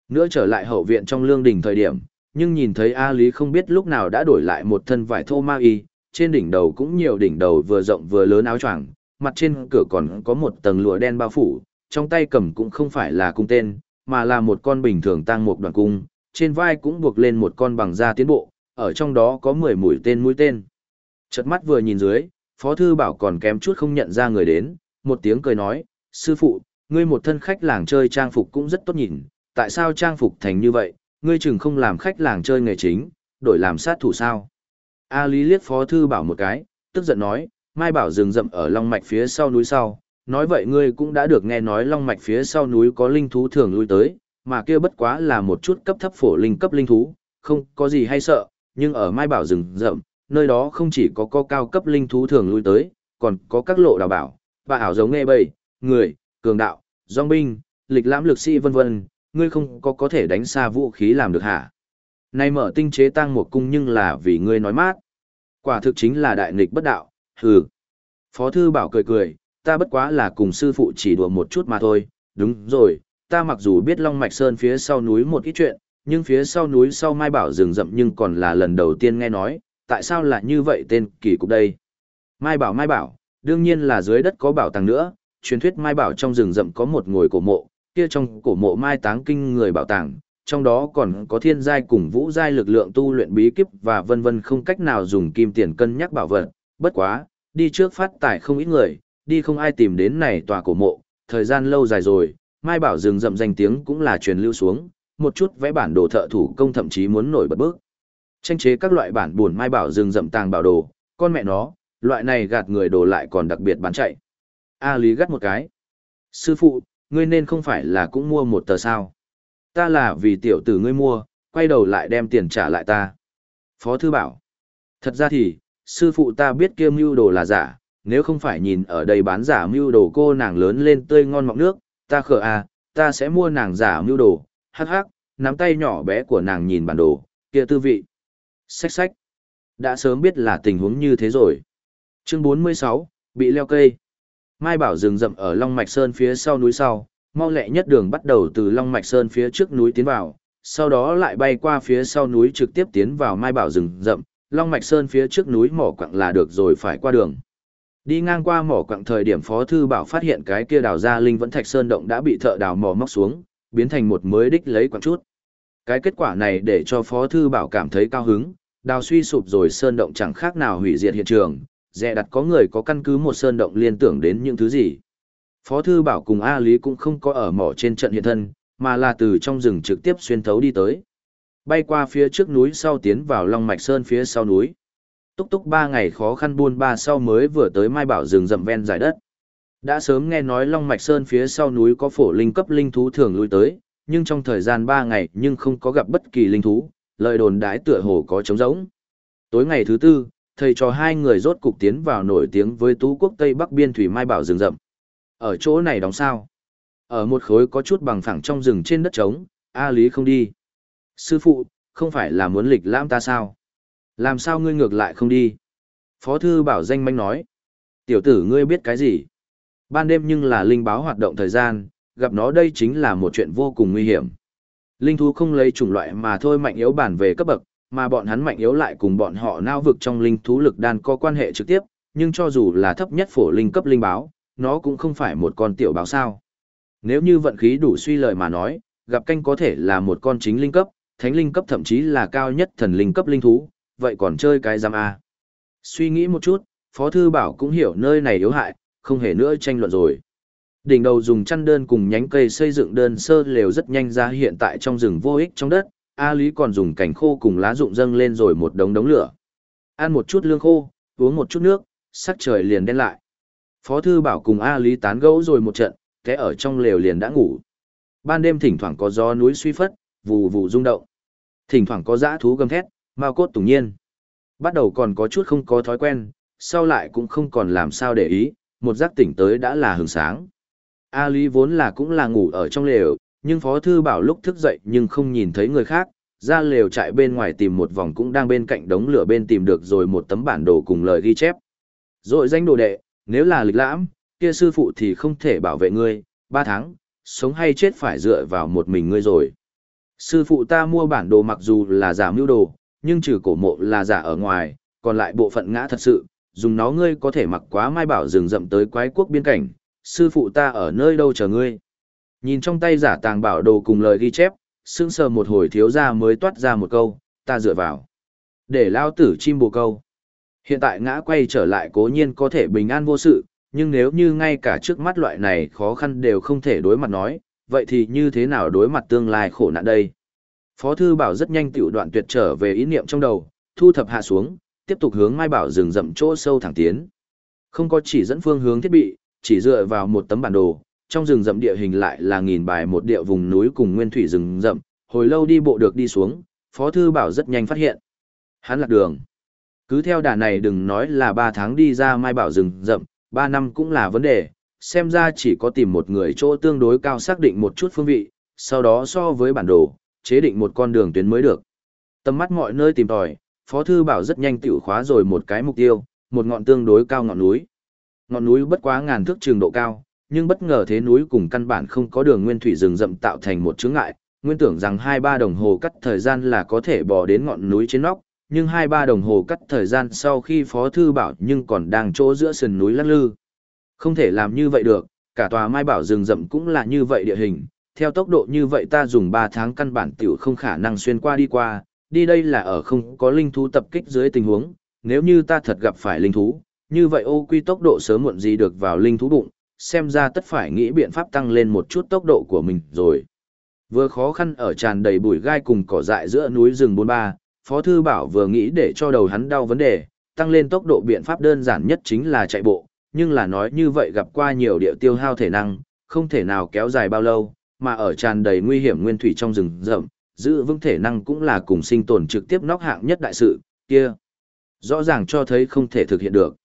[SPEAKER 1] Nữa trở lại hậu viện trong lương đình thời điểm, nhưng nhìn thấy A Lý không biết lúc nào đã đổi lại một thân vải thô ma y, trên đỉnh đầu cũng nhiều đỉnh đầu vừa rộng vừa lớn áo choàng, mặt trên cửa còn có một tầng lụa đen bao phủ, trong tay cầm cũng không phải là cung tên, mà là một con bình thường tăng một đoàn cung, trên vai cũng buộc lên một con bằng da tiến bộ, ở trong đó có 10 mũi tên mũi tên. Chợt mắt vừa nhìn dưới, Phó Thư Bảo còn kém chút không nhận ra người đến, một tiếng cười nói, sư phụ, ngươi một thân khách làng chơi trang phục cũng rất tốt nhìn, tại sao trang phục thành như vậy, ngươi chừng không làm khách làng chơi nghề chính, đổi làm sát thủ sao. A Lý liếc Phó Thư Bảo một cái, tức giận nói, Mai Bảo rừng rậm ở Long Mạch phía sau núi sau, nói vậy ngươi cũng đã được nghe nói Long Mạch phía sau núi có linh thú thường lui tới, mà kia bất quá là một chút cấp thấp phổ linh cấp linh thú, không có gì hay sợ, nhưng ở Mai Bảo rừng rậm, nơi đó không chỉ có có cao cấp linh thú thường lui tới, còn có các lộ đào bảo, và ảo giống nghe bầy, người, cường đạo, dòng binh, lịch lãm lực sĩ vân vân, ngươi không có có thể đánh xa vũ khí làm được hả? Nay mở tinh chế tăng một cung nhưng là vì ngươi nói mát. Quả thực chính là đại nghịch bất đạo, hừ. Phó thư bảo cười cười, ta bất quá là cùng sư phụ chỉ đùa một chút mà thôi, đúng rồi, ta mặc dù biết Long Mạch Sơn phía sau núi một ít chuyện, nhưng phía sau núi sau Mai Bảo rừng rậm nhưng còn là lần đầu tiên nghe nói, tại sao lại như vậy tên kỳ cục đây? Mai Bảo Mai Bảo, đương nhiên là dưới đất có bảo tàng nữa, truyền thuyết Mai Bảo trong rừng rậm có một ngồi cổ mộ, kia trong cổ mộ Mai táng kinh người bảo tàng, trong đó còn có thiên giai cùng vũ giai lực lượng tu luyện bí kíp và vân vân không cách nào dùng kim tiền cân nhắc bảo vật, bất quá, đi trước phát tải không ít người, đi không ai tìm đến này tòa cổ mộ, thời gian lâu dài rồi, Mai Bảo rừng rậm danh tiếng cũng là truyền lưu xuống, một chút vẽ bản đồ thợ thủ công thậm chí muốn nổi bật bước. Tranh chế các loại bản buồn Mai Bảo rừng rậm tàng bảo đồ, con mẹ nó, loại này gạt người đồ lại còn đặc biệt bán chạy. A Lý gắt một cái. Sư phụ, ngươi nên không phải là cũng mua một tờ sao. Ta là vì tiểu tử ngươi mua, quay đầu lại đem tiền trả lại ta. Phó thư bảo. Thật ra thì, sư phụ ta biết kia mưu đồ là giả, nếu không phải nhìn ở đây bán giả mưu đồ cô nàng lớn lên tươi ngon mọng nước, ta khờ à, ta sẽ mua nàng giả mưu đồ, hắc hắc, nắm tay nhỏ bé của nàng nhìn bản đồ, kia tư vị. Xách xách. Đã sớm biết là tình huống như thế rồi. Chương 46, bị leo cây. Mai Bảo rừng rậm ở Long Mạch Sơn phía sau núi sau, mau lẹ nhất đường bắt đầu từ Long Mạch Sơn phía trước núi tiến vào, sau đó lại bay qua phía sau núi trực tiếp tiến vào Mai Bảo rừng rậm, Long Mạch Sơn phía trước núi mỏ quặng là được rồi phải qua đường. Đi ngang qua mỏ quặng thời điểm Phó Thư Bảo phát hiện cái kia đào ra linh vẫn thạch sơn động đã bị thợ đào mỏ móc xuống, biến thành một mới đích lấy quặng chút. Cái kết quả này để cho Phó Thư Bảo cảm thấy cao hứng, đào suy sụp rồi sơn động chẳng khác nào hủy diệt hiện trường, dè đặt có người có căn cứ một sơn động liên tưởng đến những thứ gì. Phó Thư Bảo cùng A Lý cũng không có ở mỏ trên trận hiện thân, mà là từ trong rừng trực tiếp xuyên thấu đi tới. Bay qua phía trước núi sau tiến vào Long Mạch Sơn phía sau núi. Túc túc ba ngày khó khăn buôn ba sau mới vừa tới Mai Bảo rừng rậm ven giải đất. Đã sớm nghe nói Long Mạch Sơn phía sau núi có phổ linh cấp linh thú thường lui tới, nhưng trong thời gian ba ngày nhưng không có gặp bất kỳ linh thú, lời đồn đái tựa hồ có trống rỗng. Tối ngày thứ tư, thầy trò hai người rốt cục tiến vào nổi tiếng với tú quốc Tây Bắc biên thủy Mai Bảo rừng rậm. Ở chỗ này đóng sao? Ở một khối có chút bằng phẳng trong rừng trên đất trống, A Lý không đi. Sư phụ, không phải là muốn lịch lãm ta sao? Làm sao ngươi ngược lại không đi? Phó thư bảo danh manh nói. Tiểu tử ngươi biết cái gì? Ban đêm nhưng là linh báo hoạt động thời gian, gặp nó đây chính là một chuyện vô cùng nguy hiểm. Linh thú không lấy chủng loại mà thôi mạnh yếu bản về cấp bậc, mà bọn hắn mạnh yếu lại cùng bọn họ nao vực trong linh thú lực đan có quan hệ trực tiếp, nhưng cho dù là thấp nhất phổ linh cấp linh báo, nó cũng không phải một con tiểu báo sao. Nếu như vận khí đủ suy lời mà nói, gặp canh có thể là một con chính linh cấp, thánh linh cấp thậm chí là cao nhất thần linh cấp linh thú, vậy còn chơi cái giam A. Suy nghĩ một chút, Phó Thư Bảo cũng hiểu nơi này yếu hại, không hề nữa tranh luận rồi. Đỉnh đầu dùng chăn đơn cùng nhánh cây xây dựng đơn sơ lều rất nhanh ra hiện tại trong rừng vô ích trong đất, A Lý còn dùng cảnh khô cùng lá rụng dâng lên rồi một đống đống lửa. Ăn một chút lương khô, uống một chút nước, sắc trời liền đen lại. Phó Thư Bảo cùng A Lý tán gẫu rồi một trận, té ở trong lều liền đã ngủ. Ban đêm thỉnh thoảng có gió núi suy phất, vù vù rung động. Thỉnh thoảng có dã thú gầm thét, mao cốt tùng nhiên. Bắt đầu còn có chút không có thói quen, sau lại cũng không còn làm sao để ý, một giấc tỉnh tới đã là hừng sáng. A Lý vốn là cũng là ngủ ở trong lều, nhưng Phó Thư Bảo lúc thức dậy nhưng không nhìn thấy người khác, ra lều chạy bên ngoài tìm một vòng cũng đang bên cạnh đống lửa bên tìm được rồi một tấm bản đồ cùng lời ghi chép. Rồi danh đồ đệ, nếu là lịch lãm, kia sư phụ thì không thể bảo vệ ngươi, ba tháng, sống hay chết phải dựa vào một mình ngươi rồi. Sư phụ ta mua bản đồ mặc dù là giả mưu đồ, nhưng trừ cổ mộ là giả ở ngoài, còn lại bộ phận ngã thật sự, dùng nó ngươi có thể mặc quá mai bảo rừng rậm tới quái quốc biên cảnh, sư phụ ta ở nơi đâu chờ ngươi. Nhìn trong tay giả tàng bảo đồ cùng lời ghi chép, sững sờ một hồi thiếu ra mới toát ra một câu, ta dựa vào. Để lao tử chim bồ câu. Hiện tại ngã quay trở lại cố nhiên có thể bình an vô sự, nhưng nếu như ngay cả trước mắt loại này khó khăn đều không thể đối mặt nói, vậy thì như thế nào đối mặt tương lai khổ nạn đây? Phó thư bảo rất nhanh tiểu đoạn tuyệt trở về ý niệm trong đầu, thu thập hạ xuống, tiếp tục hướng Mai Bảo rừng rậm chỗ sâu thẳng tiến. Không có chỉ dẫn phương hướng thiết bị, chỉ dựa vào một tấm bản đồ, trong rừng rậm địa hình lại là nghìn bài một địa vùng núi cùng nguyên thủy rừng rậm, hồi lâu đi bộ được đi xuống, Phó thư bảo rất nhanh phát hiện. Hắn lạc đường. Cứ theo đà này đừng nói là 3 tháng đi ra Mai Bảo rừng rậm, 3 năm cũng là vấn đề, xem ra chỉ có tìm một người chỗ tương đối cao xác định một chút phương vị, sau đó so với bản đồ, chế định một con đường tuyến mới được. Tầm mắt mọi nơi tìm tòi, Phó Thư Bảo rất nhanh tiểu khóa rồi một cái mục tiêu, một ngọn tương đối cao ngọn núi. Ngọn núi bất quá ngàn thước trường độ cao, nhưng bất ngờ thế núi cùng căn bản không có đường nguyên thủy rừng rậm tạo thành một chướng ngại, nguyên tưởng rằng 2-3 đồng hồ cắt thời gian là có thể bò đến ngọn núi trên nóc, nhưng 2-3 đồng hồ cắt thời gian sau khi Phó Thư Bảo nhưng còn đang chỗ giữa sườn núi lắc lư. Không thể làm như vậy được, cả tòa Mai Bảo rừng rậm cũng là như vậy địa hình, theo tốc độ như vậy ta dùng 3 tháng căn bản tiểu không khả năng xuyên qua đi qua, đi đây là ở không có linh thú tập kích dưới tình huống, nếu như ta thật gặp phải linh thú, như vậy ô quy tốc độ sớm muộn gì được vào linh thú bụng, xem ra tất phải nghĩ biện pháp tăng lên một chút tốc độ của mình rồi. Vừa khó khăn ở tràn đầy bụi gai cùng cỏ dại giữa núi rừng 43, Phó Thư Bảo vừa nghĩ để cho đầu hắn đau vấn đề, tăng lên tốc độ biện pháp đơn giản nhất chính là chạy bộ, nhưng là nói như vậy gặp qua nhiều địa tiêu hao thể năng, không thể nào kéo dài bao lâu, mà ở tràn đầy nguy hiểm nguyên thủy trong rừng rậm, giữ vững thể năng cũng là cùng sinh tồn trực tiếp nóc hạng nhất đại sự, kia. Rõ ràng cho thấy không thể thực hiện được.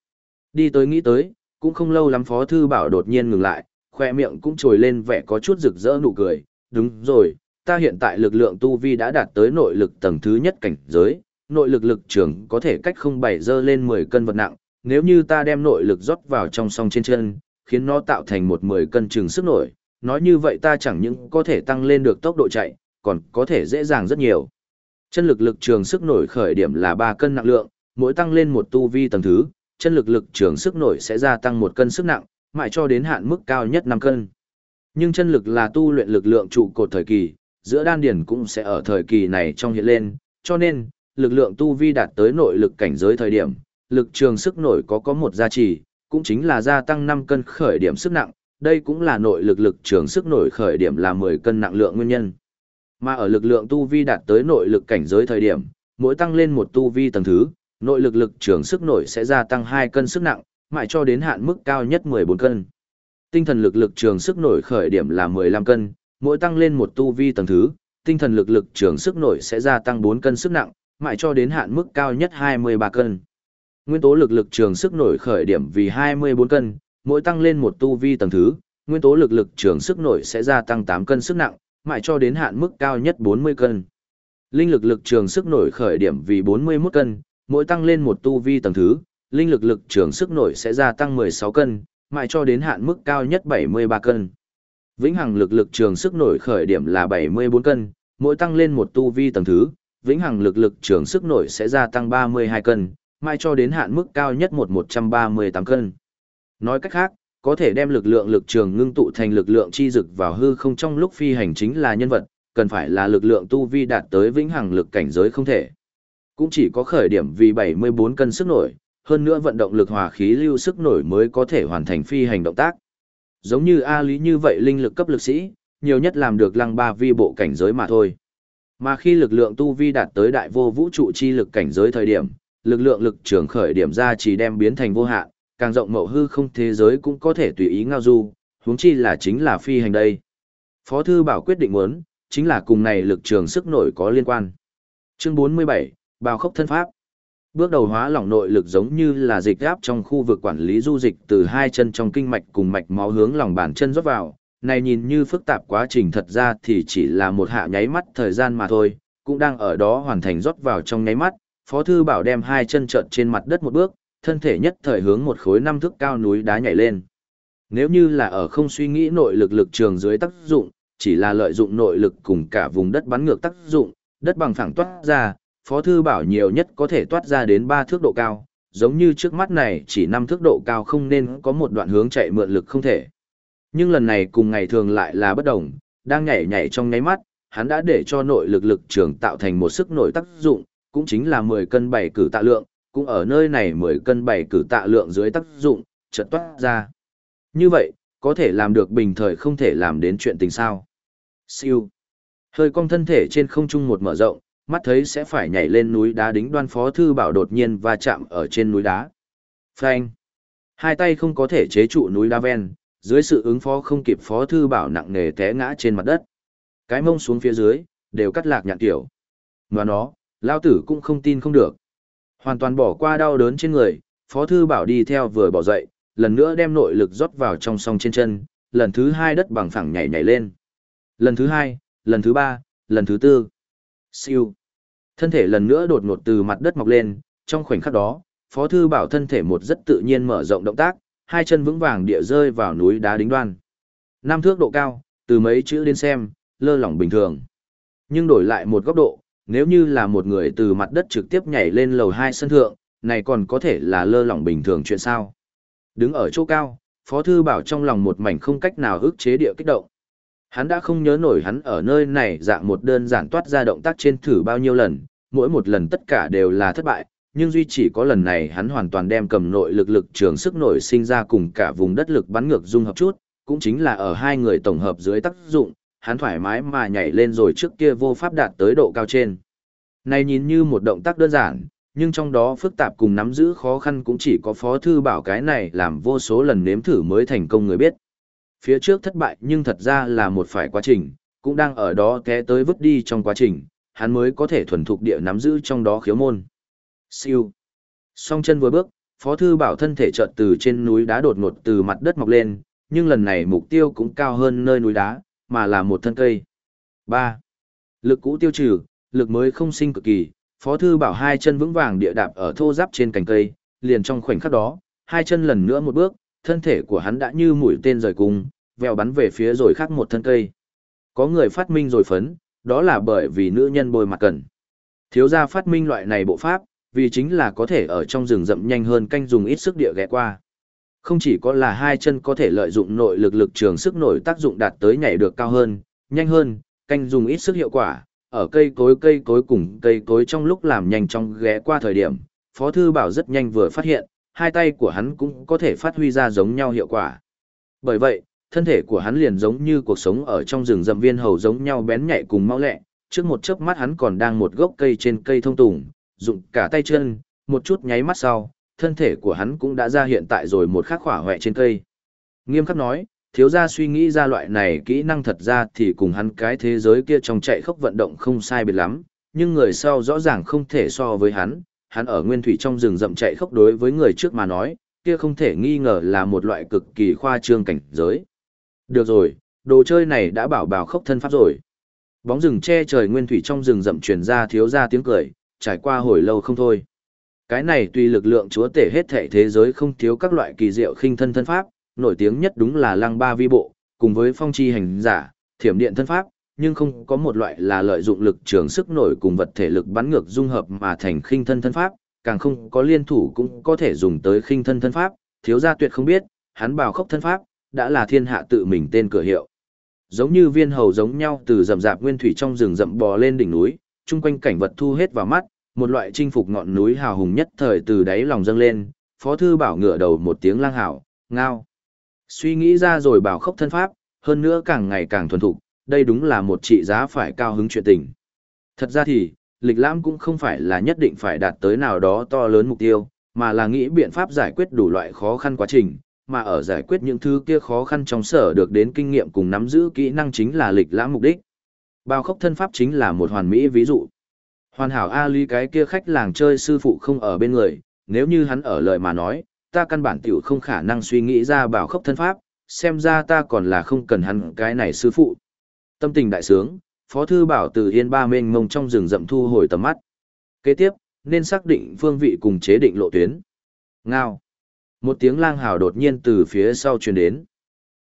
[SPEAKER 1] Đi tới nghĩ tới, cũng không lâu lắm Phó Thư Bảo đột nhiên ngừng lại, khoe miệng cũng trồi lên vẻ có chút rực rỡ nụ cười. Đúng rồi, ta hiện tại lực lượng tu vi đã đạt tới nội lực tầng thứ nhất cảnh giới, nội lực lực trường có thể cách không bảy dơ lên 10 cân vật nặng, nếu như ta đem nội lực rót vào trong song trên chân, khiến nó tạo thành một 10 cân trường sức nổi, nói như vậy ta chẳng những có thể tăng lên được tốc độ chạy, còn có thể dễ dàng rất nhiều. Chân lực lực trường sức nổi khởi điểm là 3 cân nặng lượng, mỗi tăng lên một tu vi tầng thứ, chân lực lực trường sức nổi sẽ gia tăng một cân sức nặng, mãi cho đến hạn mức cao nhất 5 cân. Nhưng chân lực là tu luyện lực lượng trụ cột thời kỳ, giữa đan điển cũng sẽ ở thời kỳ này trong hiện lên, cho nên, lực lượng tu vi đạt tới nội lực cảnh giới thời điểm, lực trường sức nổi có có một gia trì, cũng chính là gia tăng 5 cân khởi điểm sức nặng, đây cũng là nội lực lực trường sức nổi khởi điểm là 10 cân nặng lượng nguyên nhân. Mà ở lực lượng tu vi đạt tới nội lực cảnh giới thời điểm, mỗi tăng lên một tu vi tầng thứ, nội lực lực trường sức nổi sẽ gia tăng 2 cân sức nặng, mãi cho đến hạn mức cao nhất 14 cân. Tinh thần lực lực trường sức nổi khởi điểm là 15 cân, mỗi tăng lên một tu vi tầng thứ, tinh thần lực lực trường sức nổi sẽ gia tăng 4 cân sức nặng, mãi cho đến hạn mức cao nhất 23 cân. Nguyên tố lực lực trường sức nổi khởi điểm vì 24 cân, mỗi tăng lên một tu vi tầng thứ, nguyên tố lực lực trường sức nổi sẽ gia tăng 8 cân sức nặng, mãi cho đến hạn mức cao nhất 40 cân. Linh lực lực trường sức nổi khởi điểm vì 41 cân, mỗi tăng lên một tu vi tầng thứ, linh lực lực trường sức nổi sẽ gia tăng 16 cân, mãi cho đến hạn mức cao nhất 73 cân. Vĩnh hằng lực lực trường sức nổi khởi điểm là 74 cân, mỗi tăng lên một tu vi tầng thứ, vĩnh hằng lực lực trường sức nổi sẽ gia tăng 32 cân, mãi cho đến hạn mức cao nhất 1138 cân. Nói cách khác, có thể đem lực lượng lực trường ngưng tụ thành lực lượng chi dực vào hư không trong lúc phi hành chính là nhân vật, cần phải là lực lượng tu vi đạt tới vĩnh hằng lực cảnh giới không thể. Cũng chỉ có khởi điểm vì 74 cân sức nổi, hơn nữa vận động lực hòa khí lưu sức nổi mới có thể hoàn thành phi hành động tác. Giống như A Lý như vậy linh lực cấp lực sĩ, nhiều nhất làm được lăng ba vi bộ cảnh giới mà thôi. Mà khi lực lượng tu vi đạt tới đại vô vũ trụ chi lực cảnh giới thời điểm, lực lượng lực trường khởi điểm ra chỉ đem biến thành vô hạn, càng rộng mậu hư không thế giới cũng có thể tùy ý ngao du, huống chi là chính là phi hành đây. Phó Thư Bảo quyết định muốn, chính là cùng này lực trường sức nổi có liên quan. Chương 47, bao khốc thân pháp. Bước đầu hóa lỏng nội lực giống như là dịch áp trong khu vực quản lý du dịch từ hai chân trong kinh mạch cùng mạch máu hướng lòng bàn chân rót vào. Này nhìn như phức tạp quá trình thật ra thì chỉ là một hạ nháy mắt thời gian mà thôi, cũng đang ở đó hoàn thành rót vào trong nháy mắt. Phó thư bảo đem hai chân trợn trên mặt đất một bước, thân thể nhất thời hướng một khối năm thước cao núi đá nhảy lên. Nếu như là ở không suy nghĩ nội lực lực trường dưới tác dụng, chỉ là lợi dụng nội lực cùng cả vùng đất bắn ngược tác dụng, đất bằng phẳng toát ra, Phó Thư Bảo nhiều nhất có thể toát ra đến 3 thước độ cao, giống như trước mắt này chỉ 5 thước độ cao không nên có một đoạn hướng chạy mượn lực không thể. Nhưng lần này cùng ngày thường lại là bất đồng, đang nhảy nhảy trong nháy mắt, hắn đã để cho nội lực lực trường tạo thành một sức nội tác dụng, cũng chính là 10 cân 7 cử tạ lượng, cũng ở nơi này 10 cân 7 cử tạ lượng dưới tác dụng, chợt toát ra. Như vậy, có thể làm được bình thời không thể làm đến chuyện tình sao. Siêu. Hơi cong thân thể trên không trung một mở rộng, mắt thấy sẽ phải nhảy lên núi đá đính đoan phó thư bảo đột nhiên và chạm ở trên núi đá. Phanh. Hai tay không có thể chế trụ núi đá ven, dưới sự ứng phó không kịp phó thư bảo nặng nề té ngã trên mặt đất. Cái mông xuống phía dưới, đều cắt lạc nhạn tiểu. ngoài nó, lao tử cũng không tin không được. Hoàn toàn bỏ qua đau đớn trên người, phó thư bảo đi theo vừa bỏ dậy, lần nữa đem nội lực rót vào trong song trên chân, lần thứ hai đất bằng phẳng nhảy nhảy lên. Lần thứ hai, lần thứ ba, lần thứ tư. Siêu. Thân thể lần nữa đột ngột từ mặt đất mọc lên, trong khoảnh khắc đó, Phó Thư Bảo thân thể một rất tự nhiên mở rộng động tác, hai chân vững vàng địa rơi vào núi đá đính đoan. Năm thước độ cao, từ mấy chữ đến xem, lơ lỏng bình thường. Nhưng đổi lại một góc độ, nếu như là một người từ mặt đất trực tiếp nhảy lên lầu hai sân thượng, này còn có thể là lơ lỏng bình thường chuyện sao. Đứng ở chỗ cao, Phó Thư Bảo trong lòng một mảnh không cách nào ức chế địa kích động. Hắn đã không nhớ nổi hắn ở nơi này dạng một đơn giản toát ra động tác trên thử bao nhiêu lần, mỗi một lần tất cả đều là thất bại, nhưng duy chỉ có lần này hắn hoàn toàn đem cầm nội lực lực trường sức nổi sinh ra cùng cả vùng đất lực bắn ngược dung hợp chút, cũng chính là ở hai người tổng hợp dưới tác dụng, hắn thoải mái mà nhảy lên rồi trước kia vô pháp đạt tới độ cao trên. Này nhìn như một động tác đơn giản, nhưng trong đó phức tạp cùng nắm giữ khó khăn cũng chỉ có phó thư bảo cái này làm vô số lần nếm thử mới thành công người biết. Phía trước thất bại nhưng thật ra là một phải quá trình, cũng đang ở đó té tới vứt đi trong quá trình, hắn mới có thể thuần thục địa nắm giữ trong đó khiếu môn. Siêu. Song chân vừa bước, Phó Thư Bảo thân thể chợt từ trên núi đá đột ngột từ mặt đất mọc lên, nhưng lần này mục tiêu cũng cao hơn nơi núi đá, mà là một thân cây. 3. Lực cũ tiêu trừ, lực mới không sinh cực kỳ, Phó Thư Bảo hai chân vững vàng địa đạp ở thô giáp trên cành cây, liền trong khoảnh khắc đó, hai chân lần nữa một bước, thân thể của hắn đã như mũi tên rời cung, vèo bắn về phía rồi khác một thân cây. Có người phát minh rồi phấn, đó là bởi vì nữ nhân bôi mặt cần. Thiếu gia phát minh loại này bộ pháp, vì chính là có thể ở trong rừng rậm nhanh hơn canh dùng ít sức địa ghé qua. Không chỉ có là hai chân có thể lợi dụng nội lực lực trường sức nổi tác dụng đạt tới nhảy được cao hơn, nhanh hơn, canh dùng ít sức hiệu quả, ở cây cối cây cối cùng cây cối trong lúc làm nhanh trong ghé qua thời điểm, Phó Thư Bảo rất nhanh vừa phát hiện, hai tay của hắn cũng có thể phát huy ra giống nhau hiệu quả. Bởi vậy, thân thể của hắn liền giống như cuộc sống ở trong rừng rậm viên hầu giống nhau bén nhạy cùng mau lẹ, trước một chớp mắt hắn còn đang một gốc cây trên cây thông tùng, dụng cả tay chân, một chút nháy mắt sau, thân thể của hắn cũng đã ra hiện tại rồi một khắc khỏa hoẹ trên cây. Nghiêm khắc nói, thiếu gia suy nghĩ ra loại này kỹ năng thật ra thì cùng hắn cái thế giới kia trong chạy khốc vận động không sai biệt lắm, nhưng người sau rõ ràng không thể so với hắn, hắn ở nguyên thủy trong rừng rậm chạy khốc đối với người trước mà nói, kia không thể nghi ngờ là một loại cực kỳ khoa trương cảnh giới. Được rồi, đồ chơi này đã bảo bảo khốc thân pháp rồi. Bóng rừng che trời nguyên thủy trong rừng rậm truyền ra thiếu ra tiếng cười, trải qua hồi lâu không thôi. Cái này tùy lực lượng chúa tể hết thảy thế giới không thiếu các loại kỳ diệu khinh thân thân pháp, nổi tiếng nhất đúng là lăng ba vi bộ, cùng với phong chi hành giả, thiểm điện thân pháp, nhưng không có một loại là lợi dụng lực trường sức nổi cùng vật thể lực bắn ngược dung hợp mà thành khinh thân thân pháp, càng không có liên thủ cũng có thể dùng tới khinh thân thân pháp, thiếu gia tuyệt không biết, hắn bảo khốc thân pháp, đã là thiên hạ tự mình tên cửa hiệu. Giống như viên hầu giống nhau từ rậm rạp nguyên thủy trong rừng rậm bò lên đỉnh núi, chung quanh cảnh vật thu hết vào mắt, một loại chinh phục ngọn núi hào hùng nhất thời từ đáy lòng dâng lên, phó thư bảo ngựa đầu một tiếng lang hảo, ngao. Suy nghĩ ra rồi bảo khốc thân pháp, hơn nữa càng ngày càng thuần thục, đây đúng là một trị giá phải cao hứng chuyện tình. Thật ra thì, lịch lãm cũng không phải là nhất định phải đạt tới nào đó to lớn mục tiêu, mà là nghĩ biện pháp giải quyết đủ loại khó khăn quá trình, mà ở giải quyết những thứ kia khó khăn trong sở được đến kinh nghiệm cùng nắm giữ kỹ năng chính là lịch lãm mục đích. Bao khốc thân pháp chính là một hoàn mỹ ví dụ. Hoàn hảo A Ly cái kia khách làng chơi sư phụ không ở bên người, nếu như hắn ở lời mà nói, ta căn bản tiểu không khả năng suy nghĩ ra bảo khốc thân pháp, xem ra ta còn là không cần hắn cái này sư phụ. Tâm tình đại sướng, Phó Thư Bảo từ yên ba mênh mông trong rừng rậm thu hồi tầm mắt. Kế tiếp, nên xác định phương vị cùng chế định lộ tuyến. Ngao. Một tiếng lang hào đột nhiên từ phía sau truyền đến.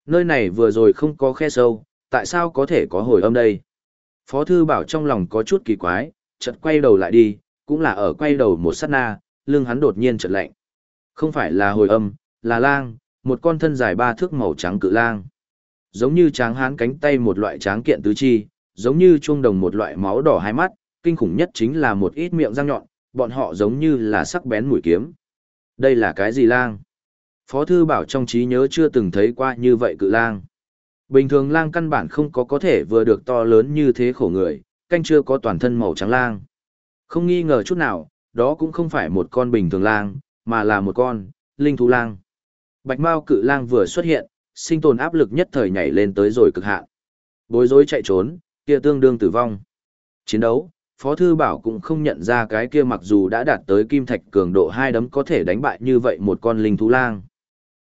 [SPEAKER 1] Nơi này vừa rồi không có khe sâu, tại sao có thể có hồi âm đây? Phó Thư Bảo trong lòng có chút kỳ quái, chợt quay đầu lại đi, cũng là ở quay đầu một sát na, lưng hắn đột nhiên chợt lạnh. Không phải là hồi âm, là lang, một con thân dài ba thước màu trắng cự lang. Giống như tráng hán cánh tay một loại tráng kiện tứ chi, giống như chuông đồng một loại máu đỏ hai mắt, kinh khủng nhất chính là một ít miệng răng nhọn, bọn họ giống như là sắc bén mũi kiếm. Đây là cái gì lang? Phó thư bảo trong trí nhớ chưa từng thấy qua như vậy cự lang. Bình thường lang căn bản không có có thể vừa được to lớn như thế khổ người, canh chưa có toàn thân màu trắng lang. Không nghi ngờ chút nào, đó cũng không phải một con bình thường lang, mà là một con, linh thú lang. Bạch Mao cự lang vừa xuất hiện, sinh tồn áp lực nhất thời nhảy lên tới rồi cực hạn. Bối rối chạy trốn, kia tương đương tử vong. Chiến đấu, Phó Thư Bảo cũng không nhận ra cái kia mặc dù đã đạt tới kim thạch cường độ hai đấm có thể đánh bại như vậy một con linh thú lang.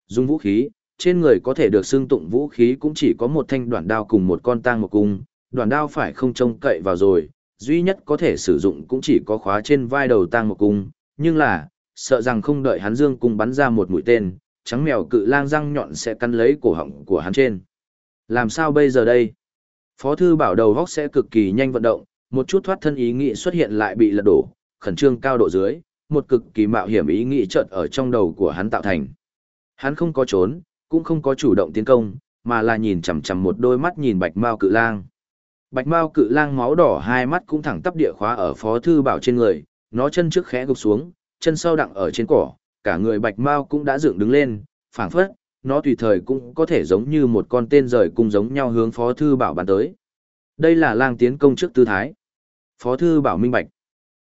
[SPEAKER 1] Dùng vũ khí, trên người có thể được xưng tụng vũ khí cũng chỉ có một thanh đoạn đao cùng một con tang một cung, đoạn đao phải không trông cậy vào rồi, duy nhất có thể sử dụng cũng chỉ có khóa trên vai đầu tang một cung, nhưng là, sợ rằng không đợi hắn dương cung bắn ra một mũi tên, trắng mèo cự lang răng nhọn sẽ cắn lấy cổ họng của hắn trên. Làm sao bây giờ đây? Phó thư bảo đầu góc sẽ cực kỳ nhanh vận động, một chút thoát thân ý nghĩ xuất hiện lại bị lật đổ, khẩn trương cao độ dưới, một cực kỳ mạo hiểm ý nghĩ chợt ở trong đầu của hắn tạo thành. Hắn không có trốn, cũng không có chủ động tiến công, mà là nhìn chằm chằm một đôi mắt nhìn Bạch Mao cự lang. Bạch Mao cự lang máu đỏ hai mắt cũng thẳng tắp địa khóa ở Phó thư bảo trên người, nó chân trước khẽ gục xuống, chân sau đặng ở trên cỏ, cả người Bạch Mao cũng đã dựng đứng lên, phảng phất, nó tùy thời cũng có thể giống như một con tên rời cung giống nhau hướng Phó thư bảo bắn tới. Đây là lang tiến công trước tư thái. Phó thư bảo minh bạch.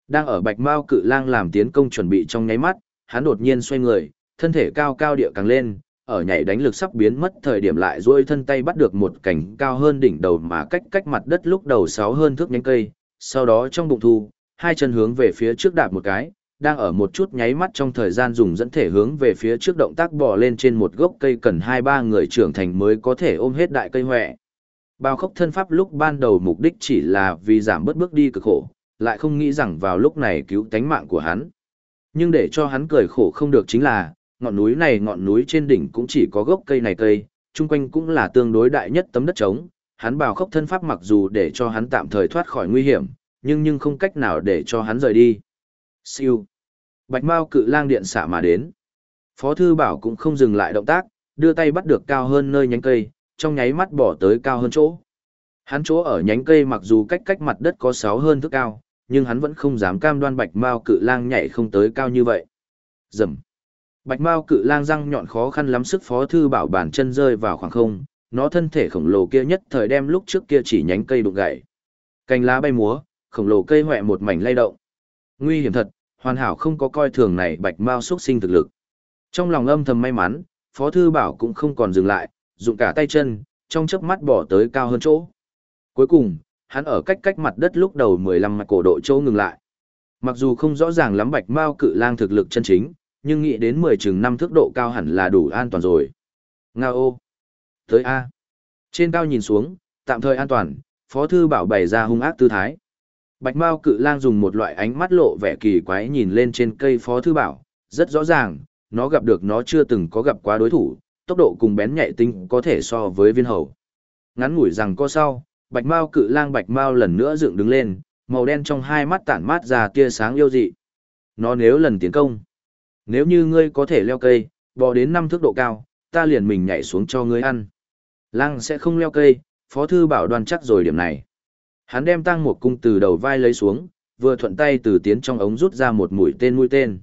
[SPEAKER 1] Đang ở Bạch Mao cự lang làm tiến công chuẩn bị trong nháy mắt, hắn đột nhiên xoay người, thân thể cao cao địa càng lên, ở nhảy đánh lực sắp biến mất thời điểm lại duỗi thân tay bắt được một cảnh cao hơn đỉnh đầu mà cách cách mặt đất lúc đầu sáu hơn thước nhánh cây, sau đó trong bụng thu, hai chân hướng về phía trước đạp một cái, đang ở một chút nháy mắt trong thời gian dùng dẫn thể hướng về phía trước động tác bò lên trên một gốc cây cần hai ba người trưởng thành mới có thể ôm hết đại cây hoẹ. Bao khốc thân pháp lúc ban đầu mục đích chỉ là vì giảm bớt bước đi cực khổ, lại không nghĩ rằng vào lúc này cứu tánh mạng của hắn. Nhưng để cho hắn cười khổ không được chính là, ngọn núi này ngọn núi trên đỉnh cũng chỉ có gốc cây này cây, chung quanh cũng là tương đối đại nhất tấm đất trống, hắn bào khốc thân pháp mặc dù để cho hắn tạm thời thoát khỏi nguy hiểm, nhưng nhưng không cách nào để cho hắn rời đi. Siêu. Bạch Mao cự lang điện xạ mà đến. Phó thư bảo cũng không dừng lại động tác, đưa tay bắt được cao hơn nơi nhánh cây, trong nháy mắt bỏ tới cao hơn chỗ. Hắn chỗ ở nhánh cây mặc dù cách cách mặt đất có 6 hơn thước cao, nhưng hắn vẫn không dám cam đoan Bạch Mao cự lang nhảy không tới cao như vậy. Rầm. Bạch Mao cự lang răng nhọn khó khăn lắm sức phó thư bảo bản chân rơi vào khoảng không, nó thân thể khổng lồ kia nhất thời đem lúc trước kia chỉ nhánh cây đụng gãy. Cành lá bay múa, khổng lồ cây hoẹ một mảnh lay động. Nguy hiểm thật, hoàn hảo không có coi thường này Bạch Mao xuất sinh thực lực. Trong lòng âm thầm may mắn, phó thư bảo cũng không còn dừng lại, dùng cả tay chân, trong chớp mắt bỏ tới cao hơn chỗ. Cuối cùng, hắn ở cách cách mặt đất lúc đầu 15 mặt cổ độ chỗ ngừng lại. Mặc dù không rõ ràng lắm Bạch Mao cự lang thực lực chân chính, nhưng nghĩ đến 10 chừng năm thước độ cao hẳn là đủ an toàn rồi. Nga ô! Tới A! Trên cao nhìn xuống, tạm thời an toàn, Phó Thư Bảo bày ra hung ác tư thái. Bạch Mao cự lang dùng một loại ánh mắt lộ vẻ kỳ quái nhìn lên trên cây Phó Thư Bảo, rất rõ ràng, nó gặp được nó chưa từng có gặp quá đối thủ, tốc độ cùng bén nhạy tinh có thể so với viên hầu. Ngắn ngủi rằng có sau, Bạch Mao cự lang Bạch Mao lần nữa dựng đứng lên, màu đen trong hai mắt tản mát ra tia sáng yêu dị. Nó nếu lần tiến công, nếu như ngươi có thể leo cây, bò đến năm thước độ cao, ta liền mình nhảy xuống cho ngươi ăn. Lang sẽ không leo cây, Phó Thư Bảo đoan chắc rồi điểm này. Hắn đem tăng một cung từ đầu vai lấy xuống, vừa thuận tay từ tiến trong ống rút ra một mũi tên mũi tên.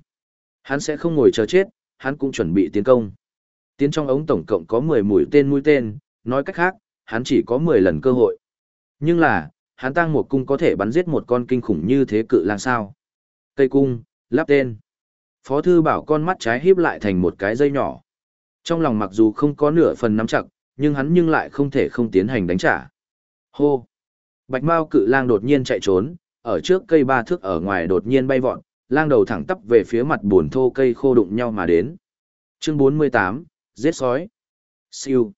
[SPEAKER 1] Hắn sẽ không ngồi chờ chết, hắn cũng chuẩn bị tiến công. Tiến trong ống tổng cộng có 10 mũi tên mũi tên, nói cách khác, hắn chỉ có 10 lần cơ hội. Nhưng là, hắn tăng một cung có thể bắn giết một con kinh khủng như thế cự lang sao. Cây cung, lắp tên. Phó thư bảo con mắt trái híp lại thành một cái dây nhỏ. Trong lòng mặc dù không có nửa phần nắm chặt, nhưng hắn nhưng lại không thể không tiến hành đánh trả. Hô! Bạch Mao cự lang đột nhiên chạy trốn, ở trước cây ba thước ở ngoài đột nhiên bay vọt, lang đầu thẳng tắp về phía mặt buồn thô cây khô đụng nhau mà đến. Chương 48, giết sói. Siêu.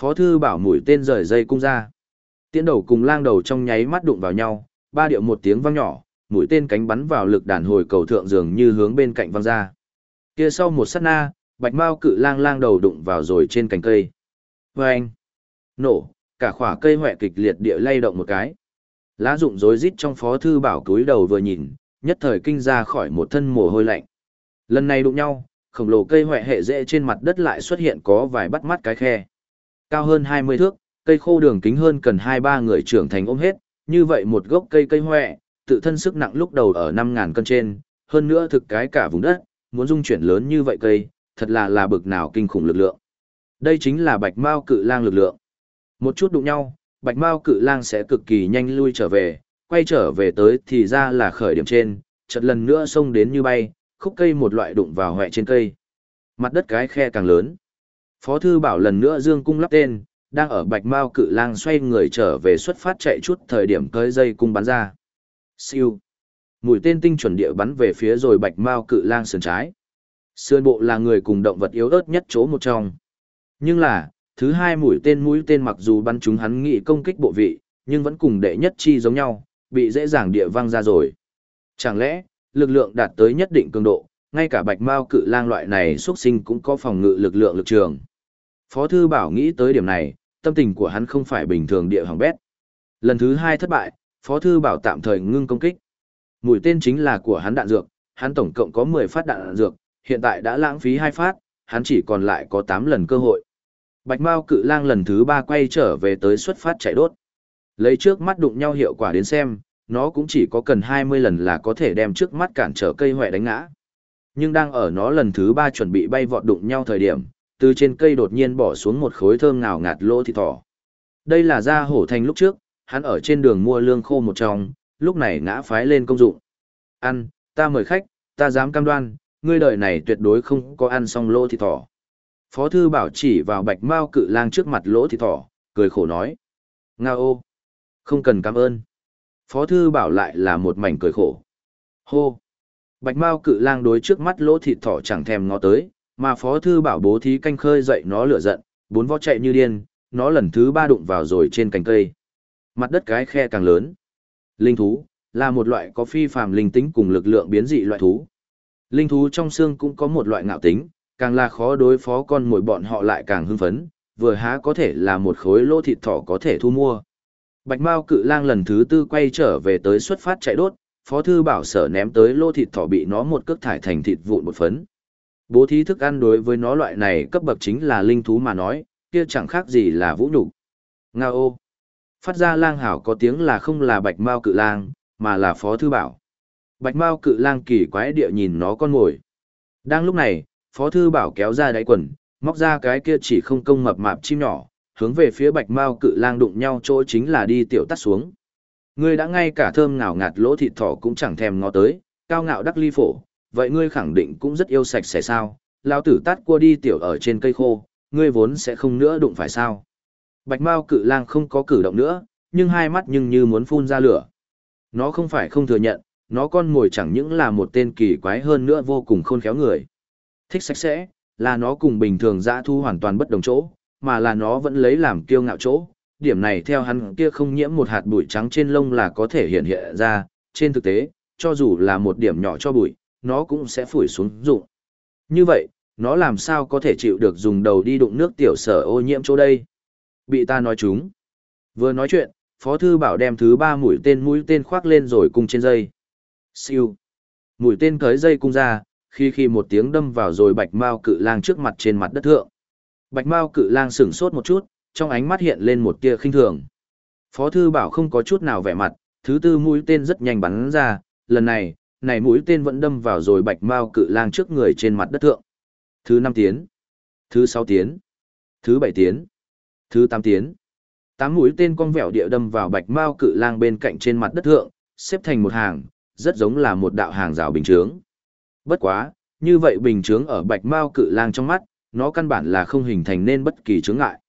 [SPEAKER 1] Phó thư bảo mũi tên rời dây cung ra. Tiến đầu cùng lang đầu trong nháy mắt đụng vào nhau, ba điệu một tiếng vang nhỏ, mũi tên cánh bắn vào lực đàn hồi cầu thượng dường như hướng bên cạnh văng ra. Kia sau một sát na, bạch mao cự lang lang đầu đụng vào rồi trên cành cây. Vâng! Nổ, cả khỏa cây hoẹ kịch liệt địa lay động một cái. Lá rụng rối rít trong phó thư bảo túi đầu vừa nhìn, nhất thời kinh ra khỏi một thân mồ hôi lạnh. Lần này đụng nhau, khổng lồ cây hoẹ hệ rễ trên mặt đất lại xuất hiện có vài bắt mắt cái khe. Cao hơn 20 thước, cây khô đường kính hơn cần 2-3 người trưởng thành ôm hết, như vậy một gốc cây cây hoẹ, tự thân sức nặng lúc đầu ở 5.000 cân trên, hơn nữa thực cái cả vùng đất, muốn dung chuyển lớn như vậy cây, thật là là bực nào kinh khủng lực lượng. Đây chính là bạch mao cự lang lực lượng. Một chút đụng nhau, bạch mao cự lang sẽ cực kỳ nhanh lui trở về, quay trở về tới thì ra là khởi điểm trên, chợt lần nữa xông đến như bay, khúc cây một loại đụng vào hẹ trên cây. Mặt đất cái khe càng lớn. Phó thư bảo lần nữa dương cung lắp tên, đang ở bạch mao cự lang xoay người trở về xuất phát chạy chút thời điểm tới dây cung bắn ra. Siêu. Mũi tên tinh chuẩn địa bắn về phía rồi bạch mao cự lang sườn trái. Sườn bộ là người cùng động vật yếu ớt nhất chỗ một trong. Nhưng là, thứ hai mũi tên mũi tên mặc dù bắn chúng hắn nghị công kích bộ vị, nhưng vẫn cùng đệ nhất chi giống nhau, bị dễ dàng địa văng ra rồi. Chẳng lẽ, lực lượng đạt tới nhất định cường độ, ngay cả bạch mao cự lang loại này xuất sinh cũng có phòng ngự lực lượng lực trường. Phó thư bảo nghĩ tới điểm này, tâm tình của hắn không phải bình thường địa hỏng bét. Lần thứ hai thất bại, Phó thư bảo tạm thời ngưng công kích. Mũi tên chính là của hắn đạn dược, hắn tổng cộng có 10 phát đạn dược, hiện tại đã lãng phí 2 phát, hắn chỉ còn lại có 8 lần cơ hội. Bạch Mao cự lang lần thứ 3 quay trở về tới xuất phát chạy đốt. Lấy trước mắt đụng nhau hiệu quả đến xem, nó cũng chỉ có cần 20 lần là có thể đem trước mắt cản trở cây hoẹ đánh ngã. Nhưng đang ở nó lần thứ 3 chuẩn bị bay vọt đụng nhau thời điểm, từ trên cây đột nhiên bỏ xuống một khối thơm ngào ngạt lỗ thịt thỏ. Đây là da hổ thành lúc trước, hắn ở trên đường mua lương khô một trong, lúc này ngã phái lên công dụng. Ăn, ta mời khách, ta dám cam đoan, ngươi đời này tuyệt đối không có ăn xong lỗ thịt thỏ. Phó thư bảo chỉ vào bạch mao cự lang trước mặt lỗ thịt thỏ, cười khổ nói. Nga ô! Không cần cảm ơn. Phó thư bảo lại là một mảnh cười khổ. Hô! Bạch mao cự lang đối trước mắt lỗ thịt thỏ chẳng thèm ngó tới, mà phó thư bảo bố thí canh khơi dậy nó lửa giận, bốn vó chạy như điên, nó lần thứ ba đụng vào rồi trên cành cây. Mặt đất cái khe càng lớn. Linh thú, là một loại có phi phàm linh tính cùng lực lượng biến dị loại thú. Linh thú trong xương cũng có một loại ngạo tính, càng là khó đối phó con mồi bọn họ lại càng hưng phấn, vừa há có thể là một khối lô thịt thỏ có thể thu mua. Bạch Mao cự lang lần thứ tư quay trở về tới xuất phát chạy đốt, phó thư bảo sở ném tới lô thịt thỏ bị nó một cước thải thành thịt vụn một phấn. Bố thí thức ăn đối với nó loại này cấp bậc chính là linh thú mà nói, kia chẳng khác gì là vũ nhục. Ngao. ô! Phát ra lang hảo có tiếng là không là bạch mao cự lang, mà là phó thư bảo. Bạch mao cự lang kỳ quái địa nhìn nó con ngồi. Đang lúc này, phó thư bảo kéo ra đáy quần, móc ra cái kia chỉ không công mập mạp chim nhỏ, hướng về phía bạch mao cự lang đụng nhau chỗ chính là đi tiểu tắt xuống. Ngươi đã ngay cả thơm ngào ngạt lỗ thịt thỏ cũng chẳng thèm ngó tới, cao ngạo đắc ly phổ, vậy ngươi khẳng định cũng rất yêu sạch sẽ sao, lao tử tát cua đi tiểu ở trên cây khô, ngươi vốn sẽ không nữa đụng phải sao. Bạch Mao cự lang không có cử động nữa, nhưng hai mắt nhưng như muốn phun ra lửa. Nó không phải không thừa nhận, nó con ngồi chẳng những là một tên kỳ quái hơn nữa vô cùng khôn khéo người. Thích sạch sẽ, là nó cùng bình thường dã thu hoàn toàn bất đồng chỗ, mà là nó vẫn lấy làm kiêu ngạo chỗ. Điểm này theo hắn kia không nhiễm một hạt bụi trắng trên lông là có thể hiện hiện ra, trên thực tế, cho dù là một điểm nhỏ cho bụi, nó cũng sẽ phủi xuống dụng. Như vậy, nó làm sao có thể chịu được dùng đầu đi đụng nước tiểu sở ô nhiễm chỗ đây? Bị ta nói chúng. Vừa nói chuyện, Phó Thư Bảo đem thứ ba mũi tên mũi tên khoác lên rồi cung trên dây. Siêu. Mũi tên cới dây cung ra, khi khi một tiếng đâm vào rồi bạch mao cự lang trước mặt trên mặt đất thượng. Bạch mao cự lang sửng sốt một chút, trong ánh mắt hiện lên một tia khinh thường. Phó Thư Bảo không có chút nào vẻ mặt, thứ tư mũi tên rất nhanh bắn ra, lần này, này mũi tên vẫn đâm vào rồi bạch mao cự lang trước người trên mặt đất thượng. Thứ năm tiến, thứ sáu tiến, thứ bảy tiến. Thứ tám tiến. Tám mũi tên cong vẹo địa đâm vào bạch mao cự lang bên cạnh trên mặt đất thượng, xếp thành một hàng, rất giống là một đạo hàng rào bình chướng. Bất quá, như vậy bình chướng ở bạch mao cự lang trong mắt, nó căn bản là không hình thành nên bất kỳ chướng ngại.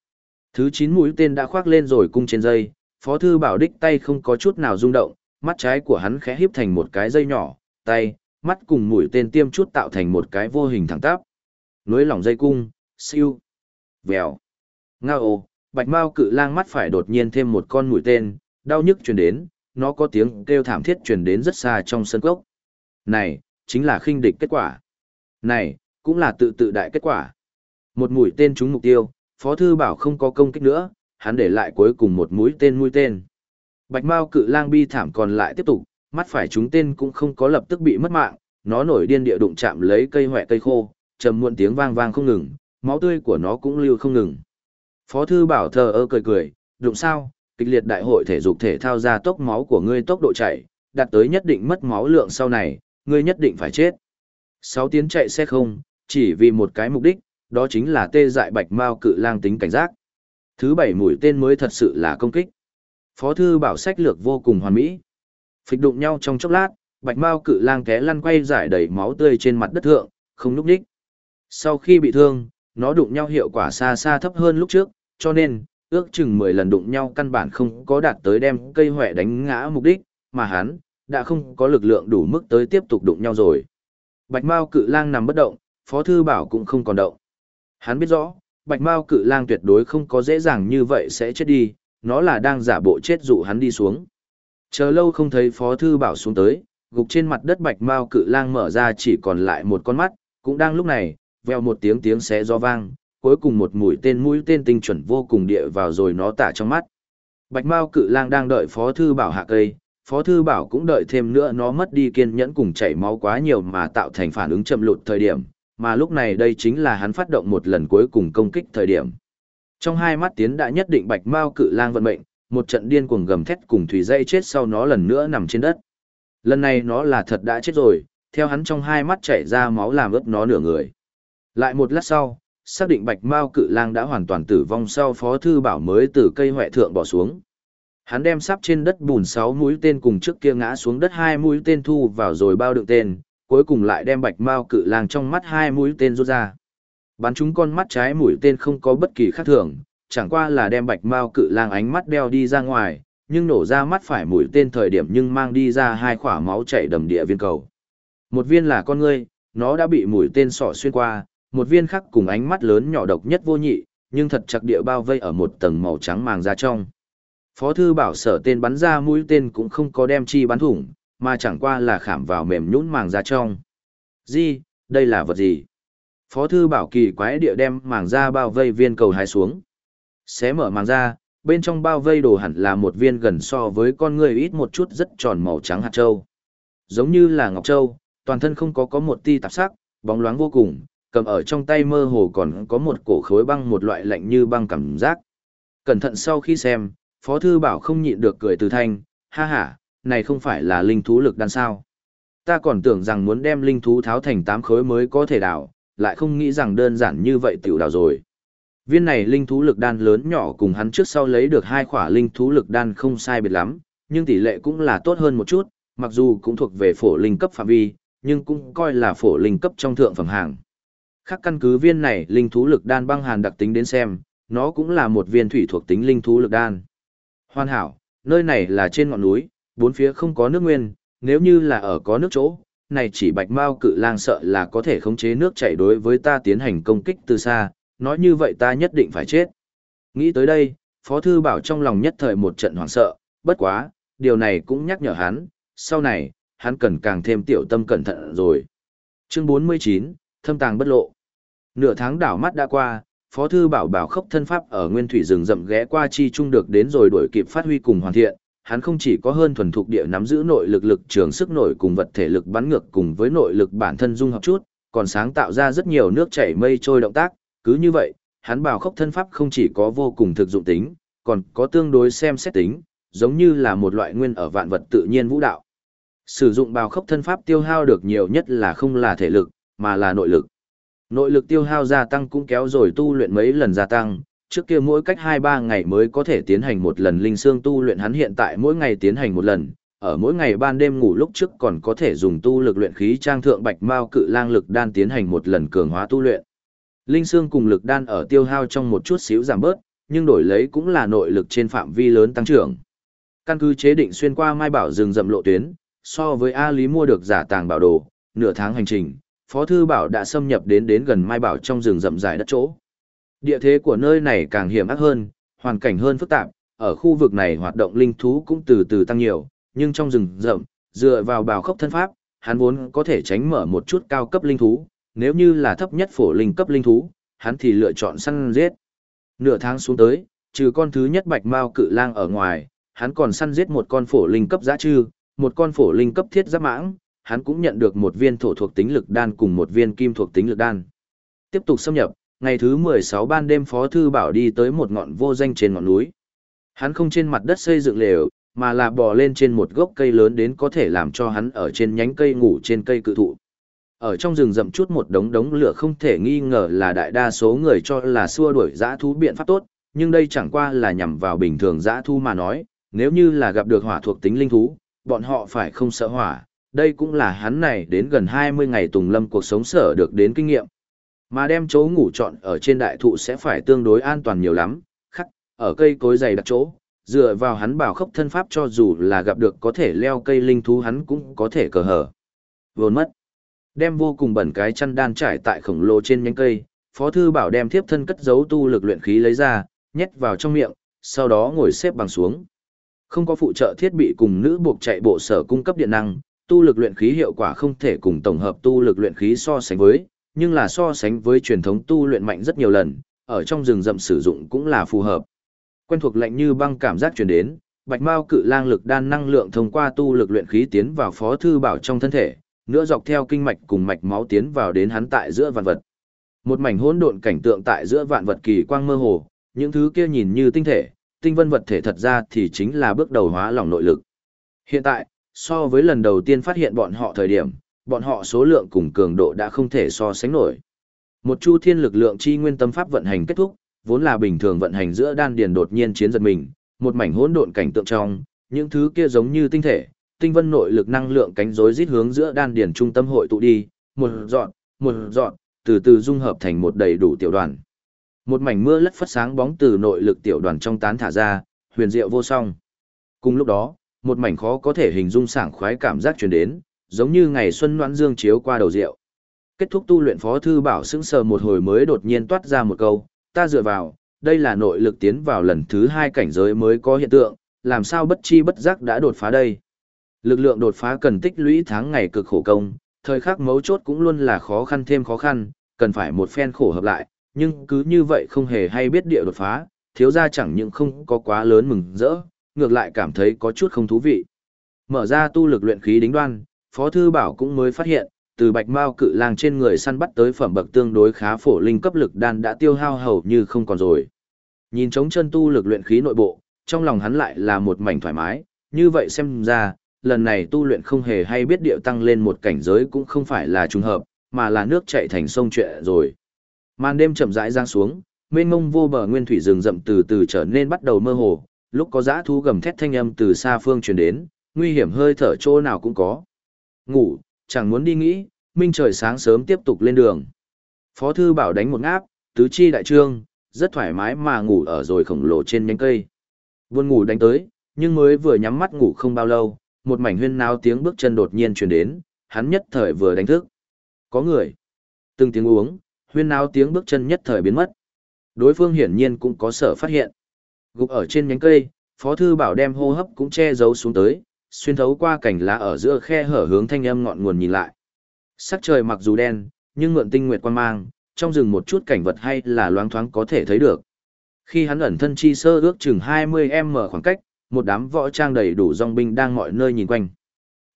[SPEAKER 1] Thứ 9 mũi tên đã khoác lên rồi cung trên dây, Phó thư bảo đích tay không có chút nào rung động, mắt trái của hắn khẽ híp thành một cái dây nhỏ, tay, mắt cùng mũi tên tiêm chút tạo thành một cái vô hình thẳng tắp. Nối lỏng dây cung, siêu, vèo, ngao ồ, bạch mao cự lang mắt phải đột nhiên thêm một con mũi tên, đau nhức truyền đến, nó có tiếng kêu thảm thiết truyền đến rất xa trong sân cốc. Này, chính là khinh địch kết quả. Này, cũng là tự tự đại kết quả. Một mũi tên trúng mục tiêu, Phó Thư Bảo không có công kích nữa, hắn để lại cuối cùng một mũi tên mũi tên. Bạch Mao cự lang bi thảm còn lại tiếp tục, mắt phải chúng tên cũng không có lập tức bị mất mạng, nó nổi điên địa đụng chạm lấy cây hoẹ cây khô, trầm muộn tiếng vang vang không ngừng, máu tươi của nó cũng lưu không ngừng. Phó thư bảo thờ ơ cười cười, đụng sao, kịch liệt đại hội thể dục thể thao ra tốc máu của ngươi tốc độ chạy, đạt tới nhất định mất máu lượng sau này, ngươi nhất định phải chết. Sáu tiếng chạy xe không, chỉ vì một cái mục đích, đó chính là tê dại bạch mao cự lang tính cảnh giác. Thứ bảy mũi tên mới thật sự là công kích. Phó thư bảo sách lược vô cùng hoàn mỹ. Phịch đụng nhau trong chốc lát, bạch mao cự lang té lăn quay giải đầy máu tươi trên mặt đất thượng, không núp đích. Sau khi bị thương, nó đụng nhau hiệu quả xa xa thấp hơn lúc trước, cho nên, ước chừng 10 lần đụng nhau căn bản không có đạt tới đem cây hỏe đánh ngã mục đích, mà hắn, đã không có lực lượng đủ mức tới tiếp tục đụng nhau rồi. Bạch Mao cự lang nằm bất động, Phó Thư Bảo cũng không còn động. Hắn biết rõ, Bạch Mao cự lang tuyệt đối không có dễ dàng như vậy sẽ chết đi, nó là đang giả bộ chết dụ hắn đi xuống. Chờ lâu không thấy Phó Thư Bảo xuống tới, gục trên mặt đất Bạch Mao cự lang mở ra chỉ còn lại một con mắt, cũng đang lúc này, veo một tiếng tiếng xé gió vang, cuối cùng một mũi tên mũi tên tinh chuẩn vô cùng địa vào rồi nó tả trong mắt. Bạch Mao cự lang đang đợi Phó Thư Bảo hạ cây, Phó Thư Bảo cũng đợi thêm nữa nó mất đi kiên nhẫn cùng chảy máu quá nhiều mà tạo thành phản ứng chậm lụt thời điểm, mà lúc này đây chính là hắn phát động một lần cuối cùng công kích thời điểm. Trong hai mắt tiến đã nhất định Bạch Mao cự lang vận mệnh, một trận điên cuồng gầm thét cùng thủy dây chết sau nó lần nữa nằm trên đất. Lần này nó là thật đã chết rồi, theo hắn trong hai mắt chảy ra máu làm ướt nó nửa người. Lại một lát sau, xác định bạch mao cự lang đã hoàn toàn tử vong sau phó thư bảo mới từ cây huệ thượng bỏ xuống. Hắn đem sắp trên đất bùn sáu mũi tên cùng trước kia ngã xuống đất hai mũi tên thu vào rồi bao đựng tên, cuối cùng lại đem bạch mao cự lang trong mắt hai mũi tên rút ra. Bắn chúng con mắt trái mũi tên không có bất kỳ khác thường, chẳng qua là đem bạch mao cự lang ánh mắt đeo đi ra ngoài, nhưng nổ ra mắt phải mũi tên thời điểm nhưng mang đi ra hai khỏa máu chảy đầm địa viên cầu. Một viên là con ngươi, nó đã bị mũi tên sọ xuyên qua, một viên khác cùng ánh mắt lớn nhỏ độc nhất vô nhị, nhưng thật chặt địa bao vây ở một tầng màu trắng màng ra trong. Phó thư bảo sở tên bắn ra mũi tên cũng không có đem chi bắn thủng, mà chẳng qua là khảm vào mềm nhũn màng ra trong. Gì, đây là vật gì? Phó thư bảo kỳ quái địa đem màng ra bao vây viên cầu hai xuống. Xé mở màng ra, bên trong bao vây đồ hẳn là một viên gần so với con người ít một chút rất tròn màu trắng hạt châu. Giống như là ngọc châu, toàn thân không có có một ti tạp sắc, bóng loáng vô cùng, cầm ở trong tay mơ hồ còn có một cổ khối băng một loại lạnh như băng cảm giác. Cẩn thận sau khi xem, Phó Thư Bảo không nhịn được cười từ thanh, ha ha, này không phải là linh thú lực đan sao. Ta còn tưởng rằng muốn đem linh thú tháo thành 8 khối mới có thể đảo, lại không nghĩ rằng đơn giản như vậy tiểu đảo rồi. Viên này linh thú lực đan lớn nhỏ cùng hắn trước sau lấy được hai khỏa linh thú lực đan không sai biệt lắm, nhưng tỷ lệ cũng là tốt hơn một chút, mặc dù cũng thuộc về phổ linh cấp phạm vi, nhưng cũng coi là phổ linh cấp trong thượng phẩm hàng. Khác căn cứ viên này linh thú lực đan băng hàn đặc tính đến xem, nó cũng là một viên thủy thuộc tính linh thú lực đan. Hoàn hảo, nơi này là trên ngọn núi, bốn phía không có nước nguyên, nếu như là ở có nước chỗ, này chỉ bạch mao cự lang sợ là có thể khống chế nước chảy đối với ta tiến hành công kích từ xa, nói như vậy ta nhất định phải chết. Nghĩ tới đây, Phó Thư Bảo trong lòng nhất thời một trận hoảng sợ, bất quá, điều này cũng nhắc nhở hắn, sau này, hắn cần càng thêm tiểu tâm cẩn thận rồi. Chương 49, Thâm tàng bất lộ. Nửa tháng đảo mắt đã qua, Phó Thư Bảo bảo khốc thân pháp ở nguyên thủy rừng rậm ghé qua chi trung được đến rồi đuổi kịp phát huy cùng hoàn thiện, hắn không chỉ có hơn thuần thục địa nắm giữ nội lực lực trường sức nổi cùng vật thể lực bắn ngược cùng với nội lực bản thân dung hợp chút, còn sáng tạo ra rất nhiều nước chảy mây trôi động tác, cứ như vậy, hắn bảo khốc thân pháp không chỉ có vô cùng thực dụng tính, còn có tương đối xem xét tính, giống như là một loại nguyên ở vạn vật tự nhiên vũ đạo. Sử dụng bào khốc thân pháp tiêu hao được nhiều nhất là không là thể lực, mà là nội lực. Nội lực tiêu hao gia tăng cũng kéo rồi tu luyện mấy lần gia tăng, trước kia mỗi cách 2-3 ngày mới có thể tiến hành một lần linh xương tu luyện hắn hiện tại mỗi ngày tiến hành một lần, ở mỗi ngày ban đêm ngủ lúc trước còn có thể dùng tu lực luyện khí trang thượng bạch mao cự lang lực đan tiến hành một lần cường hóa tu luyện. Linh xương cùng lực đan ở tiêu hao trong một chút xíu giảm bớt, nhưng đổi lấy cũng là nội lực trên phạm vi lớn tăng trưởng. Căn cứ chế định xuyên qua Mai Bảo rừng rậm lộ tuyến, so với A Lý mua được giả tàng bảo đồ, nửa tháng hành trình, Phó Thư Bảo đã xâm nhập đến đến gần Mai Bảo trong rừng rậm dài đất chỗ. Địa thế của nơi này càng hiểm ác hơn, hoàn cảnh hơn phức tạp, ở khu vực này hoạt động linh thú cũng từ từ tăng nhiều, nhưng trong rừng rậm, dựa vào bào khốc thân pháp, hắn vốn có thể tránh mở một chút cao cấp linh thú, nếu như là thấp nhất phổ linh cấp linh thú, hắn thì lựa chọn săn giết. Nửa tháng xuống tới, trừ con thứ nhất bạch mao cự lang ở ngoài, hắn còn săn giết một con phổ linh cấp giã trư, một con phổ linh cấp thiết giáp mãng, hắn cũng nhận được một viên thổ thuộc tính lực đan cùng một viên kim thuộc tính lực đan. Tiếp tục xâm nhập, ngày thứ 16 ban đêm Phó Thư Bảo đi tới một ngọn vô danh trên ngọn núi. Hắn không trên mặt đất xây dựng lều, mà là bò lên trên một gốc cây lớn đến có thể làm cho hắn ở trên nhánh cây ngủ trên cây cự thụ. Ở trong rừng rậm chút một đống đống lửa không thể nghi ngờ là đại đa số người cho là xua đuổi dã thú biện pháp tốt, nhưng đây chẳng qua là nhằm vào bình thường dã thú mà nói, nếu như là gặp được hỏa thuộc tính linh thú, bọn họ phải không sợ hỏa, đây cũng là hắn này đến gần 20 ngày tùng lâm cuộc sống sở được đến kinh nghiệm. Mà đem chỗ ngủ chọn ở trên đại thụ sẽ phải tương đối an toàn nhiều lắm, khắc, ở cây cối dày đặc chỗ, dựa vào hắn bảo khốc thân pháp cho dù là gặp được có thể leo cây linh thú hắn cũng có thể cờ hở. Vốn mất. Đem vô cùng bẩn cái chăn đan trải tại khổng lồ trên nhánh cây, Phó Thư Bảo đem thiếp thân cất giấu tu lực luyện khí lấy ra, nhét vào trong miệng, sau đó ngồi xếp bằng xuống. Không có phụ trợ thiết bị cùng nữ buộc chạy bộ sở cung cấp điện năng, tu lực luyện khí hiệu quả không thể cùng tổng hợp tu lực luyện khí so sánh với, nhưng là so sánh với truyền thống tu luyện mạnh rất nhiều lần, ở trong rừng rậm sử dụng cũng là phù hợp. Quen thuộc lạnh như băng cảm giác truyền đến, Bạch Mao cự lang lực đan năng lượng thông qua tu lực luyện khí tiến vào Phó thư bảo trong thân thể, nữa dọc theo kinh mạch cùng mạch máu tiến vào đến hắn tại giữa vạn vật. Một mảnh hỗn độn cảnh tượng tại giữa vạn vật kỳ quang mơ hồ, những thứ kia nhìn như tinh thể, tinh vân vật thể thật ra thì chính là bước đầu hóa lỏng nội lực. Hiện tại, so với lần đầu tiên phát hiện bọn họ thời điểm, bọn họ số lượng cùng cường độ đã không thể so sánh nổi. Một chu thiên lực lượng chi nguyên tâm pháp vận hành kết thúc, vốn là bình thường vận hành giữa đan điền đột nhiên chiến giật mình, một mảnh hỗn độn cảnh tượng trong, những thứ kia giống như tinh thể, tinh vân nội lực năng lượng cánh rối rít hướng giữa đan điền trung tâm hội tụ đi, một dọn, một dọn, từ từ dung hợp thành một đầy đủ tiểu đoàn. Một mảnh mưa lất phất sáng bóng từ nội lực tiểu đoàn trong tán thả ra, huyền diệu vô song. Cùng lúc đó, một mảnh khó có thể hình dung sảng khoái cảm giác truyền đến, giống như ngày xuân noãn dương chiếu qua đầu rượu. Kết thúc tu luyện phó thư bảo sững sờ một hồi mới đột nhiên toát ra một câu, ta dựa vào, đây là nội lực tiến vào lần thứ hai cảnh giới mới có hiện tượng, làm sao bất chi bất giác đã đột phá đây. Lực lượng đột phá cần tích lũy tháng ngày cực khổ công, thời khắc mấu chốt cũng luôn là khó khăn thêm khó khăn, cần phải một phen khổ hợp lại, nhưng cứ như vậy không hề hay biết địa đột phá, thiếu ra chẳng những không có quá lớn mừng rỡ, ngược lại cảm thấy có chút không thú vị. Mở ra tu lực luyện khí đính đoan, Phó Thư Bảo cũng mới phát hiện, từ bạch mao cự lang trên người săn bắt tới phẩm bậc tương đối khá phổ linh cấp lực đan đã tiêu hao hầu như không còn rồi. Nhìn trống chân tu lực luyện khí nội bộ, trong lòng hắn lại là một mảnh thoải mái, như vậy xem ra, lần này tu luyện không hề hay biết điệu tăng lên một cảnh giới cũng không phải là trùng hợp, mà là nước chạy thành sông chuyện rồi. Màn đêm chậm rãi giang xuống, mênh mông vô bờ nguyên thủy rừng rậm từ từ trở nên bắt đầu mơ hồ, lúc có dã thú gầm thét thanh âm từ xa phương truyền đến, nguy hiểm hơi thở chỗ nào cũng có. Ngủ, chẳng muốn đi nghĩ, minh trời sáng sớm tiếp tục lên đường. Phó thư bảo đánh một ngáp, tứ chi đại trương, rất thoải mái mà ngủ ở rồi khổng lồ trên nhánh cây. Buồn ngủ đánh tới, nhưng mới vừa nhắm mắt ngủ không bao lâu, một mảnh huyên náo tiếng bước chân đột nhiên truyền đến, hắn nhất thời vừa đánh thức. Có người. Từng tiếng uống, huyên náo tiếng bước chân nhất thời biến mất. Đối phương hiển nhiên cũng có sở phát hiện. Gục ở trên nhánh cây, Phó Thư Bảo đem hô hấp cũng che giấu xuống tới, xuyên thấu qua cảnh lá ở giữa khe hở hướng thanh âm ngọn nguồn nhìn lại. Sắc trời mặc dù đen, nhưng mượn tinh nguyệt quan mang, trong rừng một chút cảnh vật hay là loáng thoáng có thể thấy được. Khi hắn ẩn thân chi sơ ước chừng 20m khoảng cách, một đám võ trang đầy đủ dòng binh đang mọi nơi nhìn quanh.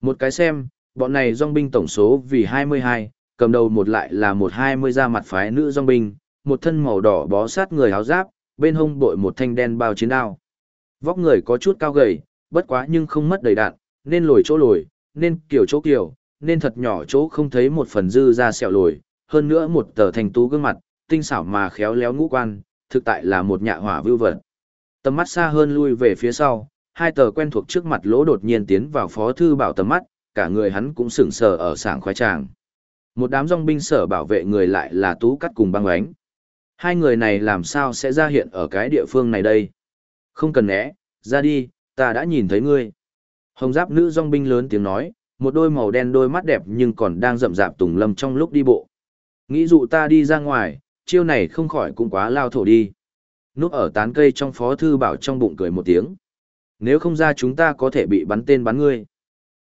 [SPEAKER 1] Một cái xem, bọn này dòng binh tổng số vì 22, cầm đầu một lại là một 20 ra mặt phái nữ dòng binh, một thân màu đỏ bó sát người áo giáp, bên hông bội một thanh đen bao chiến đao. Vóc người có chút cao gầy, bất quá nhưng không mất đầy đạn, nên lồi chỗ lồi, nên kiểu chỗ kiểu, nên thật nhỏ chỗ không thấy một phần dư ra sẹo lồi, hơn nữa một tờ thành tú gương mặt, tinh xảo mà khéo léo ngũ quan, thực tại là một nhạ hỏa vưu vật. Tầm mắt xa hơn lui về phía sau, hai tờ quen thuộc trước mặt lỗ đột nhiên tiến vào phó thư bảo tầm mắt, cả người hắn cũng sững sờ ở sảng khoái tràng. Một đám dòng binh sở bảo vệ người lại là tú cắt cùng băng ánh, Hai người này làm sao sẽ ra hiện ở cái địa phương này đây? Không cần né, ra đi, ta đã nhìn thấy ngươi. Hồng giáp nữ dòng binh lớn tiếng nói, một đôi màu đen đôi mắt đẹp nhưng còn đang rậm rạp tùng lâm trong lúc đi bộ. Nghĩ dụ ta đi ra ngoài, chiêu này không khỏi cũng quá lao thổ đi. Núp ở tán cây trong phó thư bảo trong bụng cười một tiếng. Nếu không ra chúng ta có thể bị bắn tên bắn ngươi.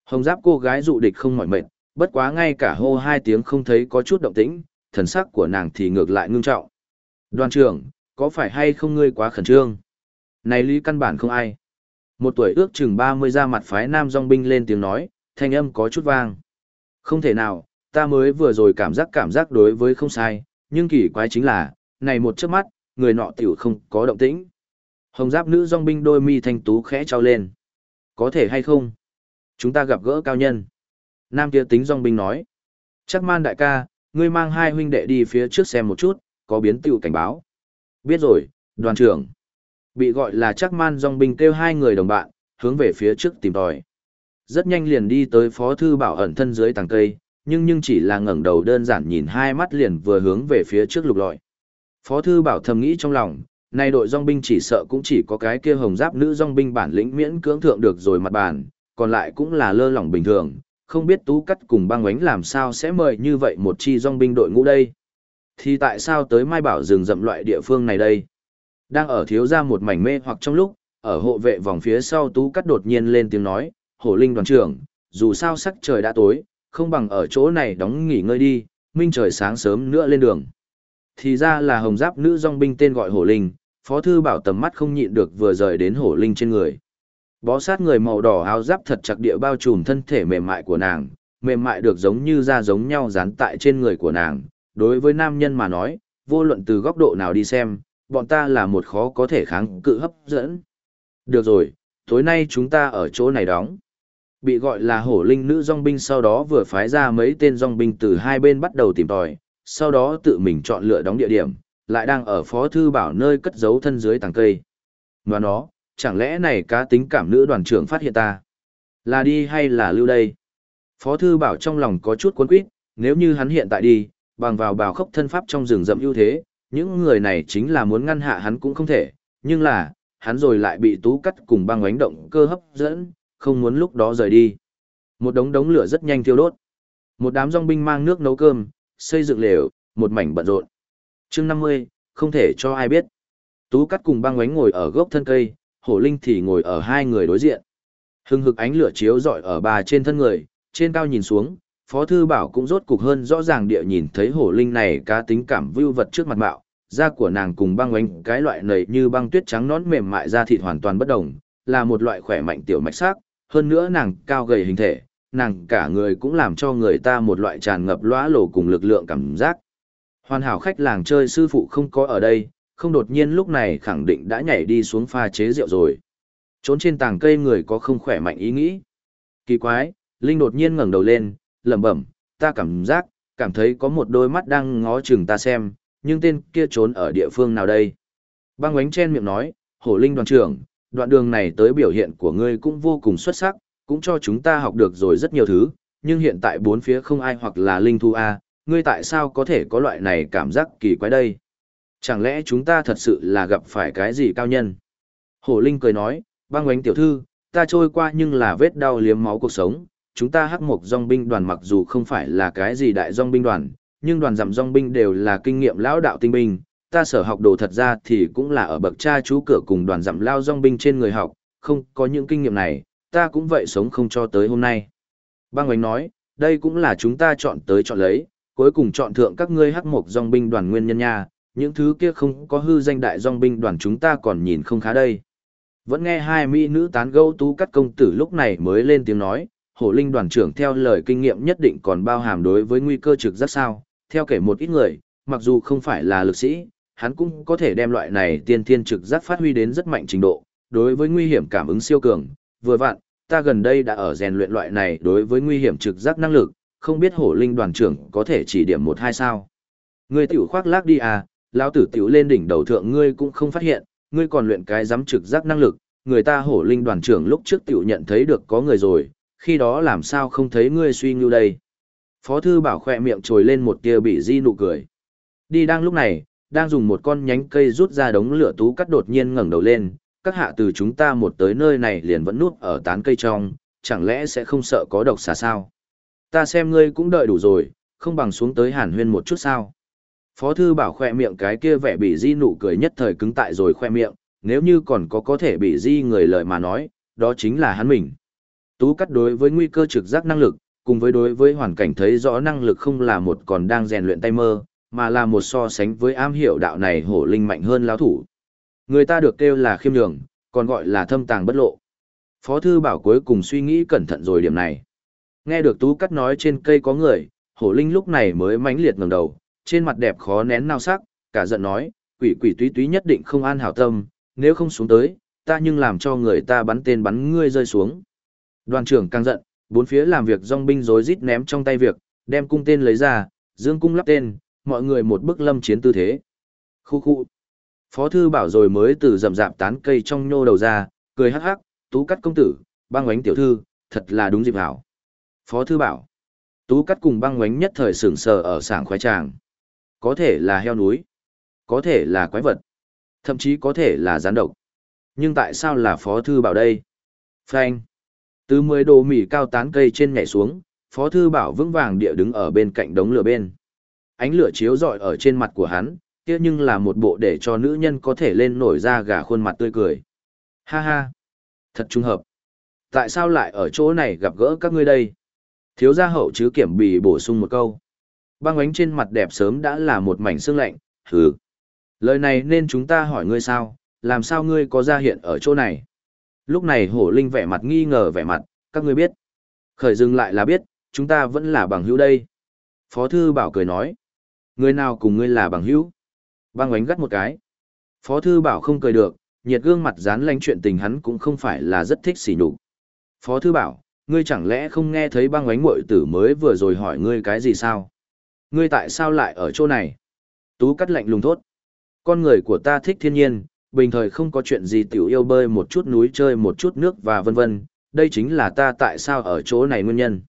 [SPEAKER 1] Hồng giáp cô gái dụ địch không mỏi mệt, bất quá ngay cả hô hai tiếng không thấy có chút động tĩnh, thần sắc của nàng thì ngược lại ngưng trọng. Đoàn trưởng, có phải hay không ngươi quá khẩn trương? Này lý căn bản không ai. Một tuổi ước chừng 30 ra mặt phái nam dòng binh lên tiếng nói, thanh âm có chút vang. Không thể nào, ta mới vừa rồi cảm giác cảm giác đối với không sai, nhưng kỳ quái chính là, này một chớp mắt, người nọ tiểu không có động tĩnh. Hồng giáp nữ dòng binh đôi mi thanh tú khẽ trao lên. Có thể hay không? Chúng ta gặp gỡ cao nhân. Nam kia tính dòng binh nói. Chắc man đại ca, ngươi mang hai huynh đệ đi phía trước xem một chút, có biến tiểu cảnh báo. Biết rồi, đoàn trưởng. Bị gọi là chắc man dòng binh kêu hai người đồng bạn, hướng về phía trước tìm tòi. Rất nhanh liền đi tới phó thư bảo ẩn thân dưới tàng cây, nhưng nhưng chỉ là ngẩng đầu đơn giản nhìn hai mắt liền vừa hướng về phía trước lục lọi. Phó thư bảo thầm nghĩ trong lòng, nay đội dòng binh chỉ sợ cũng chỉ có cái kia hồng giáp nữ dòng binh bản lĩnh miễn cưỡng thượng được rồi mặt bàn, còn lại cũng là lơ lỏng bình thường, không biết tú cắt cùng băng ánh làm sao sẽ mời như vậy một chi dòng binh đội ngũ đây. Thì tại sao tới Mai Bảo rừng rậm loại địa phương này đây? Đang ở thiếu ra một mảnh mê hoặc trong lúc, ở hộ vệ vòng phía sau tú cắt đột nhiên lên tiếng nói, hổ linh đoàn trưởng, dù sao sắc trời đã tối, không bằng ở chỗ này đóng nghỉ ngơi đi, minh trời sáng sớm nữa lên đường. Thì ra là hồng giáp nữ dòng binh tên gọi hổ linh, phó thư bảo tầm mắt không nhịn được vừa rời đến hổ linh trên người. Bó sát người màu đỏ áo giáp thật chặt địa bao trùm thân thể mềm mại của nàng, mềm mại được giống như da giống nhau dán tại trên người của nàng. Đối với nam nhân mà nói, vô luận từ góc độ nào đi xem, bọn ta là một khó có thể kháng cự hấp dẫn. Được rồi, tối nay chúng ta ở chỗ này đóng. Bị gọi là hổ linh nữ dòng binh sau đó vừa phái ra mấy tên dòng binh từ hai bên bắt đầu tìm tòi, sau đó tự mình chọn lựa đóng địa điểm, lại đang ở phó thư bảo nơi cất giấu thân dưới tàng cây. Và nó, chẳng lẽ này cá tính cảm nữ đoàn trưởng phát hiện ta? Là đi hay là lưu đây? Phó thư bảo trong lòng có chút cuốn quýt, nếu như hắn hiện tại đi, bằng vào bào khốc thân pháp trong rừng rậm ưu thế, những người này chính là muốn ngăn hạ hắn cũng không thể, nhưng là, hắn rồi lại bị tú cắt cùng băng ánh động cơ hấp dẫn, không muốn lúc đó rời đi. Một đống đống lửa rất nhanh thiêu đốt. Một đám dòng binh mang nước nấu cơm, xây dựng lều, một mảnh bận rộn. chương 50, không thể cho ai biết. Tú cắt cùng băng ánh ngồi ở gốc thân cây, hổ linh thì ngồi ở hai người đối diện. Hưng hực ánh lửa chiếu rọi ở bà trên thân người, trên cao nhìn xuống, Phó Thư Bảo cũng rốt cục hơn rõ ràng địa nhìn thấy hổ linh này cá tính cảm vưu vật trước mặt bạo, da của nàng cùng băng oanh cái loại nầy như băng tuyết trắng nón mềm mại da thịt hoàn toàn bất đồng, là một loại khỏe mạnh tiểu mạch sắc, hơn nữa nàng cao gầy hình thể, nàng cả người cũng làm cho người ta một loại tràn ngập lõa lổ cùng lực lượng cảm giác. Hoàn hảo khách làng chơi sư phụ không có ở đây, không đột nhiên lúc này khẳng định đã nhảy đi xuống pha chế rượu rồi. Trốn trên tàng cây người có không khỏe mạnh ý nghĩ. Kỳ quái, Linh đột nhiên ngẩng đầu lên, lẩm bẩm, ta cảm giác, cảm thấy có một đôi mắt đang ngó chừng ta xem, nhưng tên kia trốn ở địa phương nào đây? Băng oánh chen miệng nói, hổ Linh đoàn trưởng, đoạn đường này tới biểu hiện của ngươi cũng vô cùng xuất sắc, cũng cho chúng ta học được rồi rất nhiều thứ, nhưng hiện tại bốn phía không ai hoặc là Linh thu A, ngươi tại sao có thể có loại này cảm giác kỳ quái đây? Chẳng lẽ chúng ta thật sự là gặp phải cái gì cao nhân? Hổ Linh cười nói, băng oánh tiểu thư, ta trôi qua nhưng là vết đau liếm máu cuộc sống, chúng ta hắc mục dòng binh đoàn mặc dù không phải là cái gì đại dòng binh đoàn, nhưng đoàn giảm dòng binh đều là kinh nghiệm lão đạo tinh binh, ta sở học đồ thật ra thì cũng là ở bậc cha chú cửa cùng đoàn giảm lao dòng binh trên người học, không có những kinh nghiệm này, ta cũng vậy sống không cho tới hôm nay. Băng ánh nói, đây cũng là chúng ta chọn tới chọn lấy, cuối cùng chọn thượng các ngươi hắc mục dòng binh đoàn nguyên nhân nha, những thứ kia không có hư danh đại dòng binh đoàn chúng ta còn nhìn không khá đây. Vẫn nghe hai mỹ nữ tán gẫu tú cắt công tử lúc này mới lên tiếng nói, hổ linh đoàn trưởng theo lời kinh nghiệm nhất định còn bao hàm đối với nguy cơ trực giác sao, theo kể một ít người, mặc dù không phải là lực sĩ, hắn cũng có thể đem loại này tiên thiên trực giác phát huy đến rất mạnh trình độ, đối với nguy hiểm cảm ứng siêu cường, vừa vặn, ta gần đây đã ở rèn luyện loại này đối với nguy hiểm trực giác năng lực, không biết hổ linh đoàn trưởng có thể chỉ điểm một hai sao. Ngươi tiểu khoác lác đi à, lão tử tiểu lên đỉnh đầu thượng ngươi cũng không phát hiện, ngươi còn luyện cái dám trực giác năng lực, người ta hổ linh đoàn trưởng lúc trước tiểu nhận thấy được có người rồi, khi đó làm sao không thấy ngươi suy ngưu đây. Phó thư bảo khỏe miệng trồi lên một tia bị di nụ cười. Đi đang lúc này, đang dùng một con nhánh cây rút ra đống lửa tú cắt đột nhiên ngẩng đầu lên, các hạ từ chúng ta một tới nơi này liền vẫn nuốt ở tán cây trong, chẳng lẽ sẽ không sợ có độc xà sao? Ta xem ngươi cũng đợi đủ rồi, không bằng xuống tới hàn huyên một chút sao? Phó thư bảo khoe miệng cái kia vẻ bị di nụ cười nhất thời cứng tại rồi khoe miệng, nếu như còn có có thể bị di người lời mà nói, đó chính là hắn mình. Tú cắt đối với nguy cơ trực giác năng lực, cùng với đối với hoàn cảnh thấy rõ năng lực không là một còn đang rèn luyện tay mơ, mà là một so sánh với am hiểu đạo này hổ linh mạnh hơn lão thủ. Người ta được kêu là khiêm nhường, còn gọi là thâm tàng bất lộ. Phó thư bảo cuối cùng suy nghĩ cẩn thận rồi điểm này. Nghe được tú cắt nói trên cây có người, hổ linh lúc này mới mãnh liệt ngẩng đầu, trên mặt đẹp khó nén nao sắc, cả giận nói, quỷ quỷ túy túy nhất định không an hảo tâm, nếu không xuống tới, ta nhưng làm cho người ta bắn tên bắn ngươi rơi xuống. Đoàn trưởng càng giận, bốn phía làm việc dòng binh rối rít ném trong tay việc, đem cung tên lấy ra, dương cung lắp tên, mọi người một bức lâm chiến tư thế. Khu khu. Phó thư bảo rồi mới từ rậm rạp tán cây trong nhô đầu ra, cười hắc hắc, tú cắt công tử, băng oánh tiểu thư, thật là đúng dịp hảo. Phó thư bảo. Tú cắt cùng băng oánh nhất thời sửng sờ ở sảng khoái tràng. Có thể là heo núi, có thể là quái vật, thậm chí có thể là gián độc. Nhưng tại sao là phó thư bảo đây? Phanh. Từ 10 đồ mỉ cao tán cây trên nhảy xuống, phó thư bảo vững vàng địa đứng ở bên cạnh đống lửa bên. Ánh lửa chiếu rọi ở trên mặt của hắn, kia nhưng là một bộ để cho nữ nhân có thể lên nổi ra gà khuôn mặt tươi cười. Ha ha. Thật trung hợp. Tại sao lại ở chỗ này gặp gỡ các ngươi đây? Thiếu gia hậu chứ kiểm bì bổ sung một câu. Băng ánh trên mặt đẹp sớm đã là một mảnh xương lạnh, hừ. Lời này nên chúng ta hỏi ngươi sao, làm sao ngươi có ra hiện ở chỗ này? Lúc này hổ linh vẻ mặt nghi ngờ vẻ mặt, các ngươi biết. Khởi dừng lại là biết, chúng ta vẫn là bằng hữu đây. Phó thư bảo cười nói. Người nào cùng ngươi là bằng hữu? Băng ánh gắt một cái. Phó thư bảo không cười được, nhiệt gương mặt dán lánh chuyện tình hắn cũng không phải là rất thích xỉ nhục. Phó thư bảo, ngươi chẳng lẽ không nghe thấy băng ánh muội tử mới vừa rồi hỏi ngươi cái gì sao? Ngươi tại sao lại ở chỗ này? Tú cắt lạnh lùng thốt. Con người của ta thích thiên nhiên, bình thời không có chuyện gì tiểu yêu bơi một chút núi chơi một chút nước và vân vân, đây chính là ta tại sao ở chỗ này nguyên nhân.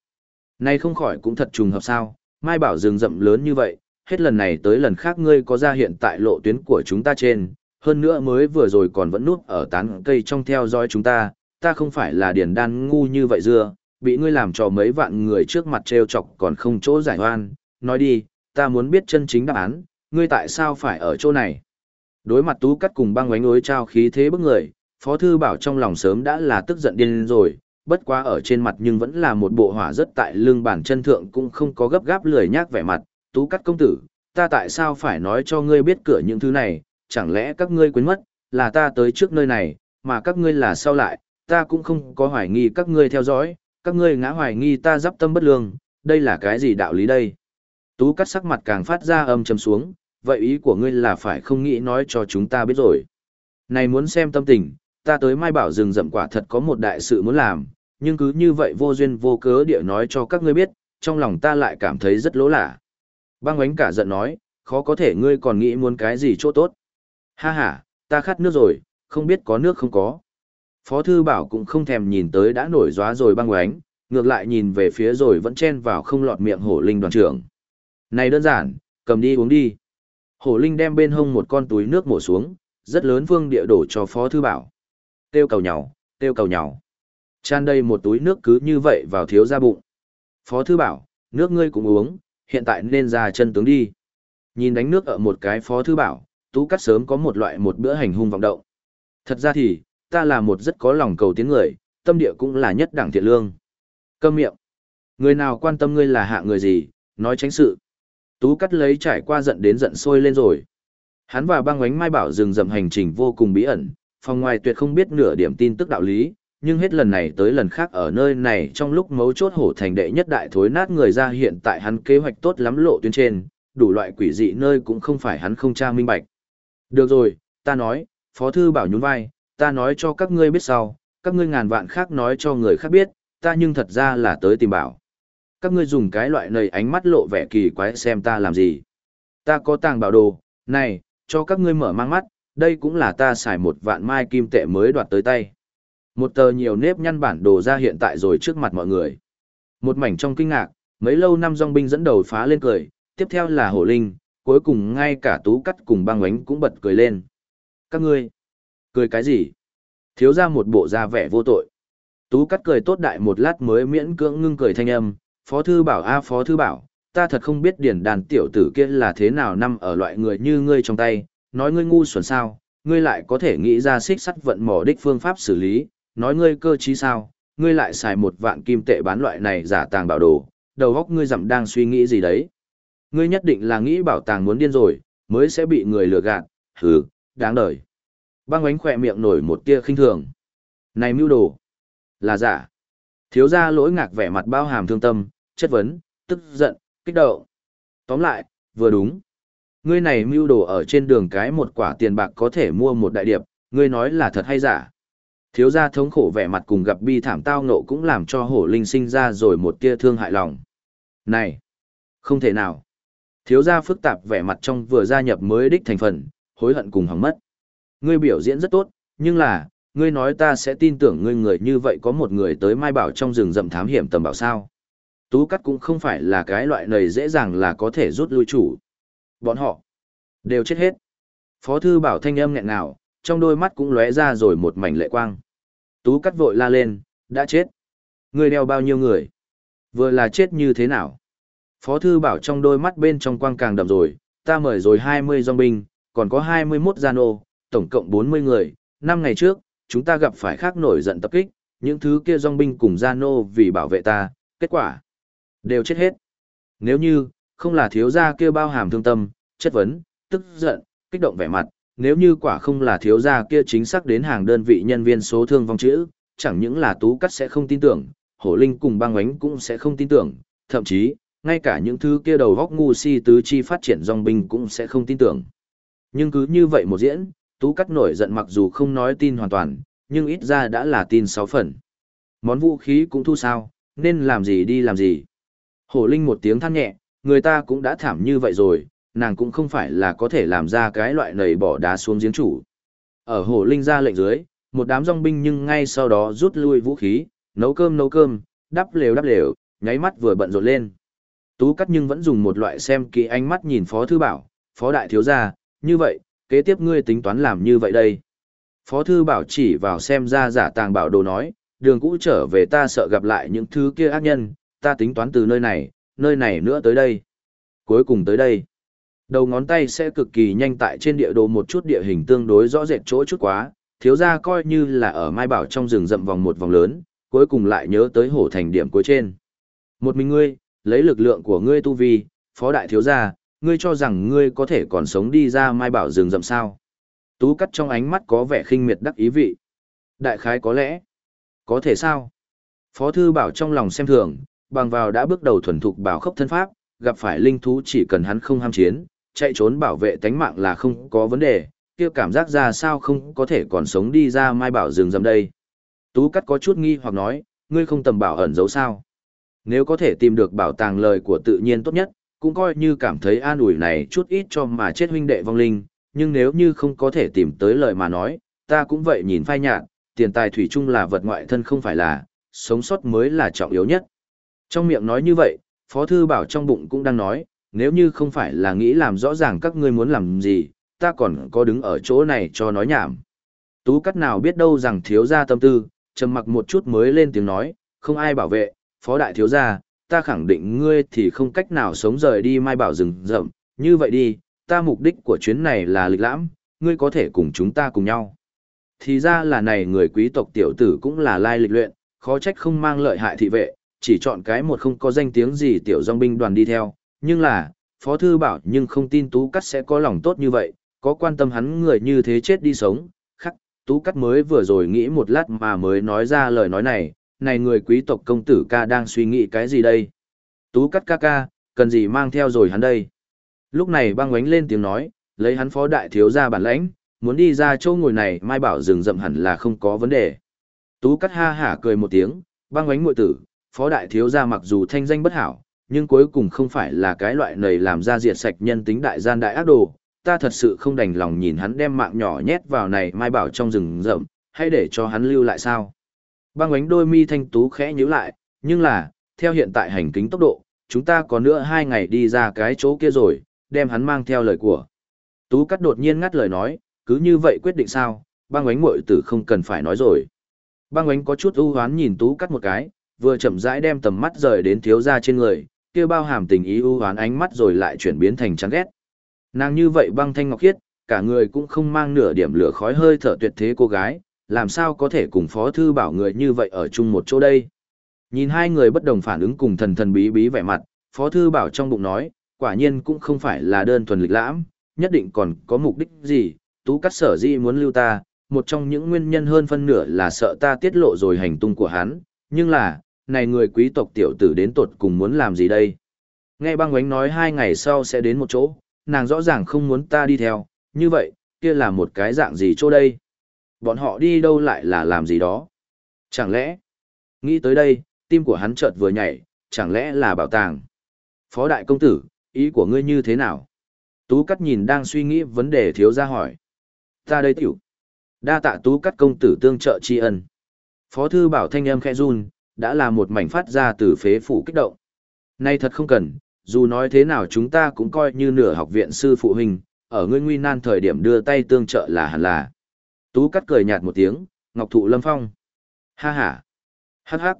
[SPEAKER 1] Nay không khỏi cũng thật trùng hợp sao, mai bảo rừng rậm lớn như vậy, hết lần này tới lần khác ngươi có ra hiện tại lộ tuyến của chúng ta trên, hơn nữa mới vừa rồi còn vẫn núp ở tán cây trong theo dõi chúng ta, ta không phải là điển đan ngu như vậy dưa, bị ngươi làm cho mấy vạn người trước mặt trêu chọc còn không chỗ giải oan, nói đi, ta muốn biết chân chính đáp án, ngươi tại sao phải ở chỗ này. Đối mặt tú cắt cùng băng oánh ối trao khí thế bức người, Phó Thư Bảo trong lòng sớm đã là tức giận điên rồi, bất quá ở trên mặt nhưng vẫn là một bộ hỏa rất tại lưng bản chân thượng cũng không có gấp gáp lười nhác vẻ mặt, tú cắt công tử, ta tại sao phải nói cho ngươi biết cửa những thứ này, chẳng lẽ các ngươi quên mất, là ta tới trước nơi này, mà các ngươi là sau lại, ta cũng không có hoài nghi các ngươi theo dõi, các ngươi ngã hoài nghi ta dắp tâm bất lương, đây là cái gì đạo lý đây? Tú cắt sắc mặt càng phát ra âm trầm xuống, vậy ý của ngươi là phải không nghĩ nói cho chúng ta biết rồi. Này muốn xem tâm tình, ta tới mai bảo rừng rậm quả thật có một đại sự muốn làm, nhưng cứ như vậy vô duyên vô cớ địa nói cho các ngươi biết, trong lòng ta lại cảm thấy rất lỗ lạ. Băng ánh cả giận nói, khó có thể ngươi còn nghĩ muốn cái gì chỗ tốt. Ha ha, ta khát nước rồi, không biết có nước không có. Phó thư bảo cũng không thèm nhìn tới đã nổi gióa rồi băng ánh, ngược lại nhìn về phía rồi vẫn chen vào không lọt miệng hổ linh đoàn trưởng. Này đơn giản, cầm đi uống đi. Hổ linh đem bên hông một con túi nước mổ xuống, rất lớn vương địa đổ cho phó thư bảo. Tiêu cầu nhào, tiêu cầu nhào. Chan đầy một túi nước cứ như vậy vào thiếu ra bụng. Phó thư bảo, nước ngươi cũng uống, hiện tại nên ra chân tướng đi. Nhìn đánh nước ở một cái phó thư bảo, tú cắt sớm có một loại một bữa hành hung vọng động. Thật ra thì, ta là một rất có lòng cầu tiến người, tâm địa cũng là nhất đẳng thiện lương. Câm miệng. Người nào quan tâm ngươi là hạ người gì, nói tránh sự. Tú cắt lấy trải qua giận đến giận sôi lên rồi. Hắn và băng ánh mai bảo dừng dầm hành trình vô cùng bí ẩn, phòng ngoài tuyệt không biết nửa điểm tin tức đạo lý, nhưng hết lần này tới lần khác ở nơi này trong lúc mấu chốt hổ thành đệ nhất đại thối nát người ra hiện tại hắn kế hoạch tốt lắm lộ tuyến trên, đủ loại quỷ dị nơi cũng không phải hắn không tra minh bạch. Được rồi, ta nói, Phó Thư bảo nhún vai, ta nói cho các ngươi biết sau, các ngươi ngàn vạn khác nói cho người khác biết, ta nhưng thật ra là tới tìm bảo. Các ngươi dùng cái loại nầy ánh mắt lộ vẻ kỳ quái xem ta làm gì. Ta có tàng bảo đồ, này, cho các ngươi mở mang mắt, đây cũng là ta xài một vạn mai kim tệ mới đoạt tới tay. Một tờ nhiều nếp nhăn bản đồ ra hiện tại rồi trước mặt mọi người. Một mảnh trong kinh ngạc, mấy lâu năm dòng binh dẫn đầu phá lên cười, tiếp theo là hổ linh, cuối cùng ngay cả tú cắt cùng băng ánh cũng bật cười lên. Các ngươi, cười cái gì? Thiếu ra một bộ da vẻ vô tội. Tú cắt cười tốt đại một lát mới miễn cưỡng ngưng cười thanh âm, phó thư bảo a phó thư bảo, ta thật không biết điển đàn tiểu tử kia là thế nào nằm ở loại người như ngươi trong tay, nói ngươi ngu xuẩn sao, ngươi lại có thể nghĩ ra xích sắt vận mỏ đích phương pháp xử lý, nói ngươi cơ trí sao, ngươi lại xài một vạn kim tệ bán loại này giả tàng bảo đồ, đầu óc ngươi dặm đang suy nghĩ gì đấy. Ngươi nhất định là nghĩ bảo tàng muốn điên rồi, mới sẽ bị người lừa gạt, hừ, đáng đời. Băng ánh khỏe miệng nổi một tia khinh thường. Này mưu đồ, là giả. Thiếu gia lỗi ngạc vẻ mặt bao hàm thương tâm, chất vấn, tức giận, kích động. Tóm lại, vừa đúng. Ngươi này mưu đồ ở trên đường cái một quả tiền bạc có thể mua một đại điệp, ngươi nói là thật hay giả. Thiếu gia thống khổ vẻ mặt cùng gặp bi thảm tao nộ cũng làm cho hổ linh sinh ra rồi một tia thương hại lòng. Này, không thể nào. Thiếu gia phức tạp vẻ mặt trong vừa gia nhập mới đích thành phần, hối hận cùng hỏng mất. Ngươi biểu diễn rất tốt, nhưng là, ngươi nói ta sẽ tin tưởng ngươi người như vậy có một người tới mai bảo trong rừng rậm thám hiểm tầm bảo sao. Tú cắt cũng không phải là cái loại này dễ dàng là có thể rút lui chủ. Bọn họ đều chết hết. Phó thư bảo thanh âm nghẹn nào, trong đôi mắt cũng lóe ra rồi một mảnh lệ quang. Tú cắt vội la lên, đã chết. Ngươi đeo bao nhiêu người? Vừa là chết như thế nào? Phó thư bảo trong đôi mắt bên trong quang càng đậm rồi, ta mời rồi 20 dòng binh, còn có 21 gian ô, tổng cộng 40 người. Năm ngày trước, chúng ta gặp phải khác nổi giận tập kích, những thứ kia dòng binh cùng gian ô vì bảo vệ ta, kết quả đều chết hết. Nếu như, không là thiếu gia kia bao hàm thương tâm, chất vấn, tức giận, kích động vẻ mặt, nếu như quả không là thiếu gia kia chính xác đến hàng đơn vị nhân viên số thương vong chữ, chẳng những là tú cắt sẽ không tin tưởng, hổ linh cùng băng ánh cũng sẽ không tin tưởng, thậm chí, ngay cả những thứ kia đầu góc ngu si tứ chi phát triển dòng binh cũng sẽ không tin tưởng. Nhưng cứ như vậy một diễn, tú cắt nổi giận mặc dù không nói tin hoàn toàn, nhưng ít ra đã là tin sáu phần. Món vũ khí cũng thu sao, nên làm gì đi làm gì. Hổ linh một tiếng than nhẹ, người ta cũng đã thảm như vậy rồi, nàng cũng không phải là có thể làm ra cái loại nầy bỏ đá xuống giếng chủ. Ở hổ linh ra lệnh dưới, một đám dòng binh nhưng ngay sau đó rút lui vũ khí, nấu cơm nấu cơm, đắp lều đắp lều, nháy mắt vừa bận rộn lên. Tú cắt nhưng vẫn dùng một loại xem kỳ ánh mắt nhìn phó thư bảo, phó đại thiếu gia, như vậy, kế tiếp ngươi tính toán làm như vậy đây. Phó thư bảo chỉ vào xem ra giả tàng bảo đồ nói, đường cũ trở về ta sợ gặp lại những thứ kia ác nhân, ta tính toán từ nơi này, nơi này nữa tới đây. Cuối cùng tới đây. Đầu ngón tay sẽ cực kỳ nhanh tại trên địa đồ một chút địa hình tương đối rõ rệt chỗ chút quá, thiếu gia coi như là ở Mai Bảo trong rừng rậm vòng một vòng lớn, cuối cùng lại nhớ tới hổ thành điểm cuối trên. Một mình ngươi, lấy lực lượng của ngươi tu vi, phó đại thiếu gia, ngươi cho rằng ngươi có thể còn sống đi ra Mai Bảo rừng rậm sao? Tú cắt trong ánh mắt có vẻ khinh miệt đắc ý vị. Đại khái có lẽ. Có thể sao? Phó thư bảo trong lòng xem thường, bằng vào đã bước đầu thuần thục bảo khốc thân pháp, gặp phải linh thú chỉ cần hắn không ham chiến, chạy trốn bảo vệ tánh mạng là không có vấn đề, kia cảm giác ra sao không có thể còn sống đi ra mai bảo rừng rầm đây. Tú cắt có chút nghi hoặc nói, ngươi không tầm bảo ẩn giấu sao. Nếu có thể tìm được bảo tàng lời của tự nhiên tốt nhất, cũng coi như cảm thấy an ủi này chút ít cho mà chết huynh đệ vong linh, nhưng nếu như không có thể tìm tới lời mà nói, ta cũng vậy nhìn phai nhạt, tiền tài thủy chung là vật ngoại thân không phải là, sống sót mới là trọng yếu nhất. Trong miệng nói như vậy, Phó Thư Bảo trong bụng cũng đang nói, nếu như không phải là nghĩ làm rõ ràng các ngươi muốn làm gì, ta còn có đứng ở chỗ này cho nói nhảm. Tú cắt nào biết đâu rằng thiếu gia tâm tư, trầm mặc một chút mới lên tiếng nói, không ai bảo vệ, phó đại thiếu gia, ta khẳng định ngươi thì không cách nào sống rời đi mai bảo rừng rậm, như vậy đi, ta mục đích của chuyến này là lịch lãm, ngươi có thể cùng chúng ta cùng nhau. Thì ra là này người quý tộc tiểu tử cũng là lai lịch luyện, khó trách không mang lợi hại thị vệ, chỉ chọn cái một không có danh tiếng gì tiểu dòng binh đoàn đi theo, nhưng là, Phó Thư bảo nhưng không tin Tú Cắt sẽ có lòng tốt như vậy, có quan tâm hắn người như thế chết đi sống, khắc, Tú Cắt mới vừa rồi nghĩ một lát mà mới nói ra lời nói này, này người quý tộc công tử ca đang suy nghĩ cái gì đây? Tú Cắt ca ca, cần gì mang theo rồi hắn đây? Lúc này băng ánh lên tiếng nói, lấy hắn phó đại thiếu ra bản lãnh, muốn đi ra chỗ ngồi này mai bảo rừng rậm hẳn là không có vấn đề. Tú Cắt ha hả cười một tiếng, băng ánh muội tử, phó đại thiếu gia mặc dù thanh danh bất hảo, nhưng cuối cùng không phải là cái loại nầy làm ra diệt sạch nhân tính đại gian đại ác đồ, ta thật sự không đành lòng nhìn hắn đem mạng nhỏ nhét vào này mai bảo trong rừng rậm, hay để cho hắn lưu lại sao. Băng ánh đôi mi thanh tú khẽ nhíu lại, nhưng là, theo hiện tại hành kính tốc độ, chúng ta có nữa hai ngày đi ra cái chỗ kia rồi, đem hắn mang theo lời của. Tú cắt đột nhiên ngắt lời nói, cứ như vậy quyết định sao, băng ánh mội tử không cần phải nói rồi. Băng ánh có chút ưu hoán nhìn tú cắt một cái, vừa chậm rãi đem tầm mắt rời đến thiếu gia trên người, kia bao hàm tình ý ưu hoán ánh mắt rồi lại chuyển biến thành chán ghét. Nàng như vậy băng thanh ngọc khiết, cả người cũng không mang nửa điểm lửa khói hơi thở tuyệt thế cô gái, làm sao có thể cùng phó thư bảo người như vậy ở chung một chỗ đây. Nhìn hai người bất đồng phản ứng cùng thần thần bí bí vẻ mặt, phó thư bảo trong bụng nói, quả nhiên cũng không phải là đơn thuần lịch lãm, nhất định còn có mục đích gì, tú cắt sở di muốn lưu ta, một trong những nguyên nhân hơn phân nửa là sợ ta tiết lộ rồi hành tung của hắn, nhưng là, này người quý tộc tiểu tử đến tột cùng muốn làm gì đây? Nghe băng quánh nói hai ngày sau sẽ đến một chỗ, nàng rõ ràng không muốn ta đi theo, như vậy, kia là một cái dạng gì chỗ đây? Bọn họ đi đâu lại là làm gì đó? Chẳng lẽ, nghĩ tới đây, tim của hắn chợt vừa nhảy, chẳng lẽ là bảo tàng? Phó đại công tử, ý của ngươi như thế nào? Tú cắt nhìn đang suy nghĩ vấn đề thiếu ra hỏi. Ta đây tiểu. Đa tạ tú cắt công tử tương trợ tri ân. Phó thư bảo thanh âm khẽ run, đã là một mảnh phát ra từ phế phủ kích động. Nay thật không cần, dù nói thế nào chúng ta cũng coi như nửa học viện sư phụ huynh, ở ngươi nguy nan thời điểm đưa tay tương trợ là hẳn là. Tú cắt cười nhạt một tiếng, ngọc thụ lâm phong. Ha ha. Hắc hắc.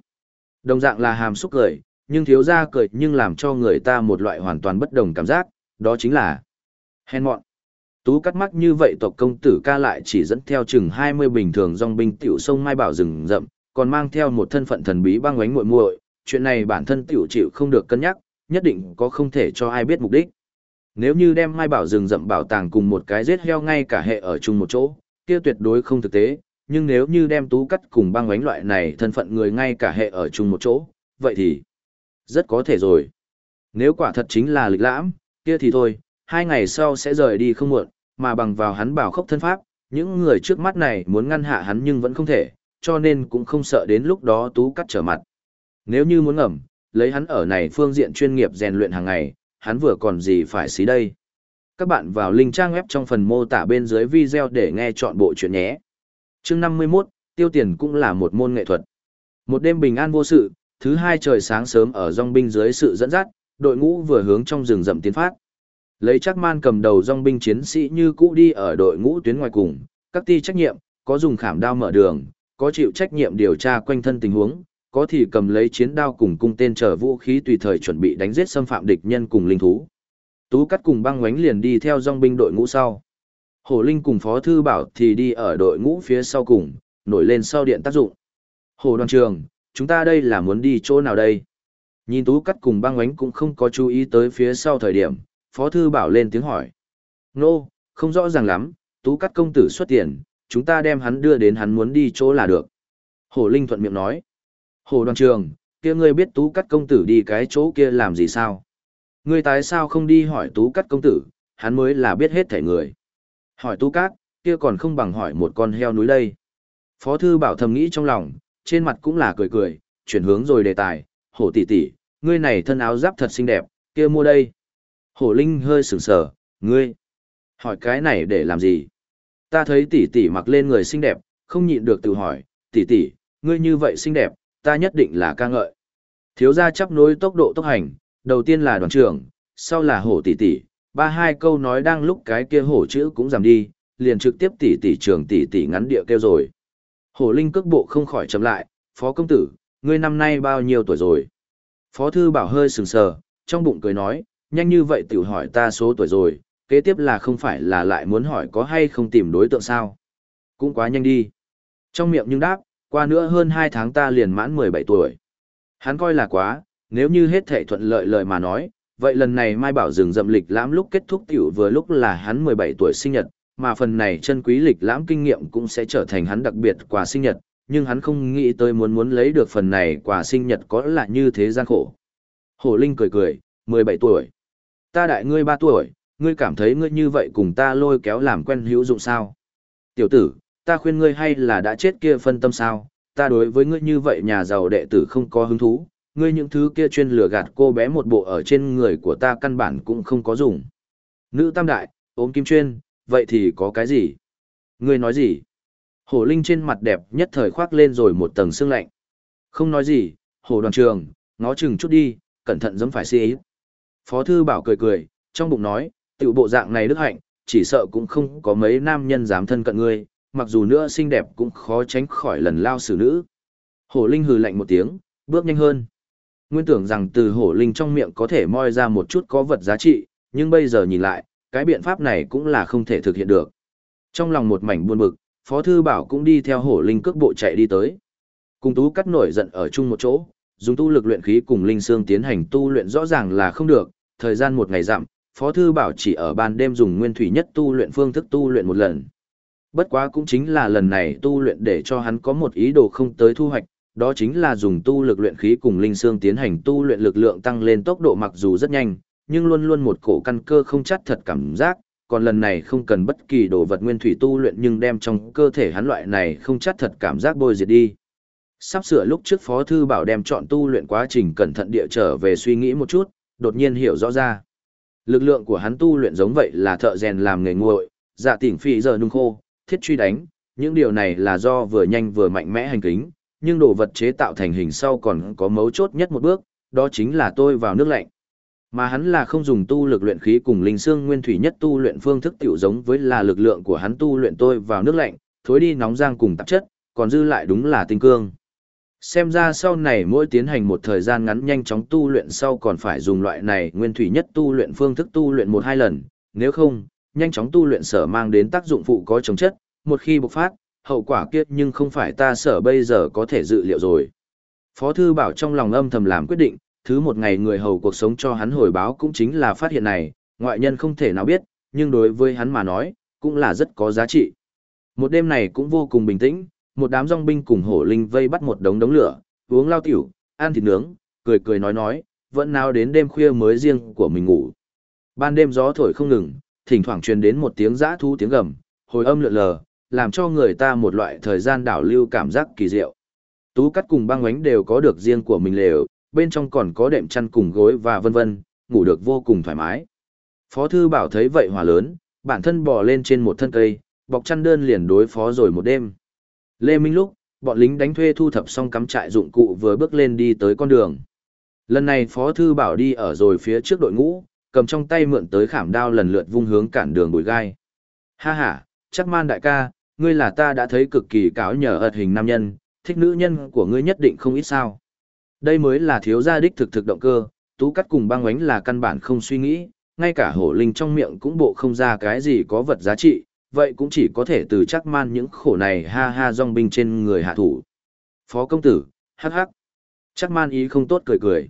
[SPEAKER 1] Đồng dạng là hàm xúc cười, nhưng thiếu ra cười nhưng làm cho người ta một loại hoàn toàn bất đồng cảm giác, đó chính là hèn mọn. Tú cắt mắt như vậy tộc công tử ca lại chỉ dẫn theo chừng 20 bình thường dòng binh tiểu sông Mai Bảo rừng rậm, còn mang theo một thân phận thần bí băng oánh muội muội, chuyện này bản thân tiểu chịu không được cân nhắc, nhất định có không thể cho ai biết mục đích. Nếu như đem Mai Bảo rừng rậm bảo tàng cùng một cái giết heo ngay cả hệ ở chung một chỗ, kia tuyệt đối không thực tế, nhưng nếu như đem tú cắt cùng băng oánh loại này thân phận người ngay cả hệ ở chung một chỗ, vậy thì rất có thể rồi. Nếu quả thật chính là lịch lãm, kia thì thôi, hai ngày sau sẽ rời đi không muộn, mà bằng vào hắn bảo khốc thân pháp, những người trước mắt này muốn ngăn hạ hắn nhưng vẫn không thể, cho nên cũng không sợ đến lúc đó tú cắt trở mặt. Nếu như muốn ngầm, lấy hắn ở này phương diện chuyên nghiệp rèn luyện hàng ngày, hắn vừa còn gì phải xí đây. Các bạn vào link trang web trong phần mô tả bên dưới video để nghe chọn bộ chuyện nhé. chương 51, tiêu tiền cũng là một môn nghệ thuật. Một đêm bình an vô sự, thứ hai trời sáng sớm ở dòng binh dưới sự dẫn dắt, đội ngũ vừa hướng trong rừng rậm tiến phát. Lấy chắc man cầm đầu dòng binh chiến sĩ như cũ đi ở đội ngũ tuyến ngoài cùng, các ti trách nhiệm, có dùng khảm đao mở đường, có chịu trách nhiệm điều tra quanh thân tình huống, có thì cầm lấy chiến đao cùng cung tên trở vũ khí tùy thời chuẩn bị đánh giết xâm phạm địch nhân cùng linh thú. Tú cắt cùng băng ngoánh liền đi theo dòng binh đội ngũ sau. Hổ Linh cùng Phó Thư Bảo thì đi ở đội ngũ phía sau cùng, nổi lên sau điện tác dụng. Hồ đoàn trường, chúng ta đây là muốn đi chỗ nào đây? Nhìn Tú cắt cùng băng ngoánh cũng không có chú ý tới phía sau thời điểm, Phó Thư Bảo lên tiếng hỏi. Nô, no, không rõ ràng lắm, Tú cắt công tử xuất tiền, chúng ta đem hắn đưa đến hắn muốn đi chỗ là được. Hồ Linh thuận miệng nói. Hồ đoàn trường, kia ngươi biết tú cắt công tử đi cái chỗ kia làm gì sao? Ngươi tại sao không đi hỏi tú cắt công tử, hắn mới là biết hết thể người. Hỏi tú cắt, kia còn không bằng hỏi một con heo núi đây. Phó thư bảo thầm nghĩ trong lòng, trên mặt cũng là cười cười, chuyển hướng rồi đề tài, hổ tỷ tỷ, ngươi này thân áo giáp thật xinh đẹp, kia mua đây. Hổ Linh hơi sửng sở, ngươi, hỏi cái này để làm gì? Ta thấy tỷ tỷ mặc lên người xinh đẹp, không nhịn được tự hỏi, tỷ tỷ, ngươi như vậy xinh đẹp, ta nhất định là ca ngợi. Thiếu gia chấp nối tốc độ tốc hành, đầu tiên là đoàn trưởng, sau là hổ tỷ tỷ, ba hai câu nói đang lúc cái kia hổ chữ cũng giảm đi, liền trực tiếp tỷ tỷ trường tỷ tỷ ngắn địa kêu rồi. Hổ linh cước bộ không khỏi chậm lại, phó công tử, ngươi năm nay bao nhiêu tuổi rồi? Phó thư bảo hơi sừng sờ, trong bụng cười nói, nhanh như vậy tiểu hỏi ta số tuổi rồi, kế tiếp là không phải là lại muốn hỏi có hay không tìm đối tượng sao. Cũng quá nhanh đi. Trong miệng nhưng đáp, qua nữa hơn 2 tháng ta liền mãn 17 tuổi. Hắn coi là quá, nếu như hết thể thuận lợi lời mà nói, vậy lần này Mai Bảo dừng dậm lịch lãm lúc kết thúc tiểu vừa lúc là hắn 17 tuổi sinh nhật, mà phần này chân quý lịch lãm kinh nghiệm cũng sẽ trở thành hắn đặc biệt quà sinh nhật, nhưng hắn không nghĩ tới muốn muốn lấy được phần này quà sinh nhật có là như thế gian khổ. hồ Linh cười cười, 17 tuổi. Ta đại ngươi 3 tuổi, ngươi cảm thấy ngươi như vậy cùng ta lôi kéo làm quen hữu dụng sao? Tiểu tử, ta khuyên ngươi hay là đã chết kia phân tâm sao? Ta đối với ngươi như vậy nhà giàu đệ tử không có hứng thú, ngươi những thứ kia chuyên lừa gạt cô bé một bộ ở trên người của ta căn bản cũng không có dùng. Nữ tam đại, ốm kim chuyên, vậy thì có cái gì? Ngươi nói gì? Hổ Linh trên mặt đẹp nhất thời khoác lên rồi một tầng sương lạnh. Không nói gì, hổ đoàn trường, ngó chừng chút đi, cẩn thận giống phải xí Phó thư bảo cười cười, trong bụng nói, Tiểu bộ dạng này đức hạnh, chỉ sợ cũng không có mấy nam nhân dám thân cận ngươi, mặc dù nữa xinh đẹp cũng khó tránh khỏi lần lao xử nữ. Hổ Linh hừ lạnh một tiếng, bước nhanh hơn. Nguyên tưởng rằng từ hổ linh trong miệng có thể moi ra một chút có vật giá trị, nhưng bây giờ nhìn lại, cái biện pháp này cũng là không thể thực hiện được. Trong lòng một mảnh buồn bực, Phó Thư Bảo cũng đi theo hổ linh cước bộ chạy đi tới. Cùng tú cắt nổi giận ở chung một chỗ, dùng tu lực luyện khí cùng linh xương tiến hành tu luyện rõ ràng là không được, thời gian một ngày dặm, Phó Thư Bảo chỉ ở ban đêm dùng nguyên thủy nhất tu luyện phương thức tu luyện một lần. Bất quá cũng chính là lần này tu luyện để cho hắn có một ý đồ không tới thu hoạch, đó chính là dùng tu lực luyện khí cùng linh xương tiến hành tu luyện lực lượng tăng lên tốc độ mặc dù rất nhanh, nhưng luôn luôn một cổ căn cơ không chắc thật cảm giác, còn lần này không cần bất kỳ đồ vật nguyên thủy tu luyện nhưng đem trong cơ thể hắn loại này không chắc thật cảm giác bôi diệt đi. Sắp sửa lúc trước Phó Thư Bảo đem chọn tu luyện quá trình cẩn thận địa trở về suy nghĩ một chút, đột nhiên hiểu rõ ra. Lực lượng của hắn tu luyện giống vậy là thợ rèn làm nghề nguội, dạ tỉnh phi giờ nung khô, thiết truy đánh, những điều này là do vừa nhanh vừa mạnh mẽ hành kính, nhưng đồ vật chế tạo thành hình sau còn có mấu chốt nhất một bước, đó chính là tôi vào nước lạnh. Mà hắn là không dùng tu lực luyện khí cùng linh xương nguyên thủy nhất tu luyện phương thức tiểu giống với là lực lượng của hắn tu luyện tôi vào nước lạnh, thối đi nóng giang cùng tạp chất, còn dư lại đúng là tinh cương. Xem ra sau này mỗi tiến hành một thời gian ngắn nhanh chóng tu luyện sau còn phải dùng loại này nguyên thủy nhất tu luyện phương thức tu luyện một hai lần, nếu không, nhanh chóng tu luyện sở mang đến tác dụng phụ có chống chất, một khi bộc phát, hậu quả kiết nhưng không phải ta sở bây giờ có thể dự liệu rồi. Phó thư bảo trong lòng âm thầm làm quyết định, thứ một ngày người hầu cuộc sống cho hắn hồi báo cũng chính là phát hiện này, ngoại nhân không thể nào biết, nhưng đối với hắn mà nói, cũng là rất có giá trị. Một đêm này cũng vô cùng bình tĩnh, một đám dòng binh cùng hổ linh vây bắt một đống đống lửa, uống lao tiểu, ăn thịt nướng, cười cười nói nói, vẫn nào đến đêm khuya mới riêng của mình ngủ. Ban đêm gió thổi không ngừng, thỉnh thoảng truyền đến một tiếng giã thu tiếng gầm, hồi âm lượn lờ, làm cho người ta một loại thời gian đảo lưu cảm giác kỳ diệu. Tú cắt cùng băng ánh đều có được riêng của mình lều, bên trong còn có đệm chăn cùng gối và vân vân, ngủ được vô cùng thoải mái. Phó thư bảo thấy vậy hòa lớn, bản thân bò lên trên một thân cây, bọc chăn đơn liền đối phó rồi một đêm. Lê Minh lúc, bọn lính đánh thuê thu thập xong cắm trại dụng cụ vừa bước lên đi tới con đường. Lần này Phó Thư Bảo đi ở rồi phía trước đội ngũ, cầm trong tay mượn tới khảm đao lần lượt vung hướng cản đường bùi gai. Ha ha, chắc man đại ca, ngươi là ta đã thấy cực kỳ cáo nhờ ợt hình nam nhân, thích nữ nhân của ngươi nhất định không ít sao. Đây mới là thiếu gia đích thực thực động cơ, tú cắt cùng băng ánh là căn bản không suy nghĩ, ngay cả hổ linh trong miệng cũng bộ không ra cái gì có vật giá trị, vậy cũng chỉ có thể từ chắc man những khổ này ha ha dòng binh trên người hạ thủ. Phó công tử, hắc hắc. Chắc man ý không tốt cười cười.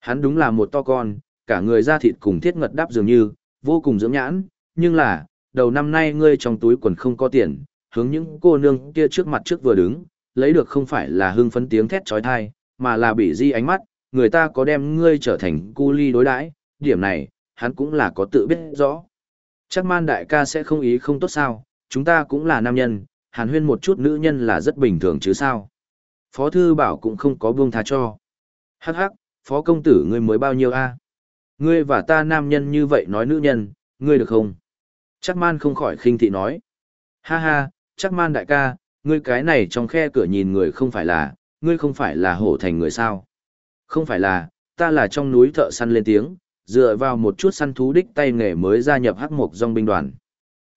[SPEAKER 1] Hắn đúng là một to con, cả người da thịt cùng thiết ngật đáp dường như, vô cùng dưỡng nhãn, nhưng là, đầu năm nay ngươi trong túi quần không có tiền, hướng những cô nương kia trước mặt trước vừa đứng, lấy được không phải là hưng phấn tiếng thét trói thai, mà là bị di ánh mắt, người ta có đem ngươi trở thành cu ly đối đãi, điểm này, hắn cũng là có tự biết rõ. Chắc man đại ca sẽ không ý không tốt sao, chúng ta cũng là nam nhân, hàn huyên một chút nữ nhân là rất bình thường chứ sao. Phó thư bảo cũng không có buông tha cho. Hắc hắc, phó công tử ngươi mới bao nhiêu a Ngươi và ta nam nhân như vậy nói nữ nhân, ngươi được không? Chắc man không khỏi khinh thị nói. Ha ha, chắc man đại ca, ngươi cái này trong khe cửa nhìn người không phải là, ngươi không phải là hổ thành người sao. Không phải là, ta là trong núi thợ săn lên tiếng, dựa vào một chút săn thú đích tay nghề mới gia nhập hắc mộc dòng binh đoàn.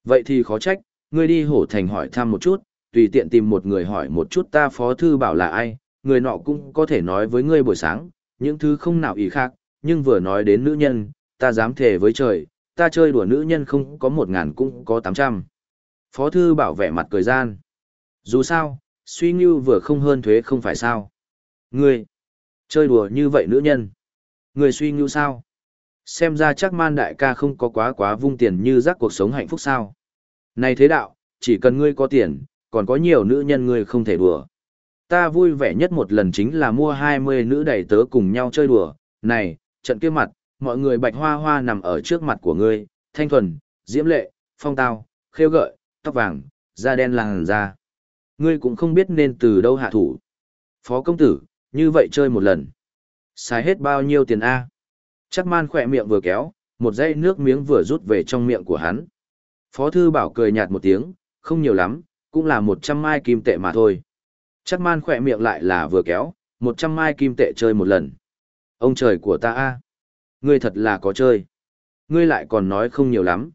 [SPEAKER 1] Vậy thì khó trách, ngươi đi hổ thành hỏi thăm một chút, tùy tiện tìm một người hỏi một chút ta phó thư bảo là ai, người nọ cũng có thể nói với ngươi buổi sáng, những thứ không nào ý khác, nhưng vừa nói đến nữ nhân, ta dám thề với trời, ta chơi đùa nữ nhân không có một ngàn cũng có tám trăm. Phó thư bảo vẻ mặt cười gian. Dù sao, suy như vừa không hơn thuế không phải sao. Ngươi, chơi đùa như vậy nữ nhân. Ngươi suy như sao? Xem ra chắc man đại ca không có quá quá vung tiền như rắc cuộc sống hạnh phúc sao. Này thế đạo, chỉ cần ngươi có tiền, còn có nhiều nữ nhân ngươi không thể đùa. Ta vui vẻ nhất một lần chính là mua 20 nữ đầy tớ cùng nhau chơi đùa. Này, trận kia mặt, mọi người bạch hoa hoa nằm ở trước mặt của ngươi, thanh thuần, diễm lệ, phong tao, khêu gợi, tóc vàng, da đen làng da. Ngươi cũng không biết nên từ đâu hạ thủ. Phó công tử, như vậy chơi một lần. Xài hết bao nhiêu tiền A? Chắc man khỏe miệng vừa kéo, một dây nước miếng vừa rút về trong miệng của hắn. Phó thư bảo cười nhạt một tiếng, không nhiều lắm, cũng là một trăm mai kim tệ mà thôi. Chắc man khỏe miệng lại là vừa kéo, một trăm mai kim tệ chơi một lần. Ông trời của ta a Ngươi thật là có chơi. ngươi lại còn nói không nhiều lắm.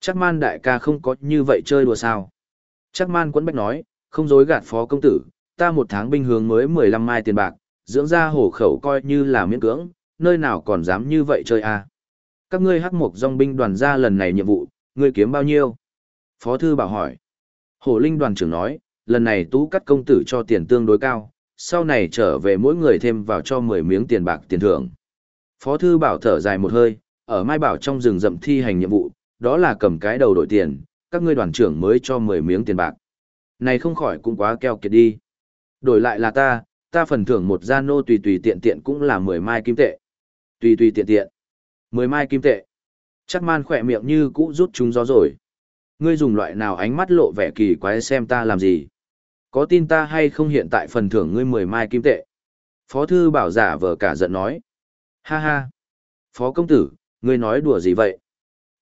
[SPEAKER 1] Chắc man đại ca không có như vậy chơi đùa sao. Chắc man quấn bách nói, không dối gạt phó công tử, ta một tháng binh hướng mới 15 mai tiền bạc, dưỡng ra hổ khẩu coi như là miễn cưỡng, nơi nào còn dám như vậy chơi à. Các ngươi hắc mục dòng binh đoàn ra lần này nhiệm vụ, ngươi kiếm bao nhiêu? Phó thư bảo hỏi. Hổ linh đoàn trưởng nói, lần này tú cắt công tử cho tiền tương đối cao, sau này trở về mỗi người thêm vào cho 10 miếng tiền bạc tiền thưởng. Phó thư bảo thở dài một hơi, ở Mai Bảo trong rừng rậm thi hành nhiệm vụ, đó là cầm cái đầu đổi tiền, các ngươi đoàn trưởng mới cho 10 miếng tiền bạc. Này không khỏi cũng quá keo kiệt đi. Đổi lại là ta, ta phần thưởng một gia nô tùy tùy tiện tiện cũng là 10 mai kim tệ. Tùy tùy tiện tiện. 10 mai kim tệ. Chắc man khỏe miệng như cũ rút chúng gió rồi. Ngươi dùng loại nào ánh mắt lộ vẻ kỳ quái xem ta làm gì. Có tin ta hay không hiện tại phần thưởng ngươi 10 mai kim tệ. Phó thư bảo giả vờ cả giận nói. Ha ha. Phó công tử, ngươi nói đùa gì vậy?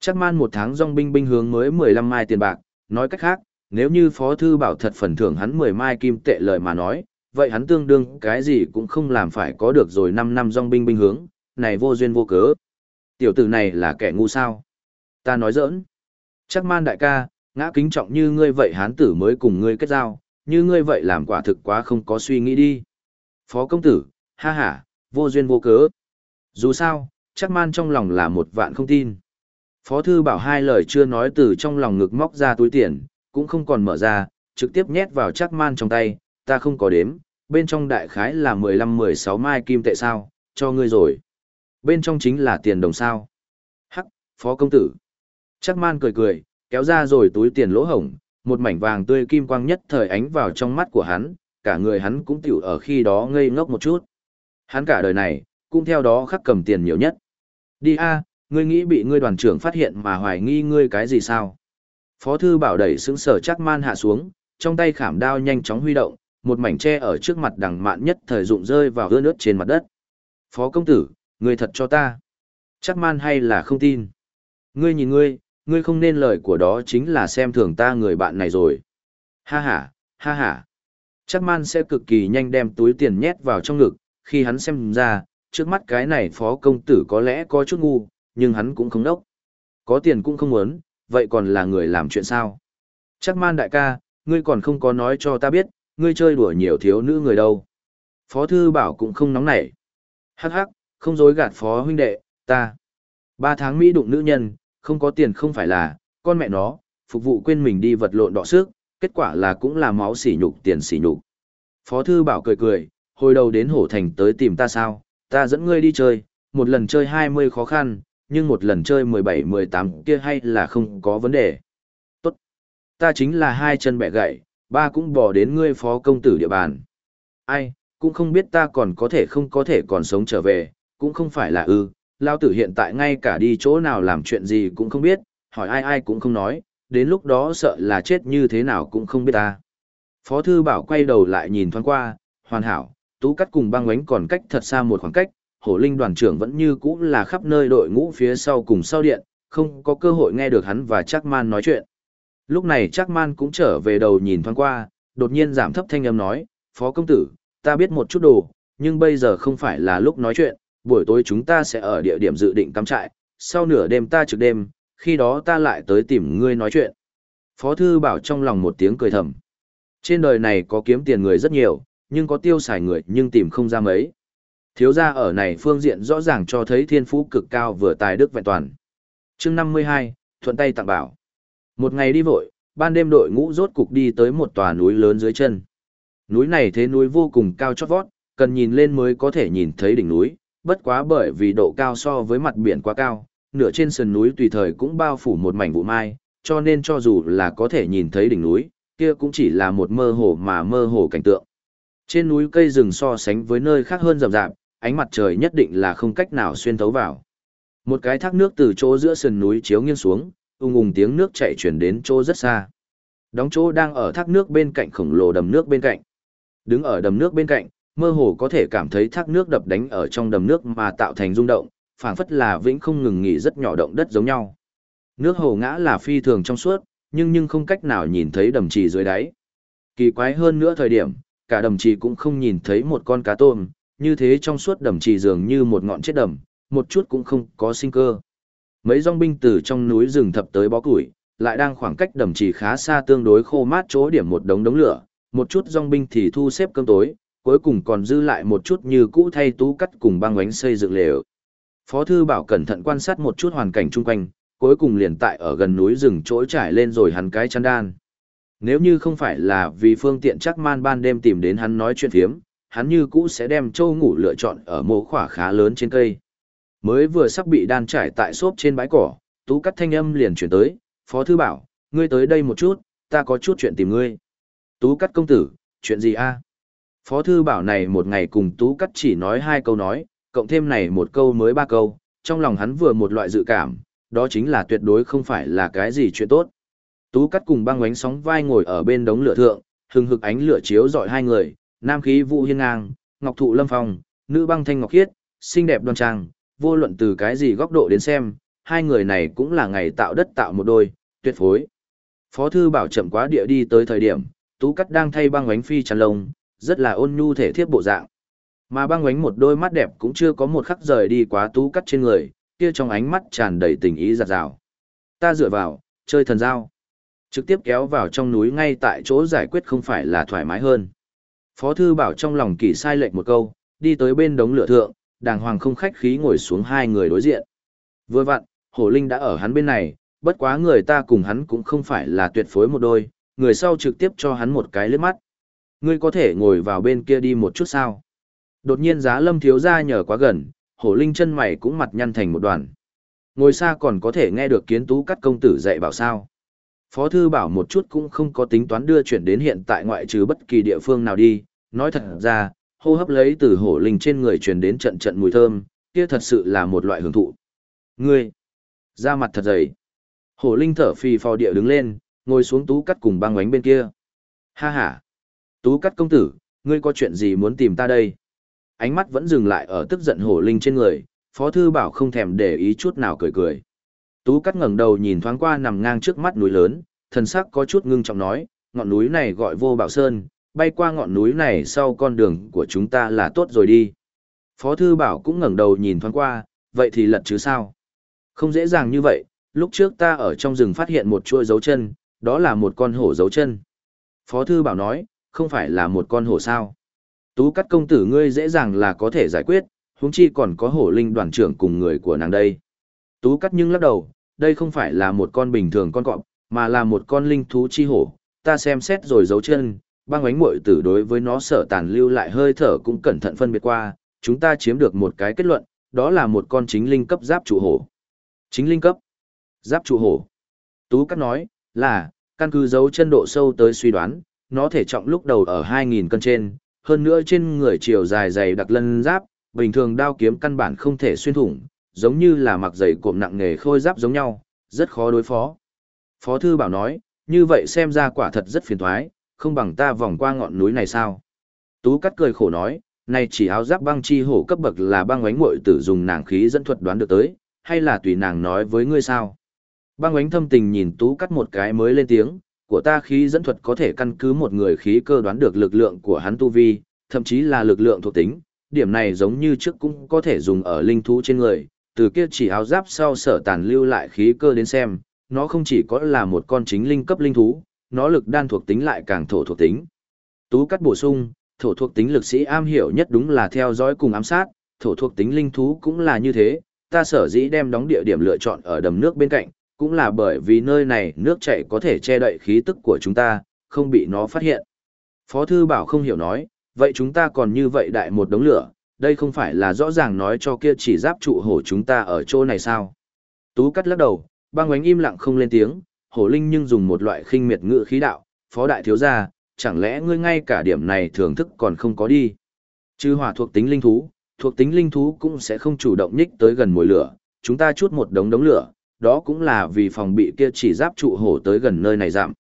[SPEAKER 1] Chắc man một tháng dòng binh binh hướng mới 15 mai tiền bạc, nói cách khác, nếu như phó thư bảo thật phần thưởng hắn 10 mai kim tệ lời mà nói, vậy hắn tương đương cái gì cũng không làm phải có được rồi 5 năm dòng binh binh hướng, này vô duyên vô cớ. Tiểu tử này là kẻ ngu sao? Ta nói giỡn. Chắc man đại ca, ngã kính trọng như ngươi vậy hán tử mới cùng ngươi kết giao, như ngươi vậy làm quả thực quá không có suy nghĩ đi. Phó công tử, ha ha, vô duyên vô cớ. Dù sao, chắc man trong lòng là một vạn không tin. Phó thư bảo hai lời chưa nói từ trong lòng ngực móc ra túi tiền, cũng không còn mở ra, trực tiếp nhét vào chắc man trong tay, ta không có đếm, bên trong đại khái là 15-16 mai kim tệ sao, cho ngươi rồi. Bên trong chính là tiền đồng sao. Hắc, phó công tử. Chắc man cười cười, kéo ra rồi túi tiền lỗ hổng, một mảnh vàng tươi kim quang nhất thời ánh vào trong mắt của hắn, cả người hắn cũng tiểu ở khi đó ngây ngốc một chút. Hắn cả đời này, cũng theo đó khắc cầm tiền nhiều nhất. Đi a, ngươi nghĩ bị ngươi đoàn trưởng phát hiện mà hoài nghi ngươi cái gì sao? Phó thư bảo đẩy sững sở chắc man hạ xuống, trong tay khảm đao nhanh chóng huy động, một mảnh tre ở trước mặt đằng mạn nhất thời dụng rơi vào ưa nước trên mặt đất. Phó công tử, ngươi thật cho ta. Chắc man hay là không tin? Ngươi nhìn ngươi, ngươi không nên lời của đó chính là xem thường ta người bạn này rồi. Ha ha, ha ha. Chắc man sẽ cực kỳ nhanh đem túi tiền nhét vào trong ngực, khi hắn xem ra, trước mắt cái này phó công tử có lẽ có chút ngu, nhưng hắn cũng không đốc. Có tiền cũng không muốn, vậy còn là người làm chuyện sao? Chắc man đại ca, ngươi còn không có nói cho ta biết, ngươi chơi đùa nhiều thiếu nữ người đâu. Phó thư bảo cũng không nóng nảy. Hắc hắc, không dối gạt phó huynh đệ, ta. Ba tháng Mỹ đụng nữ nhân, không có tiền không phải là, con mẹ nó, phục vụ quên mình đi vật lộn đọ sức, kết quả là cũng là máu xỉ nhục tiền xỉ nhục. Phó thư bảo cười cười, hồi đầu đến hổ thành tới tìm ta sao, ta dẫn ngươi đi chơi, một lần chơi 20 khó khăn, nhưng một lần chơi 17-18 kia hay là không có vấn đề. Tốt. Ta chính là hai chân bẻ gậy, ba cũng bỏ đến ngươi phó công tử địa bàn. Ai, cũng không biết ta còn có thể không có thể còn sống trở về, cũng không phải là ư, lao tử hiện tại ngay cả đi chỗ nào làm chuyện gì cũng không biết, hỏi ai ai cũng không nói, đến lúc đó sợ là chết như thế nào cũng không biết ta. Phó thư bảo quay đầu lại nhìn thoáng qua, hoàn hảo, tú cắt cùng băng ánh còn cách thật xa một khoảng cách, hổ linh đoàn trưởng vẫn như cũ là khắp nơi đội ngũ phía sau cùng sau điện, không có cơ hội nghe được hắn và chắc man nói chuyện. Lúc này chắc man cũng trở về đầu nhìn thoáng qua, đột nhiên giảm thấp thanh âm nói, Phó công tử, ta biết một chút đồ, nhưng bây giờ không phải là lúc nói chuyện, buổi tối chúng ta sẽ ở địa điểm dự định cắm trại, sau nửa đêm ta trực đêm, khi đó ta lại tới tìm ngươi nói chuyện. Phó thư bảo trong lòng một tiếng cười thầm. Trên đời này có kiếm tiền người rất nhiều, nhưng có tiêu xài người nhưng tìm không ra mấy. Thiếu gia ở này phương diện rõ ràng cho thấy thiên phú cực cao vừa tài đức vẹn toàn. chương 52, thuận tay tặng bảo. Một ngày đi vội, ban đêm đội ngũ rốt cục đi tới một tòa núi lớn dưới chân. Núi này thế núi vô cùng cao chót vót, cần nhìn lên mới có thể nhìn thấy đỉnh núi, bất quá bởi vì độ cao so với mặt biển quá cao, nửa trên sườn núi tùy thời cũng bao phủ một mảnh vụ mai, cho nên cho dù là có thể nhìn thấy đỉnh núi, kia cũng chỉ là một mơ hồ mà mơ hồ cảnh tượng. Trên núi cây rừng so sánh với nơi khác hơn rậm rạp, ánh mặt trời nhất định là không cách nào xuyên thấu vào. Một cái thác nước từ chỗ giữa sườn núi chiếu nghiêng xuống, ung ung tiếng nước chảy chuyển đến chỗ rất xa. Đóng chỗ đang ở thác nước bên cạnh khổng lồ đầm nước bên cạnh. Đứng ở đầm nước bên cạnh, mơ hồ có thể cảm thấy thác nước đập đánh ở trong đầm nước mà tạo thành rung động, phảng phất là vĩnh không ngừng nghỉ rất nhỏ động đất giống nhau. Nước hồ ngã là phi thường trong suốt, nhưng nhưng không cách nào nhìn thấy đầm trì dưới đáy. Kỳ quái hơn nữa thời điểm, cả đầm trì cũng không nhìn thấy một con cá tôm, như thế trong suốt đầm trì dường như một ngọn chết đầm, một chút cũng không có sinh cơ. Mấy dòng binh từ trong núi rừng thập tới bó củi, lại đang khoảng cách đầm trì khá xa tương đối khô mát chỗ điểm một đống đống lửa, một chút dòng binh thì thu xếp cơm tối, cuối cùng còn dư lại một chút như cũ thay tú cắt cùng băng bánh xây dựng lều. Phó thư bảo cẩn thận quan sát một chút hoàn cảnh chung quanh, cuối cùng liền tại ở gần núi rừng chỗ trải lên rồi hắn cái chăn đan. Nếu như không phải là vì phương tiện chắc man ban đêm tìm đến hắn nói chuyện phiếm, hắn như cũ sẽ đem châu ngủ lựa chọn ở mộ khỏa khá lớn trên cây. Mới vừa sắp bị đan trải tại xốp trên bãi cỏ, tú cắt thanh âm liền chuyển tới, Phó Thư bảo, ngươi tới đây một chút, ta có chút chuyện tìm ngươi. Tú cắt công tử, chuyện gì a Phó Thư bảo này một ngày cùng tú cắt chỉ nói hai câu nói, cộng thêm này một câu mới ba câu, trong lòng hắn vừa một loại dự cảm, đó chính là tuyệt đối không phải là cái gì chuyện tốt. Tú cắt cùng băng ánh sóng vai ngồi ở bên đống lửa thượng, hừng hực ánh lửa chiếu dọi hai người, nam khí vũ hiên ngang, ngọc thụ lâm phong, nữ băng thanh ngọc khiết, xinh đẹp đoan trang, vô luận từ cái gì góc độ đến xem, hai người này cũng là ngày tạo đất tạo một đôi, tuyệt phối. Phó thư bảo chậm quá địa đi tới thời điểm, tú cắt đang thay băng ánh phi tràn lông, rất là ôn nhu thể thiếp bộ dạng. Mà băng ánh một đôi mắt đẹp cũng chưa có một khắc rời đi quá tú cắt trên người, kia trong ánh mắt tràn đầy tình ý giặt rào. Ta dựa vào, chơi thần giao. Trực tiếp kéo vào trong núi ngay tại chỗ giải quyết không phải là thoải mái hơn. Phó thư bảo trong lòng kỳ sai lệch một câu, đi tới bên đống lửa thượng, đàng hoàng không khách khí ngồi xuống hai người đối diện. Vừa vặn, Hổ Linh đã ở hắn bên này, bất quá người ta cùng hắn cũng không phải là tuyệt phối một đôi, người sau trực tiếp cho hắn một cái lướt mắt. Ngươi có thể ngồi vào bên kia đi một chút sao? Đột nhiên giá lâm thiếu ra nhờ quá gần, hổ linh chân mày cũng mặt nhăn thành một đoàn. Ngồi xa còn có thể nghe được kiến tú cắt công tử dạy bảo sao. Phó thư bảo một chút cũng không có tính toán đưa chuyển đến hiện tại ngoại trừ bất kỳ địa phương nào đi, nói thật ra, hô hấp lấy từ hổ linh trên người truyền đến trận trận mùi thơm, kia thật sự là một loại hưởng thụ. Ngươi, ra mặt thật dày. Hổ linh thở phì phò địa đứng lên, ngồi xuống tú cắt cùng băng bánh bên kia. Ha ha, tú cắt công tử, ngươi có chuyện gì muốn tìm ta đây? Ánh mắt vẫn dừng lại ở tức giận hổ linh trên người, phó thư bảo không thèm để ý chút nào cười cười. Tú cắt ngẩng đầu nhìn thoáng qua nằm ngang trước mắt núi lớn, thần sắc có chút ngưng trọng nói, ngọn núi này gọi vô bảo sơn, bay qua ngọn núi này sau con đường của chúng ta là tốt rồi đi. Phó thư bảo cũng ngẩng đầu nhìn thoáng qua, vậy thì lật chứ sao? Không dễ dàng như vậy, lúc trước ta ở trong rừng phát hiện một chuỗi dấu chân, đó là một con hổ dấu chân. Phó thư bảo nói, không phải là một con hổ sao? Tú cắt công tử ngươi dễ dàng là có thể giải quyết, huống chi còn có hổ linh đoàn trưởng cùng người của nàng đây. Tú cắt nhưng lắc đầu, đây không phải là một con bình thường con cọp, mà là một con linh thú chi hổ. Ta xem xét rồi giấu chân, băng ánh muội tử đối với nó sở tàn lưu lại hơi thở cũng cẩn thận phân biệt qua, chúng ta chiếm được một cái kết luận, đó là một con chính linh cấp giáp trụ hổ. Chính linh cấp giáp trụ hổ. Tú cắt nói, là, căn cứ dấu chân độ sâu tới suy đoán, nó thể trọng lúc đầu ở 2.000 cân trên, hơn nữa trên người chiều dài dày đặc lân giáp, bình thường đao kiếm căn bản không thể xuyên thủng, giống như là mặc giày cộm nặng nghề khôi giáp giống nhau, rất khó đối phó. Phó thư bảo nói, như vậy xem ra quả thật rất phiền thoái, không bằng ta vòng qua ngọn núi này sao. Tú cắt cười khổ nói, này chỉ áo giáp băng chi hổ cấp bậc là băng ánh muội tử dùng nàng khí dẫn thuật đoán được tới, hay là tùy nàng nói với ngươi sao. Băng ánh thâm tình nhìn tú cắt một cái mới lên tiếng, của ta khí dẫn thuật có thể căn cứ một người khí cơ đoán được lực lượng của hắn tu vi, thậm chí là lực lượng thuộc tính, điểm này giống như trước cũng có thể dùng ở linh thú trên người, từ kia chỉ áo giáp sau sở tàn lưu lại khí cơ đến xem, nó không chỉ có là một con chính linh cấp linh thú, nó lực đan thuộc tính lại càng thổ thuộc tính. Tú cắt bổ sung, thổ thuộc tính lực sĩ am hiểu nhất đúng là theo dõi cùng ám sát, thổ thuộc tính linh thú cũng là như thế, ta sở dĩ đem đóng địa điểm lựa chọn ở đầm nước bên cạnh, cũng là bởi vì nơi này nước chảy có thể che đậy khí tức của chúng ta, không bị nó phát hiện. Phó thư bảo không hiểu nói, vậy chúng ta còn như vậy đại một đống lửa, đây không phải là rõ ràng nói cho kia chỉ giáp trụ hổ chúng ta ở chỗ này sao. Tú cắt lắc đầu, băng ánh im lặng không lên tiếng, hổ linh nhưng dùng một loại khinh miệt ngữ khí đạo, phó đại thiếu gia, chẳng lẽ ngươi ngay cả điểm này thưởng thức còn không có đi. Chứ hỏa thuộc tính linh thú, thuộc tính linh thú cũng sẽ không chủ động nhích tới gần mùi lửa, chúng ta chút một đống đống lửa, đó cũng là vì phòng bị kia chỉ giáp trụ hổ tới gần nơi này giảm.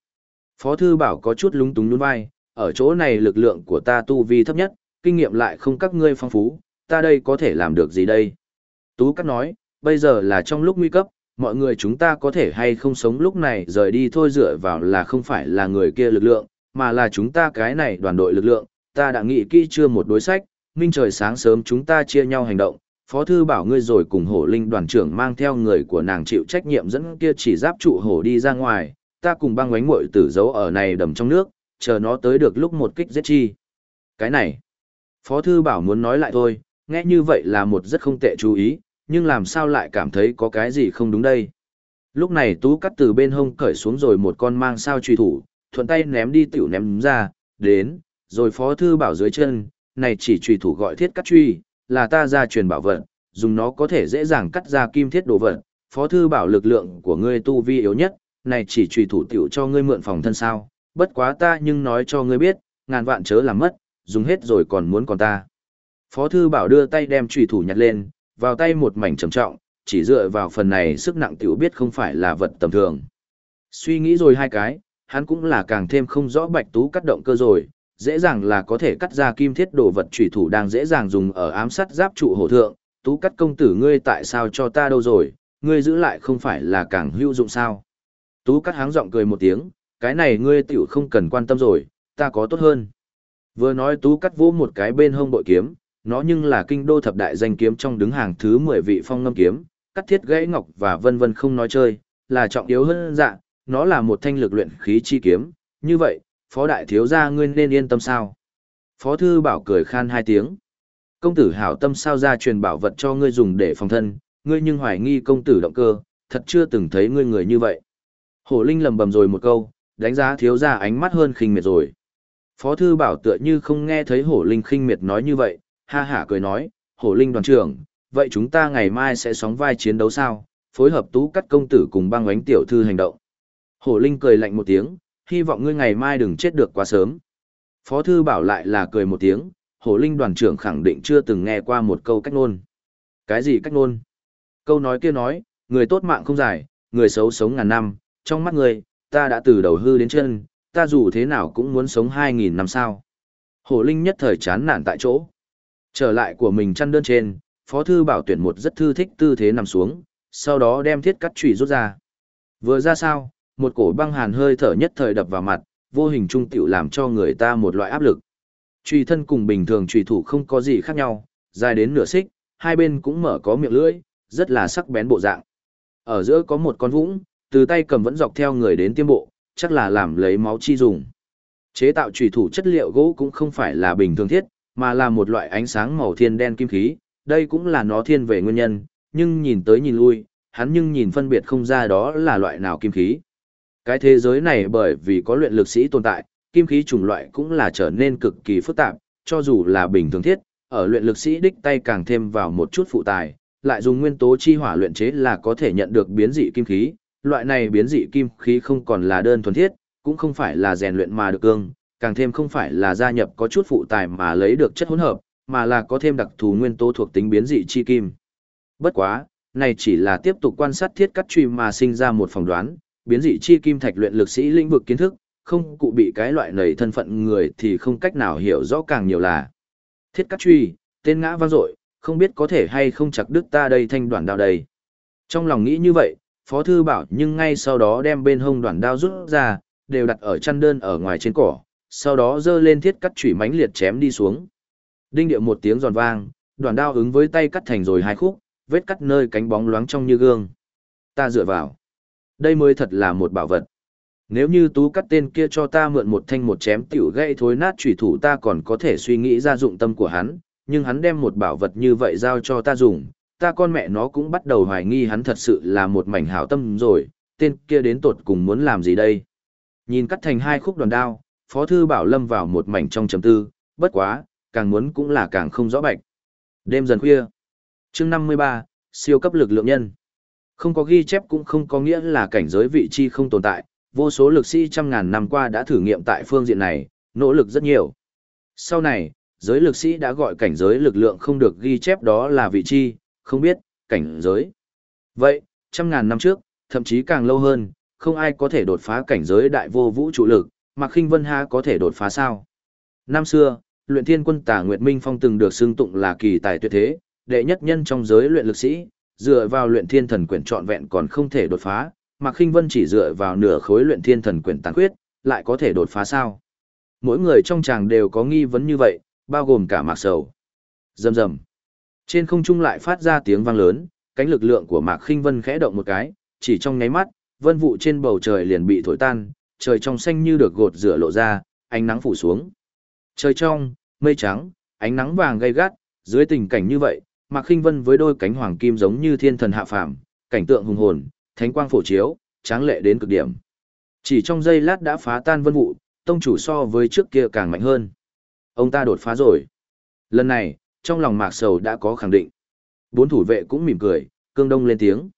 [SPEAKER 1] Phó thư bảo có chút lúng túng nhún vai, ở chỗ này lực lượng của ta tu vi thấp nhất, kinh nghiệm lại không các ngươi phong phú, ta đây có thể làm được gì đây? Tú Cát nói, bây giờ là trong lúc nguy cấp, mọi người chúng ta có thể hay không sống lúc này rời đi thôi dựa vào là không phải là người kia lực lượng, mà là chúng ta cái này đoàn đội lực lượng, ta đã nghĩ kỹ chưa một đối sách, minh trời sáng sớm chúng ta chia nhau hành động, Phó thư bảo ngươi rồi cùng hổ linh đoàn trưởng mang theo người của nàng chịu trách nhiệm dẫn kia chỉ giáp trụ hổ đi ra ngoài, ta cùng băng ánh muội tử giấu ở này đầm trong nước, chờ nó tới được lúc một kích giết chi. Cái này, Phó thư bảo muốn nói lại thôi, nghe như vậy là một rất không tệ chú ý, nhưng làm sao lại cảm thấy có cái gì không đúng đây. Lúc này tú cắt từ bên hông cởi xuống rồi một con mang sao truy thủ, thuận tay ném đi tiểu ném ra, đến, rồi phó thư bảo dưới chân, này chỉ truy thủ gọi thiết cắt truy, là ta ra truyền bảo vật, dùng nó có thể dễ dàng cắt ra kim thiết đồ vật, phó thư bảo lực lượng của ngươi tu vi yếu nhất, này chỉ truy thủ tiểu cho ngươi mượn phòng thân sao, bất quá ta nhưng nói cho ngươi biết, ngàn vạn chớ làm mất, dùng hết rồi còn muốn còn ta. Phó thư bảo đưa tay đem truy thủ nhặt lên, vào tay một mảnh trầm trọng, chỉ dựa vào phần này sức nặng tiểu biết không phải là vật tầm thường. Suy nghĩ rồi hai cái, hắn cũng là càng thêm không rõ bạch tú cắt động cơ rồi, dễ dàng là có thể cắt ra kim thiết đồ vật trùy thủ đang dễ dàng dùng ở ám sát giáp trụ hổ thượng, tú cắt công tử ngươi tại sao cho ta đâu rồi, ngươi giữ lại không phải là càng hữu dụng sao. Tú cắt háng giọng cười một tiếng, cái này ngươi tiểu không cần quan tâm rồi, ta có tốt hơn. Vừa nói tú cắt vỗ một cái bên hông bội kiếm, nó nhưng là kinh đô thập đại danh kiếm trong đứng hàng thứ 10 vị phong ngâm kiếm, cắt thiết gãy ngọc và vân vân không nói chơi, là trọng yếu hơn dạ, nó là một thanh lực luyện khí chi kiếm, như vậy, phó đại thiếu gia ngươi nên yên tâm sao. Phó thư bảo cười khan hai tiếng. Công tử hảo tâm sao ra truyền bảo vật cho ngươi dùng để phòng thân, ngươi nhưng hoài nghi công tử động cơ, thật chưa từng thấy ngươi người như vậy. Hổ Linh lầm bầm rồi một câu, đánh giá thiếu gia ánh mắt hơn khinh miệt rồi. Phó thư bảo tựa như không nghe thấy hổ Linh khinh miệt nói như vậy, ha hả cười nói, hổ Linh đoàn trưởng, vậy chúng ta ngày mai sẽ sóng vai chiến đấu sao, phối hợp tú cắt công tử cùng băng ánh tiểu thư hành động. Hổ Linh cười lạnh một tiếng, hy vọng ngươi ngày mai đừng chết được quá sớm. Phó thư bảo lại là cười một tiếng, Hổ Linh đoàn trưởng khẳng định chưa từng nghe qua một câu cách ngôn. Cái gì cách ngôn? Câu nói kia nói, người tốt mạng không dài, người xấu sống ngàn năm, trong mắt người, ta đã từ đầu hư đến chân, ta dù thế nào cũng muốn sống 2.000 năm sao. Hổ Linh nhất thời chán nản tại chỗ. Trở lại của mình chăn đơn trên, Phó Thư Bảo tuyển một rất thư thích tư thế nằm xuống, sau đó đem thiết cắt trùy rút ra. Vừa ra sao, một cổ băng hàn hơi thở nhất thời đập vào mặt, vô hình trung tiểu làm cho người ta một loại áp lực. Truy thân cùng bình thường truy thủ không có gì khác nhau, dài đến nửa xích, hai bên cũng mở có miệng lưỡi, rất là sắc bén bộ dạng. Ở giữa có một con vũng, từ tay cầm vẫn dọc theo người đến tiêm bộ, chắc là làm lấy máu chi dùng. Chế tạo trùy thủ chất liệu gỗ cũng không phải là bình thường thiết, mà là một loại ánh sáng màu thiên đen kim khí, đây cũng là nó thiên về nguyên nhân, nhưng nhìn tới nhìn lui, hắn nhưng nhìn phân biệt không ra đó là loại nào kim khí. Cái thế giới này bởi vì có luyện lực sĩ tồn tại, kim khí chủng loại cũng là trở nên cực kỳ phức tạp, cho dù là bình thường thiết, ở luyện lực sĩ đích tay càng thêm vào một chút phụ tài, lại dùng nguyên tố chi hỏa luyện chế là có thể nhận được biến dị kim khí. Loại này biến dị kim khí không còn là đơn thuần thiết, cũng không phải là rèn luyện mà được cương, càng thêm không phải là gia nhập có chút phụ tài mà lấy được chất hỗn hợp, mà là có thêm đặc thù nguyên tố thuộc tính biến dị chi kim. Bất quá, này chỉ là tiếp tục quan sát thiết cắt truy mà sinh ra một phỏng đoán, biến dị chi kim thạch luyện lực sĩ lĩnh vực kiến thức, không cụ bị cái loại nầy thân phận người thì không cách nào hiểu rõ càng nhiều là. Thiết cắt truy, tên ngã vang dội, không biết có thể hay không chặt đứt ta đây thanh đoạn đao đây. Trong lòng nghĩ như vậy, Phó Thư bảo nhưng ngay sau đó đem bên hông đoạn đao rút ra, đều đặt ở chăn đơn ở ngoài trên cỏ, sau đó dơ lên thiết cắt chủy mánh liệt chém đi xuống. Đinh điệu một tiếng giòn vang, đoạn đao ứng với tay cắt thành rồi hai khúc, vết cắt nơi cánh bóng loáng trong như gương. Ta dựa vào. Đây mới thật là một bảo vật. Nếu như tú cắt tên kia cho ta mượn một thanh một chém tiểu gãy thối nát chủy thủ ta còn có thể suy nghĩ ra dụng tâm của hắn, nhưng hắn đem một bảo vật như vậy giao cho ta dùng, ta con mẹ nó cũng bắt đầu hoài nghi hắn thật sự là một mảnh hảo tâm rồi, tên kia đến tột cùng muốn làm gì đây. Nhìn cắt thành hai khúc đoàn đao, Phó Thư Bảo lâm vào một mảnh trong chấm tư, bất quá, càng muốn cũng là càng không rõ bạch. Đêm dần khuya. chương 53, siêu cấp lực lượng nhân. Không có ghi chép cũng không có nghĩa là cảnh giới vị chi không tồn tại, vô số lực sĩ trăm ngàn năm qua đã thử nghiệm tại phương diện này, nỗ lực rất nhiều. Sau này, giới lực sĩ đã gọi cảnh giới lực lượng không được ghi chép đó là vị chi, không biết, cảnh giới. Vậy, trăm ngàn năm trước, thậm chí càng lâu hơn, không ai có thể đột phá cảnh giới đại vô vũ trụ lực, mà Khinh Vân Ha có thể đột phá sao? Năm xưa, luyện thiên quân Tả Nguyệt Minh Phong từng được xưng tụng là kỳ tài tuyệt thế, đệ nhất nhân trong giới luyện lực sĩ, dựa vào luyện thiên thần quyển trọn vẹn còn không thể đột phá, Mạc Khinh Vân chỉ dựa vào nửa khối luyện thiên thần quyển tàn khuyết, lại có thể đột phá sao? Mỗi người trong chàng đều có nghi vấn như vậy, bao gồm cả Mạc Sầu. Rầm rầm, Trên không trung lại phát ra tiếng vang lớn, cánh lực lượng của Mạc Khinh Vân khẽ động một cái, chỉ trong nháy mắt, vân vụ trên bầu trời liền bị thổi tan, trời trong xanh như được gột rửa lộ ra, ánh nắng phủ xuống. Trời trong, mây trắng, ánh nắng vàng gay gắt, dưới tình cảnh như vậy, Mạc Khinh Vân với đôi cánh hoàng kim giống như thiên thần hạ phàm, cảnh tượng hùng hồn, thánh quang phổ chiếu, tráng lệ đến cực điểm. Chỉ trong giây lát đã phá tan vân vụ, tông chủ so với trước kia càng mạnh hơn. Ông ta đột phá rồi. Lần này, trong lòng Mạc Sầu đã có khẳng định. Bốn thủ vệ cũng mỉm cười, cương đông lên tiếng.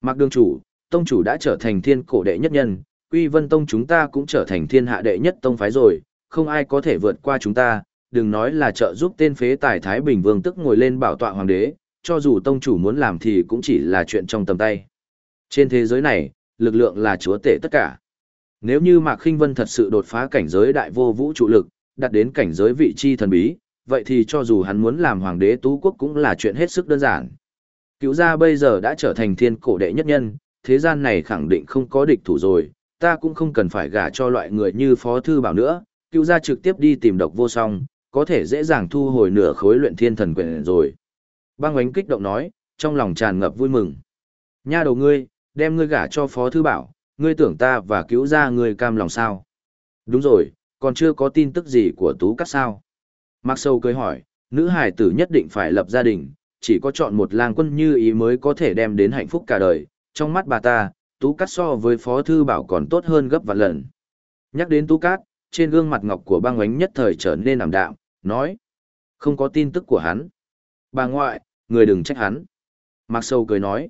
[SPEAKER 1] Mạc đương chủ, tông chủ đã trở thành thiên cổ đệ nhất nhân, Quy Vân Tông chúng ta cũng trở thành thiên hạ đệ nhất tông phái rồi, không ai có thể vượt qua chúng ta, đừng nói là trợ giúp tên phế tài Thái Bình Vương tức ngồi lên bảo tọa hoàng đế, cho dù tông chủ muốn làm thì cũng chỉ là chuyện trong tầm tay. Trên thế giới này, lực lượng là chúa tể tất cả. Nếu như Mạc Khinh Vân thật sự đột phá cảnh giới đại vô vũ trụ lực, đạt đến cảnh giới vị chi thần bí, vậy thì cho dù hắn muốn làm hoàng đế tú quốc cũng là chuyện hết sức đơn giản. Cứu gia bây giờ đã trở thành thiên cổ đệ nhất nhân, thế gian này khẳng định không có địch thủ rồi, ta cũng không cần phải gả cho loại người như Phó Thư Bảo nữa, cứu gia trực tiếp đi tìm độc vô song, có thể dễ dàng thu hồi nửa khối luyện thiên thần quyền rồi. Băng ánh kích động nói, trong lòng tràn ngập vui mừng. Nha đầu ngươi, đem ngươi gả cho Phó Thư Bảo, ngươi tưởng ta và cứu ra ngươi cam lòng sao? Đúng rồi, còn chưa có tin tức gì của Tú Cát sao? Mạc Sâu cười hỏi, nữ hải tử nhất định phải lập gia đình, chỉ có chọn một lang quân như ý mới có thể đem đến hạnh phúc cả đời. Trong mắt bà ta, Tú Cát so với Phó Thư Bảo còn tốt hơn gấp vạn lần. Nhắc đến Tú Cát, trên gương mặt ngọc của băng ánh nhất thời trở nên ảm đạm, nói. Không có tin tức của hắn. Bà ngoại, người đừng trách hắn. Mạc Sâu cười nói.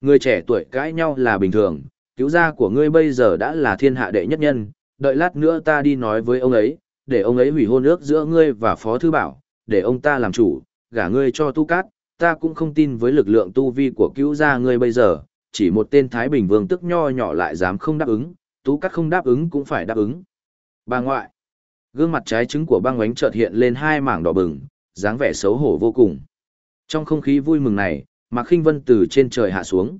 [SPEAKER 1] Người trẻ tuổi cãi nhau là bình thường, cứu gia của ngươi bây giờ đã là thiên hạ đệ nhất nhân, đợi lát nữa ta đi nói với ông ấy, để ông ấy hủy hôn ước giữa ngươi và Phó Thư Bảo, để ông ta làm chủ, gả ngươi cho tu cát, ta cũng không tin với lực lượng tu vi của cứu gia ngươi bây giờ, chỉ một tên Thái Bình Vương tức nho nhỏ lại dám không đáp ứng, tú cát không đáp ứng cũng phải đáp ứng. Bà ngoại, gương mặt trái trứng của băng oánh chợt hiện lên hai mảng đỏ bừng, dáng vẻ xấu hổ vô cùng. Trong không khí vui mừng này, Mạc Khinh Vân từ trên trời hạ xuống.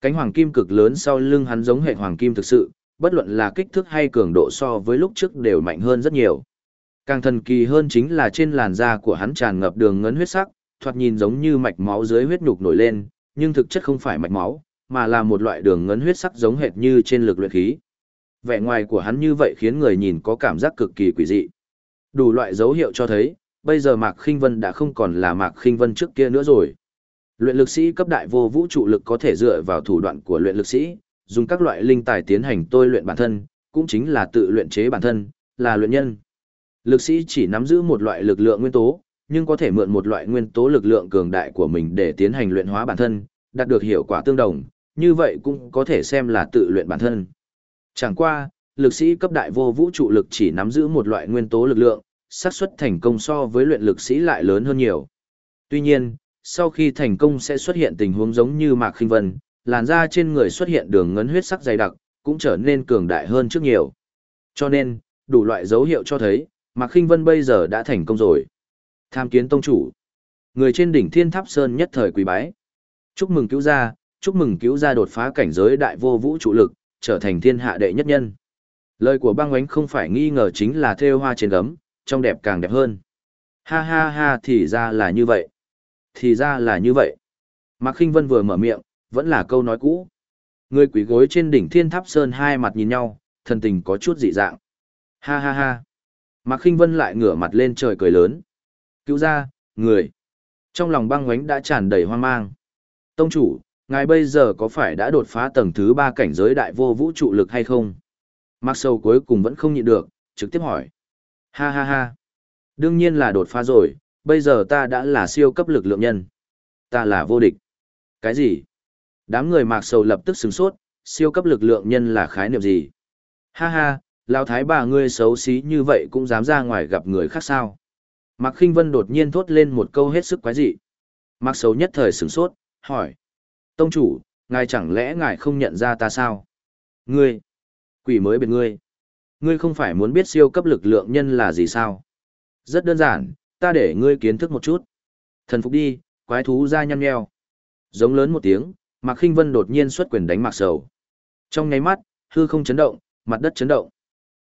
[SPEAKER 1] Cánh hoàng kim cực lớn sau lưng hắn giống hệ hoàng kim thực sự, bất luận là kích thước hay cường độ so với lúc trước đều mạnh hơn rất nhiều. Càng thần kỳ hơn chính là trên làn da của hắn tràn ngập đường ngấn huyết sắc, thoạt nhìn giống như mạch máu dưới huyết nhục nổi lên, nhưng thực chất không phải mạch máu, mà là một loại đường ngấn huyết sắc giống hệt như trên lực luyện khí. Vẻ ngoài của hắn như vậy khiến người nhìn có cảm giác cực kỳ quỷ dị. Đủ loại dấu hiệu cho thấy, bây giờ Mạc Khinh Vân đã không còn là Mạc Khinh Vân trước kia nữa rồi. Luyện lực sĩ cấp đại vô vũ trụ lực có thể dựa vào thủ đoạn của luyện lực sĩ, dùng các loại linh tài tiến hành tôi luyện bản thân, cũng chính là tự luyện chế bản thân, là luyện nhân. Lực sĩ chỉ nắm giữ một loại lực lượng nguyên tố, nhưng có thể mượn một loại nguyên tố lực lượng cường đại của mình để tiến hành luyện hóa bản thân, đạt được hiệu quả tương đồng, như vậy cũng có thể xem là tự luyện bản thân. Chẳng qua, lực sĩ cấp đại vô vũ trụ lực chỉ nắm giữ một loại nguyên tố lực lượng, xác suất thành công so với luyện lực sĩ lại lớn hơn nhiều. Tuy nhiên, sau khi thành công sẽ xuất hiện tình huống giống như Mạc Khinh Vân, làn da trên người xuất hiện đường ngấn huyết sắc dày đặc, cũng trở nên cường đại hơn trước nhiều. Cho nên, đủ loại dấu hiệu cho thấy, Mạc Khinh Vân bây giờ đã thành công rồi. Tham kiến tông chủ. Người trên đỉnh Thiên Tháp Sơn nhất thời quý bái. Chúc mừng cứu gia, chúc mừng cứu gia đột phá cảnh giới đại vô vũ trụ lực, trở thành thiên hạ đệ nhất nhân. Lời của băng oánh không phải nghi ngờ chính là thêu hoa trên gấm, trong đẹp càng đẹp hơn. Ha ha ha thì ra là như vậy. Thì ra là như vậy. Mạc Khinh Vân vừa mở miệng, vẫn là câu nói cũ. Người quỷ gối trên đỉnh thiên tháp sơn hai mặt nhìn nhau, thần tình có chút dị dạng. Ha ha ha. Mạc Khinh Vân lại ngửa mặt lên trời cười lớn. Cứu ra, người. Trong lòng băng ngoánh đã tràn đầy hoang mang. Tông chủ, ngài bây giờ có phải đã đột phá tầng thứ ba cảnh giới đại vô vũ trụ lực hay không? Mặc Sầu cuối cùng vẫn không nhịn được, trực tiếp hỏi. Ha ha ha. Đương nhiên là đột phá rồi, bây giờ ta đã là siêu cấp lực lượng nhân. Ta là vô địch. Cái gì? Đám người mạc sầu lập tức sửng sốt, siêu cấp lực lượng nhân là khái niệm gì? Ha ha, lão thái bà ngươi xấu xí như vậy cũng dám ra ngoài gặp người khác sao? Mạc Khinh Vân đột nhiên thốt lên một câu hết sức quái dị. Mạc Sầu nhất thời sửng sốt, hỏi: "Tông chủ, ngài chẳng lẽ ngài không nhận ra ta sao?" "Ngươi? Quỷ mới bên ngươi? Ngươi không phải muốn biết siêu cấp lực lượng nhân là gì sao?" "Rất đơn giản, ta để ngươi kiến thức một chút." "Thần phục đi, quái thú ra nhăn nheo." Giống lớn một tiếng, Mạc Khinh Vân đột nhiên xuất quyền đánh Mạc Sầu. Trong nháy mắt, hư không chấn động, mặt đất chấn động.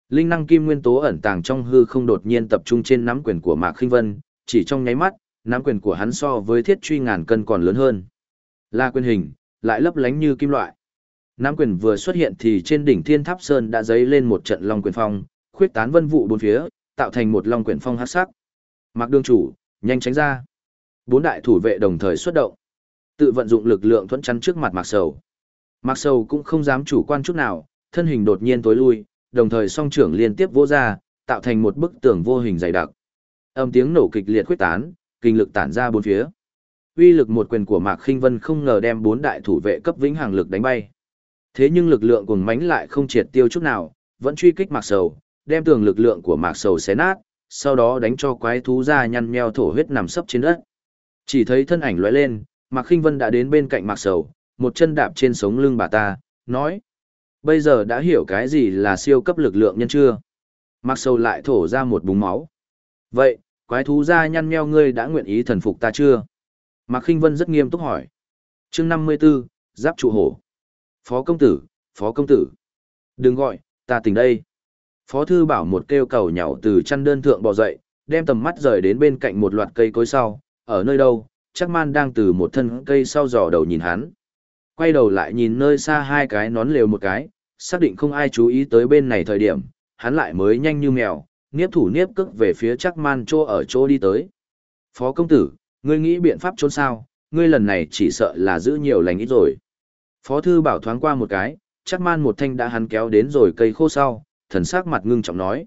[SPEAKER 1] Linh năng kim nguyên tố ẩn tàng trong hư không đột nhiên tập trung trên nắm quyền của Mạc Khinh Vân, chỉ trong nháy mắt, nắm quyền của hắn so với thiết truy ngàn cân còn lớn hơn. Là quyền hình, lại lấp lánh như kim loại. Nam quyền vừa xuất hiện thì trên đỉnh Thiên Tháp Sơn đã dấy lên một trận long quyền phong, khuyết tán vân vụ bốn phía, tạo thành một long quyền phong hắc sắc. Mạc đương chủ, nhanh tránh ra. Bốn đại thủ vệ đồng thời xuất động, tự vận dụng lực lượng thuẫn chắn trước mặt Mạc Sầu. Mạc Sầu cũng không dám chủ quan chút nào, thân hình đột nhiên tối lui, đồng thời song trưởng liên tiếp vỗ ra, tạo thành một bức tường vô hình dày đặc. Âm tiếng nổ kịch liệt khuyết tán, kinh lực tản ra bốn phía. Uy lực một quyền của Mạc Khinh Vân không ngờ đem bốn đại thủ vệ cấp vĩnh hằng lực đánh bay. Thế nhưng lực lượng cuồng mãnh lại không triệt tiêu chút nào, vẫn truy kích Mạc Sầu, đem tường lực lượng của Mạc Sầu xé nát, sau đó đánh cho quái thú ra nhăn nheo thổ huyết nằm sấp trên đất. Chỉ thấy thân ảnh lóe lên, Mạc Khinh Vân đã đến bên cạnh Mạc Sầu, một chân đạp trên sống lưng bà ta, nói: "Bây giờ đã hiểu cái gì là siêu cấp lực lượng nhân chưa?" Mạc Sầu lại thổ ra một búng máu. "Vậy, quái thú ra nhăn nheo ngươi đã nguyện ý thần phục ta chưa?" Mạc Khinh Vân rất nghiêm túc hỏi. Chương 54, Giáp trụ hổ. Phó công tử, phó công tử. Đừng gọi, ta tỉnh đây. Phó thư bảo một kêu cầu nhảy từ chăn đơn thượng bò dậy, đem tầm mắt rời đến bên cạnh một loạt cây cối sau, ở nơi đâu, chắc man đang từ một thân cây sau giò đầu nhìn hắn. Quay đầu lại nhìn nơi xa hai cái nón lều một cái, xác định không ai chú ý tới bên này thời điểm, hắn lại mới nhanh như mèo, niếp thủ niếp cức về phía chắc man chỗ ở chỗ đi tới. Phó công tử, ngươi nghĩ biện pháp trốn sao, ngươi lần này chỉ sợ là giữ nhiều lành ít rồi. Phó thư bảo thoáng qua một cái, chắc man một thanh đã hắn kéo đến rồi cây khô sau, thần sắc mặt ngưng trọng nói.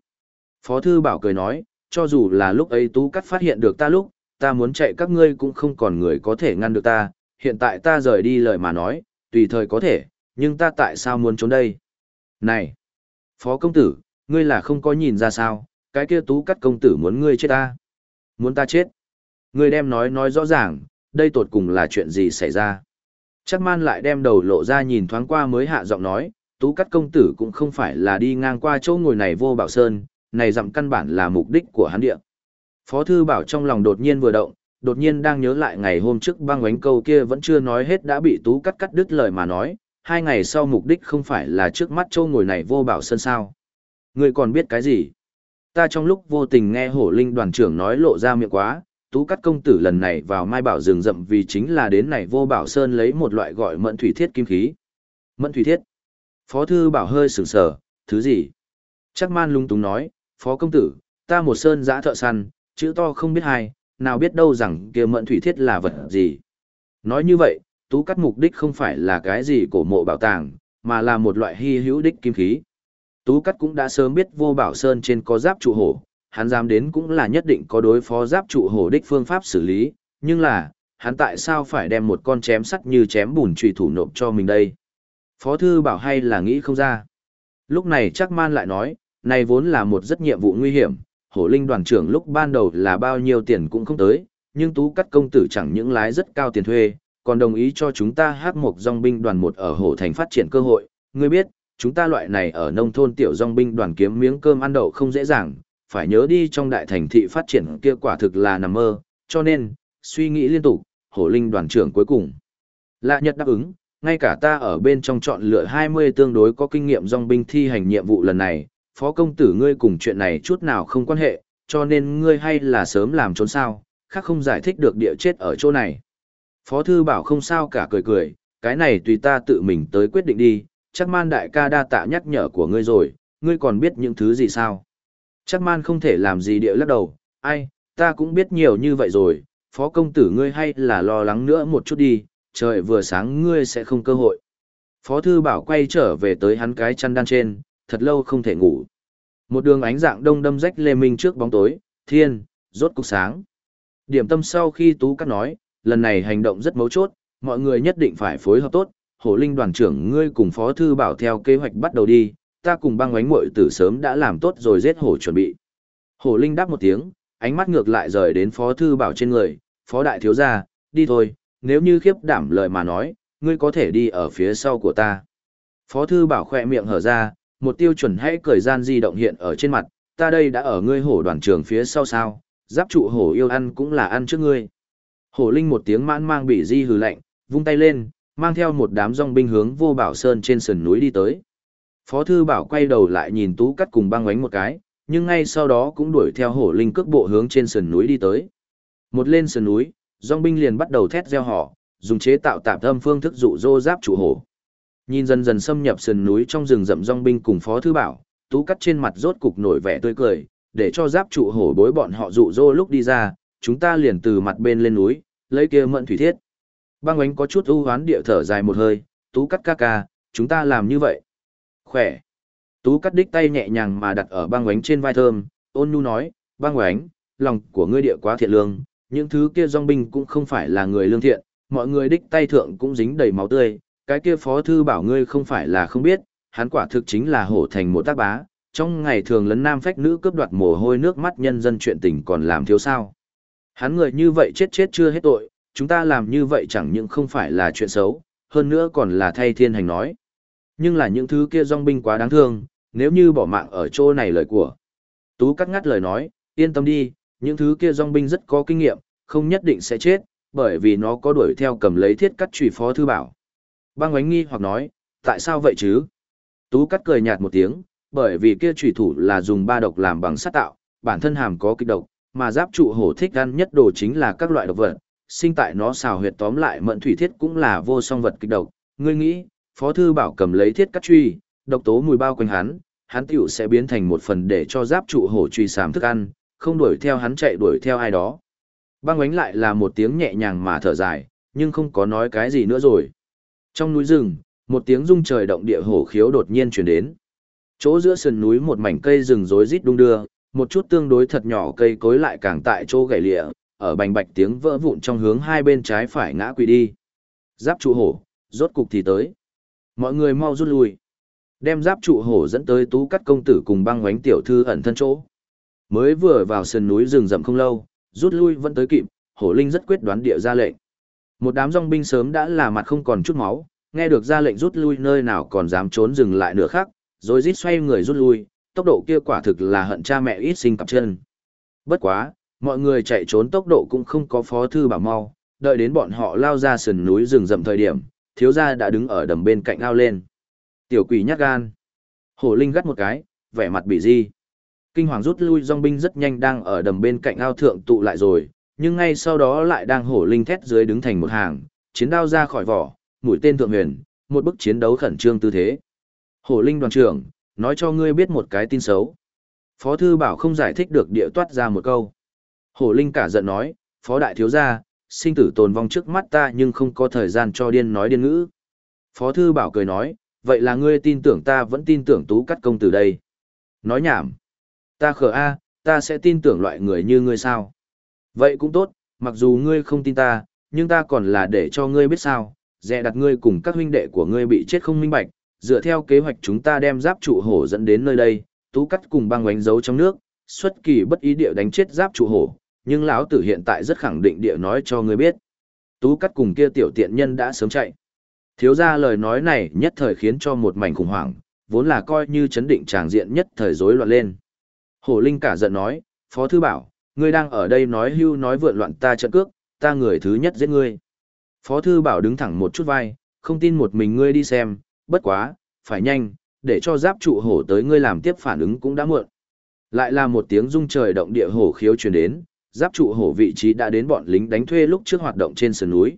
[SPEAKER 1] Phó thư bảo cười nói, cho dù là lúc ấy tú cắt phát hiện được ta lúc, ta muốn chạy các ngươi cũng không còn người có thể ngăn được ta, hiện tại ta rời đi lời mà nói, tùy thời có thể, nhưng ta tại sao muốn trốn đây? Này! Phó công tử, ngươi là không có nhìn ra sao, cái kia tú cắt công tử muốn ngươi chết ta. Muốn ta chết. Người đem nói nói rõ ràng, đây tột cùng là chuyện gì xảy ra. Chắc man lại đem đầu lộ ra nhìn thoáng qua mới hạ giọng nói, tú cắt công tử cũng không phải là đi ngang qua chỗ ngồi này vô bảo sơn, này dặm căn bản là mục đích của hắn địa. Phó thư bảo trong lòng đột nhiên vừa động, đột nhiên đang nhớ lại ngày hôm trước băng oánh câu kia vẫn chưa nói hết đã bị tú cắt cắt đứt lời mà nói, hai ngày sau mục đích không phải là trước mắt châu ngồi này vô bảo sơn sao. Người còn biết cái gì? Ta trong lúc vô tình nghe hổ linh đoàn trưởng nói lộ ra miệng quá, tú cắt công tử lần này vào mai bảo rừng rậm vì chính là đến này vô bảo sơn lấy một loại gọi mận thủy thiết kim khí. Mận thủy thiết. Phó thư bảo hơi sửng sở, thứ gì? Chắc man lung túng nói, phó công tử, ta một sơn giã thợ săn, chữ to không biết hai, nào biết đâu rằng kia mận thủy thiết là vật gì. Nói như vậy, tú cắt mục đích không phải là cái gì cổ mộ bảo tàng, mà là một loại hy hữu đích kim khí. Tú cắt cũng đã sớm biết vô bảo sơn trên có giáp trụ hổ, hắn dám đến cũng là nhất định có đối phó giáp trụ hổ đích phương pháp xử lý, nhưng là, hắn tại sao phải đem một con chém sắt như chém bùn trùy thủ nộp cho mình đây? Phó thư bảo hay là nghĩ không ra. Lúc này chắc man lại nói, này vốn là một rất nhiệm vụ nguy hiểm, hổ linh đoàn trưởng lúc ban đầu là bao nhiêu tiền cũng không tới, nhưng tú cắt công tử chẳng những lái rất cao tiền thuê, còn đồng ý cho chúng ta hát một dòng binh đoàn một ở hổ thành phát triển cơ hội. Ngươi biết, chúng ta loại này ở nông thôn tiểu dòng binh đoàn kiếm miếng cơm ăn đậu không dễ dàng, phải nhớ đi trong đại thành thị phát triển kia quả thực là nằm mơ, cho nên, suy nghĩ liên tục, hổ linh đoàn trưởng cuối cùng. Lạ nhật đáp ứng, ngay cả ta ở bên trong chọn lựa 20 tương đối có kinh nghiệm dòng binh thi hành nhiệm vụ lần này, phó công tử ngươi cùng chuyện này chút nào không quan hệ, cho nên ngươi hay là sớm làm trốn sao, khác không giải thích được địa chết ở chỗ này. Phó thư bảo không sao cả cười cười, cái này tùy ta tự mình tới quyết định đi, chắc man đại ca đa tạ nhắc nhở của ngươi rồi, ngươi còn biết những thứ gì sao? Chắc man không thể làm gì địa lắc đầu, ai, ta cũng biết nhiều như vậy rồi, phó công tử ngươi hay là lo lắng nữa một chút đi, trời vừa sáng ngươi sẽ không cơ hội. Phó thư bảo quay trở về tới hắn cái chăn đan trên, thật lâu không thể ngủ. Một đường ánh dạng đông đâm rách lê minh trước bóng tối, thiên, rốt cục sáng. Điểm tâm sau khi Tú Cát nói, lần này hành động rất mấu chốt, mọi người nhất định phải phối hợp tốt, hổ linh đoàn trưởng ngươi cùng phó thư bảo theo kế hoạch bắt đầu đi, ta cùng băng ánh muội tử sớm đã làm tốt rồi giết hổ chuẩn bị. Hổ linh đáp một tiếng, ánh mắt ngược lại rời đến phó thư bảo trên người, phó đại thiếu gia, đi thôi, nếu như khiếp đảm lời mà nói, ngươi có thể đi ở phía sau của ta. Phó thư bảo khỏe miệng hở ra, một tiêu chuẩn hãy cười gian di động hiện ở trên mặt, ta đây đã ở ngươi hổ đoàn trường phía sau sao, giáp trụ hổ yêu ăn cũng là ăn trước ngươi. Hổ linh một tiếng mãn mang bị di hừ lạnh, vung tay lên, mang theo một đám dòng binh hướng vô bảo sơn trên sườn núi đi tới. Phó thư bảo quay đầu lại nhìn tú cắt cùng băng ánh một cái, nhưng ngay sau đó cũng đuổi theo hổ linh cước bộ hướng trên sườn núi đi tới. Một lên sườn núi, dòng binh liền bắt đầu thét reo họ, dùng chế tạo tạp âm phương thức dụ dô giáp trụ hổ. Nhìn dần dần xâm nhập sườn núi trong rừng rậm dòng binh cùng phó thư bảo, tú cắt trên mặt rốt cục nổi vẻ tươi cười, để cho giáp trụ hổ bối bọn họ dụ dô lúc đi ra, chúng ta liền từ mặt bên lên núi, lấy kia mận thủy thiết. Băng ánh có chút ưu hoán địa thở dài một hơi, tú cắt ca ca, chúng ta làm như vậy. Khỏe. Tú cắt đích tay nhẹ nhàng mà đặt ở băng ánh trên vai thơm, ôn nhu nói, băng ánh, lòng của ngươi địa quá thiện lương, những thứ kia dòng binh cũng không phải là người lương thiện, mọi người đích tay thượng cũng dính đầy máu tươi, cái kia phó thư bảo ngươi không phải là không biết, hắn quả thực chính là hổ thành một tác bá, trong ngày thường lấn nam phách nữ cướp đoạt mồ hôi nước mắt nhân dân chuyện tình còn làm thiếu sao. Hắn người như vậy chết chết chưa hết tội, chúng ta làm như vậy chẳng những không phải là chuyện xấu, hơn nữa còn là thay thiên hành nói. Nhưng là những thứ kia dòng binh quá đáng thương, nếu như bỏ mạng ở chỗ này lời của. Tú cắt ngắt lời nói, yên tâm đi, những thứ kia dòng binh rất có kinh nghiệm, không nhất định sẽ chết, bởi vì nó có đuổi theo cầm lấy thiết cắt trùy phó thư bảo. Băng ánh nghi hoặc nói, tại sao vậy chứ? Tú cắt cười nhạt một tiếng, bởi vì kia trùy thủ là dùng ba độc làm bằng sắt tạo, bản thân hàm có kích độc, mà giáp trụ hổ thích ăn nhất đồ chính là các loại độc vật, sinh tại nó xào huyệt tóm lại mận thủy thiết cũng là vô song vật kích độc. Ngươi nghĩ, Phó Thư Bảo cầm lấy thiết cắt truy, độc tố mùi bao quanh hắn, hắn tiểu sẽ biến thành một phần để cho giáp trụ hổ truy sám thức ăn, không đuổi theo hắn chạy đuổi theo ai đó. Băng ánh lại là một tiếng nhẹ nhàng mà thở dài, nhưng không có nói cái gì nữa rồi. Trong núi rừng, một tiếng rung trời động địa hổ khiếu đột nhiên chuyển đến. Chỗ giữa sườn núi một mảnh cây rừng rối rít đung đưa, một chút tương đối thật nhỏ cây cối lại càng tại chỗ gãy lịa, ở bành bạch tiếng vỡ vụn trong hướng hai bên trái phải ngã quỳ đi. Giáp trụ hổ, rốt cục thì tới. Mọi người mau rút lui. Đem giáp trụ hổ dẫn tới tú cắt công tử cùng băng oánh tiểu thư ẩn thân chỗ. Mới vừa vào sườn núi rừng rậm không lâu, rút lui vẫn tới kịp, hổ linh rất quyết đoán địa ra lệnh. Một đám dong binh sớm đã là mặt không còn chút máu, nghe được ra lệnh rút lui nơi nào còn dám trốn dừng lại nửa khắc, rồi rít xoay người rút lui, tốc độ kia quả thực là hận cha mẹ ít sinh cặp chân. Bất quá, mọi người chạy trốn tốc độ cũng không có phó thư bảo mau, đợi đến bọn họ lao ra sườn núi rừng rậm thời điểm, thiếu gia đã đứng ở đầm bên cạnh ao lên. Tiểu quỷ nhát gan. Hổ Linh gắt một cái, vẻ mặt bị di. Kinh hoàng rút lui dòng binh rất nhanh đang ở đầm bên cạnh ao thượng tụ lại rồi, nhưng ngay sau đó lại đang hổ linh thét dưới đứng thành một hàng, chiến đao ra khỏi vỏ, mũi tên thượng huyền, một bức chiến đấu khẩn trương tư thế. Hổ linh đoàn trưởng, nói cho ngươi biết một cái tin xấu. Phó thư bảo không giải thích được địa toát ra một câu. Hổ linh cả giận nói, phó đại thiếu gia, sinh tử tồn vong trước mắt ta nhưng không có thời gian cho điên nói điên ngữ. Phó thư bảo cười nói, vậy là ngươi tin tưởng ta vẫn tin tưởng tú cắt công từ đây. Nói nhảm. Ta khờ a, ta sẽ tin tưởng loại người như ngươi sao. Vậy cũng tốt, mặc dù ngươi không tin ta, nhưng ta còn là để cho ngươi biết sao, dè đặt ngươi cùng các huynh đệ của ngươi bị chết không minh bạch, dựa theo kế hoạch chúng ta đem giáp trụ hổ dẫn đến nơi đây, tú cắt cùng băng oánh giấu trong nước, xuất kỳ bất ý địa đánh chết giáp trụ hổ, nhưng lão tử hiện tại rất khẳng định địa nói cho ngươi biết. Tú cắt cùng kia tiểu tiện nhân đã sớm chạy. Thiếu ra lời nói này nhất thời khiến cho một mảnh khủng hoảng, vốn là coi như chấn định tràng diện nhất thời rối loạn lên. Hổ Linh cả giận nói, Phó Thư Bảo, ngươi đang ở đây nói hưu nói vượn loạn ta trận cước, ta người thứ nhất giết ngươi. Phó Thư Bảo đứng thẳng một chút vai, không tin một mình ngươi đi xem, bất quá, phải nhanh, để cho giáp trụ hổ tới ngươi làm tiếp phản ứng cũng đã muộn. Lại là một tiếng rung trời động địa hổ khiếu truyền đến, giáp trụ hổ vị trí đã đến bọn lính đánh thuê lúc trước hoạt động trên sườn núi.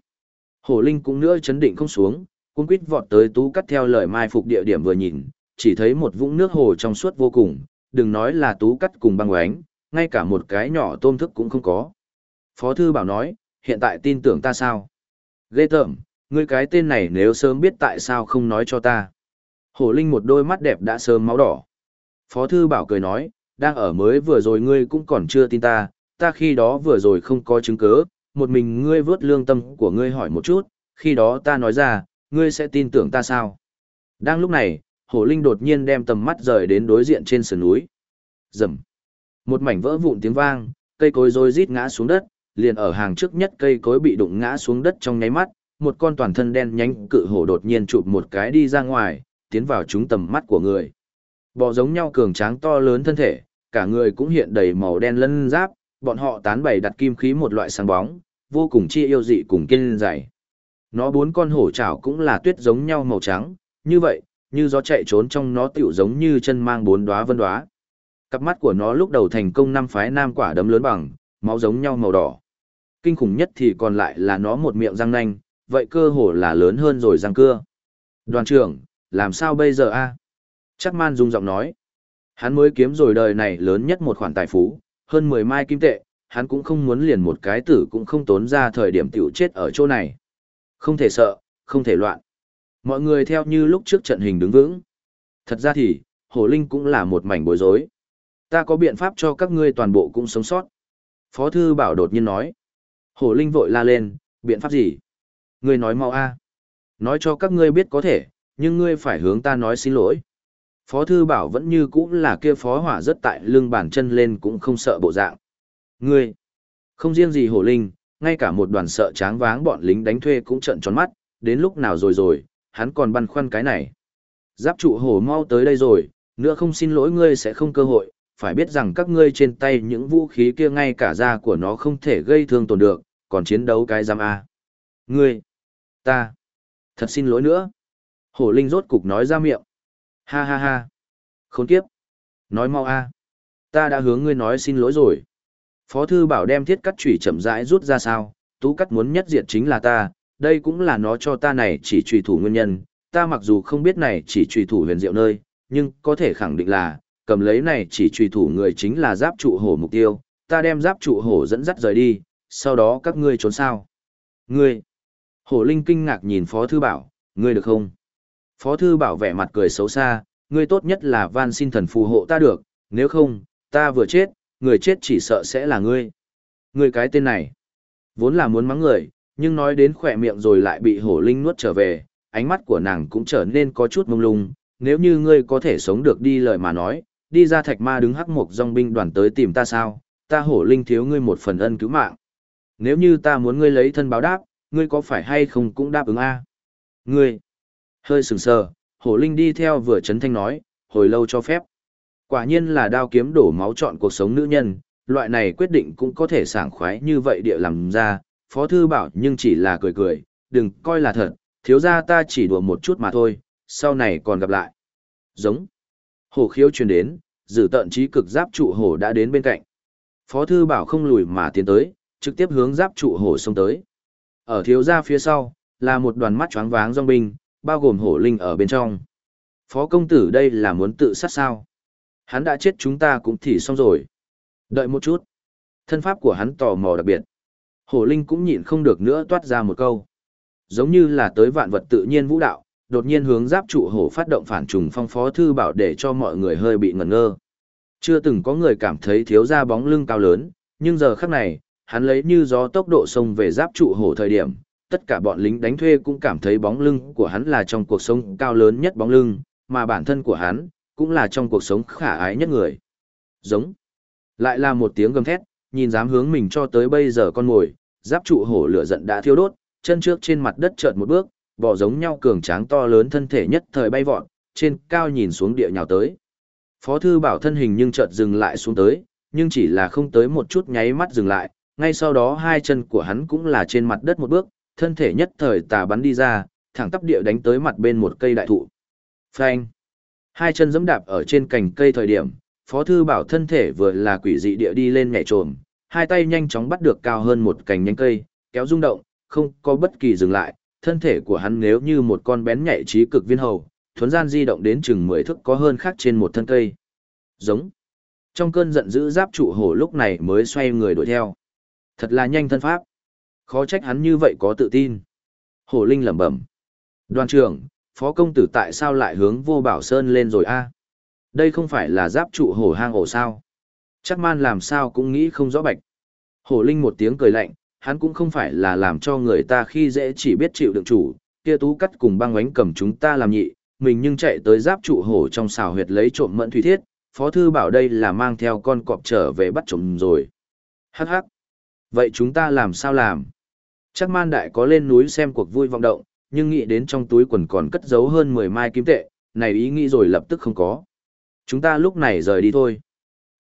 [SPEAKER 1] Hổ Linh cũng nữa chấn định không xuống, cung quýt vọt tới tú cắt theo lời mai phục địa điểm vừa nhìn, chỉ thấy một vũng nước hồ trong suốt vô cùng, đừng nói là tú cắt cùng băng oánh, ngay cả một cái nhỏ tôm thức cũng không có. Phó thư bảo nói, hiện tại tin tưởng ta sao? Ghê tởm, ngươi cái tên này nếu sớm biết tại sao không nói cho ta. Hổ Linh một đôi mắt đẹp đã sớm máu đỏ. Phó thư bảo cười nói, đang ở mới vừa rồi ngươi cũng còn chưa tin ta, ta khi đó vừa rồi không có chứng cứ, một mình ngươi vớt lương tâm của ngươi hỏi một chút, khi đó ta nói ra, ngươi sẽ tin tưởng ta sao? Đang lúc này, hổ linh đột nhiên đem tầm mắt rời đến đối diện trên sườn núi. Rầm. Một mảnh vỡ vụn tiếng vang, cây cối rối rít ngã xuống đất, liền ở hàng trước nhất cây cối bị đụng ngã xuống đất trong nháy mắt, một con toàn thân đen nhánh cự hổ đột nhiên chụp một cái đi ra ngoài, tiến vào trúng tầm mắt của người. Bò giống nhau cường tráng to lớn thân thể, cả người cũng hiện đầy màu đen lân giáp, bọn họ tán bày đặt kim khí một loại sáng bóng, vô cùng chi yêu dị cùng kiên dày. Nó bốn con hổ chảo cũng là tuyết giống nhau màu trắng, như vậy, như gió chạy trốn trong nó tiểu giống như chân mang bốn đóa vân đóa. Cặp mắt của nó lúc đầu thành công năm phái nam quả đấm lớn bằng, máu giống nhau màu đỏ. Kinh khủng nhất thì còn lại là nó một miệng răng nanh, vậy cơ hồ là lớn hơn rồi răng cưa. Đoàn trưởng, làm sao bây giờ a? Chắc man rung giọng nói. Hắn mới kiếm rồi đời này lớn nhất một khoản tài phú, hơn 10 mai kim tệ, hắn cũng không muốn liền một cái tử cũng không tốn ra thời điểm tiểu chết ở chỗ này. Không thể sợ, không thể loạn. Mọi người theo như lúc trước trận hình đứng vững. Thật ra thì, Hổ Linh cũng là một mảnh bối rối. Ta có biện pháp cho các ngươi toàn bộ cũng sống sót. Phó Thư Bảo đột nhiên nói. Hổ Linh vội la lên, biện pháp gì? Ngươi nói mau a Nói cho các ngươi biết có thể, nhưng ngươi phải hướng ta nói xin lỗi. Phó Thư Bảo vẫn như cũ là kia phó hỏa rất tại lưng bàn chân lên cũng không sợ bộ dạng. Ngươi, không riêng gì hổ linh, ngay cả một đoàn sợ tráng váng bọn lính đánh thuê cũng trận tròn mắt, đến lúc nào rồi rồi, hắn còn băn khoăn cái này. Giáp trụ hổ mau tới đây rồi, nữa không xin lỗi ngươi sẽ không cơ hội, phải biết rằng các ngươi trên tay những vũ khí kia ngay cả da của nó không thể gây thương tổn được, còn chiến đấu cái giam A. Ngươi, ta, thật xin lỗi nữa. Hổ linh rốt cục nói ra miệng. Ha ha ha. Khốn kiếp. Nói mau A. Ta đã hướng ngươi nói xin lỗi rồi. Phó thư bảo đem thiết cắt chủy chậm rãi rút ra sao, tú cắt muốn nhất diệt chính là ta, đây cũng là nó cho ta này chỉ trùy thủ nguyên nhân, ta mặc dù không biết này chỉ trùy thủ huyền diệu nơi, nhưng có thể khẳng định là, cầm lấy này chỉ trùy thủ người chính là giáp trụ hổ mục tiêu, ta đem giáp trụ hổ dẫn dắt rời đi, sau đó các ngươi trốn sao. Ngươi! Hổ Linh kinh ngạc nhìn Phó Thư Bảo, ngươi được không? Phó Thư Bảo vẻ mặt cười xấu xa, ngươi tốt nhất là van xin thần phù hộ ta được, nếu không, ta vừa chết, người chết chỉ sợ sẽ là ngươi. Ngươi cái tên này, vốn là muốn mắng người, nhưng nói đến khỏe miệng rồi lại bị hổ linh nuốt trở về, ánh mắt của nàng cũng trở nên có chút mông lung, nếu như ngươi có thể sống được đi lời mà nói, đi ra thạch ma đứng hắc mục dòng binh đoàn tới tìm ta sao, ta hổ linh thiếu ngươi một phần ân cứu mạng. Nếu như ta muốn ngươi lấy thân báo đáp, ngươi có phải hay không cũng đáp ứng a? Ngươi, hơi sừng sờ, hổ linh đi theo vừa chấn thanh nói, hồi lâu cho phép. Quả nhiên là đao kiếm đổ máu chọn cuộc sống nữ nhân, loại này quyết định cũng có thể sảng khoái như vậy địa làm ra, Phó Thư bảo nhưng chỉ là cười cười, đừng coi là thật, thiếu ra ta chỉ đùa một chút mà thôi, sau này còn gặp lại. Giống. Hổ khiếu truyền đến, dự tận trí cực giáp trụ hổ đã đến bên cạnh. Phó Thư bảo không lùi mà tiến tới, trực tiếp hướng giáp trụ hổ xông tới. Ở thiếu ra phía sau, là một đoàn mắt choáng váng dòng binh, bao gồm hổ linh ở bên trong. Phó công tử đây là muốn tự sát sao? Hắn đã chết chúng ta cũng thì xong rồi. Đợi một chút. Thân pháp của hắn tò mò đặc biệt. Hổ Linh cũng nhịn không được nữa toát ra một câu. Giống như là tới vạn vật tự nhiên vũ đạo, đột nhiên hướng giáp trụ hổ phát động phản trùng phong phó thư bảo để cho mọi người hơi bị ngẩn ngơ. Chưa từng có người cảm thấy thiếu ra bóng lưng cao lớn, nhưng giờ khắc này, hắn lấy như gió tốc độ sông về giáp trụ hổ thời điểm, tất cả bọn lính đánh thuê cũng cảm thấy bóng lưng của hắn là trong cuộc sống cao lớn nhất bóng lưng, mà bản thân của hắn, cũng là trong cuộc sống khả ái nhất người. Giống. Lại là một tiếng gầm thét, nhìn dám hướng mình cho tới bây giờ con ngồi giáp trụ hổ lửa giận đã thiêu đốt, chân trước trên mặt đất chợt một bước, bò giống nhau cường tráng to lớn thân thể nhất thời bay vọt, trên cao nhìn xuống địa nhào tới. Phó thư bảo thân hình nhưng chợt dừng lại xuống tới, nhưng chỉ là không tới một chút nháy mắt dừng lại, ngay sau đó hai chân của hắn cũng là trên mặt đất một bước, thân thể nhất thời tà bắn đi ra, thẳng tắp địa đánh tới mặt bên một cây đại thụ. Phanh! Hai chân giẫm đạp ở trên cành cây thời điểm, Phó Thư Bảo thân thể vừa là quỷ dị địa đi lên nhảy trồm, hai tay nhanh chóng bắt được cao hơn một cành nhánh cây, kéo rung động, không có bất kỳ dừng lại, thân thể của hắn nếu như một con bén nhạy trí cực viên hầu, thuấn gian di động đến chừng 10 thước có hơn khác trên một thân cây. Giống. Trong cơn giận dữ giáp trụ hổ lúc này mới xoay người đuổi theo. Thật là nhanh thân pháp. Khó trách hắn như vậy có tự tin. Hổ Linh lẩm bẩm. Đoàn trưởng, phó công tử tại sao lại hướng vô bảo sơn lên rồi a? Đây không phải là giáp trụ hổ hang ổ sao? Chắc man làm sao cũng nghĩ không rõ bạch. Hổ linh một tiếng cười lạnh hắn cũng không phải là làm cho người ta khi dễ chỉ biết chịu đựng chủ kia tú cắt cùng băng ánh cầm chúng ta làm nhị mình nhưng chạy tới giáp trụ hổ trong xào huyệt lấy trộm mẫn thủy thiết phó thư bảo đây là mang theo con cọp trở về bắt trộm rồi. Hắc hắc vậy chúng ta làm sao làm chắc man đại có lên núi xem cuộc vui vọng động nhưng nghĩ đến trong túi quần còn cất giấu hơn 10 mai kim tệ, này ý nghĩ rồi lập tức không có. Chúng ta lúc này rời đi thôi.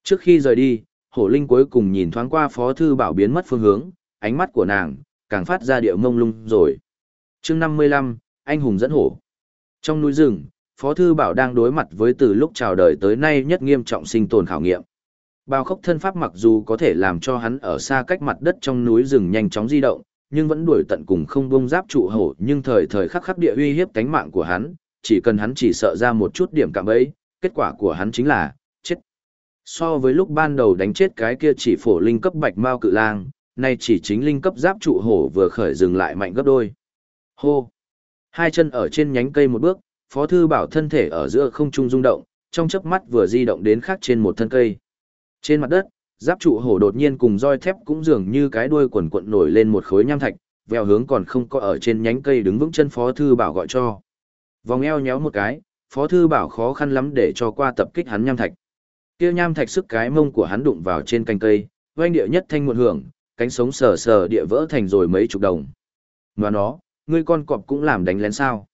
[SPEAKER 1] Trước khi rời đi, hổ linh cuối cùng nhìn thoáng qua phó thư bảo biến mất phương hướng, ánh mắt của nàng, càng phát ra điệu mông lung rồi. chương 55, anh hùng dẫn hổ. Trong núi rừng, phó thư bảo đang đối mặt với từ lúc chào đời tới nay nhất nghiêm trọng sinh tồn khảo nghiệm. Bao khốc thân pháp mặc dù có thể làm cho hắn ở xa cách mặt đất trong núi rừng nhanh chóng di động, nhưng vẫn đuổi tận cùng không bông giáp trụ hổ nhưng thời thời khắc khắc địa uy hiếp cánh mạng của hắn, chỉ cần hắn chỉ sợ ra một chút điểm cạm ấy, kết quả của hắn chính là chết. So với lúc ban đầu đánh chết cái kia chỉ phổ linh cấp bạch mao cự lang, nay chỉ chính linh cấp giáp trụ hổ vừa khởi dừng lại mạnh gấp đôi. Hô! Hai chân ở trên nhánh cây một bước, Phó Thư Bảo thân thể ở giữa không trung rung động, trong chớp mắt vừa di động đến khác trên một thân cây. Trên mặt đất, giáp trụ hổ đột nhiên cùng roi thép cũng dường như cái đuôi quần quận nổi lên một khối nham thạch, vèo hướng còn không có ở trên nhánh cây đứng vững chân Phó Thư Bảo gọi cho. Vòng eo nhéo một cái, Phó Thư Bảo khó khăn lắm để cho qua tập kích hắn nham thạch. kia nham thạch sức cái mông của hắn đụng vào trên cành cây, oanh địa nhất thanh muộn hưởng, cánh sống sờ sờ địa vỡ thành rồi mấy chục đồng. Và nó, ngươi con cọp cũng làm đánh lén sao.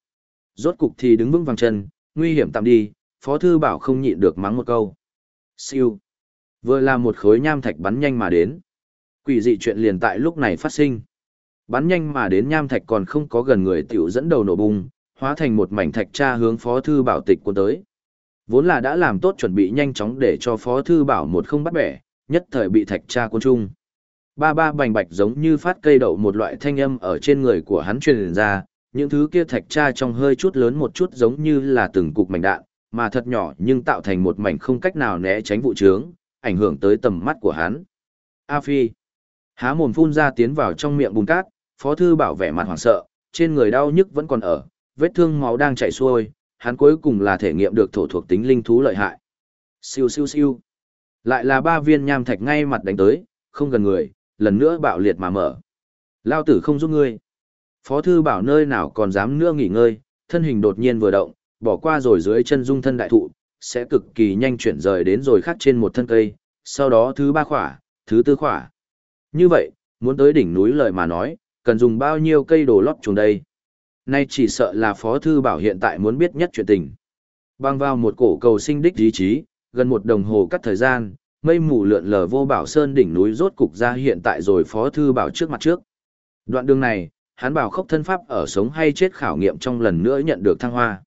[SPEAKER 1] Rốt cục thì đứng vững vàng chân, nguy hiểm tạm đi, Phó Thư Bảo không nhịn được mắng một câu. Siêu. Vừa là một khối nham thạch bắn nhanh mà đến. Quỷ dị chuyện liền tại lúc này phát sinh. Bắn nhanh mà đến nham thạch còn không có gần người tiểu dẫn đầu nổ bung, hóa thành một mảnh thạch tra hướng Phó Thư Bảo tịch quân tới. Vốn là đã làm tốt chuẩn bị nhanh chóng để cho Phó Thư Bảo một không bắt bẻ, nhất thời bị thạch tra quân trung. Ba ba bành bạch giống như phát cây đậu một loại thanh âm ở trên người của hắn truyền ra, những thứ kia thạch tra trong hơi chút lớn một chút giống như là từng cục mảnh đạn, mà thật nhỏ nhưng tạo thành một mảnh không cách nào né tránh vụ trướng, ảnh hưởng tới tầm mắt của hắn. A Phi há mồm phun ra tiến vào trong miệng bùn cát, phó thư bảo vẻ mặt hoảng sợ, trên người đau nhức vẫn còn ở, vết thương máu đang chảy xuôi, hắn cuối cùng là thể nghiệm được thổ thuộc tính linh thú lợi hại. Siêu siêu siêu. Lại là ba viên nham thạch ngay mặt đánh tới, không gần người, lần nữa bạo liệt mà mở. Lao tử không giúp ngươi. Phó thư bảo nơi nào còn dám nữa nghỉ ngơi, thân hình đột nhiên vừa động, bỏ qua rồi dưới chân dung thân đại thụ, sẽ cực kỳ nhanh chuyển rời đến rồi khác trên một thân cây, sau đó thứ ba khỏa, thứ tư khỏa. Như vậy, muốn tới đỉnh núi lời mà nói, cần dùng bao nhiêu cây đồ lót chuồng đây. Nay chỉ sợ là Phó Thư Bảo hiện tại muốn biết nhất chuyện tình. Bang vào một cổ cầu sinh đích ý chí, gần một đồng hồ cắt thời gian, mây mù lượn lờ vô bảo sơn đỉnh núi rốt cục ra hiện tại rồi Phó Thư Bảo trước mặt trước. Đoạn đường này, hắn bảo khốc thân pháp ở sống hay chết khảo nghiệm trong lần nữa nhận được thăng hoa.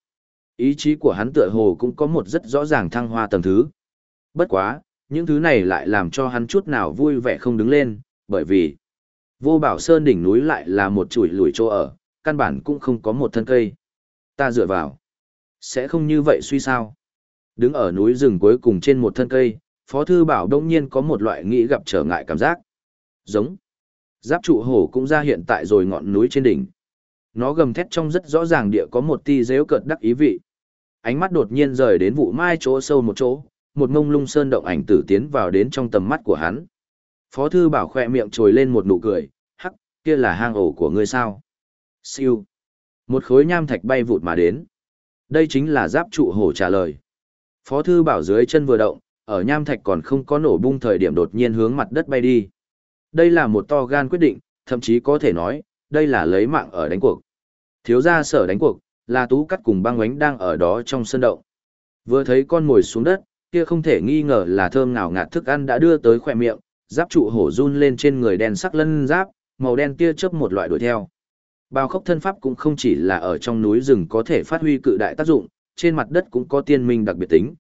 [SPEAKER 1] Ý chí của hắn tựa hồ cũng có một rất rõ ràng thăng hoa tầng thứ. Bất quá, những thứ này lại làm cho hắn chút nào vui vẻ không đứng lên, bởi vì vô bảo sơn đỉnh núi lại là một chuỗi lùi chỗ ở, căn bản cũng không có một thân cây. Ta dựa vào. Sẽ không như vậy suy sao. Đứng ở núi rừng cuối cùng trên một thân cây, Phó Thư Bảo đông nhiên có một loại nghĩ gặp trở ngại cảm giác. Giống. Giáp trụ hổ cũng ra hiện tại rồi ngọn núi trên đỉnh. Nó gầm thét trong rất rõ ràng địa có một ti dễu cợt đắc ý vị. Ánh mắt đột nhiên rời đến vụ mai chỗ sâu một chỗ, một mông lung sơn động ảnh tử tiến vào đến trong tầm mắt của hắn. Phó thư bảo khỏe miệng trồi lên một nụ cười, hắc, kia là hang ổ của ngươi sao? Siêu. Một khối nham thạch bay vụt mà đến. Đây chính là giáp trụ hổ trả lời. Phó thư bảo dưới chân vừa động, ở nham thạch còn không có nổ bung thời điểm đột nhiên hướng mặt đất bay đi. Đây là một to gan quyết định, thậm chí có thể nói, đây là lấy mạng ở đánh cuộc. Thiếu gia sở đánh cuộc, là tú cắt cùng băng ánh đang ở đó trong sân động. Vừa thấy con mồi xuống đất, kia không thể nghi ngờ là thơm ngào ngạt thức ăn đã đưa tới khỏe miệng, giáp trụ hổ run lên trên người đen sắc lân giáp, màu đen kia chớp một loại đuổi theo. Bao khốc thân pháp cũng không chỉ là ở trong núi rừng có thể phát huy cự đại tác dụng, trên mặt đất cũng có tiên minh đặc biệt tính.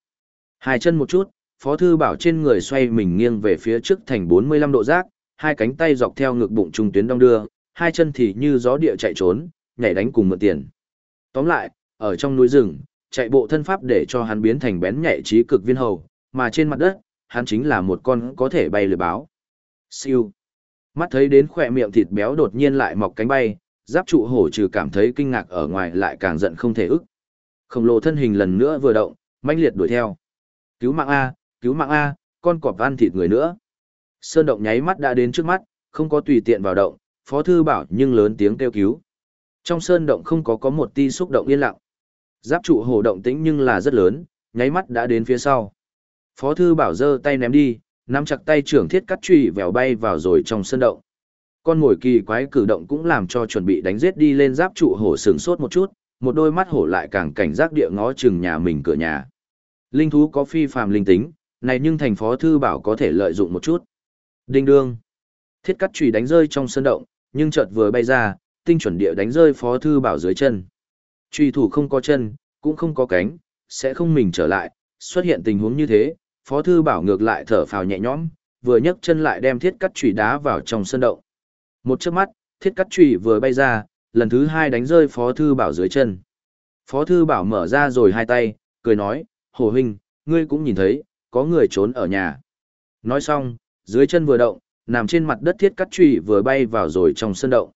[SPEAKER 1] Hai chân một chút, Phó Thư Bảo trên người xoay mình nghiêng về phía trước thành 45 độ giác, hai cánh tay dọc theo ngực bụng trung tuyến đong đưa, hai chân thì như gió địa chạy trốn, nhảy đánh cùng mượn tiền. Tóm lại, ở trong núi rừng, chạy bộ thân pháp để cho hắn biến thành bén nhạy trí cực viên hầu, mà trên mặt đất, hắn chính là một con có thể bay lừa báo. Siêu. Mắt thấy đến khỏe miệng thịt béo đột nhiên lại mọc cánh bay, giáp trụ hổ trừ cảm thấy kinh ngạc ở ngoài lại càng giận không thể ức. Khổng lồ thân hình lần nữa vừa động, mãnh liệt đuổi theo. Cứu mạng A, cứu mạng A, con cọp ăn thịt người nữa. Sơn động nháy mắt đã đến trước mắt, không có tùy tiện vào động, phó thư bảo nhưng lớn tiếng kêu cứu. Trong sơn động không có có một ti xúc động yên lặng. Giáp trụ hổ động tĩnh nhưng là rất lớn, nháy mắt đã đến phía sau. Phó thư bảo giơ tay ném đi, nắm chặt tay trưởng thiết cắt truy vèo bay vào rồi trong sơn động. Con ngồi kỳ quái cử động cũng làm cho chuẩn bị đánh giết đi lên giáp trụ hổ sướng sốt một chút, một đôi mắt hổ lại càng cảnh giác địa ngó chừng nhà mình cửa nhà. Linh thú có phi phàm linh tính, này nhưng thành phó thư bảo có thể lợi dụng một chút. Đinh đương. Thiết cắt chùy đánh rơi trong sân động, nhưng chợt vừa bay ra, tinh chuẩn địa đánh rơi phó thư bảo dưới chân. Truy thủ không có chân, cũng không có cánh, sẽ không mình trở lại, xuất hiện tình huống như thế, Phó Thư Bảo ngược lại thở phào nhẹ nhõm, vừa nhấc chân lại đem thiết cắt chùy đá vào trong sân động. Một chớp mắt, thiết cắt chùy vừa bay ra, lần thứ hai đánh rơi Phó Thư Bảo dưới chân. Phó Thư Bảo mở ra rồi hai tay, cười nói, Hồ Huynh, ngươi cũng nhìn thấy, có người trốn ở nhà. Nói xong, dưới chân vừa động, nằm trên mặt đất thiết cắt chùy vừa bay vào rồi trong sân động.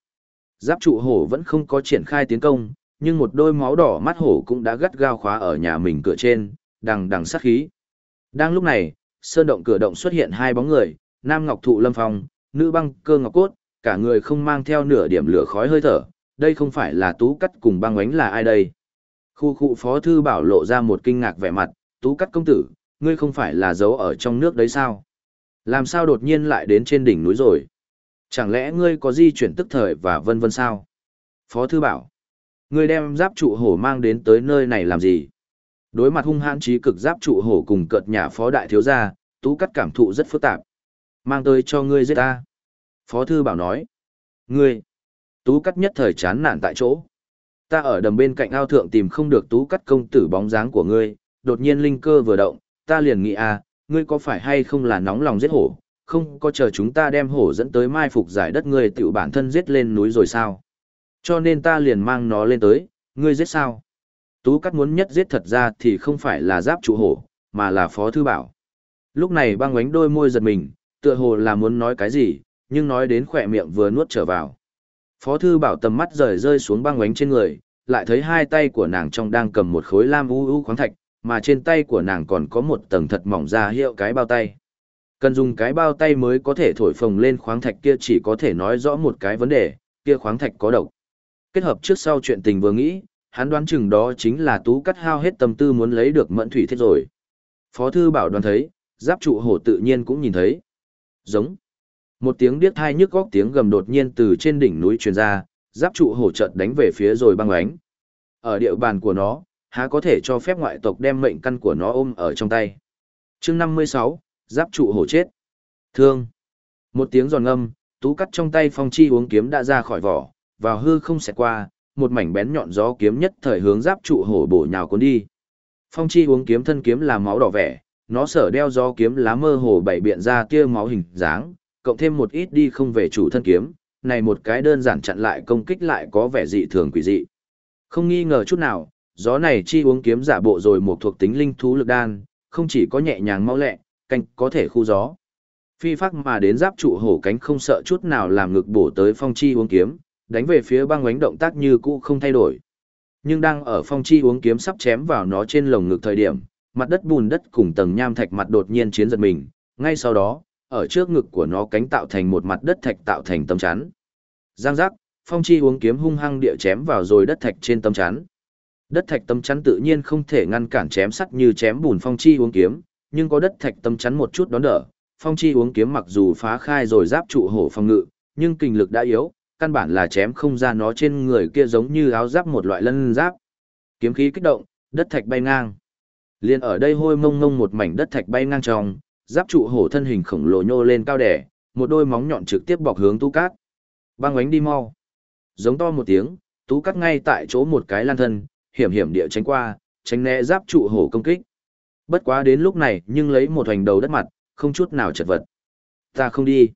[SPEAKER 1] Giáp trụ hổ vẫn không có triển khai tiến công, nhưng một đôi máu đỏ mắt hổ cũng đã gắt gao khóa ở nhà mình cửa trên, đằng đằng sát khí. Đang lúc này, sơn động cửa động xuất hiện hai bóng người, nam ngọc thụ lâm phong, nữ băng cơ ngọc cốt, cả người không mang theo nửa điểm lửa khói hơi thở, đây không phải là tú cắt cùng băng ánh là ai đây. Khu khu phó thư bảo lộ ra một kinh ngạc vẻ mặt, tú cắt công tử, ngươi không phải là giấu ở trong nước đấy sao? Làm sao đột nhiên lại đến trên đỉnh núi rồi? Chẳng lẽ ngươi có di chuyển tức thời và vân vân sao? Phó thư bảo, ngươi đem giáp trụ hổ mang đến tới nơi này làm gì? Đối mặt hung hãn trí cực giáp trụ hổ cùng cợt nhà phó đại thiếu gia, tú cắt cảm thụ rất phức tạp. Mang tới cho ngươi giết ta. Phó thư bảo nói. Ngươi. Tú cắt nhất thời chán nản tại chỗ. Ta ở đầm bên cạnh ao thượng tìm không được tú cắt công tử bóng dáng của ngươi, đột nhiên linh cơ vừa động, ta liền nghĩ à, ngươi có phải hay không là nóng lòng giết hổ, không có chờ chúng ta đem hổ dẫn tới mai phục giải đất ngươi tự bản thân giết lên núi rồi sao? Cho nên ta liền mang nó lên tới, ngươi giết sao? Tú cắt muốn nhất giết thật ra thì không phải là giáp trụ hổ, mà là phó thư bảo. Lúc này băng ánh đôi môi giật mình, tựa hồ là muốn nói cái gì, nhưng nói đến khỏe miệng vừa nuốt trở vào. Phó thư bảo tầm mắt rời rơi xuống băng ánh trên người, lại thấy hai tay của nàng trong đang cầm một khối lam u u khoáng thạch, mà trên tay của nàng còn có một tầng thật mỏng ra hiệu cái bao tay. Cần dùng cái bao tay mới có thể thổi phồng lên khoáng thạch kia chỉ có thể nói rõ một cái vấn đề, kia khoáng thạch có độc. Kết hợp trước sau chuyện tình vừa nghĩ, hắn đoán chừng đó chính là tú cắt hao hết tâm tư muốn lấy được mẫn thủy thiết rồi. Phó thư bảo đoán thấy, giáp trụ hổ tự nhiên cũng nhìn thấy. Giống. Một tiếng điếc thai nhức góc tiếng gầm đột nhiên từ trên đỉnh núi truyền ra, giáp trụ hổ chợt đánh về phía rồi băng ánh. Ở địa bàn của nó, há có thể cho phép ngoại tộc đem mệnh căn của nó ôm ở trong tay. chương 56, giáp trụ hổ chết. Thương. Một tiếng giòn ngâm, tú cắt trong tay phong chi uống kiếm đã ra khỏi vỏ, vào hư không xẹt qua, một mảnh bén nhọn gió kiếm nhất thời hướng giáp trụ hổ bổ nhào cuốn đi. Phong chi uống kiếm thân kiếm là máu đỏ vẻ, nó sở đeo gió kiếm lá mơ hồ bảy biện ra tia máu hình dáng, cộng thêm một ít đi không về chủ thân kiếm, này một cái đơn giản chặn lại công kích lại có vẻ dị thường quỷ dị. Không nghi ngờ chút nào, gió này chi uống kiếm giả bộ rồi một thuộc tính linh thú lực đan, không chỉ có nhẹ nhàng mau lẹ, canh có thể khu gió. Phi phác mà đến giáp trụ hổ cánh không sợ chút nào làm ngực bổ tới phong chi uống kiếm, đánh về phía băng ánh động tác như cũ không thay đổi. Nhưng đang ở phong chi uống kiếm sắp chém vào nó trên lồng ngực thời điểm, mặt đất bùn đất cùng tầng nham thạch mặt đột nhiên chiến giật mình, ngay sau đó, ở trước ngực của nó cánh tạo thành một mặt đất thạch tạo thành tấm chắn. Giang giác, phong chi uống kiếm hung hăng địa chém vào rồi đất thạch trên tấm chắn. Đất thạch tấm chắn tự nhiên không thể ngăn cản chém sắt như chém bùn phong chi uống kiếm, nhưng có đất thạch tâm chắn một chút đón đỡ, phong chi uống kiếm mặc dù phá khai rồi giáp trụ hổ phong ngự, nhưng kinh lực đã yếu, căn bản là chém không ra nó trên người kia giống như áo giáp một loại lân giáp. Kiếm khí kích động, đất thạch bay ngang. Liên ở đây hôi mông ngông một mảnh đất thạch bay ngang trong, giáp trụ hổ thân hình khổng lồ nhô lên cao đẻ, một đôi móng nhọn trực tiếp bọc hướng tú cát. Băng ánh đi mau. Giống to một tiếng, tú cát ngay tại chỗ một cái lan thân, hiểm hiểm địa tránh qua, tránh né giáp trụ hổ công kích. Bất quá đến lúc này nhưng lấy một hoành đầu đất mặt, không chút nào chật vật. Ta không đi.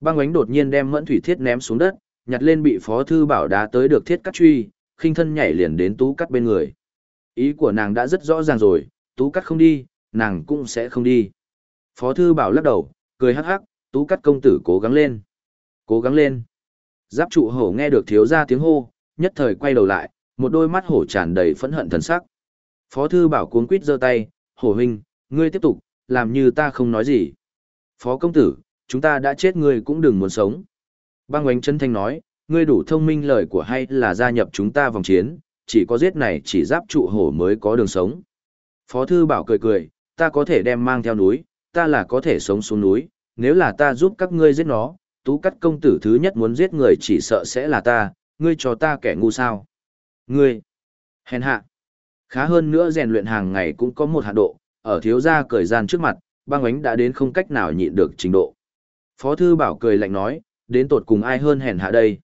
[SPEAKER 1] Băng ánh đột nhiên đem mẫn thủy thiết ném xuống đất, nhặt lên bị phó thư bảo đá tới được thiết cắt truy, khinh thân nhảy liền đến tú cắt bên người. Ý của nàng đã rất rõ ràng rồi, tú cắt không đi, nàng cũng sẽ không đi. Phó thư bảo lắc đầu, cười hắc hắc, tú cắt công tử cố gắng lên. Cố gắng lên. Giáp trụ hổ nghe được thiếu ra tiếng hô, nhất thời quay đầu lại, một đôi mắt hổ tràn đầy phẫn hận thần sắc. Phó thư bảo cuống quýt giơ tay, hổ huynh, ngươi tiếp tục, làm như ta không nói gì. Phó công tử, chúng ta đã chết ngươi cũng đừng muốn sống. Băng oánh chân thanh nói, ngươi đủ thông minh lời của hay là gia nhập chúng ta vòng chiến, chỉ có giết này chỉ giáp trụ hổ mới có đường sống. Phó thư bảo cười cười, ta có thể đem mang theo núi, ta là có thể sống xuống núi, nếu là ta giúp các ngươi giết nó, tú cắt công tử thứ nhất muốn giết người chỉ sợ sẽ là ta, ngươi cho ta kẻ ngu sao. Ngươi, hèn hạ, khá hơn nữa rèn luyện hàng ngày cũng có một hạn độ, ở thiếu gia cởi gian trước mặt, băng ánh đã đến không cách nào nhịn được trình độ. Phó thư bảo cười lạnh nói, đến tột cùng ai hơn hèn hạ đây.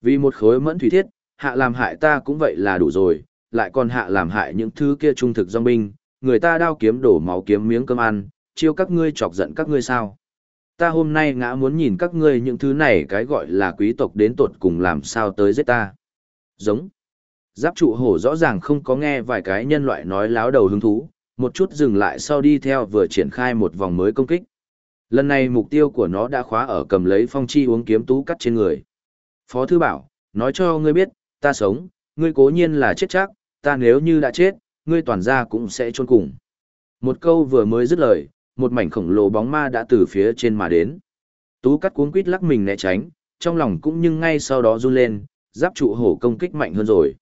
[SPEAKER 1] Vì một khối mẫn thủy thiết, hạ làm hại ta cũng vậy là đủ rồi, lại còn hạ làm hại những thứ kia trung thực dòng binh, người ta đao kiếm đổ máu kiếm miếng cơm ăn, chiêu các ngươi chọc giận các ngươi sao? Ta hôm nay ngã muốn nhìn các ngươi những thứ này cái gọi là quý tộc đến tột cùng làm sao tới giết ta. Giống. Giáp trụ hổ rõ ràng không có nghe vài cái nhân loại nói láo đầu hứng thú, một chút dừng lại sau đi theo vừa triển khai một vòng mới công kích. Lần này mục tiêu của nó đã khóa ở cầm lấy phong chi uống kiếm tú cắt trên người. Phó thư bảo, nói cho ngươi biết, ta sống, ngươi cố nhiên là chết chắc, ta nếu như đã chết, ngươi toàn ra cũng sẽ chôn cùng. Một câu vừa mới dứt lời, một mảnh khổng lồ bóng ma đã từ phía trên mà đến. Tú cắt cuống quýt lắc mình né tránh, trong lòng cũng nhưng ngay sau đó run lên, giáp trụ hổ công kích mạnh hơn rồi.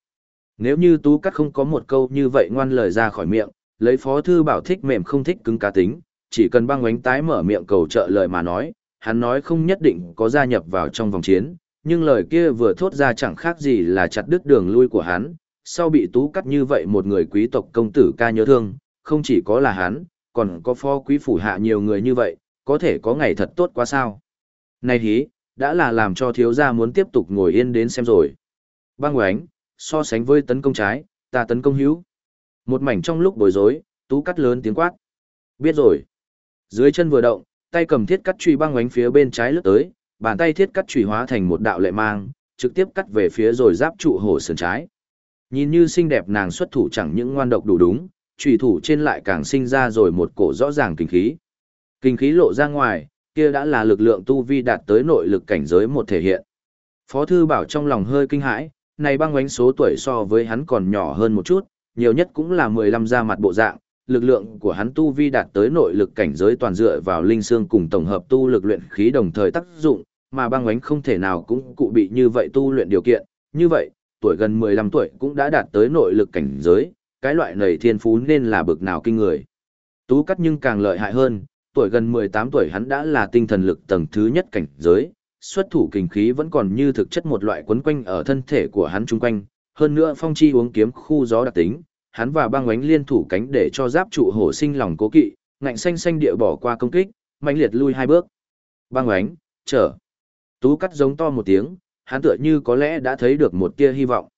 [SPEAKER 1] Nếu như tú cắt không có một câu như vậy ngoan lời ra khỏi miệng, lấy phó thư bảo thích mềm không thích cứng cá tính, chỉ cần băng ánh tái mở miệng cầu trợ lời mà nói, hắn nói không nhất định có gia nhập vào trong vòng chiến, nhưng lời kia vừa thốt ra chẳng khác gì là chặt đứt đường lui của hắn, sau bị tú cắt như vậy một người quý tộc công tử ca nhớ thương, không chỉ có là hắn, còn có phó quý phủ hạ nhiều người như vậy, có thể có ngày thật tốt quá sao. Này hí, đã là làm cho thiếu gia muốn tiếp tục ngồi yên đến xem rồi. Băng oánh, so sánh với tấn công trái, ta tấn công hữu. Một mảnh trong lúc bối rối, tú cắt lớn tiếng quát. Biết rồi. Dưới chân vừa động, tay cầm thiết cắt truy băng oánh phía bên trái lướt tới, bàn tay thiết cắt truy hóa thành một đạo lệ mang, trực tiếp cắt về phía rồi giáp trụ hổ sườn trái. Nhìn như xinh đẹp nàng xuất thủ chẳng những ngoan độc đủ đúng, trùy thủ trên lại càng sinh ra rồi một cổ rõ ràng kinh khí. Kinh khí lộ ra ngoài, kia đã là lực lượng tu vi đạt tới nội lực cảnh giới một thể hiện. Phó thư bảo trong lòng hơi kinh hãi, này băng oánh số tuổi so với hắn còn nhỏ hơn một chút, nhiều nhất cũng là 15 ra mặt bộ dạng, lực lượng của hắn tu vi đạt tới nội lực cảnh giới toàn dựa vào linh xương cùng tổng hợp tu lực luyện khí đồng thời tác dụng, mà băng oánh không thể nào cũng cụ bị như vậy tu luyện điều kiện, như vậy, tuổi gần 15 tuổi cũng đã đạt tới nội lực cảnh giới, cái loại này thiên phú nên là bực nào kinh người. Tú cắt nhưng càng lợi hại hơn, tuổi gần 18 tuổi hắn đã là tinh thần lực tầng thứ nhất cảnh giới, xuất thủ kinh khí vẫn còn như thực chất một loại quấn quanh ở thân thể của hắn chung quanh, hơn nữa phong chi uống kiếm khu gió đặc tính, hắn và băng oánh liên thủ cánh để cho giáp trụ hổ sinh lòng cố kỵ, ngạnh xanh xanh địa bỏ qua công kích, mạnh liệt lui hai bước. Băng oánh, trở. Tú cắt giống to một tiếng, hắn tựa như có lẽ đã thấy được một tia hy vọng.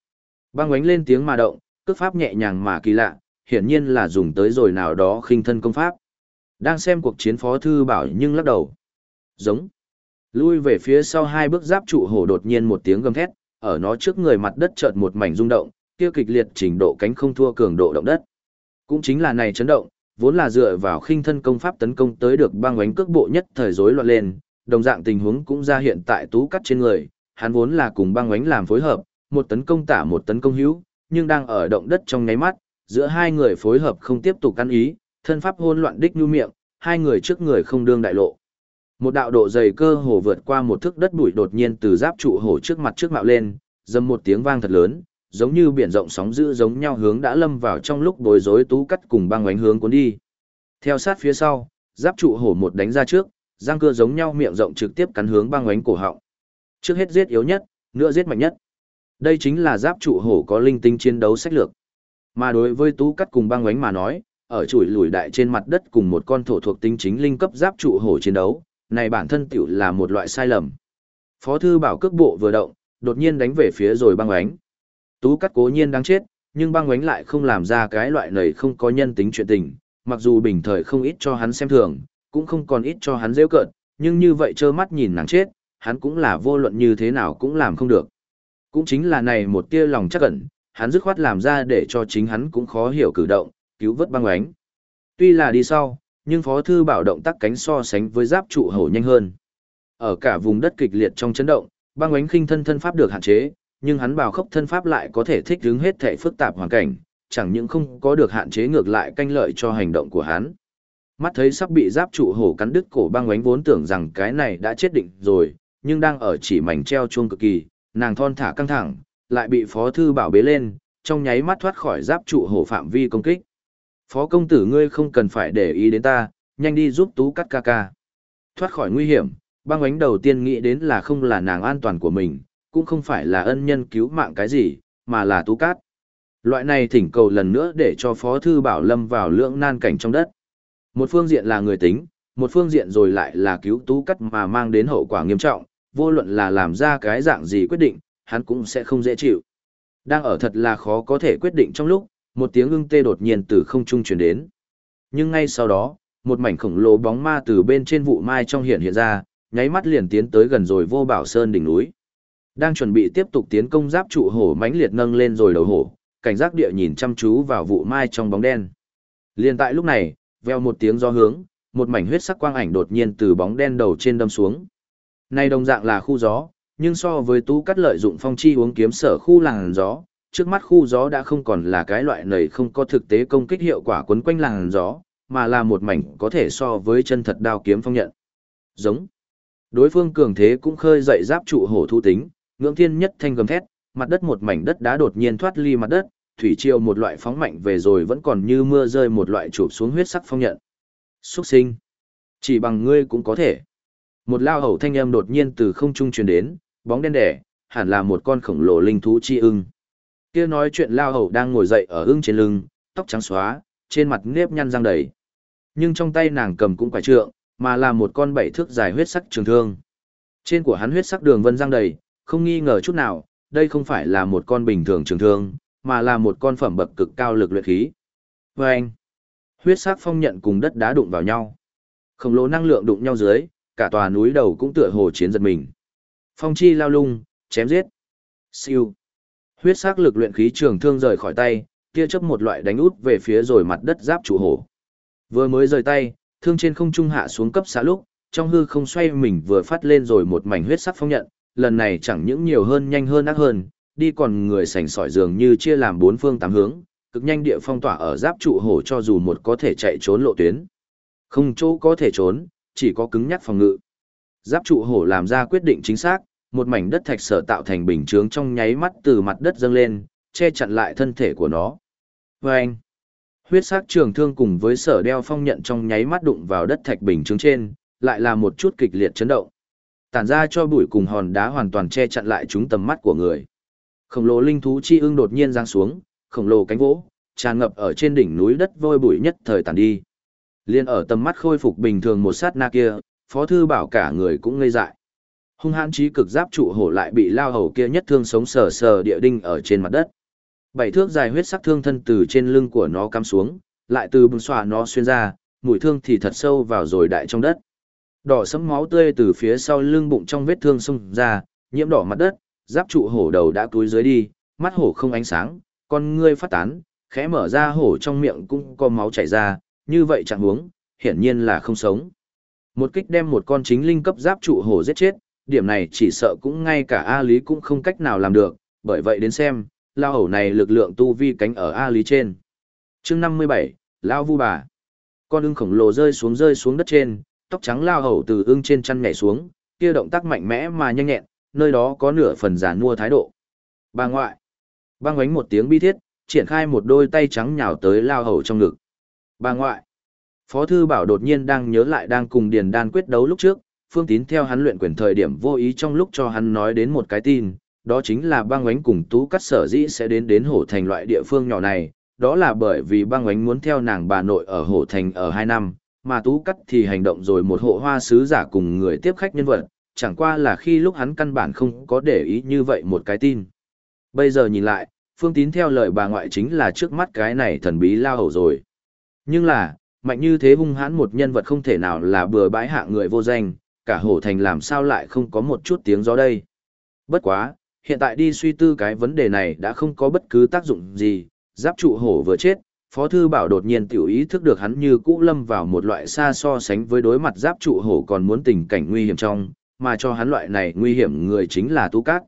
[SPEAKER 1] Băng oánh lên tiếng mà động, cước pháp nhẹ nhàng mà kỳ lạ, hiển nhiên là dùng tới rồi nào đó khinh thân công pháp. Đang xem cuộc chiến phó thư bảo nhưng lắc đầu. Giống. Lui về phía sau hai bước giáp trụ hổ đột nhiên một tiếng gầm thét, ở nó trước người mặt đất chợt một mảnh rung động, kia kịch liệt trình độ cánh không thua cường độ động đất. Cũng chính là này chấn động, vốn là dựa vào khinh thân công pháp tấn công tới được băng oánh cước bộ nhất thời rối loạn lên, đồng dạng tình huống cũng ra hiện tại tú cắt trên người, hắn vốn là cùng băng oánh làm phối hợp, một tấn công tả một tấn công hữu, nhưng đang ở động đất trong nháy mắt, giữa hai người phối hợp không tiếp tục căn ý, thân pháp hôn loạn đích nhu miệng, hai người trước người không đương đại lộ. Một đạo độ dày cơ hồ vượt qua một thước đất bụi đột nhiên từ giáp trụ hổ trước mặt trước mạo lên, dầm một tiếng vang thật lớn, giống như biển rộng sóng dữ giống nhau hướng đã lâm vào trong lúc bối rối tú cắt cùng băng ánh hướng cuốn đi. Theo sát phía sau, giáp trụ hổ một đánh ra trước, răng cưa giống nhau miệng rộng trực tiếp cắn hướng băng ánh cổ họng. Trước hết giết yếu nhất, nữa giết mạnh nhất. Đây chính là giáp trụ hổ có linh tinh chiến đấu sách lược. Mà đối với tú cắt cùng băng ánh mà nói, ở chuỗi lùi đại trên mặt đất cùng một con thổ thuộc tinh chính linh cấp giáp trụ hổ chiến đấu, này bản thân tiểu là một loại sai lầm. Phó thư bảo cước bộ vừa động, đột nhiên đánh về phía rồi băng oánh. Tú cắt cố nhiên đáng chết, nhưng băng oánh lại không làm ra cái loại này không có nhân tính chuyện tình, mặc dù bình thời không ít cho hắn xem thường, cũng không còn ít cho hắn dễ cợt, nhưng như vậy trơ mắt nhìn nàng chết, hắn cũng là vô luận như thế nào cũng làm không được. Cũng chính là này một tia lòng chắc ẩn, hắn dứt khoát làm ra để cho chính hắn cũng khó hiểu cử động, cứu vớt băng oánh. Tuy là đi sau, nhưng phó thư bảo động tác cánh so sánh với giáp trụ hổ nhanh hơn. Ở cả vùng đất kịch liệt trong chấn động, băng ánh khinh thân thân pháp được hạn chế, nhưng hắn bảo khốc thân pháp lại có thể thích ứng hết thể phức tạp hoàn cảnh, chẳng những không có được hạn chế ngược lại canh lợi cho hành động của hắn. Mắt thấy sắp bị giáp trụ hổ cắn đứt cổ băng ánh vốn tưởng rằng cái này đã chết định rồi, nhưng đang ở chỉ mảnh treo chuông cực kỳ, nàng thon thả căng thẳng, lại bị phó thư bảo bế lên, trong nháy mắt thoát khỏi giáp trụ hổ phạm vi công kích. Phó công tử ngươi không cần phải để ý đến ta, nhanh đi giúp tú cắt ca ca. Thoát khỏi nguy hiểm, băng ánh đầu tiên nghĩ đến là không là nàng an toàn của mình, cũng không phải là ân nhân cứu mạng cái gì, mà là tú cát. Loại này thỉnh cầu lần nữa để cho Phó Thư Bảo lâm vào lưỡng nan cảnh trong đất. Một phương diện là người tính, một phương diện rồi lại là cứu tú cắt mà mang đến hậu quả nghiêm trọng, vô luận là làm ra cái dạng gì quyết định, hắn cũng sẽ không dễ chịu. Đang ở thật là khó có thể quyết định trong lúc, một tiếng ưng tê đột nhiên từ không trung truyền đến. Nhưng ngay sau đó, một mảnh khổng lồ bóng ma từ bên trên vụ mai trong hiện hiện ra, nháy mắt liền tiến tới gần rồi vô bảo sơn đỉnh núi. Đang chuẩn bị tiếp tục tiến công giáp trụ hổ mãnh liệt nâng lên rồi đầu hổ, cảnh giác địa nhìn chăm chú vào vụ mai trong bóng đen. Liên tại lúc này, veo một tiếng gió hướng, một mảnh huyết sắc quang ảnh đột nhiên từ bóng đen đầu trên đâm xuống. Này đồng dạng là khu gió, nhưng so với tú cắt lợi dụng phong chi uống kiếm sở khu làng gió, trước mắt khu gió đã không còn là cái loại nầy không có thực tế công kích hiệu quả quấn quanh làng gió, mà là một mảnh có thể so với chân thật đao kiếm phong nhận. Giống. Đối phương cường thế cũng khơi dậy giáp trụ hổ thu tính, ngưỡng thiên nhất thanh gầm thét, mặt đất một mảnh đất đá đột nhiên thoát ly mặt đất, thủy triều một loại phóng mạnh về rồi vẫn còn như mưa rơi một loại chụp xuống huyết sắc phong nhận. Xuất sinh. Chỉ bằng ngươi cũng có thể. Một lao hầu thanh âm đột nhiên từ không trung truyền đến, bóng đen đẻ, hẳn là một con khổng lồ linh thú chi ưng. Kia nói chuyện lao hầu đang ngồi dậy ở ưng trên lưng, tóc trắng xóa, trên mặt nếp nhăn răng đầy. Nhưng trong tay nàng cầm cũng phải trượng, mà là một con bảy thước dài huyết sắc trường thương. Trên của hắn huyết sắc đường vân răng đầy, không nghi ngờ chút nào, đây không phải là một con bình thường trường thương, mà là một con phẩm bậc cực cao lực luyện khí. vê anh, huyết sắc phong nhận cùng đất đá đụng vào nhau. Khổng lồ năng lượng đụng nhau dưới, cả tòa núi đầu cũng tựa hồ chiến giật mình. Phong chi lao lung, chém giết. Siêu. Huyết sắc lực luyện khí trường thương rời khỏi tay, kia chấp một loại đánh út về phía rồi mặt đất giáp trụ hổ. Vừa mới rời tay, thương trên không trung hạ xuống cấp xã lúc, trong hư không xoay mình vừa phát lên rồi một mảnh huyết sắc phong nhận, lần này chẳng những nhiều hơn nhanh hơn ác hơn, đi còn người sành sỏi dường như chia làm bốn phương tám hướng, cực nhanh địa phong tỏa ở giáp trụ hổ cho dù một có thể chạy trốn lộ tuyến. Không chỗ có thể trốn, chỉ có cứng nhắc phòng ngự. Giáp trụ hổ làm ra quyết định chính xác, một mảnh đất thạch sở tạo thành bình chướng trong nháy mắt từ mặt đất dâng lên, che chặn lại thân thể của nó. Và anh, huyết sắc trường thương cùng với sở đeo phong nhận trong nháy mắt đụng vào đất thạch bình chướng trên, lại là một chút kịch liệt chấn động. Tản ra cho bụi cùng hòn đá hoàn toàn che chặn lại chúng tầm mắt của người. Khổng lồ linh thú chi ưng đột nhiên giáng xuống, khổng lồ cánh vỗ, tràn ngập ở trên đỉnh núi đất vôi bụi nhất thời tàn đi. Liên ở tầm mắt khôi phục bình thường một sát na kia, Phó thư bảo cả người cũng ngây dại. Hung hãn chí cực giáp trụ hổ lại bị lao hầu kia nhất thương sống sờ sờ địa đinh ở trên mặt đất. Bảy thước dài huyết sắc thương thân từ trên lưng của nó cắm xuống, lại từ bừng xòa nó xuyên ra, mũi thương thì thật sâu vào rồi đại trong đất. Đỏ sẫm máu tươi từ phía sau lưng bụng trong vết thương xông ra, nhiễm đỏ mặt đất, giáp trụ hổ đầu đã túi dưới đi, mắt hổ không ánh sáng, con ngươi phát tán, khẽ mở ra hổ trong miệng cũng có máu chảy ra, như vậy chẳng huống, hiển nhiên là không sống. Một kích đem một con chính linh cấp giáp trụ hổ giết chết, điểm này chỉ sợ cũng ngay cả A Lý cũng không cách nào làm được, bởi vậy đến xem, lao hổ này lực lượng tu vi cánh ở A Lý trên. chương 57, Lao Vu Bà. Con ưng khổng lồ rơi xuống rơi xuống đất trên, tóc trắng lao hổ từ ưng trên chăn nhảy xuống, kia động tác mạnh mẽ mà nhanh nhẹn, nơi đó có nửa phần giả mua thái độ. Bà ngoại. Băng ánh một tiếng bi thiết, triển khai một đôi tay trắng nhào tới lao hầu trong ngực. Bà ngoại. Phó thư bảo đột nhiên đang nhớ lại đang cùng Điền Đan quyết đấu lúc trước, Phương Tín theo hắn luyện quyền thời điểm vô ý trong lúc cho hắn nói đến một cái tin, đó chính là băng ánh cùng tú cắt sở dĩ sẽ đến đến hổ thành loại địa phương nhỏ này, đó là bởi vì băng ánh muốn theo nàng bà nội ở hổ thành ở hai năm, mà tú cắt thì hành động rồi một hộ hoa sứ giả cùng người tiếp khách nhân vật, chẳng qua là khi lúc hắn căn bản không có để ý như vậy một cái tin. Bây giờ nhìn lại, Phương Tín theo lời bà ngoại chính là trước mắt cái này thần bí lao hầu rồi. Nhưng là, mạnh như thế hung hãn một nhân vật không thể nào là bừa bãi hạ người vô danh, cả hổ thành làm sao lại không có một chút tiếng gió đây. Bất quá, hiện tại đi suy tư cái vấn đề này đã không có bất cứ tác dụng gì, giáp trụ hổ vừa chết, Phó Thư Bảo đột nhiên tiểu ý thức được hắn như cũ lâm vào một loại xa so sánh với đối mặt giáp trụ hổ còn muốn tình cảnh nguy hiểm trong, mà cho hắn loại này nguy hiểm người chính là tu Cát.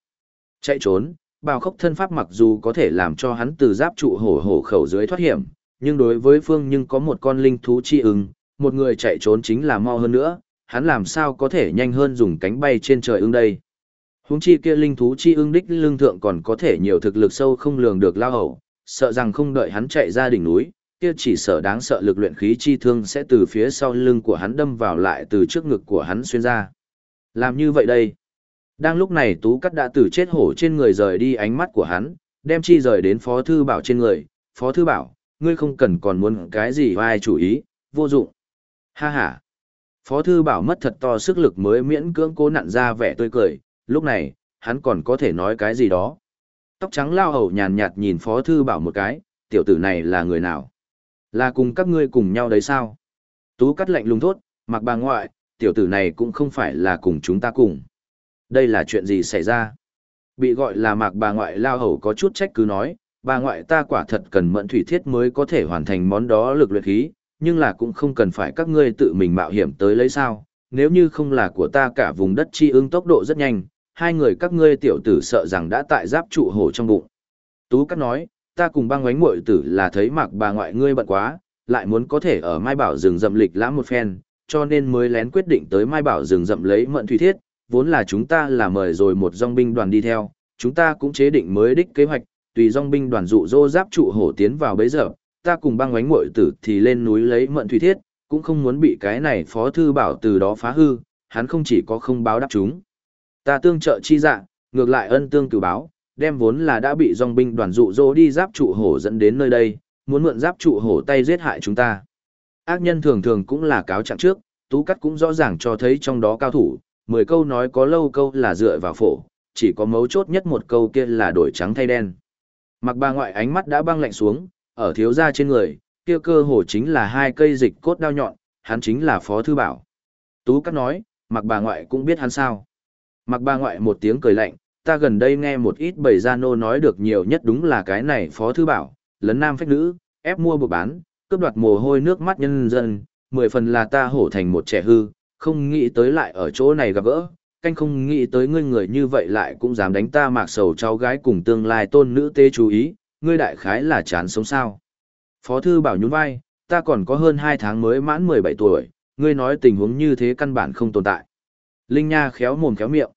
[SPEAKER 1] Chạy trốn, bào khốc thân pháp mặc dù có thể làm cho hắn từ giáp trụ hổ hổ khẩu dưới thoát hiểm, nhưng đối với phương nhưng có một con linh thú chi ứng một người chạy trốn chính là mau hơn nữa, hắn làm sao có thể nhanh hơn dùng cánh bay trên trời ưng đây. Huống chi kia linh thú chi ưng đích lương thượng còn có thể nhiều thực lực sâu không lường được lao hầu, sợ rằng không đợi hắn chạy ra đỉnh núi, kia chỉ sợ đáng sợ lực luyện khí chi thương sẽ từ phía sau lưng của hắn đâm vào lại từ trước ngực của hắn xuyên ra. Làm như vậy đây. Đang lúc này Tú Cắt đã từ chết hổ trên người rời đi ánh mắt của hắn, đem chi rời đến Phó Thư Bảo trên người. Phó Thư Bảo, ngươi không cần còn muốn cái gì vai chủ ý, vô dụng. Ha ha. Phó Thư Bảo mất thật to sức lực mới miễn cưỡng cố nặn ra vẻ tươi cười, lúc này, hắn còn có thể nói cái gì đó. Tóc trắng lao hầu nhàn nhạt nhìn Phó Thư Bảo một cái, tiểu tử này là người nào? Là cùng các ngươi cùng nhau đấy sao? Tú cắt lạnh lùng thốt, mặc bà ngoại, tiểu tử này cũng không phải là cùng chúng ta cùng. Đây là chuyện gì xảy ra? Bị gọi là mạc bà ngoại lao hầu có chút trách cứ nói, bà ngoại ta quả thật cần mẫn thủy thiết mới có thể hoàn thành món đó lực luyện khí, nhưng là cũng không cần phải các ngươi tự mình mạo hiểm tới lấy sao, nếu như không là của ta cả vùng đất chi ứng tốc độ rất nhanh, hai người các ngươi tiểu tử sợ rằng đã tại giáp trụ hổ trong bụng. Tú Cát nói, ta cùng băng ngoánh muội tử là thấy mặc bà ngoại ngươi bận quá, lại muốn có thể ở Mai Bảo rừng rậm lịch lãm một phen, cho nên mới lén quyết định tới Mai Bảo rừng rậm lấy mận thủy thiết, vốn là chúng ta là mời rồi một dòng binh đoàn đi theo, chúng ta cũng chế định mới đích kế hoạch, tùy dòng binh đoàn dụ dỗ giáp trụ hổ tiến vào bấy giờ, ta cùng băng ngoánh muội tử thì lên núi lấy mận thủy thiết, cũng không muốn bị cái này phó thư bảo từ đó phá hư, hắn không chỉ có không báo đáp chúng. Ta tương trợ chi dạ, ngược lại ân tương cử báo, đem vốn là đã bị dòng binh đoàn dụ dỗ đi giáp trụ hổ dẫn đến nơi đây, muốn mượn giáp trụ hổ tay giết hại chúng ta. Ác nhân thường thường cũng là cáo trạng trước, tú cắt cũng rõ ràng cho thấy trong đó cao thủ, 10 câu nói có lâu câu là dựa vào phổ, chỉ có mấu chốt nhất một câu kia là đổi trắng thay đen. Mặc bà ngoại ánh mắt đã băng lạnh xuống, ở thiếu gia trên người, kia cơ hồ chính là hai cây dịch cốt đao nhọn, hắn chính là Phó Thư Bảo. Tú Cát nói, mặc bà ngoại cũng biết hắn sao. Mặc bà ngoại một tiếng cười lạnh, ta gần đây nghe một ít bầy gia nô nói được nhiều nhất đúng là cái này Phó Thư Bảo, lấn nam phách nữ, ép mua buộc bán, cướp đoạt mồ hôi nước mắt nhân dân, mười phần là ta hổ thành một trẻ hư, không nghĩ tới lại ở chỗ này gặp gỡ, canh không nghĩ tới ngươi người như vậy lại cũng dám đánh ta mạc sầu cháu gái cùng tương lai tôn nữ tê chú ý, ngươi đại khái là chán sống sao. Phó thư bảo nhún vai, ta còn có hơn 2 tháng mới mãn 17 tuổi, ngươi nói tình huống như thế căn bản không tồn tại. Linh Nha khéo mồm khéo miệng.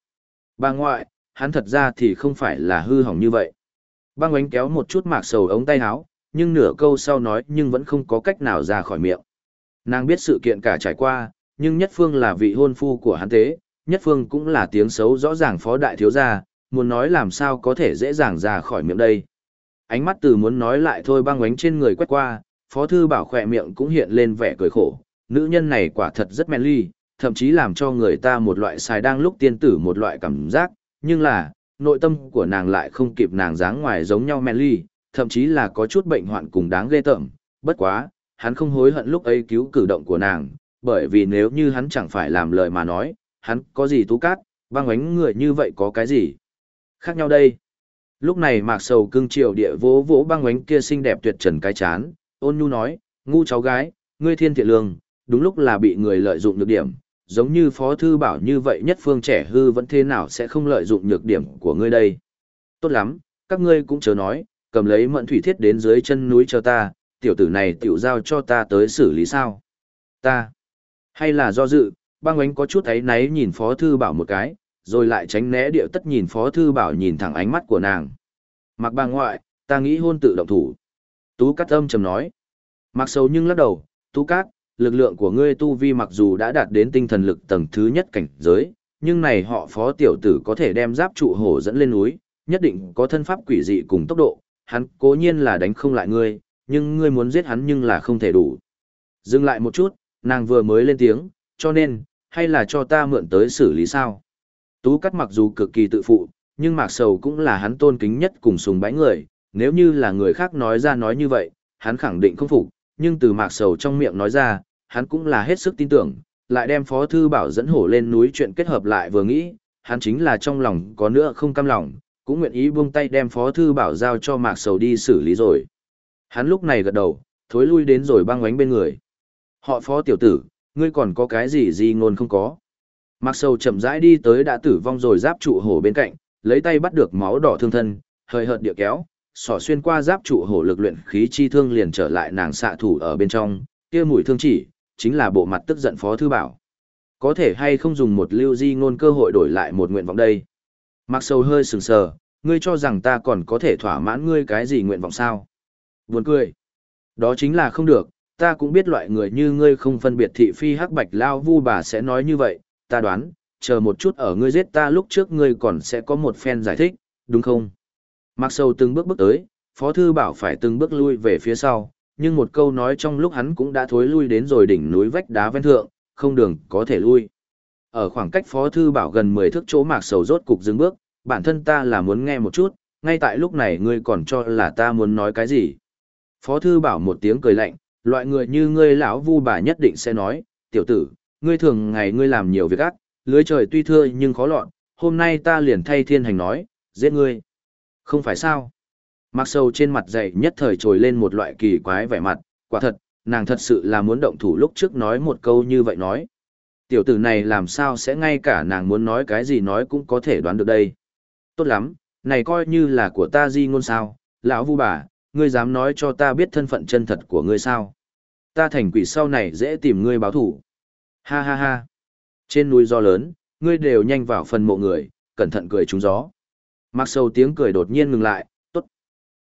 [SPEAKER 1] Bà ngoại, hắn thật ra thì không phải là hư hỏng như vậy. Băng ánh kéo một chút mạc sầu ống tay áo, nhưng nửa câu sau nói nhưng vẫn không có cách nào ra khỏi miệng. Nàng biết sự kiện cả trải qua, nhưng nhất phương là vị hôn phu của hắn thế, nhất phương cũng là tiếng xấu rõ ràng phó đại thiếu gia, muốn nói làm sao có thể dễ dàng ra khỏi miệng đây. Ánh mắt từ muốn nói lại thôi băng ánh trên người quét qua, phó thư bảo khỏe miệng cũng hiện lên vẻ cười khổ, nữ nhân này quả thật rất men ly, thậm chí làm cho người ta một loại xài đang lúc tiên tử một loại cảm giác, nhưng là, nội tâm của nàng lại không kịp nàng dáng ngoài giống nhau men ly, thậm chí là có chút bệnh hoạn cùng đáng ghê tởm, bất quá, hắn không hối hận lúc ấy cứu cử động của nàng, bởi vì nếu như hắn chẳng phải làm lời mà nói, hắn có gì tú cát, băng ánh người như vậy có cái gì? Khác nhau đây. Lúc này mạc sầu cưng triều địa vỗ vỗ băng ánh kia xinh đẹp tuyệt trần cái chán, ôn nhu nói, ngu cháu gái, ngươi thiên thiện lương, đúng lúc là bị người lợi dụng nhược điểm, giống như phó thư bảo như vậy nhất phương trẻ hư vẫn thế nào sẽ không lợi dụng nhược điểm của ngươi đây. Tốt lắm, các ngươi cũng chớ nói, cầm lấy mận thủy thiết đến dưới chân núi cho ta, tiểu tử này tiểu giao cho ta tới xử lý sao. Ta, hay là do dự, băng ánh có chút ấy náy nhìn phó thư bảo một cái, rồi lại tránh né điệu tất nhìn phó thư bảo nhìn thẳng ánh mắt của nàng. Mặc bà ngoại, ta nghĩ hôn tự động thủ. Tú cắt âm trầm nói. Mặc sâu nhưng lắc đầu, tú cát, lực lượng của ngươi tu vi mặc dù đã đạt đến tinh thần lực tầng thứ nhất cảnh giới, nhưng này họ phó tiểu tử có thể đem giáp trụ hổ dẫn lên núi, nhất định có thân pháp quỷ dị cùng tốc độ, hắn cố nhiên là đánh không lại ngươi, nhưng ngươi muốn giết hắn nhưng là không thể đủ. Dừng lại một chút, nàng vừa mới lên tiếng, cho nên, hay là cho ta mượn tới xử lý sao? Tú cắt mặc dù cực kỳ tự phụ, nhưng mạc sầu cũng là hắn tôn kính nhất cùng sùng bái người, nếu như là người khác nói ra nói như vậy, hắn khẳng định không phục, nhưng từ mạc sầu trong miệng nói ra, hắn cũng là hết sức tin tưởng, lại đem phó thư bảo dẫn hổ lên núi chuyện kết hợp lại vừa nghĩ, hắn chính là trong lòng có nữa không cam lòng, cũng nguyện ý buông tay đem phó thư bảo giao cho mạc sầu đi xử lý rồi. Hắn lúc này gật đầu, thối lui đến rồi băng ánh bên người. Họ phó tiểu tử, ngươi còn có cái gì gì ngôn không có. Mạc sầu chậm rãi đi tới đã tử vong rồi giáp trụ hổ bên cạnh, lấy tay bắt được máu đỏ thương thân, hơi hợt địa kéo, xỏ xuyên qua giáp trụ hổ lực luyện khí chi thương liền trở lại nàng xạ thủ ở bên trong, kia mũi thương chỉ, chính là bộ mặt tức giận phó thư bảo. Có thể hay không dùng một lưu di ngôn cơ hội đổi lại một nguyện vọng đây. Mạc sầu hơi sừng sờ, ngươi cho rằng ta còn có thể thỏa mãn ngươi cái gì nguyện vọng sao? Buồn cười. Đó chính là không được, ta cũng biết loại người như ngươi không phân biệt thị phi hắc bạch lao vu bà sẽ nói như vậy, ta đoán, chờ một chút ở ngươi giết ta lúc trước ngươi còn sẽ có một phen giải thích, đúng không? Mặc sầu từng bước bước tới, Phó Thư Bảo phải từng bước lui về phía sau, nhưng một câu nói trong lúc hắn cũng đã thối lui đến rồi đỉnh núi vách đá ven thượng, không đường có thể lui. Ở khoảng cách Phó Thư Bảo gần 10 thước chỗ mạc sầu rốt cục dừng bước, bản thân ta là muốn nghe một chút, ngay tại lúc này ngươi còn cho là ta muốn nói cái gì. Phó Thư Bảo một tiếng cười lạnh, loại người như ngươi lão vu bà nhất định sẽ nói, tiểu tử, ngươi thường ngày ngươi làm nhiều việc ác, lưới trời tuy thưa nhưng khó lọt, hôm nay ta liền thay thiên hành nói, giết ngươi. Không phải sao? Mặc sâu trên mặt dày nhất thời trồi lên một loại kỳ quái vẻ mặt, quả thật, nàng thật sự là muốn động thủ lúc trước nói một câu như vậy nói. Tiểu tử này làm sao sẽ ngay cả nàng muốn nói cái gì nói cũng có thể đoán được đây. Tốt lắm, này coi như là của ta di ngôn sao, lão vu bà, ngươi dám nói cho ta biết thân phận chân thật của ngươi sao? Ta thành quỷ sau này dễ tìm ngươi báo thủ. Ha ha ha. Trên núi gió lớn, ngươi đều nhanh vào phần mộ người, cẩn thận cười trúng gió. Mặc Sầu tiếng cười đột nhiên ngừng lại, tốt.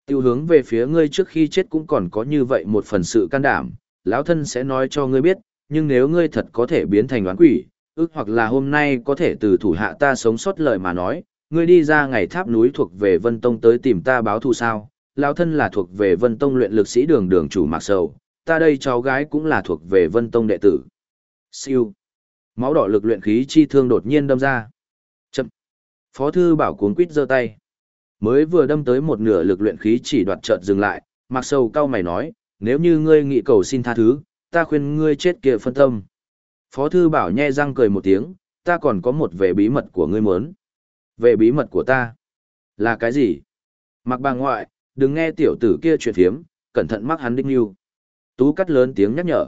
[SPEAKER 1] Tiêu hướng về phía ngươi trước khi chết cũng còn có như vậy một phần sự can đảm, lão thân sẽ nói cho ngươi biết, nhưng nếu ngươi thật có thể biến thành đoán quỷ, ước hoặc là hôm nay có thể từ thủ hạ ta sống sót lời mà nói, ngươi đi ra ngày tháp núi thuộc về Vân Tông tới tìm ta báo thù sao, lão thân là thuộc về Vân Tông luyện lực sĩ đường đường chủ Mạc Sầu, ta đây cháu gái cũng là thuộc về Vân Tông đệ tử. Siêu. Máu đỏ lực luyện khí chi thương đột nhiên đâm ra. Chậm. Phó thư bảo cuốn quýt giơ tay. Mới vừa đâm tới một nửa lực luyện khí chỉ đoạt chợt dừng lại, Mặc Sầu cao mày nói, nếu như ngươi nghị cầu xin tha thứ, ta khuyên ngươi chết kia phân tâm. Phó thư bảo nhe răng cười một tiếng, ta còn có một về bí mật của ngươi muốn. Về bí mật của ta? Là cái gì? Mặc bà ngoại, đừng nghe tiểu tử kia chuyện thiếm, cẩn thận mắc hắn đinh nhu. Tú cắt lớn tiếng nhắc nhở.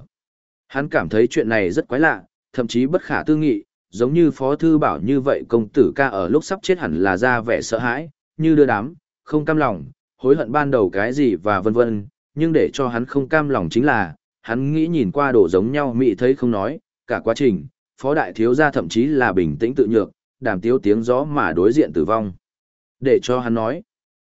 [SPEAKER 1] Hắn cảm thấy chuyện này rất quái lạ, thậm chí bất khả tư nghị, giống như phó thư bảo như vậy công tử ca ở lúc sắp chết hẳn là ra vẻ sợ hãi, như đưa đám, không cam lòng, hối hận ban đầu cái gì và vân vân, nhưng để cho hắn không cam lòng chính là, hắn nghĩ nhìn qua đổ giống nhau mị thấy không nói, cả quá trình, phó đại thiếu gia thậm chí là bình tĩnh tự nhược, đàm tiếu tiếng gió mà đối diện tử vong. Để cho hắn nói,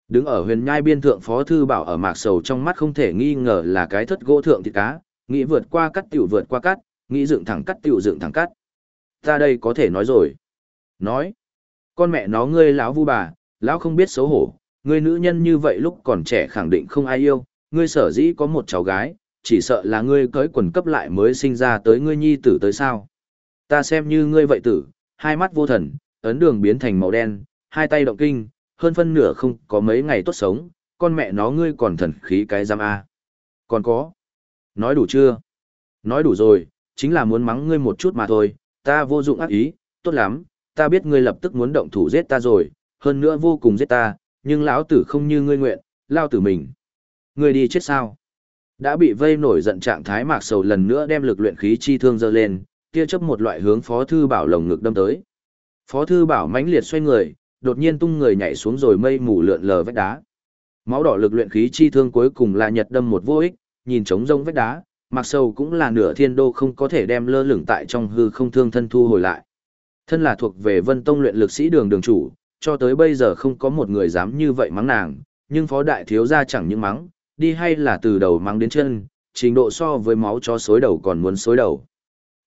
[SPEAKER 1] đứng ở huyền nhai biên thượng phó thư bảo ở mạc sầu trong mắt không thể nghi ngờ là cái thất gỗ thượng thịt cá, nghĩ vượt qua cắt tiểu vượt qua cắt, nghĩ dựng thẳng cắt tiểu dựng thẳng cắt. Ta đây có thể nói rồi. Nói, con mẹ nó ngươi lão vu bà, lão không biết xấu hổ, ngươi nữ nhân như vậy lúc còn trẻ khẳng định không ai yêu, ngươi sở dĩ có một cháu gái, chỉ sợ là ngươi cởi quần cấp lại mới sinh ra tới ngươi nhi tử tới sao. Ta xem như ngươi vậy tử, hai mắt vô thần, ấn đường biến thành màu đen, hai tay động kinh, hơn phân nửa không có mấy ngày tốt sống, con mẹ nó ngươi còn thần khí cái giam A. Còn có. Nói đủ chưa? Nói đủ rồi, chính là muốn mắng ngươi một chút mà thôi, ta vô dụng ác ý, tốt lắm, ta biết ngươi lập tức muốn động thủ giết ta rồi, hơn nữa vô cùng giết ta, nhưng lão tử không như ngươi nguyện, lao tử mình. Ngươi đi chết sao? Đã bị vây nổi giận trạng thái mạc sầu lần nữa đem lực luyện khí chi thương dơ lên, tia chấp một loại hướng phó thư bảo lồng ngực đâm tới. Phó thư bảo mãnh liệt xoay người, đột nhiên tung người nhảy xuống rồi mây mù lượn lờ vách đá. Máu đỏ lực luyện khí chi thương cuối cùng là nhật đâm một vô ích, nhìn trống rông vách đá, mặc sầu cũng là nửa thiên đô không có thể đem lơ lửng tại trong hư không thương thân thu hồi lại. Thân là thuộc về vân tông luyện lực sĩ đường đường chủ, cho tới bây giờ không có một người dám như vậy mắng nàng, nhưng phó đại thiếu gia chẳng những mắng, đi hay là từ đầu mắng đến chân, trình độ so với máu chó xối đầu còn muốn xối đầu.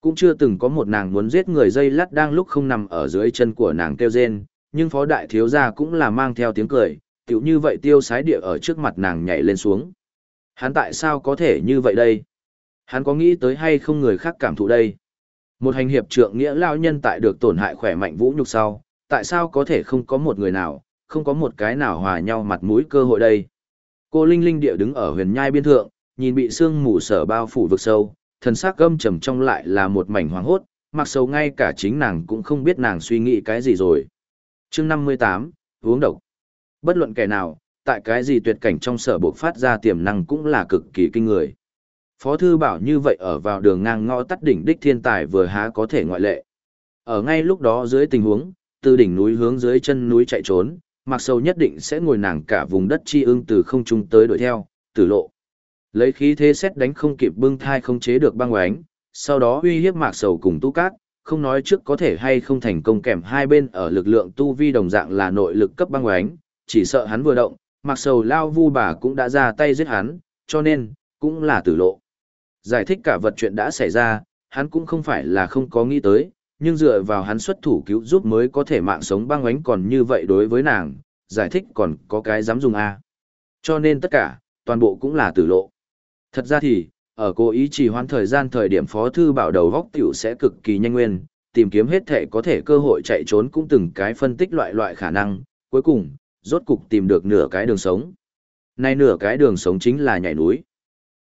[SPEAKER 1] Cũng chưa từng có một nàng muốn giết người dây lắt đang lúc không nằm ở dưới chân của nàng kêu rên, nhưng phó đại thiếu gia cũng là mang theo tiếng cười, tiểu như vậy tiêu sái địa ở trước mặt nàng nhảy lên xuống. Hắn tại sao có thể như vậy đây? Hắn có nghĩ tới hay không người khác cảm thụ đây? Một hành hiệp trượng nghĩa lao nhân tại được tổn hại khỏe mạnh vũ nhục sau, tại sao có thể không có một người nào, không có một cái nào hòa nhau mặt mũi cơ hội đây? Cô Linh Linh địa đứng ở huyền nhai biên thượng, nhìn bị sương mù sở bao phủ vực sâu, thần sắc gâm trầm trong lại là một mảnh hoàng hốt, mặc sâu ngay cả chính nàng cũng không biết nàng suy nghĩ cái gì rồi. chương 58, uống độc. Bất luận kẻ nào, tại cái gì tuyệt cảnh trong sở buộc phát ra tiềm năng cũng là cực kỳ kinh người. Phó thư bảo như vậy ở vào đường ngang ngõ tắt đỉnh đích thiên tài vừa há có thể ngoại lệ. Ở ngay lúc đó dưới tình huống, từ đỉnh núi hướng dưới chân núi chạy trốn, mặc sâu nhất định sẽ ngồi nàng cả vùng đất chi ương từ không trung tới đuổi theo, tử lộ. Lấy khí thế xét đánh không kịp bưng thai không chế được băng oánh, sau đó uy hiếp mạc sầu cùng tu cát, không nói trước có thể hay không thành công kèm hai bên ở lực lượng tu vi đồng dạng là nội lực cấp băng oánh, chỉ sợ hắn vừa động, mặc sầu lao vu bà cũng đã ra tay giết hắn, cho nên, cũng là tử lộ. Giải thích cả vật chuyện đã xảy ra, hắn cũng không phải là không có nghĩ tới, nhưng dựa vào hắn xuất thủ cứu giúp mới có thể mạng sống băng ánh còn như vậy đối với nàng, giải thích còn có cái dám dùng A. Cho nên tất cả, toàn bộ cũng là tử lộ. Thật ra thì, ở cố ý trì hoãn thời gian thời điểm phó thư bảo đầu góc tiểu sẽ cực kỳ nhanh nguyên, tìm kiếm hết thể có thể cơ hội chạy trốn cũng từng cái phân tích loại loại khả năng, cuối cùng, rốt cục tìm được nửa cái đường sống. Nay nửa cái đường sống chính là nhảy núi.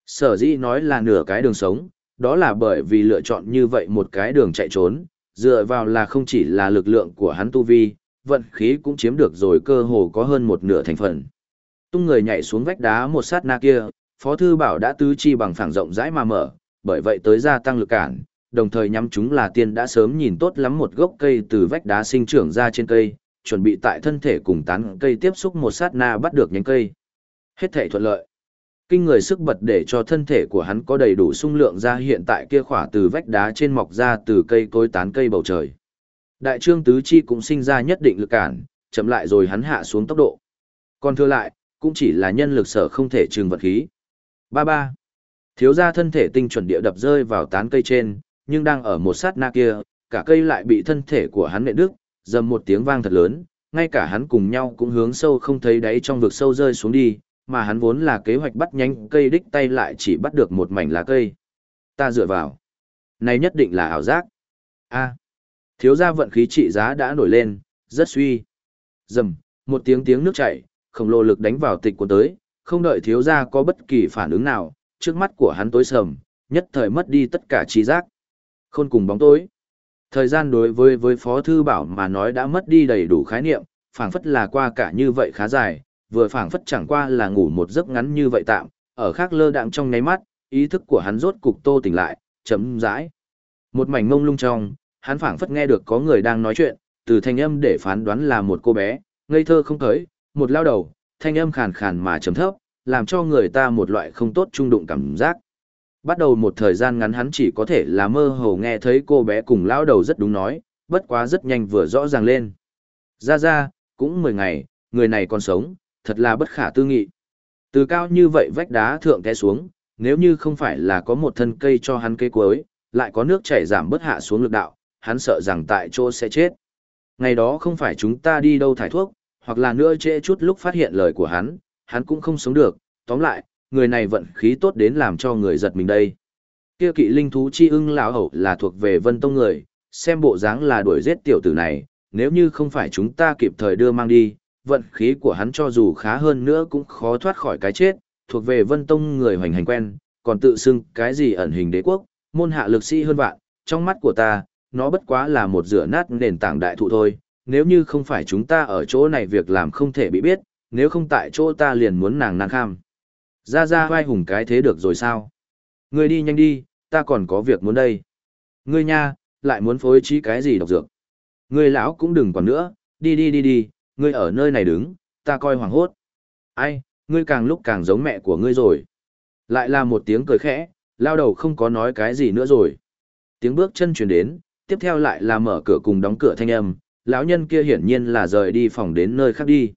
[SPEAKER 1] Sở dĩ nói là nửa cái đường sống, đó là bởi vì lựa chọn như vậy một cái đường chạy trốn, dựa vào là không chỉ là lực lượng của hắn tu vi, vận khí cũng chiếm được rồi cơ hồ có hơn một nửa thành phần. Tung người nhảy xuống vách đá một sát na kia, Phó Thư Bảo đã tứ chi bằng phẳng rộng rãi mà mở, bởi vậy tới gia tăng lực cản, đồng thời nhắm chúng là tiên đã sớm nhìn tốt lắm một gốc cây từ vách đá sinh trưởng ra trên cây, chuẩn bị tại thân thể cùng tán cây tiếp xúc một sát na bắt được nhánh cây. Hết thể thuận lợi. Kinh người sức bật để cho thân thể của hắn có đầy đủ sung lượng ra hiện tại kia khỏa từ vách đá trên mọc ra từ cây cối tán cây bầu trời. Đại trương tứ chi cũng sinh ra nhất định lực cản, chậm lại rồi hắn hạ xuống tốc độ. Còn thưa lại, cũng chỉ là nhân lực sở không thể trừng vật khí. Ba ba. Thiếu ra thân thể tinh chuẩn địa đập rơi vào tán cây trên, nhưng đang ở một sát na kia, cả cây lại bị thân thể của hắn nện đứt, dầm một tiếng vang thật lớn, ngay cả hắn cùng nhau cũng hướng sâu không thấy đáy trong vực sâu rơi xuống đi, mà hắn vốn là kế hoạch bắt nhanh cây đích tay lại chỉ bắt được một mảnh lá cây. Ta dựa vào. Này nhất định là ảo giác. a thiếu gia vận khí trị giá đã nổi lên, rất suy. Dầm, một tiếng tiếng nước chảy, khổng lồ lực đánh vào tịch của tới, không đợi thiếu gia có bất kỳ phản ứng nào, trước mắt của hắn tối sầm, nhất thời mất đi tất cả trí giác. Khôn cùng bóng tối. Thời gian đối với với Phó Thư Bảo mà nói đã mất đi đầy đủ khái niệm, phảng phất là qua cả như vậy khá dài, vừa phảng phất chẳng qua là ngủ một giấc ngắn như vậy tạm, ở khác lơ đạng trong nháy mắt, ý thức của hắn rốt cục tô tỉnh lại, chấm dãi. Một mảnh ngông lung trong, hắn phảng phất nghe được có người đang nói chuyện, từ thanh âm để phán đoán là một cô bé, ngây thơ không thấy, một lao đầu, thanh âm khàn khàn mà trầm thấp, làm cho người ta một loại không tốt trung đụng cảm giác. Bắt đầu một thời gian ngắn hắn chỉ có thể là mơ hồ nghe thấy cô bé cùng lão đầu rất đúng nói, bất quá rất nhanh vừa rõ ràng lên. Ra ra, cũng 10 ngày, người này còn sống, thật là bất khả tư nghị. Từ cao như vậy vách đá thượng té xuống, nếu như không phải là có một thân cây cho hắn cây cuối, lại có nước chảy giảm bớt hạ xuống lực đạo, hắn sợ rằng tại chỗ sẽ chết. Ngày đó không phải chúng ta đi đâu thải thuốc, hoặc là nữa trễ chút lúc phát hiện lời của hắn, hắn cũng không sống được, tóm lại, người này vận khí tốt đến làm cho người giật mình đây. Kia kỵ linh thú chi ưng lão hậu là thuộc về vân tông người, xem bộ dáng là đuổi giết tiểu tử này, nếu như không phải chúng ta kịp thời đưa mang đi, vận khí của hắn cho dù khá hơn nữa cũng khó thoát khỏi cái chết, thuộc về vân tông người hoành hành quen, còn tự xưng cái gì ẩn hình đế quốc, môn hạ lực sĩ hơn vạn, trong mắt của ta, nó bất quá là một rửa nát nền tảng đại thụ thôi, nếu như không phải chúng ta ở chỗ này việc làm không thể bị biết, nếu không tại chỗ ta liền muốn nàng nàng kham. Ra ra vai hùng cái thế được rồi sao? Ngươi đi nhanh đi, ta còn có việc muốn đây. Ngươi nha, lại muốn phối trí cái gì độc dược. Ngươi lão cũng đừng còn nữa, đi đi đi đi, ngươi ở nơi này đứng, ta coi hoàng hốt. Ai, ngươi càng lúc càng giống mẹ của ngươi rồi. Lại là một tiếng cười khẽ, lao đầu không có nói cái gì nữa rồi. Tiếng bước chân chuyển đến, tiếp theo lại là mở cửa cùng đóng cửa thanh âm, lão nhân kia hiển nhiên là rời đi phòng đến nơi khác đi.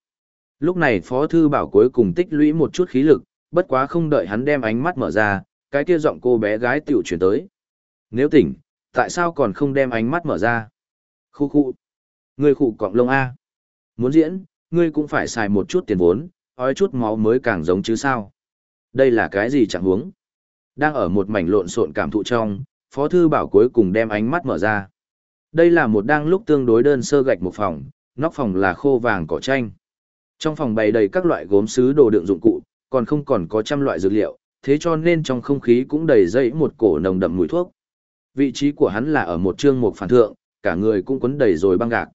[SPEAKER 1] Lúc này Phó Thư Bảo cuối cùng tích lũy một chút khí lực, bất quá không đợi hắn đem ánh mắt mở ra, cái kia giọng cô bé gái tiểu chuyển tới. Nếu tỉnh, tại sao còn không đem ánh mắt mở ra? Khu khu. Ngươi khụ cọng lông A. Muốn diễn, ngươi cũng phải xài một chút tiền vốn, ói chút máu mới càng giống chứ sao. Đây là cái gì chẳng huống? Đang ở một mảnh lộn xộn cảm thụ trong, Phó Thư Bảo cuối cùng đem ánh mắt mở ra. Đây là một đang lúc tương đối đơn sơ gạch một phòng, nóc phòng là khô vàng cỏ tranh. Trong phòng bày đầy các loại gốm sứ đồ đựng dụng cụ, còn không còn có trăm loại dược liệu, thế cho nên trong không khí cũng đầy dây một cổ nồng đậm mùi thuốc. Vị trí của hắn là ở một trương mục phản thượng, cả người cũng quấn đầy rồi băng gạc.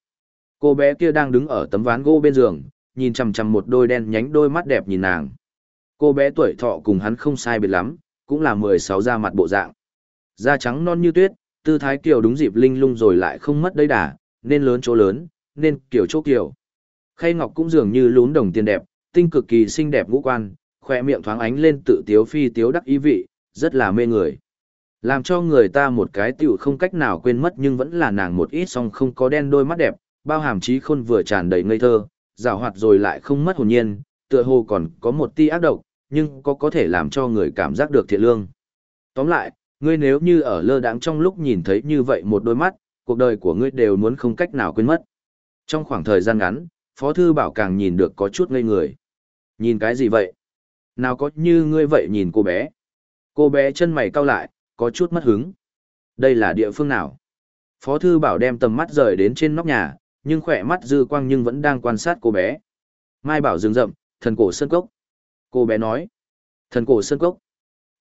[SPEAKER 1] Cô bé kia đang đứng ở tấm ván gỗ bên giường, nhìn chằm chằm một đôi đen nhánh đôi mắt đẹp nhìn nàng. Cô bé tuổi thọ cùng hắn không sai biệt lắm, cũng là 16 da mặt bộ dạng. Da trắng non như tuyết, tư thái kiều đúng dịp linh lung rồi lại không mất đấy đà, nên lớn chỗ lớn, nên kiểu chỗ kiểu. Khay ngọc cũng dường như lún đồng tiền đẹp, tinh cực kỳ xinh đẹp ngũ quan, khoe miệng thoáng ánh lên tự tiếu phi tiếu đắc ý vị, rất là mê người. Làm cho người ta một cái tiểu không cách nào quên mất nhưng vẫn là nàng một ít song không có đen đôi mắt đẹp, bao hàm trí khôn vừa tràn đầy ngây thơ, rào hoạt rồi lại không mất hồn nhiên, tựa hồ còn có một ti ác độc, nhưng có có thể làm cho người cảm giác được thiện lương. Tóm lại, ngươi nếu như ở lơ đãng trong lúc nhìn thấy như vậy một đôi mắt, cuộc đời của ngươi đều muốn không cách nào quên mất. Trong khoảng thời gian ngắn, Phó Thư Bảo càng nhìn được có chút ngây người. Nhìn cái gì vậy? Nào có như ngươi vậy nhìn cô bé. Cô bé chân mày cau lại, có chút mất hứng. Đây là địa phương nào? Phó Thư Bảo đem tầm mắt rời đến trên nóc nhà, nhưng khỏe mắt dư quang nhưng vẫn đang quan sát cô bé. Mai Bảo dừng rậm, thần cổ sơn cốc. Cô bé nói. Thần cổ sơn cốc.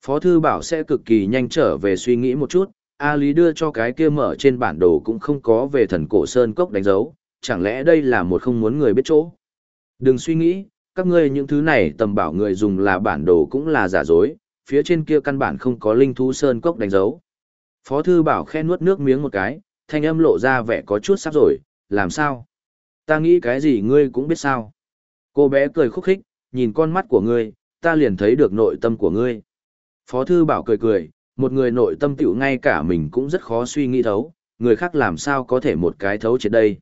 [SPEAKER 1] Phó Thư Bảo sẽ cực kỳ nhanh trở về suy nghĩ một chút, A Lý đưa cho cái kia mở trên bản đồ cũng không có về thần cổ sơn cốc đánh dấu, chẳng lẽ đây là một không muốn người biết chỗ. Đừng suy nghĩ, các ngươi những thứ này tầm bảo người dùng là bản đồ cũng là giả dối, phía trên kia căn bản không có linh thú sơn cốc đánh dấu. Phó Thư Bảo khe nuốt nước miếng một cái, thanh âm lộ ra vẻ có chút sắp rồi, làm sao? Ta nghĩ cái gì ngươi cũng biết sao? Cô bé cười khúc khích, nhìn con mắt của ngươi, ta liền thấy được nội tâm của ngươi. Phó Thư Bảo cười cười, một người nội tâm tiểu ngay cả mình cũng rất khó suy nghĩ thấu, người khác làm sao có thể một cái thấu chết đây.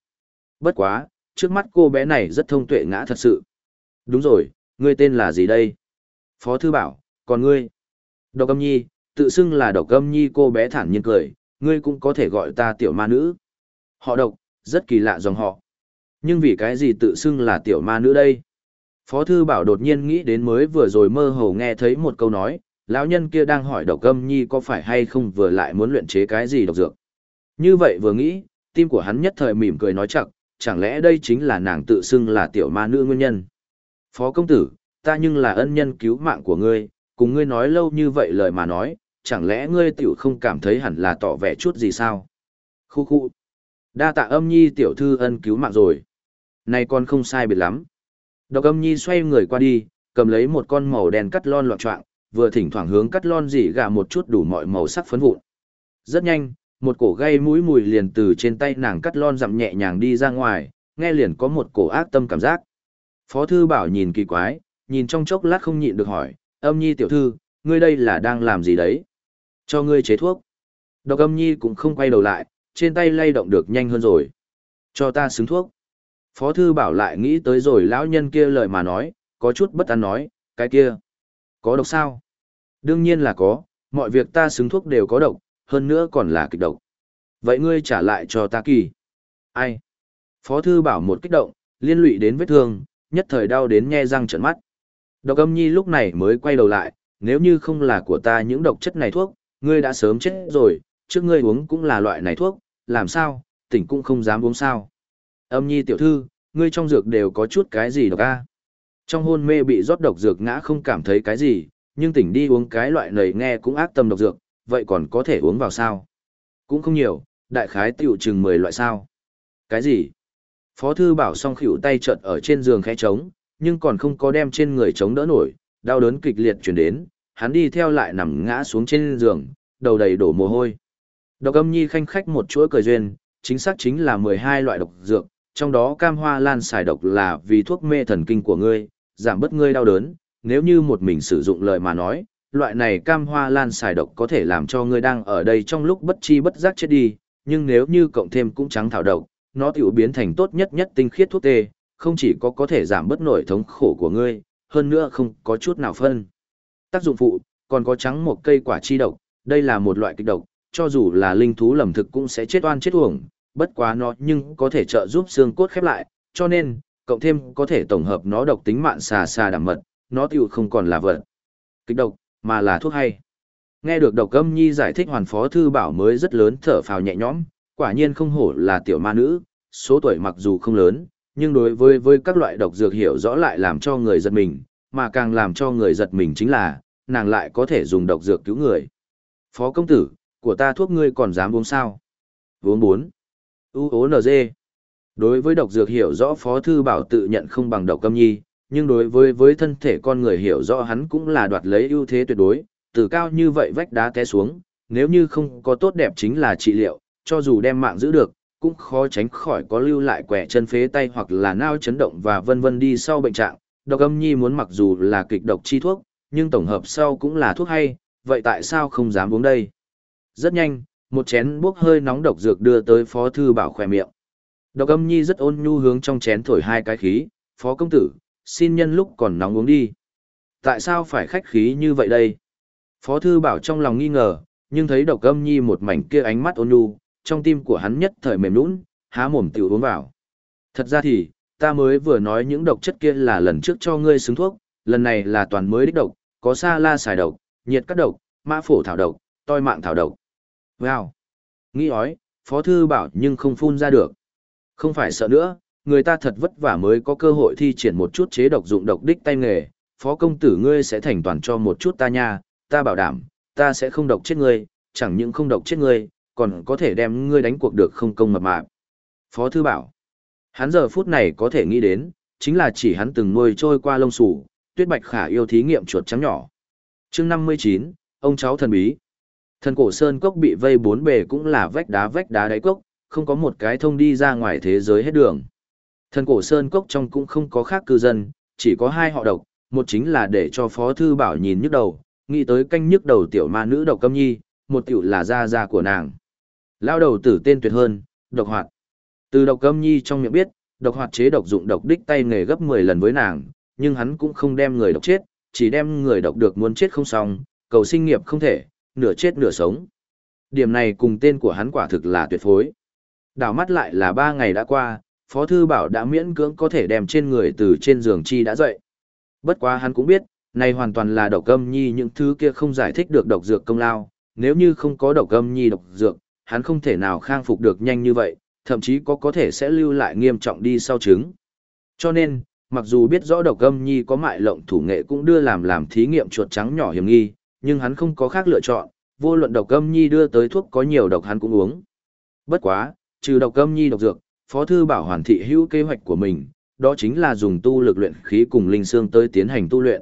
[SPEAKER 1] Bất quá, trước mắt cô bé này rất thông tuệ ngã thật sự. Đúng rồi, ngươi tên là gì đây? Phó Thư Bảo, còn ngươi? Độc âm nhi, tự xưng là độc âm nhi cô bé thản nhiên cười, ngươi cũng có thể gọi ta tiểu ma nữ. Họ độc, rất kỳ lạ dòng họ. Nhưng vì cái gì tự xưng là tiểu ma nữ đây? Phó Thư Bảo đột nhiên nghĩ đến mới vừa rồi mơ hồ nghe thấy một câu nói, lão nhân kia đang hỏi độc âm nhi có phải hay không vừa lại muốn luyện chế cái gì độc dược. Như vậy vừa nghĩ, tim của hắn nhất thời mỉm cười nói chặt, chẳng lẽ đây chính là nàng tự xưng là tiểu ma nữ nguyên nhân. Phó công tử, ta nhưng là ân nhân cứu mạng của ngươi, cùng ngươi nói lâu như vậy lời mà nói, chẳng lẽ ngươi tiểu không cảm thấy hẳn là tỏ vẻ chút gì sao? Khu khu. Đa tạ âm nhi tiểu thư ân cứu mạng rồi. Này con không sai biệt lắm. Độc âm nhi xoay người qua đi, cầm lấy một con màu đen cắt lon loạn trọng, vừa thỉnh thoảng hướng cắt lon dỉ gà một chút đủ mọi màu sắc phấn vụn. Rất nhanh, một cổ gây mũi mùi liền từ trên tay nàng cắt lon dặm nhẹ nhàng đi ra ngoài, nghe liền có một cổ ác tâm cảm giác. Phó thư bảo nhìn kỳ quái, nhìn trong chốc lát không nhịn được hỏi, âm nhi tiểu thư, ngươi đây là đang làm gì đấy? Cho ngươi chế thuốc. Độc âm nhi cũng không quay đầu lại, trên tay lay động được nhanh hơn rồi. Cho ta xứng thuốc. Phó thư bảo lại nghĩ tới rồi lão nhân kia lời mà nói, có chút bất an nói, cái kia. Có độc sao? Đương nhiên là có, mọi việc ta xứng thuốc đều có độc, hơn nữa còn là kịch độc. Vậy ngươi trả lại cho ta kỳ. Ai? Phó thư bảo một kích động, liên lụy đến vết thương, nhất thời đau đến nhe răng trợn mắt. Độc âm nhi lúc này mới quay đầu lại, nếu như không là của ta những độc chất này thuốc, ngươi đã sớm chết rồi, trước ngươi uống cũng là loại này thuốc, làm sao, tỉnh cũng không dám uống sao. Âm nhi tiểu thư, ngươi trong dược đều có chút cái gì độc a? Trong hôn mê bị rót độc dược ngã không cảm thấy cái gì, nhưng tỉnh đi uống cái loại này nghe cũng ác tâm độc dược, vậy còn có thể uống vào sao? Cũng không nhiều, đại khái tiểu chừng 10 loại sao. Cái gì? Phó thư bảo song khỉu tay trợt ở trên giường khẽ trống, nhưng còn không có đem trên người chống đỡ nổi, đau đớn kịch liệt chuyển đến, hắn đi theo lại nằm ngã xuống trên giường, đầu đầy đổ mồ hôi. Độc âm nhi khanh khách một chuỗi cười duyên, chính xác chính là 12 loại độc dược, trong đó cam hoa lan xài độc là vì thuốc mê thần kinh của ngươi, giảm bớt ngươi đau đớn, nếu như một mình sử dụng lời mà nói, loại này cam hoa lan xài độc có thể làm cho ngươi đang ở đây trong lúc bất chi bất giác chết đi, nhưng nếu như cộng thêm cũng trắng thảo độc, nó tiểu biến thành tốt nhất nhất tinh khiết thuốc tê, không chỉ có có thể giảm bớt nổi thống khổ của ngươi, hơn nữa không có chút nào phân. Tác dụng phụ, còn có trắng một cây quả chi độc, đây là một loại kịch độc, cho dù là linh thú lầm thực cũng sẽ chết oan chết uổng, bất quá nó nhưng có thể trợ giúp xương cốt khép lại, cho nên, cộng thêm có thể tổng hợp nó độc tính mạn xà xà đảm mật, nó tiểu không còn là vật. Kịch độc, mà là thuốc hay. Nghe được độc âm nhi giải thích hoàn phó thư bảo mới rất lớn thở phào nhẹ nhõm, quả nhiên không hổ là tiểu ma nữ, số tuổi mặc dù không lớn, nhưng đối với với các loại độc dược hiểu rõ lại làm cho người giật mình, mà càng làm cho người giật mình chính là, nàng lại có thể dùng độc dược cứu người. Phó công tử, của ta thuốc ngươi còn dám uống sao? Uống bốn. UONG. Đối với độc dược hiểu rõ Phó Thư Bảo tự nhận không bằng độc câm nhi, nhưng đối với với thân thể con người hiểu rõ hắn cũng là đoạt lấy ưu thế tuyệt đối, từ cao như vậy vách đá té xuống, nếu như không có tốt đẹp chính là trị liệu, cho dù đem mạng giữ được, cũng khó tránh khỏi có lưu lại quẻ chân phế tay hoặc là nao chấn động và vân vân đi sau bệnh trạng. Độc âm nhi muốn mặc dù là kịch độc chi thuốc, nhưng tổng hợp sau cũng là thuốc hay, vậy tại sao không dám uống đây? Rất nhanh, một chén bốc hơi nóng độc dược đưa tới phó thư bảo khỏe miệng. Độc âm nhi rất ôn nhu hướng trong chén thổi hai cái khí, phó công tử, xin nhân lúc còn nóng uống đi. Tại sao phải khách khí như vậy đây? Phó thư bảo trong lòng nghi ngờ, nhưng thấy độc âm nhi một mảnh kia ánh mắt ôn nhu, trong tim của hắn nhất thời mềm nũng, há mồm tiểu uống vào. Thật ra thì, ta mới vừa nói những độc chất kia là lần trước cho ngươi xứng thuốc, lần này là toàn mới đích độc, có sa la xài độc, nhiệt cắt độc, mã phổ thảo độc, toi mạng thảo độc. Wow! Nghĩ ói, phó thư bảo nhưng không phun ra được. Không phải sợ nữa, người ta thật vất vả mới có cơ hội thi triển một chút chế độc dụng độc đích tay nghề, phó công tử ngươi sẽ thành toàn cho một chút ta nha, ta bảo đảm, ta sẽ không độc chết ngươi, chẳng những không độc chết ngươi, còn có thể đem ngươi đánh cuộc được không công mập mạp. Phó Thư bảo, hắn giờ phút này có thể nghĩ đến, chính là chỉ hắn từng nuôi trôi qua lông sủ, tuyết bạch khả yêu thí nghiệm chuột trắng nhỏ. chương 59, ông cháu thần bí. Thần cổ sơn cốc bị vây bốn bề cũng là vách đá vách đá đáy cốc, không có một cái thông đi ra ngoài thế giới hết đường. Thần cổ sơn cốc trong cũng không có khác cư dân, chỉ có hai họ độc, một chính là để cho Phó Thư Bảo nhìn nhức đầu, nghĩ tới canh nhức đầu tiểu ma nữ độc câm nhi, một tiểu là gia gia của nàng. Lao đầu tử tên tuyệt hơn, độc hoạt. Từ độc câm nhi trong miệng biết, độc hoạt chế độc dụng độc đích tay nghề gấp 10 lần với nàng, nhưng hắn cũng không đem người độc chết, chỉ đem người độc được muốn chết không xong, cầu sinh nghiệp không thể, nửa chết nửa sống. Điểm này cùng tên của hắn quả thực là tuyệt phối. Đảo mắt lại là ba ngày đã qua, Phó Thư Bảo đã miễn cưỡng có thể đem trên người từ trên giường chi đã dậy. Bất quá hắn cũng biết, này hoàn toàn là độc âm nhi những thứ kia không giải thích được độc dược công lao, nếu như không có độc âm nhi độc dược, hắn không thể nào khang phục được nhanh như vậy, thậm chí có có thể sẽ lưu lại nghiêm trọng đi sau chứng. Cho nên, mặc dù biết rõ độc âm nhi có mại lộng thủ nghệ cũng đưa làm làm thí nghiệm chuột trắng nhỏ hiểm nghi, nhưng hắn không có khác lựa chọn, vô luận độc âm nhi đưa tới thuốc có nhiều độc hắn cũng uống. Bất quá, trừ độc âm nhi độc dược, Phó Thư Bảo hoàn thị hữu kế hoạch của mình, đó chính là dùng tu lực luyện khí cùng linh xương tới tiến hành tu luyện.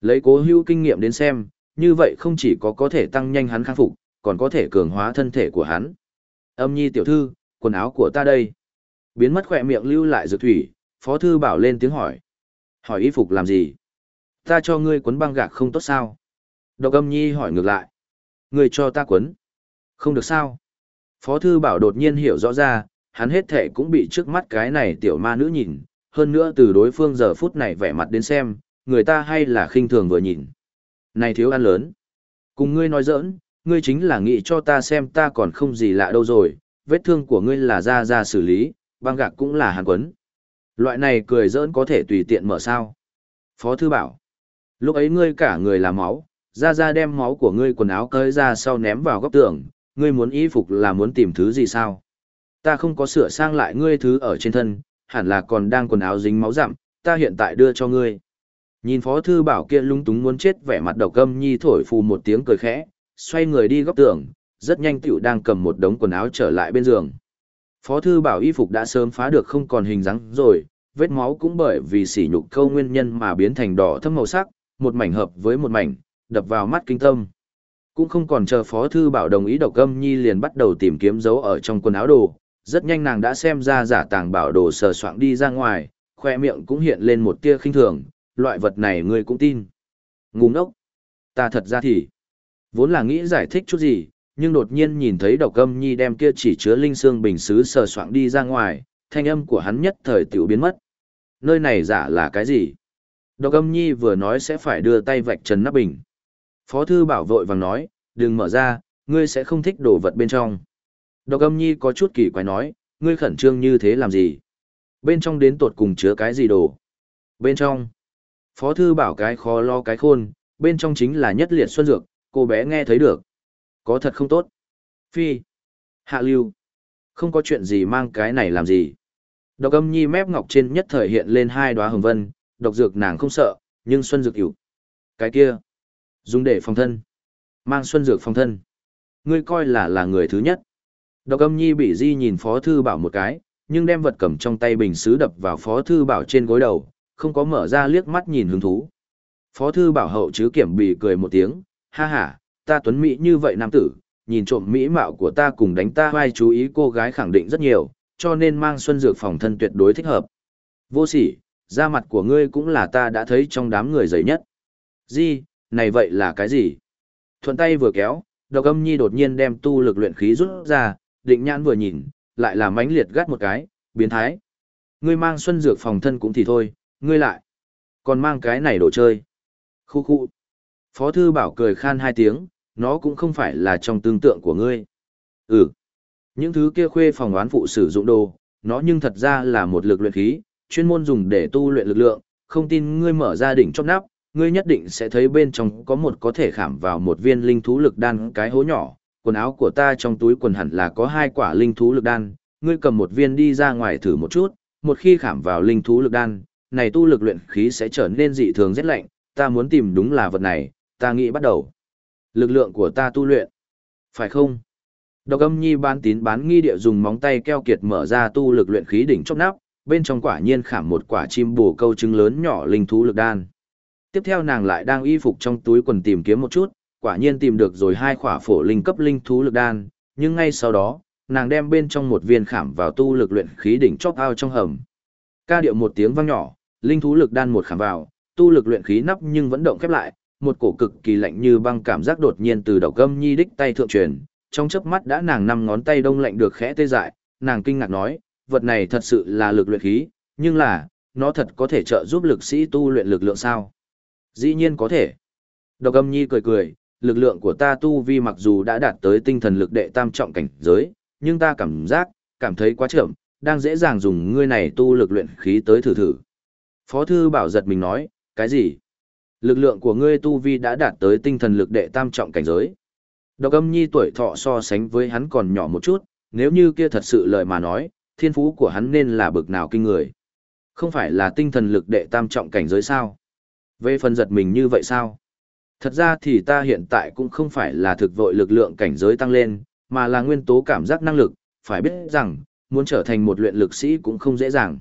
[SPEAKER 1] Lấy cố hữu kinh nghiệm đến xem, như vậy không chỉ có có thể tăng nhanh hắn khắc phục, còn có thể cường hóa thân thể của hắn. Âm nhi tiểu thư, quần áo của ta đây. Biến mất khỏe miệng lưu lại dược thủy, Phó Thư Bảo lên tiếng hỏi. Hỏi y phục làm gì? Ta cho ngươi quấn băng gạc không tốt sao? Độc âm nhi hỏi ngược lại. Ngươi cho ta quấn. Không được sao? Phó Thư Bảo đột nhiên hiểu rõ ra, hắn hết thể cũng bị trước mắt cái này tiểu ma nữ nhìn, hơn nữa từ đối phương giờ phút này vẻ mặt đến xem, người ta hay là khinh thường vừa nhìn. Này thiếu ăn lớn. Cùng ngươi nói giỡn, ngươi chính là nghĩ cho ta xem ta còn không gì lạ đâu rồi, vết thương của ngươi là ra ra xử lý, băng gạc cũng là hàn quấn. Loại này cười giỡn có thể tùy tiện mở sao. Phó thư bảo. Lúc ấy ngươi cả người là máu, ra ra đem máu của ngươi quần áo cơi ra sau ném vào góc tường, ngươi muốn y phục là muốn tìm thứ gì sao? Ta không có sửa sang lại ngươi thứ ở trên thân, hẳn là còn đang quần áo dính máu dặm, ta hiện tại đưa cho ngươi. Nhìn Phó Thư Bảo kia lung túng muốn chết vẻ mặt độc âm nhi thổi phù một tiếng cười khẽ, xoay người đi góc tường, rất nhanh tiểu đang cầm một đống quần áo trở lại bên giường. Phó Thư Bảo y phục đã sớm phá được không còn hình dáng rồi, vết máu cũng bởi vì sỉ nhục câu nguyên nhân mà biến thành đỏ thâm màu sắc, một mảnh hợp với một mảnh, đập vào mắt kinh tâm. Cũng không còn chờ Phó Thư Bảo đồng ý độc âm nhi liền bắt đầu tìm kiếm dấu ở trong quần áo đồ, rất nhanh nàng đã xem ra giả tàng bảo đồ sờ soạn đi ra ngoài, khoe miệng cũng hiện lên một tia khinh thường, loại vật này ngươi cũng tin. Ngu ngốc. Ta thật ra thì, vốn là nghĩ giải thích chút gì, nhưng đột nhiên nhìn thấy độc âm nhi đem kia chỉ chứa linh xương bình xứ sờ soạn đi ra ngoài, thanh âm của hắn nhất thời tiểu biến mất. Nơi này giả là cái gì? Độc âm nhi vừa nói sẽ phải đưa tay vạch trần nắp bình. Phó thư bảo vội vàng nói, đừng mở ra, ngươi sẽ không thích đồ vật bên trong. Độc âm nhi có chút kỳ quái nói, ngươi khẩn trương như thế làm gì? Bên trong đến tột cùng chứa cái gì đồ? Bên trong. Phó thư bảo cái khó lo cái khôn, bên trong chính là nhất liệt xuân dược, cô bé nghe thấy được. Có thật không tốt. Phi. Hạ lưu. Không có chuyện gì mang cái này làm gì. Độc âm nhi mép ngọc trên nhất thời hiện lên hai đóa hồng vân, độc dược nàng không sợ, nhưng xuân dược hiểu. Cái kia. Dùng để phòng thân. Mang xuân dược phòng thân. Ngươi coi là là người thứ nhất. Độc âm nhi bị di nhìn Phó Thư Bảo một cái, nhưng đem vật cầm trong tay bình xứ đập vào Phó Thư Bảo trên gối đầu, không có mở ra liếc mắt nhìn hứng thú. Phó Thư Bảo hậu chứ kiểm bị cười một tiếng, ha ha, ta tuấn mỹ như vậy nam tử, nhìn trộm mỹ mạo của ta cùng đánh ta vai chú ý cô gái khẳng định rất nhiều, cho nên mang xuân dược phòng thân tuyệt đối thích hợp. Vô sỉ, da mặt của ngươi cũng là ta đã thấy trong đám người dày nhất. Di, này vậy là cái gì? Thuận tay vừa kéo, độc âm nhi đột nhiên đem tu lực luyện khí rút ra, định nhãn vừa nhìn, lại là mãnh liệt gắt một cái, biến thái. Ngươi mang xuân dược phòng thân cũng thì thôi, ngươi lại. Còn mang cái này đồ chơi. Khu khu. Phó thư bảo cười khan hai tiếng, nó cũng không phải là trong tương tượng của ngươi. Ừ. Những thứ kia khuê phòng oán phụ sử dụng đồ, nó nhưng thật ra là một lực luyện khí, chuyên môn dùng để tu luyện lực lượng, không tin ngươi mở ra đỉnh chóp nắp, ngươi nhất định sẽ thấy bên trong có một có thể khảm vào một viên linh thú lực đan cái hố nhỏ, quần áo của ta trong túi quần hẳn là có hai quả linh thú lực đan, ngươi cầm một viên đi ra ngoài thử một chút, một khi khảm vào linh thú lực đan, này tu lực luyện khí sẽ trở nên dị thường rất lạnh, ta muốn tìm đúng là vật này, ta nghĩ bắt đầu. Lực lượng của ta tu luyện. Phải không? Độc âm nhi bán tín bán nghi địa dùng móng tay keo kiệt mở ra tu lực luyện khí đỉnh chóp nắp, bên trong quả nhiên khảm một quả chim bồ câu trứng lớn nhỏ linh thú lực đan. Tiếp theo nàng lại đang y phục trong túi quần tìm kiếm một chút, quả nhiên tìm được rồi hai quả phổ linh cấp linh thú lực đan, nhưng ngay sau đó, nàng đem bên trong một viên khảm vào tu lực luyện khí đỉnh chóp ao trong hầm. Ca điệu một tiếng vang nhỏ, linh thú lực đan một khảm vào, tu lực luyện khí nắp nhưng vẫn động khép lại, một cổ cực kỳ lạnh như băng cảm giác đột nhiên từ đầu gâm nhi đích tay thượng truyền, trong chớp mắt đã nàng năm ngón tay đông lạnh được khẽ tê dại, nàng kinh ngạc nói, vật này thật sự là lực luyện khí, nhưng là, nó thật có thể trợ giúp lực sĩ tu luyện lực lượng sao? Dĩ nhiên có thể. Độc âm nhi cười cười, lực lượng của ta tu vi mặc dù đã đạt tới tinh thần lực đệ tam trọng cảnh giới, nhưng ta cảm giác, cảm thấy quá chậm, đang dễ dàng dùng ngươi này tu lực luyện khí tới thử thử. Phó thư bảo giật mình nói, cái gì? Lực lượng của ngươi tu vi đã đạt tới tinh thần lực đệ tam trọng cảnh giới. Độc âm nhi tuổi thọ so sánh với hắn còn nhỏ một chút, nếu như kia thật sự lời mà nói, thiên phú của hắn nên là bực nào kinh người. Không phải là tinh thần lực đệ tam trọng cảnh giới sao? Về phần giật mình như vậy sao? Thật ra thì ta hiện tại cũng không phải là thực vội lực lượng cảnh giới tăng lên, mà là nguyên tố cảm giác năng lực, phải biết rằng, muốn trở thành một luyện lực sĩ cũng không dễ dàng.